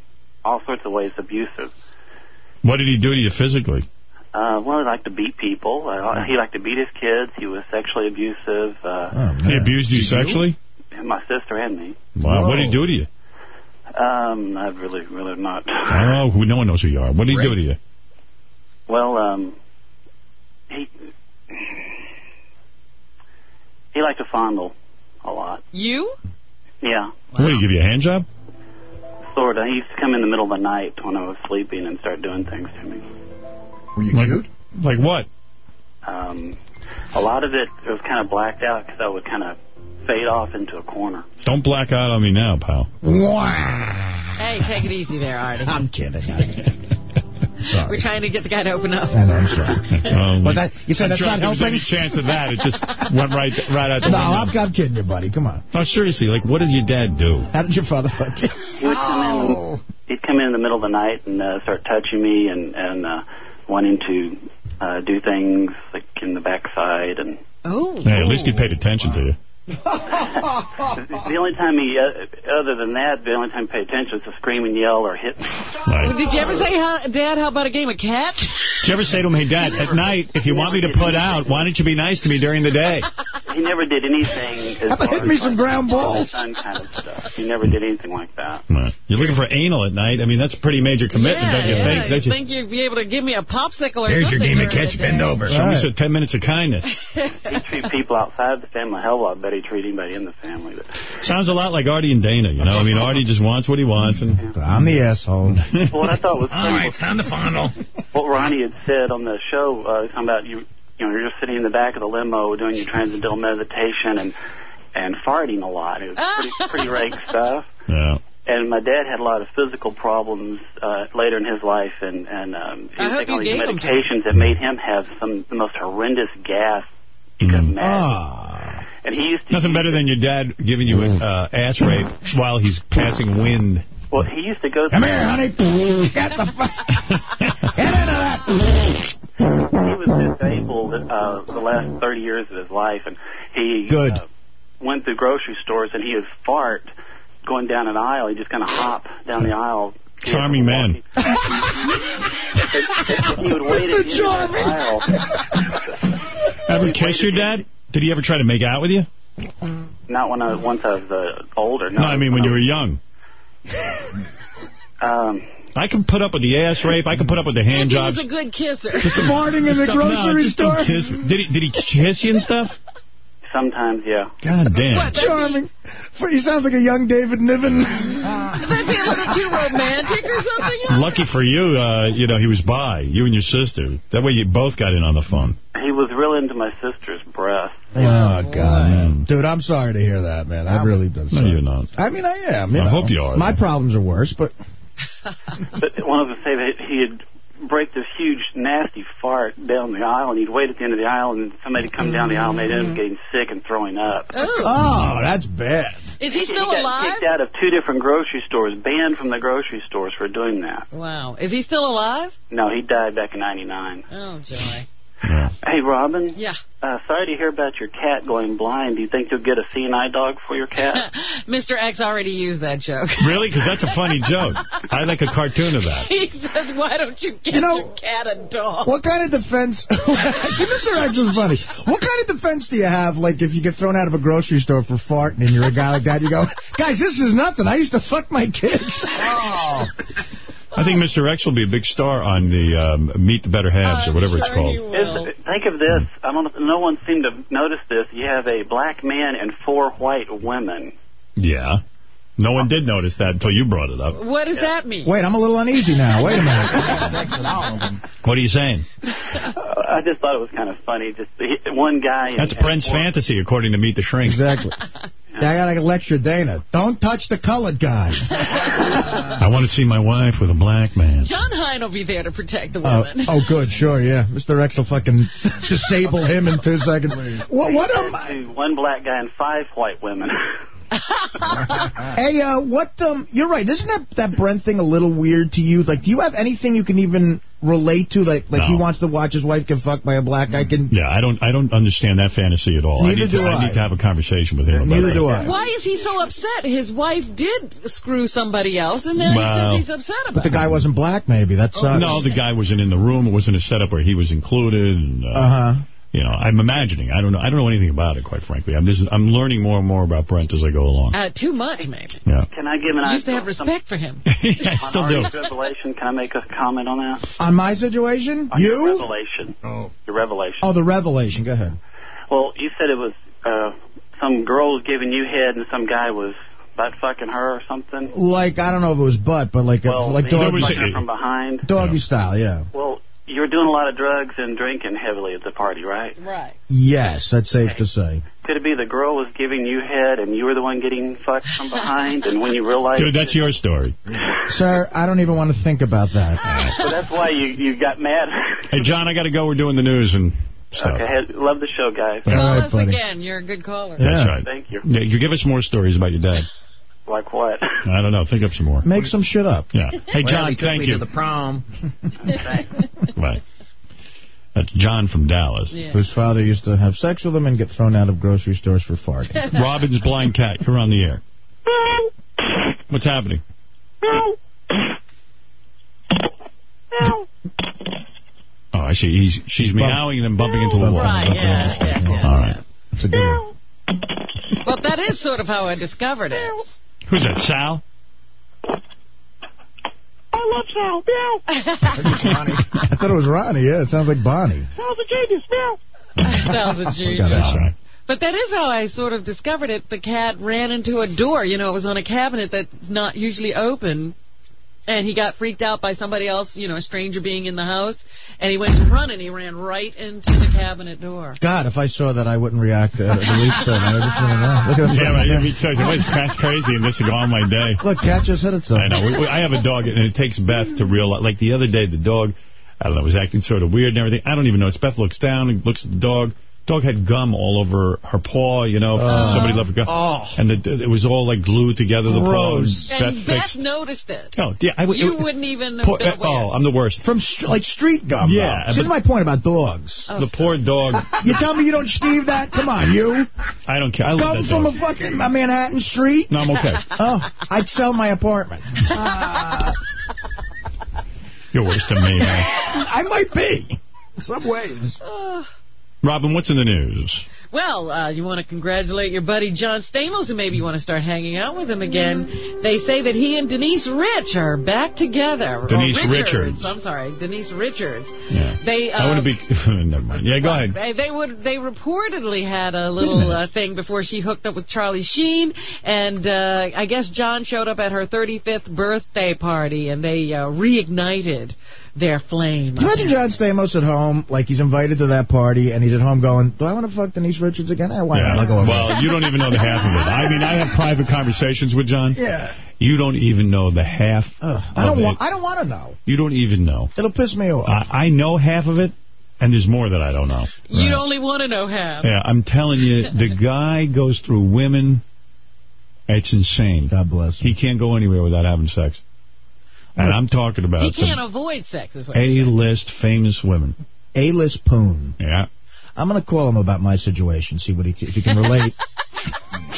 all sorts of ways abusive. What did he do to you physically? Uh, well, he liked to beat people. Uh, he liked to beat his kids. He was sexually abusive. Uh, he abused you sexually? my sister and me. Wow. What did he do to you? Um, I'd really, really not. Oh, who- no one knows who you are. What did he do to you? Well, um, he he liked to fondle a lot. You? Yeah, What did he give you a hand job? sort of. He used to come in the middle of the night when I was sleeping and start doing things to me. Were you like, cute? Like what? Um, a lot of it, it was kind of blacked out because I would kind of fade off into a corner. Don't black out on me now, pal. Hey, take it easy there, Artie. I'm kidding. Sorry. We're trying to get the guy to open up. I know, I'm sorry. Um, But that- you said I'm that's sure not if there was helping? any chance of that. It just went right right out the No, window. I'm, I'm kidding you, buddy. Come on. No, seriously, like, what did your dad do? How did your father fuck you? He would come in. He'd come in in the middle of the night and uh, start touching me and and uh, wanting to uh, do things like in the backside and Oh. Hey, at least he paid attention to you. The only time he, uh, other than that, the only time he paid attention was to scream and yell or hit me. Right. Did you ever say, Dad, how about a game of catch? Did you ever say to him, hey, Dad, at night, if you want me to put out, why don't you be nice to me during the day? He never did anything. As How about hit me as, some like, ground father balls? Son kind of stuff. He never did anything like that. Right. You're looking for anal at night. I mean, that's a pretty major commitment, yeah, don't you yeah. think? You Don't you? think you'd be able to give me a popsicle or There's your game of catch, the bend day? over. Somebody said 10 minutes of kindness. He treat people outside the family a hell of a lot better. He treat anybody in the family. But Sounds a lot like Artie and Dana, you know? I mean, Artie just wants what he wants. and I'm the asshole. Well, what I thought was All right, time to fondle. what Ronnie had said on the show, uh, talking about you, you know, you're just sitting in the back of the limo doing your transcendental meditation and and farting a lot. It was pretty, pretty rank stuff. Yeah. And my dad had a lot of physical problems uh, later in his life, and and um, he I was taking all you these gave medications that made him have some the most horrendous gas you could imagine. Ah. And he used to Nothing better than your dad giving you an uh, ass rape while he's passing wind. well, he used to go. Come here, honey. Get the fuck. Get into that. He was disabled uh, the last 30 years of his life, and he Good. Uh, went through grocery stores, and he would fart going down an aisle. He'd just kind of hop down the aisle. Charming man. he would wait at the end of the aisle. Ever kiss your dad? Did he ever try to make out with you? Not when I once I was uh, older. No, No, I mean when you were young. Um, I can put up with the ass rape. I can put up with the hand He jobs. was a good kisser. Just Farting in the Stuff- no, grocery just don't store. kiss me. Did he, did he kiss you and stuff? Sometimes, yeah. God damn. Charming. He sounds like a young David Niven. Would that be a little too romantic or something? Lucky for you, uh, you know, he was by, you and your sister. That way you both got in on the fun. He was real into my sister's breast. Oh, God, man. Dude, I'm sorry to hear that, man. I really do. No, you're not. I mean, I am. You I know. hope you are, My though. problems are worse, but But one of them say that he'd break this huge, nasty fart down the aisle, and he'd wait at the end of the aisle, and somebody'd come down the aisle, and they'd end up mm-hmm. getting sick and throwing up. oh, that's bad. Is he still got alive? kicked out of two different grocery stores, banned from the grocery stores for doing that. Wow. Is he still alive? No, he died back in '99. Oh, joy. Hey, Robin. Yeah. Uh, sorry to hear about your cat going blind. Do you think you'll get a seeing eye dog for your cat? Mr. X already used that joke. Really? Because that's a funny joke. I like a cartoon of that. He says, why don't you get You know- your cat a dog? What kind of defense? See, Mr. X is funny. What kind of defense do you have, like, if you get thrown out of a grocery store for farting and you're a guy like that, you go, guys, this is nothing. I used to fuck my kids. Oh. I think Mr. X will be a big star on the um, Meet the Better Halves or whatever it's called. Is, think of this. I don't. No one seemed to notice this. You have a black man and four white women. Yeah. No one did notice that until you brought it up. What does that mean? Wait, I'm a little uneasy now. Wait a minute. What are you saying? Uh, I just thought it was kind of funny. Just one guy. That's and, Brent's fantasy, according to Meet the Shrink. Exactly. I gotta lecture Dana. Don't touch the colored guy. I want to see my wife with a black man. John Hein will be there to protect the oh, woman. women. oh, good, sure, yeah. Mr. X will fucking disable him in two seconds. What, what am I? one black guy and five white women. Hey, uh, what, um, you're right. Isn't that, that Brent thing a little weird to you? Like, do you have anything you can even relate to? Like, like he wants to watch his wife get fucked by a black guy? Can Yeah, I don't I don't understand that fantasy at all. I Neither need to, do I. need to have a conversation with him about Neither that. do I. Why is he so upset? His wife did screw somebody else, and then Well- he says he's upset But about the guy wasn't black, maybe. That sucks. No, the guy wasn't in the room. It wasn't a setup where he was included. And, uh, Uh-huh. You know, I'm imagining. I don't know. I don't know anything about it, quite frankly. I'm just, I'm learning more and more about Brent as I go along. Uh, too much, maybe. Yeah. Can I give an I used to idea have respect for him. I still do. Revelation? Can I make a comment on that? On my situation? On your You? revelation. Oh. Your revelation. Oh, the revelation. Go ahead. Well, you said it was uh, some girl was giving you head and some guy was butt fucking her or something. Like, I don't know if it was butt, but like, Well, like he doggy, was fucking from behind. doggy style, yeah. Well, you were doing a lot of drugs and drinking heavily at the party, right? Right. Yes, that's safe to say. Could it be the girl was giving you head and you were the one getting fucked from behind, and when you realized, Dude, that's your story. Sir, I don't even want to think about that. so that's why you you got mad. Hey, John, I got to go. We're doing the news and stuff. okay, hey, love the show, guys. All Call right, us buddy. again. You're a good caller. That's right. Thank you. Yeah, you give us more stories about your dad. Like what? I don't know. Think up some more. Make some shit up. Yeah. Hey, Well, John, he took thank me you. to the prom. Right. That's John from Dallas. Whose father used to have sex with him and get thrown out of grocery stores for farting. Robin's blind cat. You're on the air. What's happening? Oh, I see. He's she's meowing and then bumping into a wall. Right, yeah, yeah, yeah. All right. That's a good one. Well, that is sort of how I discovered it. Who's that, Sal? I love Sal. Meow. I thought it was Ronnie. Yeah, it sounds like Bonnie. Sal's a genius. Meow. Sounds a genius. But that is how I sort of discovered it. The cat ran into a door. You know, it was on a cabinet that's not usually open. And he got freaked out by somebody else, you know, a stranger being in the house. And he went to run and he ran right into the cabinet door. God, if I saw that, I wouldn't react uh, the least bit. I just want to know. Look at. Yeah, right. Me too. I was crash crazy and this will go on my day. Look, cat just hit itself. I know. We, we, I have a dog, and it takes Beth to realize. Like the other day, the dog, I don't know, was acting sort of weird and everything. I don't even know. It's Beth looks down and looks at the dog. Dog had gum all over her paw, you know, Uh-huh. somebody left her gum. Oh. And the, it was all like glued together, the paw. Gross. And And Beth Beth noticed it. Oh, yeah. I, would- You it- wouldn't even have poor- been aware. Oh, I'm the worst. From str- like street gum. Yeah, though. See, but- Here's my point about dogs. Oh, the poor dog. You tell me you don't Steve that? Come on, you. I don't care. I love Gum that from dog. a fucking a Manhattan street? No, I'm okay. Oh, I'd sell my apartment. You're worse than me, man. I might be. In some ways. Robin, what's in the news? Well, uh, you want to congratulate your buddy John Stamos, and maybe you want to start hanging out with him again. They say that he and Denise Rich are back together. Denise Richards. I'm sorry, Denise Richards. Yeah. They. Uh, I want to be. Never mind. Yeah, go ahead. They, they would. They reportedly had a little uh, thing before she hooked up with Charlie Sheen, and uh, I guess John showed up at her 35th birthday party, and they uh, reignited their flame. Can you imagine John Stamos at home, like he's invited to that party, and he's at home going, do I want to fuck Denise Richards again? Eh, why not? I'll go over Well, you don't even know the half of it. I mean, I have private conversations with John. Yeah. You don't even know the half I don't it. want. I don't want to know. You don't even know. It'll piss me off. I, I know half of it, and there's more that I don't know. You'd only want to know half. Yeah, I'm telling you, the guy goes through women. It's insane. God bless He can't go anywhere without having sex. And I'm talking about He can't avoid sex, is what. A-list famous women. A-list poon. Yeah. I'm going to call him about my situation, see what he if he can relate.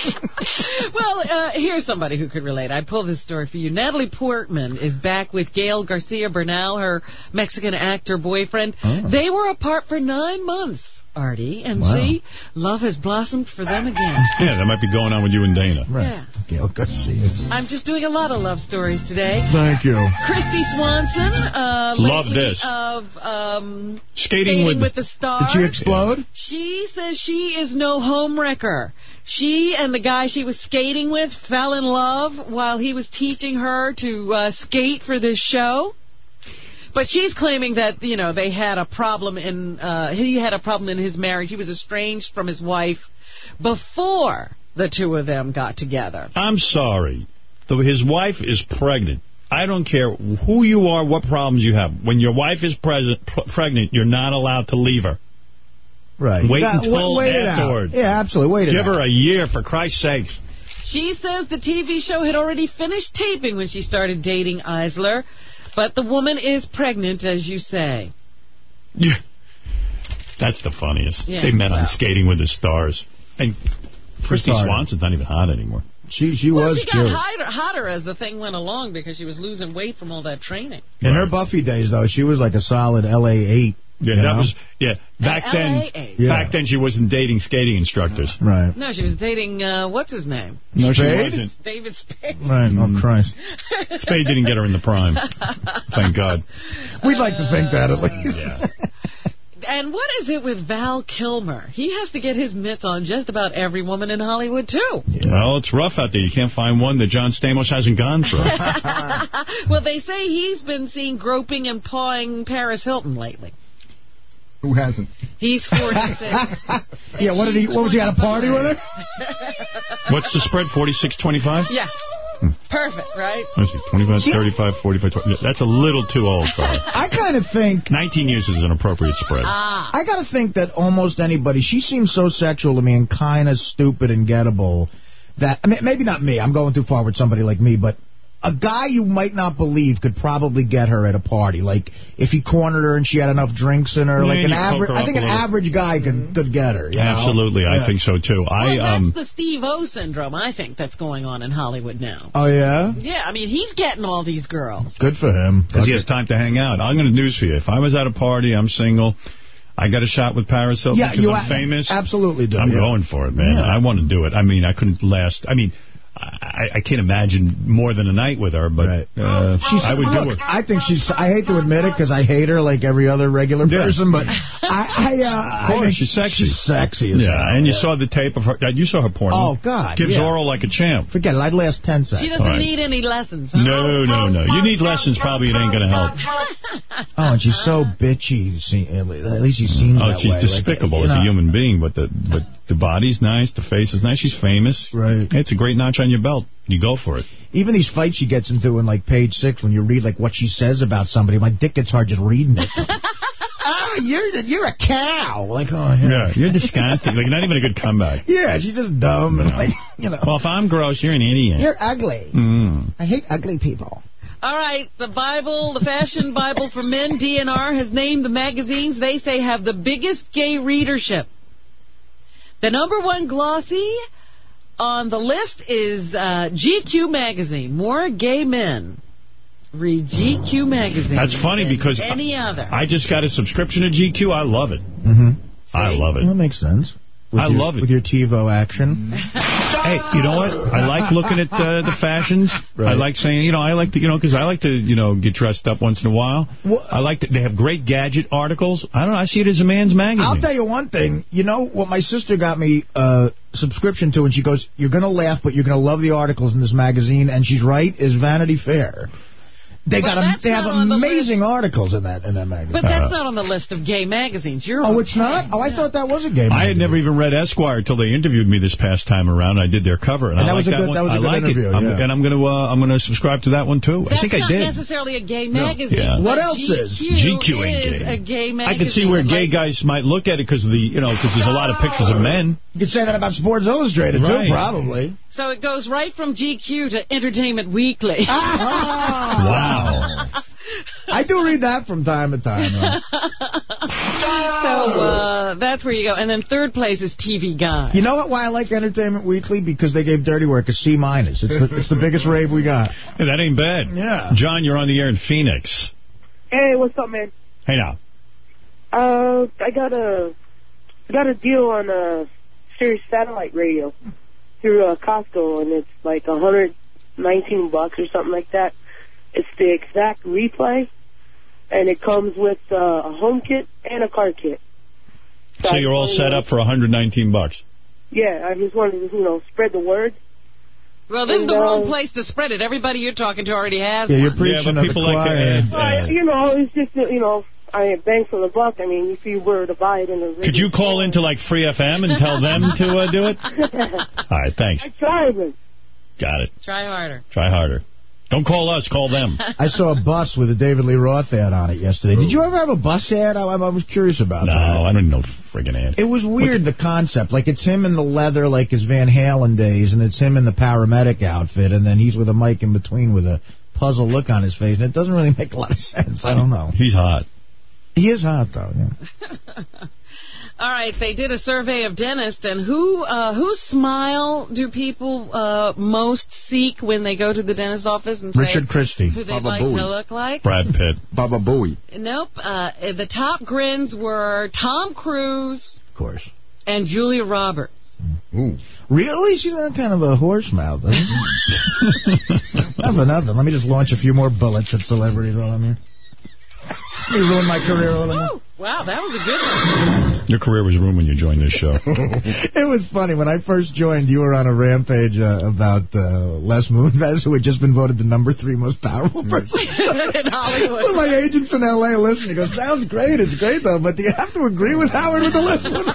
well, uh, here's somebody who could relate. I pulled this story for you. Natalie Portman is back with Gael Garcia Bernal, her Mexican actor boyfriend. Oh. They were apart for nine months, Artie, and Wow. see, love has blossomed for them again. Yeah, that might be going on with you and Dana. Yeah. Gael Garcia. I'm just doing a lot of love stories today. Thank you. Kristy Swanson, uh, Love this. of um, Skating with- the Stars. Did she explode? She says she is no homewrecker. She and the guy she was skating with fell in love while he was teaching her to uh, skate for this show. But she's claiming that, you know, they had a problem in, uh, he had a problem in his marriage. He was estranged from his wife before the two of them got together. I'm sorry. Though his wife is pregnant. I don't care who you are, what problems you have. When your wife is present, pr- pregnant, you're not allowed to leave her. Right. Wait You got- until wait it afterwards. Yeah, absolutely. Wait it Give out. her a year, for Christ's sake. She says the TV show had already finished taping when she started dating Eisler, but the woman is pregnant, as you say. Yeah. That's the funniest. Yeah, they met well. on Skating with the Stars. And Kristy Retarded. Swanson's not even hot anymore. She she well, was she got hotter, hotter as the thing went along because she was losing weight from all that training. In her Buffy days, though, she was like a solid LA eight. Yeah, you that know? was yeah. Back At then, Yeah. back then she wasn't dating skating instructors. Right. No, she was dating, uh, what's his name? No, she wasn't. David Spade. Right. Oh Christ. Spade didn't get her in the prime. Thank God. We'd like to think that at least. Yeah. And what is it with Val Kilmer? He has to get his mitts on just about every woman in Hollywood, too. Well, it's rough out there. You can't find one that John Stamos hasn't gone through. well, they say he's been seen groping and pawing Paris Hilton lately. Who hasn't? He's 46. Yeah. What did he? What was he at a party with her? What's the spread? 46-25? yeah. Perfect, right? Let's see, 25, 35, 45, 20. That's a little too old for her. I kind of think 19 years is an appropriate spread. Ah. I gotta think that almost anybody. She seems so sexual to me and kind of stupid and gettable. That I mean, maybe not me. I'm going too far with somebody like me, but a guy you might not believe could probably get her at a party. Like if he cornered her and she had enough drinks in her. Yeah, like an average. her I think an average guy could could get her. you know? Absolutely, I Yeah. think so too. Well, I that's um the Steve O syndrome, I think, that's going on in Hollywood now. Oh yeah. Yeah, I mean, he's getting all these girls. Good for him. because he has time to hang out. I'm going to news for you. If I was at a party, I'm single. I got a shot with Paris Hilton Yeah, because you I'm famous. Absolutely do. I'm yeah. going for it, man. Yeah. I want to do it. I mean, I couldn't last. I mean, I, I can't imagine more than a night with her, but uh, I would look, do it. I think she's. I hate to admit it because I hate her like every other regular Yeah. person, but I, I, uh, Of course, think she's sexy. She's sexy. As Yeah, hell, and you yeah. saw the tape of her. uh, You saw her porno. Oh God, Gives yeah. oral like a champ. Forget it. I'd last ten seconds. She doesn't All right. need any lessons. huh? No, no, no. You need lessons. Probably it ain't going to help. Oh, and she's so bitchy. See, At least she seems Oh, that she's way. Like, despicable you as a human being, but the but the body's nice, the face is nice. She's famous. Right. It's a great notch on your belt. You go for it. Even these fights she gets into in like page six, when you read like what she says about somebody, my dick gets hard just reading it. ah, you're you're a cow. Like, oh yeah. Yeah, you're disgusting. like not even a good comeback. Yeah, she's just dumb and like, you know. Well, if I'm gross, you're an idiot. You're ugly. Mm. I hate ugly people. All right, the Bible, the Fashion Bible for Men, DNR, has named the magazines they say have the biggest gay readership. The number one glossy on the list is uh, GQ magazine. More gay men read GQ magazine. That's funny than because any other. I just got a subscription to GQ. I love it. Mm-hmm. I love it. That it. makes sense. I your, love it. With your TiVo action. Hey, you know what? I like looking at uh, the fashions. I like saying, you know, I like to, you know, because I like to, you know, get dressed up once in a while. I like to, they have great gadget articles. I don't know. I see it as a man's magazine. I'll tell you one thing. You know what my sister got me a subscription to, and she goes, "You're gonna laugh, but you're gonna love the articles in this magazine." And she's right. Is Vanity Fair? They But got a, they have not on the amazing articles in that in that magazine. but that's not on the list of gay magazines. You're oh, on it's not. Oh, I thought that was a game. I had never even read Esquire until they interviewed me this past time around. I did their cover, and, And I was like a good- one. that was a I good like interview, it, I'm, yeah. and I'm going to uh, I'm going to subscribe to that one too. That's I think I did. not necessarily a gay magazine. Yeah. What but else is? GQ ain't is gay. a gay magazine. I can see where gay like- guys might look at it because of the, you know, because there's a lot of pictures of men. You could say that about Sports Illustrated Right. too, probably. So it goes right from GQ to Entertainment Weekly. Wow. I do read that from time to time. though. so uh, that's where you go. And then third place is TV Guide. You know what? Why I like Entertainment Weekly? Because they gave Dirty Work a C minus. It's the, it's the biggest rave we got. Hey, that ain't bad. Yeah. John, you're on the air in Phoenix. Hey, what's up, man? Hey now. Uh, I got a I got a deal on uh Sirius satellite radio through uh, Costco, and it's like a hundred nineteen bucks or something like that. It's the exact replay, and it comes with uh, a home kit and a car kit. So you're all set up for 119 bucks. Yeah, I just wanted to you know spread the word. Well, this is And, the wrong uh, place to spread it. Everybody you're talking to already has Yeah, you're one. preaching but to the people like to choir. Well, you know, it's just, you know, I bang for the buck. I mean, if you were to buy it in the... Could you call into like Free FM and tell them to uh, do it? All right, thanks. I tried it. Got it. Try harder. Try harder. Don't call us. Call them. I saw a bus with a David Lee Roth ad on it yesterday. Did you ever have a bus ad? I, I was curious about No, that. I don't know friggin' ad. It was weird, the concept. Like, it's him in the leather, like his Van Halen days, and it's him in the paramedic outfit, and then he's with a mic in between with a puzzled look on his face, and it doesn't really make a lot of sense. I don't know. He's hot. He is hot, though, yeah. All right, they did a survey of dentists, and who uh, whose smile do people uh, most seek when they go to the dentist office and say Richard Christy. who they'd Baba like Booey. to look like? Brad Pitt. Baba Booey. Nope. Uh, the top grins were Tom Cruise Of course. and Julia Roberts. Ooh. Really? She's not kind of a horse mouth, huh? not for nothing. Let me just launch a few more bullets at celebrities while I'm here. Let ruined my career a little more. Wow, that was a good one. Your career was ruined when you joined this show. it was funny. When I first joined, you were on a rampage uh, about uh, Les Moonves, who had just been voted the number three most powerful person. in Hollywood. so my agents in L.A. listen. He goes, sounds great. It's great, though, but do you have to agree with Howard with the Les Moonves?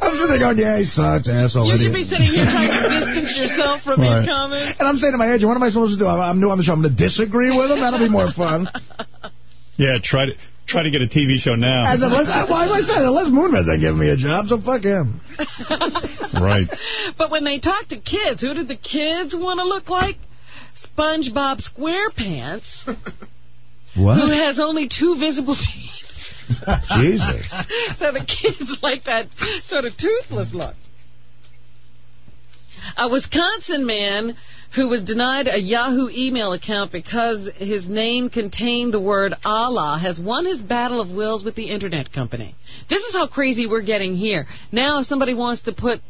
I'm sitting there going, yeah, he sucks, asshole. You should idiot." be sitting here trying to distance yourself from Right. his comments. And I'm saying to my agent, what am I supposed to do? I'm, I'm new on the show. I'm going to disagree with him? That'll be more fun. Yeah, try to try to get a TV show now. As if, Les, why am I saying that? Les Moonves ain't giving me a job, so fuck him. Right. But when they talk to kids, who did the kids want to look like? SpongeBob SquarePants, What? who has only two visible teeth. Jesus. so the kids like that sort of toothless look. A Wisconsin man who was denied a Yahoo email account because his name contained the word Allah has won his battle of wills with the internet company. This is how crazy we're getting here. Now if somebody wants to put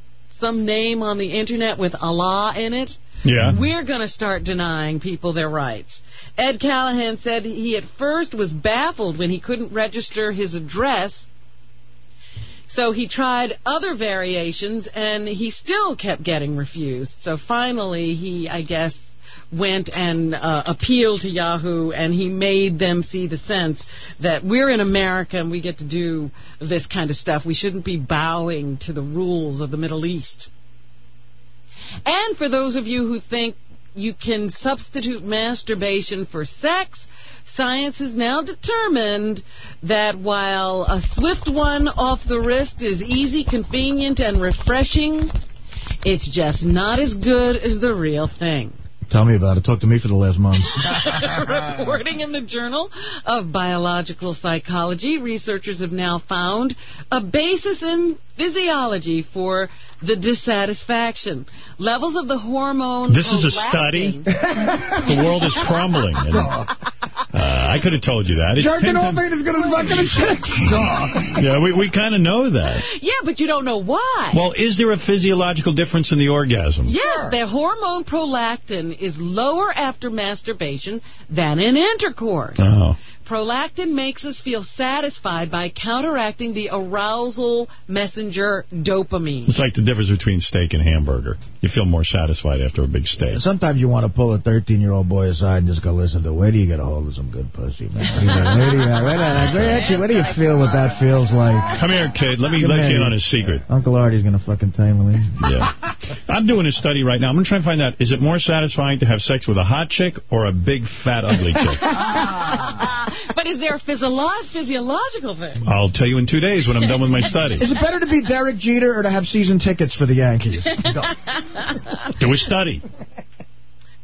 some name on the internet with Allah in it, Yeah. we're going to start denying people their rights. Ed Callahan said he at first was baffled when he couldn't register his address. So he tried other variations and he still kept getting refused. So finally he, I guess, went and uh, appealed to Yahoo and he made them see the sense that we're in America and we get to do this kind of stuff. We shouldn't be bowing to the rules of the Middle East. And for those of you who think you can substitute masturbation for sex, science has now determined that while a swift one off the wrist is easy, convenient, and refreshing, it's just not as good as the real thing. Tell me about it. Talk to me for the last month. Reporting in the Journal of Biological Psychology, researchers have now found a basis in physiology for the dissatisfaction. Levels of the hormone. This is a study. The world is crumbling. And, uh, I could have told you that. It's Jerking ten off times- ain't as good as fucking a chick. Yeah, we, we kind of know that. Yeah, but you don't know why. Well, is there a physiological difference in the orgasm? Yes, the hormone prolactin is lower after masturbation than in intercourse. Oh. Prolactin makes us feel satisfied by counteracting the arousal messenger dopamine. It's like the difference between steak and hamburger. You feel more satisfied after a big steak. Sometimes you want to pull a 13-year-old boy aside and just go, listen to, where do you get a hold of some good pussy, man? You where do you, where, do- where- actually, where do you feel what that feels like? Come here, kid. Let me Come let here. you in on a secret. Uncle Artie's going to fucking tell me. Yeah. I'm doing a study right now. I'm going to try and find out, is it more satisfying to have sex with a hot chick or a big, fat, ugly chick? but is there a physiolo- physiological thing? I'll tell you in two days when I'm done with my study. Is it better to be Derek Jeter or to have season tickets for the Yankees? Do a study.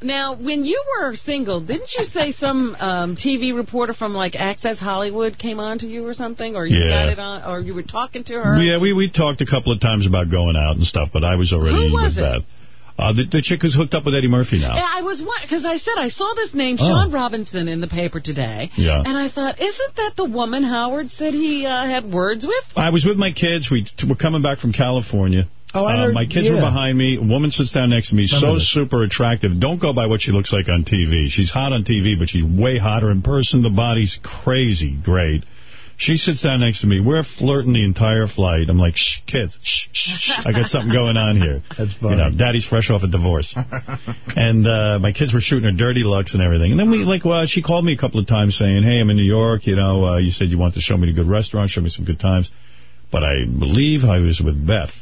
Now, when you were single, didn't you say some um, TV reporter from like Access Hollywood came on to you or something, or you Yeah. got it on, or you were talking to her? Yeah, we, we talked a couple of times about going out and stuff, but I was already Who was with it? that. Uh, the, the chick who's hooked up with Eddie Murphy now. Yeah, I was because I said I saw this name Oh. Shaun Robinson in the paper today, Yeah. and I thought, isn't that the woman Howard said he uh, had words with? I was with my kids. We t- were coming back from California. Oh, I Uh, heard- my kids were behind me. A woman sits down next to me, Remember so this. super attractive. Don't go by what she looks like on TV. She's hot on TV, but she's way hotter in person. The body's crazy great. She sits down next to me. We're flirting the entire flight. I'm like, shh, kids, shh, shh, shh. I got something going on here. That's You know, daddy's fresh off a divorce. and uh, my kids were shooting her dirty looks and everything. And then we, like, well, she called me a couple of times saying, hey, I'm in New York. You know, uh, you said you want to show me the good restaurants, show me some good times. But I believe I was with Beth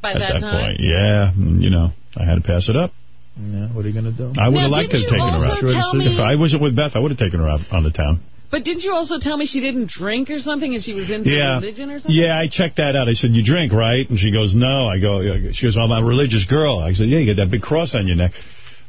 By at that, that, time? point. Yeah, you know, I had to pass it up. Yeah, what are you going to do? I would have liked to have taken her out. me- If I wasn't with Beth, I would have taken her out on the town. But didn't you also tell me she didn't drink or something and she was into Yeah. religion or something? Yeah, I checked that out. I said, you drink, right? And she goes, no. I go, she goes, well, I'm a religious girl. I said, yeah, you got that big cross on your neck.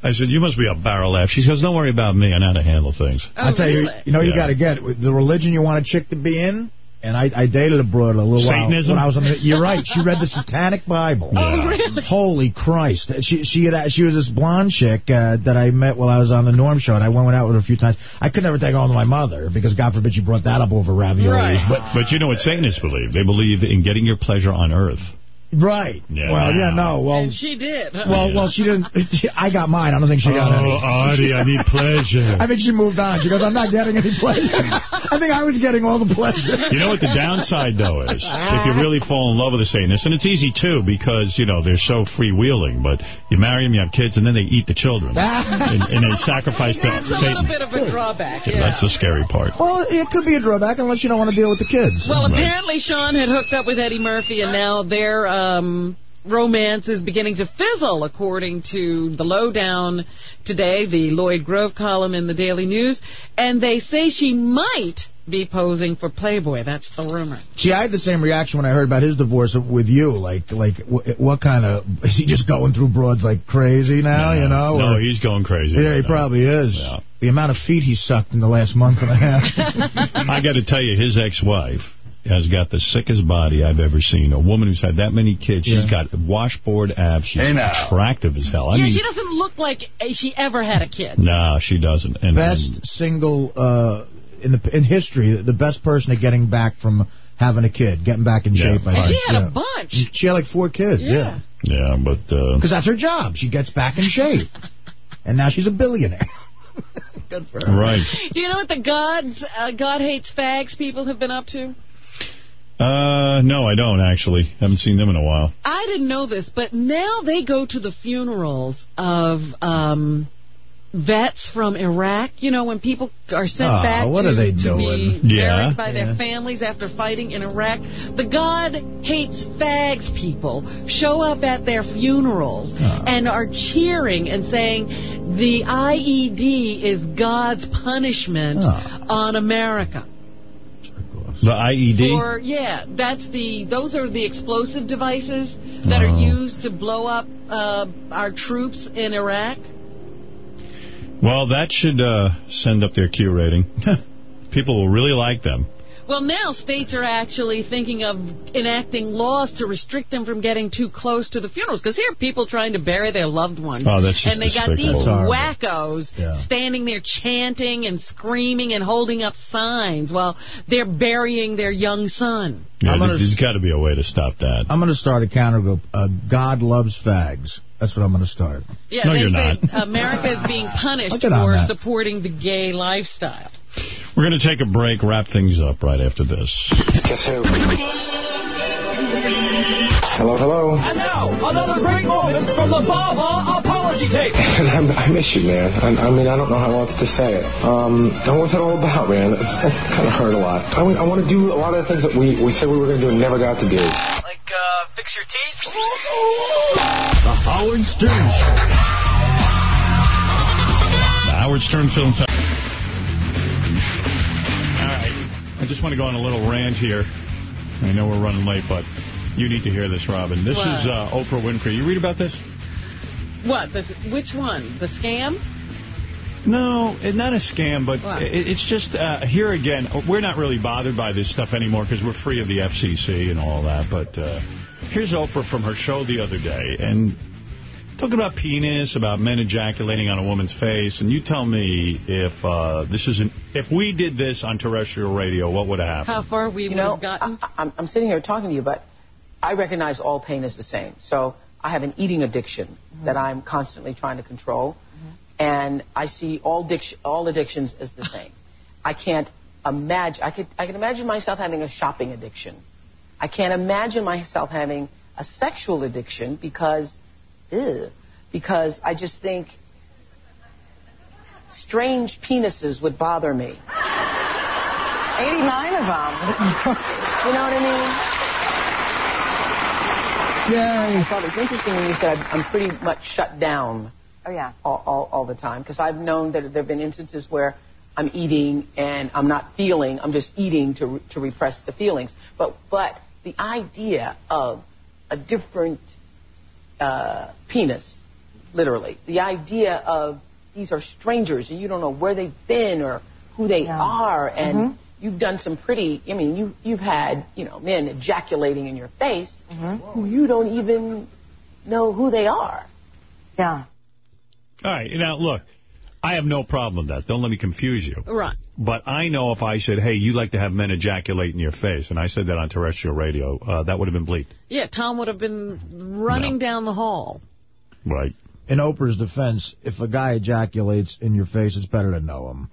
I said, you must be a barrel laugh. She goes, don't worry about me. I know how to handle things. Oh, I tell you, you know, you got to get it. the religion you want a chick to be in. And I, I dated a broad a little Satanism? while when I was on the, You're right. She read the Satanic Bible. Oh, really? Holy Christ! She she had she was this blonde chick uh, that I met while I was on the Norm show, and I went out with her a few times. I could never take her home to my mother because God forbid she brought that up over raviolis. Right. But But you know what Satanists believe? They believe in getting your pleasure on earth. Right. Yeah. Well, yeah, no. Well, And she did. huh? well, well, she didn't. I got mine. I don't think she got any. Oh, Artie, I need pleasure. I think she moved on. She goes, I'm not getting any pleasure. I think I was getting all the pleasure. You know what the downside, though, is? If you really fall in love with a Satanist, and it's easy, too, because, you know, they're so freewheeling, but you marry them, you have kids, and then they eat the children. and, and they sacrifice to That's a little bit of a drawback, Yeah, yeah. That's the scary part. Well, it could be a drawback unless you don't want to deal with the kids. Well, Right. apparently Shaun had hooked up with Eddie Murphy, and now their um, romance is beginning to fizzle, according to the lowdown today, the Lloyd Grove column in the Daily News. And they say she might be posing for Playboy. That's the rumor. See, I had the same reaction when I heard about his divorce with you. Like, like, wh- what kind of is he just going through broads like crazy now? you know? No, or- he's going crazy. yeah, right he now. probably is. Yeah. The amount of feet he sucked in the last month and a half. I got to tell you, his ex-wife has got the sickest body I've ever seen. A woman who's had that many kids. She's got washboard abs. She's Hey, attractive as hell. I yeah, mean, she doesn't look like she ever had a kid. no, she doesn't. And, best and- single uh, in the in history. The best person at getting back from having a kid, getting back in Yeah. shape. I And think. she had yeah. a bunch. She had like four kids. Yeah. Yeah. yeah, but uh, Because that's her job. She gets back in shape. and now she's a billionaire. Good for her. right. Do you know what the gods, uh, God hates fags people have been up to? Uh, no, I don't actually. Haven't seen them in a while. I didn't know this, but now they go to the funerals of um, vets from Iraq. You know, when people are sent Oh, back what to, are they to doing? be Yeah. buried by Yeah. their families after fighting in Iraq. The God hates fags people show up at their funerals Oh. and are cheering and saying the IED is God's punishment Oh. on America. The IED. Or yeah, that's the those are the explosive devices that are Oh. used to blow up uh, our troops in Iraq. Well, that should uh, send up their Q rating. People will really like them. Well, now states are actually thinking of enacting laws to restrict them from getting too close to the funerals. Because here are people trying to bury their loved ones. Oh, that's just And they got these despicable. Wackos Yeah. standing there chanting and screaming and holding up signs while they're burying their young son. Yeah, gonna- there's got to be a way to stop that. I'm going to start a counter group. Uh, God loves fags. That's what I'm going to start. Yeah, No, you're not. America is being punished I'll get on for supporting the gay lifestyle. We're going to take a break, wrap things up right after this. Guess who? Hello, hello. And now, another great moment from the Baba apology tape. I, I miss you, man. I, I mean, I don't know how else to say it. Um, what's it all about, man? It kind of hurt a lot. I, mean, I want to do a lot of the things that we, we said we were going to do and never got to do. Like, uh, fix your teeth? The Howard Stern Show. The Howard Stern Film Festival. I just want to go on a little rant here. I know we're running late, but you need to hear this, Robin. This What? is uh, Oprah Winfrey. You read about this? What? The, which one? The scam? No, not a scam, but it's just, uh, here again, we're not really bothered by this stuff anymore because we're free of the FCC and all that. But uh, here's Oprah from her show the other day, and talking about penis, about men ejaculating on a woman's face, and you tell me if uh, this isn't, if we did this on terrestrial radio, what would have happened? How far we You would know, have gotten? I, I'm, I'm sitting here talking to you, but I recognize all pain is the same. So I have an eating addiction that I'm constantly trying to control, and I see all, all addictions as the same. I can't imagine. I could I can imagine myself having a shopping addiction. I can't imagine myself having a sexual addiction because, ew, because I just think strange penises would bother me. 89 of them. you know what I mean? Yeah. I thought it was interesting when you said I'm pretty much shut down. Oh, yeah. All, all, all the time. Because I've known that there have been instances where I'm eating and I'm not feeling, I'm just eating to, to repress the feelings. But, but the idea of a different uh, penis, literally, the idea of these are strangers and you don't know where they've been or who they are and Mhm. you've done some pretty I mean you you've had, you know, men ejaculating in your face who you don't even know who they are. Yeah. All right, now, look, I have no problem with that. Don't let me confuse you. Right. But I know if I said, hey, you like to have men ejaculate in your face, and I said that on terrestrial radio, uh, that would have been bleeped. Yeah, Tom would have been running down the hall. Right. In Oprah's defense, if a guy ejaculates in your face, it's better to know him.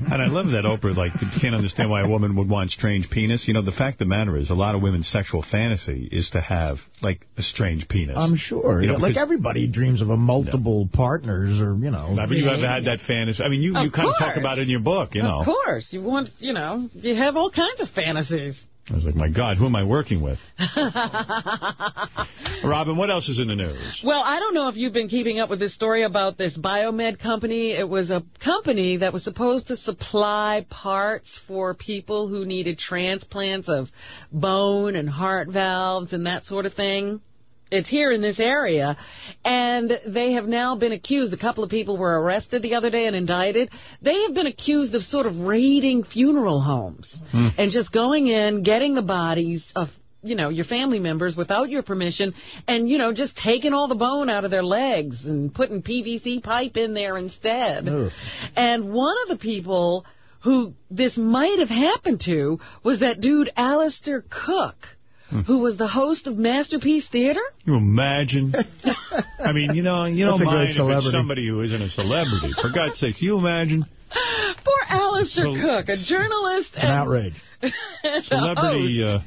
And I love that Oprah, like, can't understand why a woman would want strange penis. You know, the fact of the matter is, a lot of women's sexual fantasy is to have, like, a strange penis. I'm sure. You know, like everybody dreams of a multiple partners or, you know. Have you ever had that fantasy? I mean, you, Of you kind of talk about it in your book, you know. Of course. You want, you know, you have all kinds of fantasies. I was like, my God, who am I working with? Robin, what else is in the news? Well, I don't know if you've been keeping up with this story about this biomed company. It was a company that was supposed to supply parts for people who needed transplants of bone and heart valves and that sort of thing. It's here in this area, and they have now been accused. A couple of people were arrested the other day and indicted. They have been accused of sort of raiding funeral homes hmm. and just going in, getting the bodies of you know, your family members without your permission and, you know, just taking all the bone out of their legs and putting PVC pipe in there instead. And one of the people who this might have happened to was that dude Alistair Cooke, who was the host of Masterpiece Theater. You imagine? I mean, you know, you That's don't mind if it's somebody who isn't a celebrity. For God's sake, you imagine? Poor Alistair So- Cooke, a journalist An and outrage. and a Celebrity, host. uh,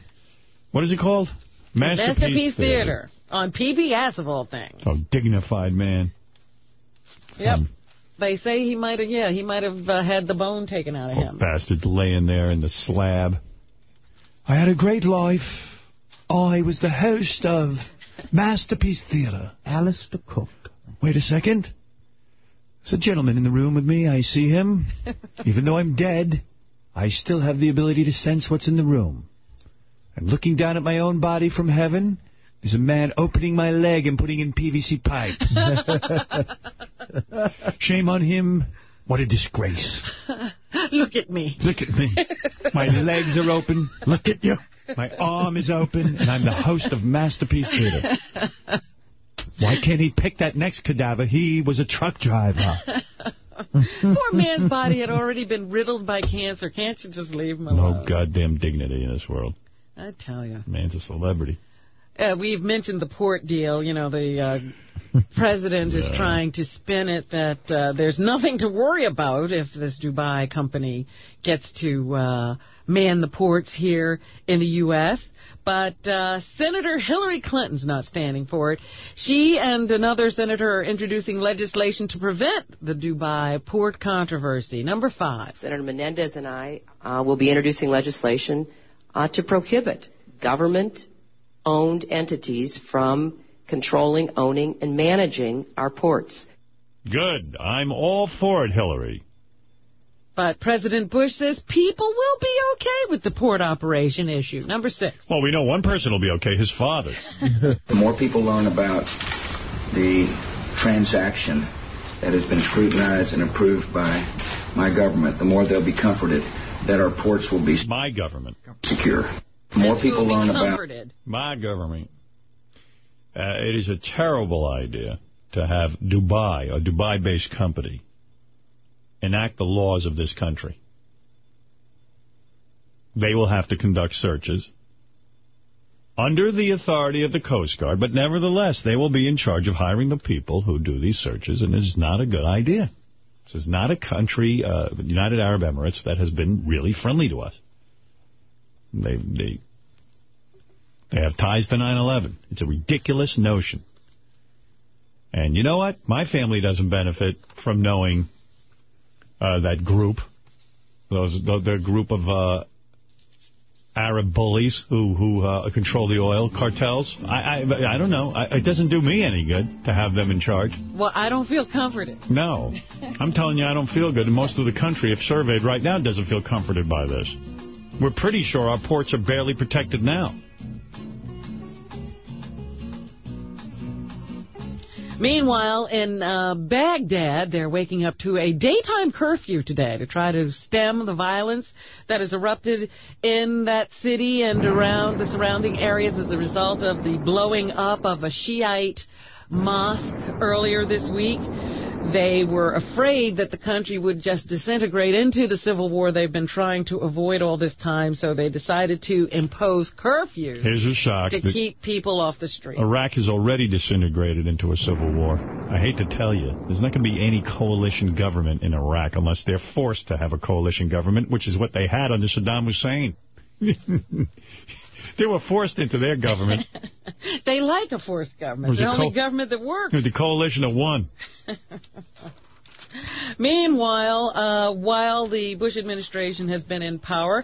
what is it called? Masterpiece, Masterpiece Theater on PBS of all things. Oh, dignified man. Yep. They say he might have, yeah, he might have uh, had the bone taken out of him. Bastards laying there in the slab. I had a great life. I was the host of Masterpiece Theater. Alistair Cooke. Wait a second. There's a gentleman in the room with me. I see him. Even though I'm dead, I still have the ability to sense what's in the room. I'm looking down at my own body from heaven. There's a man opening my leg and putting in PVC pipe. Shame on him. What a disgrace. Look at me. Look at me. My legs are open. Look at you. My arm is open, and I'm the host of Masterpiece Theater. Why can't he pick that next cadaver? He was a truck driver. Poor man's body had already been riddled by cancer. Can't you just leave him alone? No goddamn dignity in this world. I tell you. Man's a celebrity. Uh, we've mentioned the port deal. You know, the uh, president is trying to spin it that uh, there's nothing to worry about if this Dubai company gets to uh, man the ports here in the U.S. But uh, Senator Hillary Clinton's not standing for it. She and another senator are introducing legislation to prevent the Dubai port controversy. Number five. Senator Menendez and I uh, will be introducing legislation uh, to prohibit government-owned entities from controlling, owning, and managing our ports. Good. I'm all for it, Hillary. But President Bush says people will be okay with the port operation issue. Number six. Well, we know one person will be okay, his father. The more people learn about the transaction that has been scrutinized and approved by my government, the more they'll be comforted that our ports will be My government. secure. The more people learn about My government. Uh, it is a terrible idea to have Dubai, a Dubai-based company, enact the laws of this country. They will have to conduct searches under the authority of the Coast Guard, but nevertheless, they will be in charge of hiring the people who do these searches, and it's not a good idea. This is not a country, uh, United Arab Emirates, that has been really friendly to us. They they they have ties to 9/11. It's a ridiculous notion. And you know what? My family doesn't benefit from knowing uh, that group, those the, the group of uh, Arab bullies who who uh, control the oil cartels. I I, I don't know. I, it doesn't do me any good to have them in charge. Well, I don't feel comforted. No. I'm telling you, I don't feel good. And most of the country, if surveyed right now, doesn't feel comforted by this. We're pretty sure our ports are barely protected now. Meanwhile, in uh, Baghdad, they're waking up to a daytime curfew today to try to stem the violence that has erupted in that city and around the surrounding areas as a result of the blowing up of a Shiite mosque earlier this week. They were afraid that the country would just disintegrate into the civil war they've been trying to avoid all this time, so they decided to impose curfews Here's a shock. to keep people off the street. Iraq has already disintegrated into a civil war. I hate to tell you, there's not going to be any coalition government in Iraq unless they're forced to have a coalition government, which is what they had under Saddam Hussein. they were forced into their government. They like a forced It government. was The only government that works. The coalition of one. Meanwhile, uh, while the Bush administration has been in power,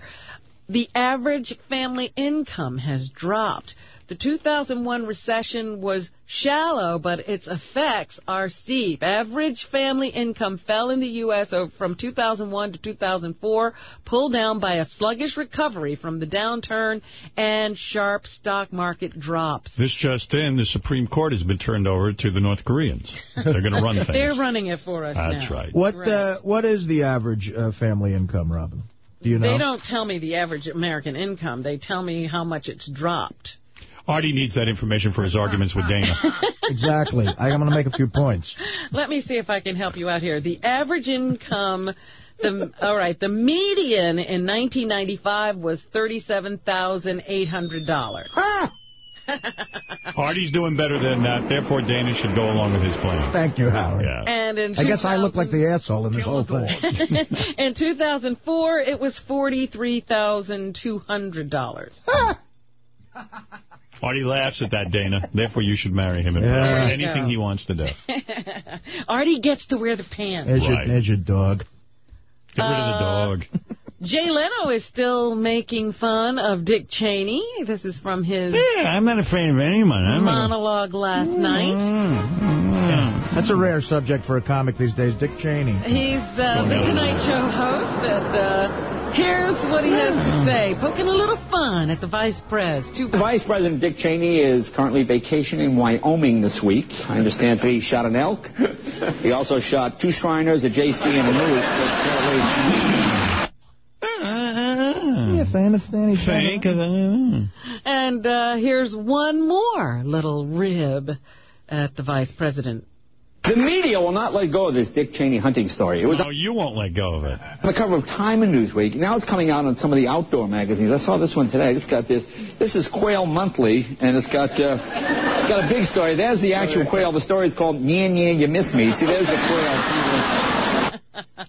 the average family income has dropped. The 2001 recession was shallow, but its effects are steep. Average family income fell in the U.S. from 2001 to 2004, pulled down by a sluggish recovery from the downturn and sharp stock market drops. This just in, the Supreme Court has been turned over to the North Koreans. They're going to run things. They're running it for us That's now. right. What uh, what is the average uh, family income, Robin? Do you know? They don't tell me the average American income. They tell me how much it's dropped. Artie needs that information for his arguments with Dana. exactly. I, I'm going to make a few points. Let me see if I can help you out here. The average income, the all right, the median in 1995 was $37,800. Artie's doing better than that, therefore Dana should go along with his plan. Thank you, Howard. Yeah. And in I guess I look like the asshole in this whole thing. in 2004, it was $43,200. Artie laughs at that, Dana. Therefore, you should marry him and Yeah. put anything go. he wants to do. Artie gets to wear the pants. There's, your, Right. there's your dog. Get rid of the Uh, dog. Jay Leno is still making fun of Dick Cheney. This is from his Yeah, I'm not afraid of anyone. I'm not- monologue last night. That's a rare subject for a comic these days, Dick Cheney. He's uh, the Tonight Show host, and uh, here's what he has to say. Poking a little fun at the vice pres. Two Vice President Dick Cheney is currently vacationing in Wyoming this week. I understand he shot an elk. He also shot two Shriners, a JC, and a moose. Yes, I understand. He's Fake. And uh, here's one more little rib at the vice president. The media will not let go of this Dick Cheney hunting story. It was No, you won't let go of it. on the cover of Time and Newsweek. Now it's coming out on some of the outdoor magazines. I saw this one today. It's got this. This is Quail Monthly, and it's got uh, it's got a big story. There's the actual quail. The story is called "Nya Nya You Miss Me." See, there's the quail.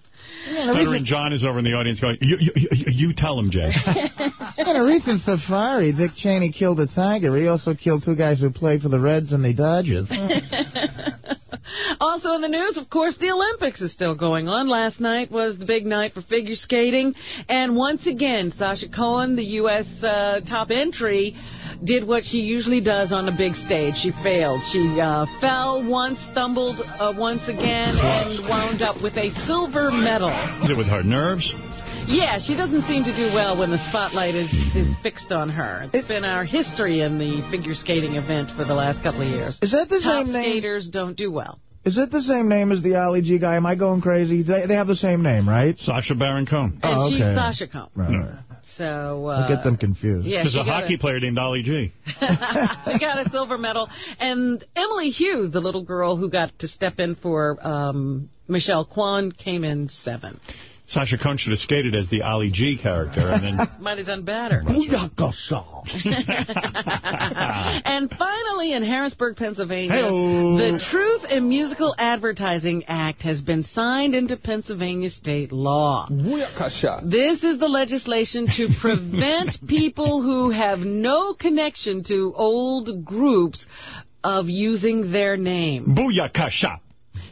Stuttering John is over in the audience going, you, you, you, you tell him, Jay. In a recent safari, Dick Cheney killed a tiger. He also killed two guys who played for the Reds and the Dodgers. Also in the news, of course, the Olympics is still going on. Last night was the big night for figure skating. And once again, Sasha Cohen, the U.S. Uh, top entry, did what she usually does on the big stage. She failed. She uh, fell once, stumbled uh, once again, and wound up with a silver medal. Is it with her nerves? Yeah, she doesn't seem to do well when the spotlight is, is fixed on her. It's been our history in the figure skating event for the last couple of years. Is that the Top same name? skaters don't do well. Is it the same name as the Ali G guy? Am I going crazy? They, they have the same name, right? Sacha Baron Cohen. And Oh, she's. Sasha Cohn. Right, right. So, uh, I get them confused. Yeah, There's a got hockey player named Ollie G. she got a silver medal. And Emily Hughes, the little girl who got to step in for um, Michelle Kwan, came in seven. Sasha Cohen should have skated as the Ali G character. and then Might have done better. and finally, in Harrisburg, Pennsylvania, Hey-o. the Truth in Musical Advertising Act has been signed into Pennsylvania state law. This is the legislation to prevent people who have no connection to old groups of using their name. Booyakasha.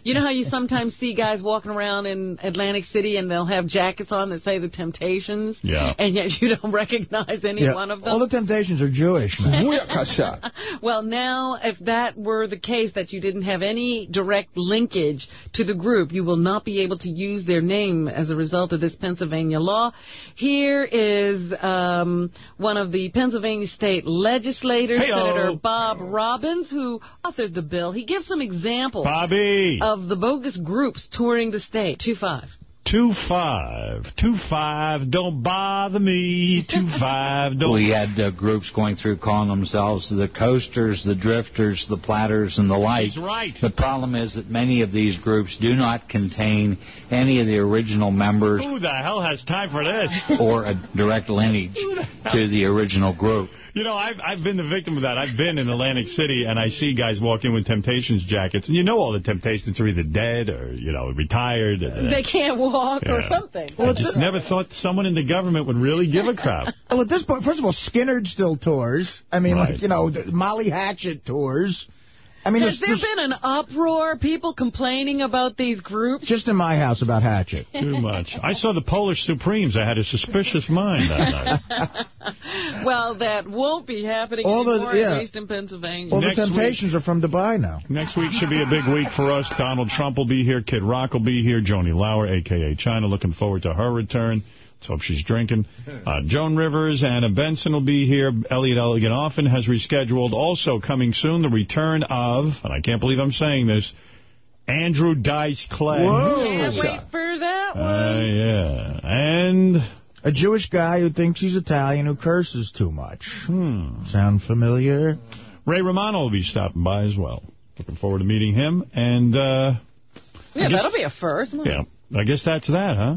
You know how you sometimes see guys walking around in Atlantic City and they'll have jackets on that say the Temptations? Yeah. And yet you don't recognize any Yeah, one of them? All the Temptations are Jewish, man. well, now, if that were the case, that you didn't have any direct linkage to the group, you will not be able to use their name as a result of this Pennsylvania law. Here is um, one of the Pennsylvania state legislators, Hey-o. Senator Bob Robbins, who authored the bill. He gives some examples Bobby. of the bogus groups touring the state. 2-5. Two five, two five, don't bother me. Two five, don't. We had uh, groups going through calling themselves the coasters, the drifters, the platters, and the like. He's right. The problem is that many of these groups do not contain any of the original members Who the hell has time for this? or a direct lineage to the original group. You know, I've I've been the victim of that. I've been in Atlantic City, and I see guys walk in with Temptations jackets, and you know all the Temptations are either dead or you know retired. or- They can't walk or Yeah. something. I just never thought someone in the government would really give a crap. Well, at this point, first of all, Skynyrd still tours. I mean, Right. like, you know, Molly Hatchet tours. I mean, Has there's, there there's been an uproar, people complaining about these groups? just in my house about Hatchet. Too much. I saw the Polish Supremes. I had a suspicious mind that night. well, that won't be happening All the- yeah. at least in Pennsylvania. All the Next week- Temptations are from Dubai now. Next week should be a big week for us. Donald Trump will be here. Kid Rock will be here. Joanie Laurer, a.k.a. Chyna, looking forward to her return. Let's hope she's drinking. Uh, Joan Rivers, Anna Benson will be here. Elliot Elegant Offen has rescheduled. Also coming soon, the return of, and I can't believe I'm saying this, Andrew Dice Clay. Whoa. Can't wait for that one. Uh, yeah. And... A Jewish guy who thinks he's Italian who curses too much. Hmm. Sound familiar? Ray Romano will be stopping by as well. Looking forward to meeting him. And, uh... yeah, guess- that'll be a first Yeah. I guess that's that, huh?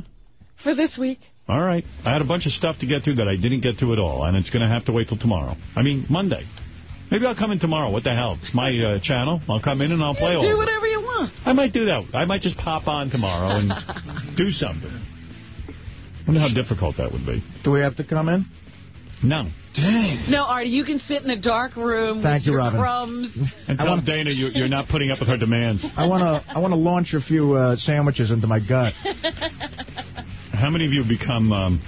for this week. All right. I had a bunch of stuff to get through that I didn't get to at all, and it's going to have to wait till tomorrow. I mean, Monday. Maybe I'll come in tomorrow. What the hell? It's my uh, channel. I'll come in and I'll play all Do whatever you want. I might do that. I might just pop on tomorrow and do something. I wonder how difficult that would be. Do we have to come in? No. No, Artie, you can sit in a dark room Thank with you, your Robin. crumbs. And tell Dana you, you're not putting up with her demands. I want to I want to launch a few uh, sandwiches into my gut. How many of you have become... Um,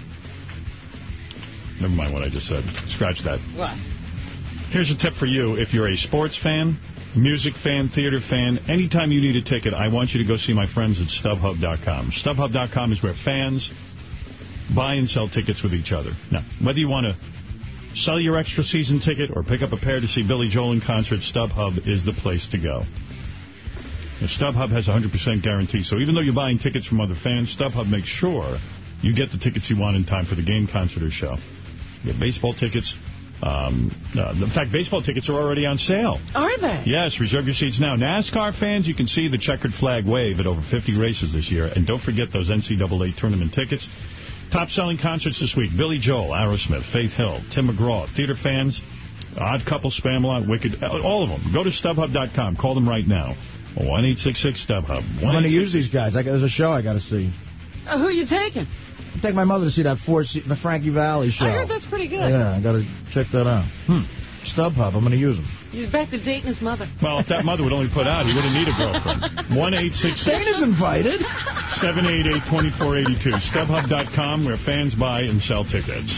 never mind what I just said. Scratch that. What? Here's a tip for you. If you're a sports fan, music fan, theater fan, anytime you need a ticket, I want you to go see my friends at StubHub.com. StubHub.com is where fans buy and sell tickets with each other. Now, whether you want to sell your extra season ticket or pick up a pair to see Billy Joel in concert, StubHub is the place to go. Now, StubHub has a 100% guarantee, so even though you're buying tickets from other fans, StubHub makes sure you get the tickets you want in time for the game, concert, or show. You get baseball tickets. Um, uh, in fact, baseball tickets are already on sale. Are they? Yes, reserve your seats now. NASCAR fans, you can see the checkered flag wave at over 50 races this year. And don't forget those NCAA tournament tickets. Top selling concerts this week. Billy Joel, Aerosmith, Faith Hill, Tim McGraw. Theater fans, Odd Couple, Spamalot, Wicked, all of them. Go to StubHub.com. Call them right now. 1-866-StubHub. I'm going to use these guys. I got, there's a show I got to see. Uh, who you taking? Take my mother to see that four se- the Frankie Valli show. I heard that's pretty good. Yeah, I got to check that out. Hmm. StubHub. I'm going to use them. He's back to dating his mother. Well, if that mother would only put out, he wouldn't need a girlfriend. 1-866... Dana's invited. 788-2482. StubHub.com, where fans buy and sell tickets.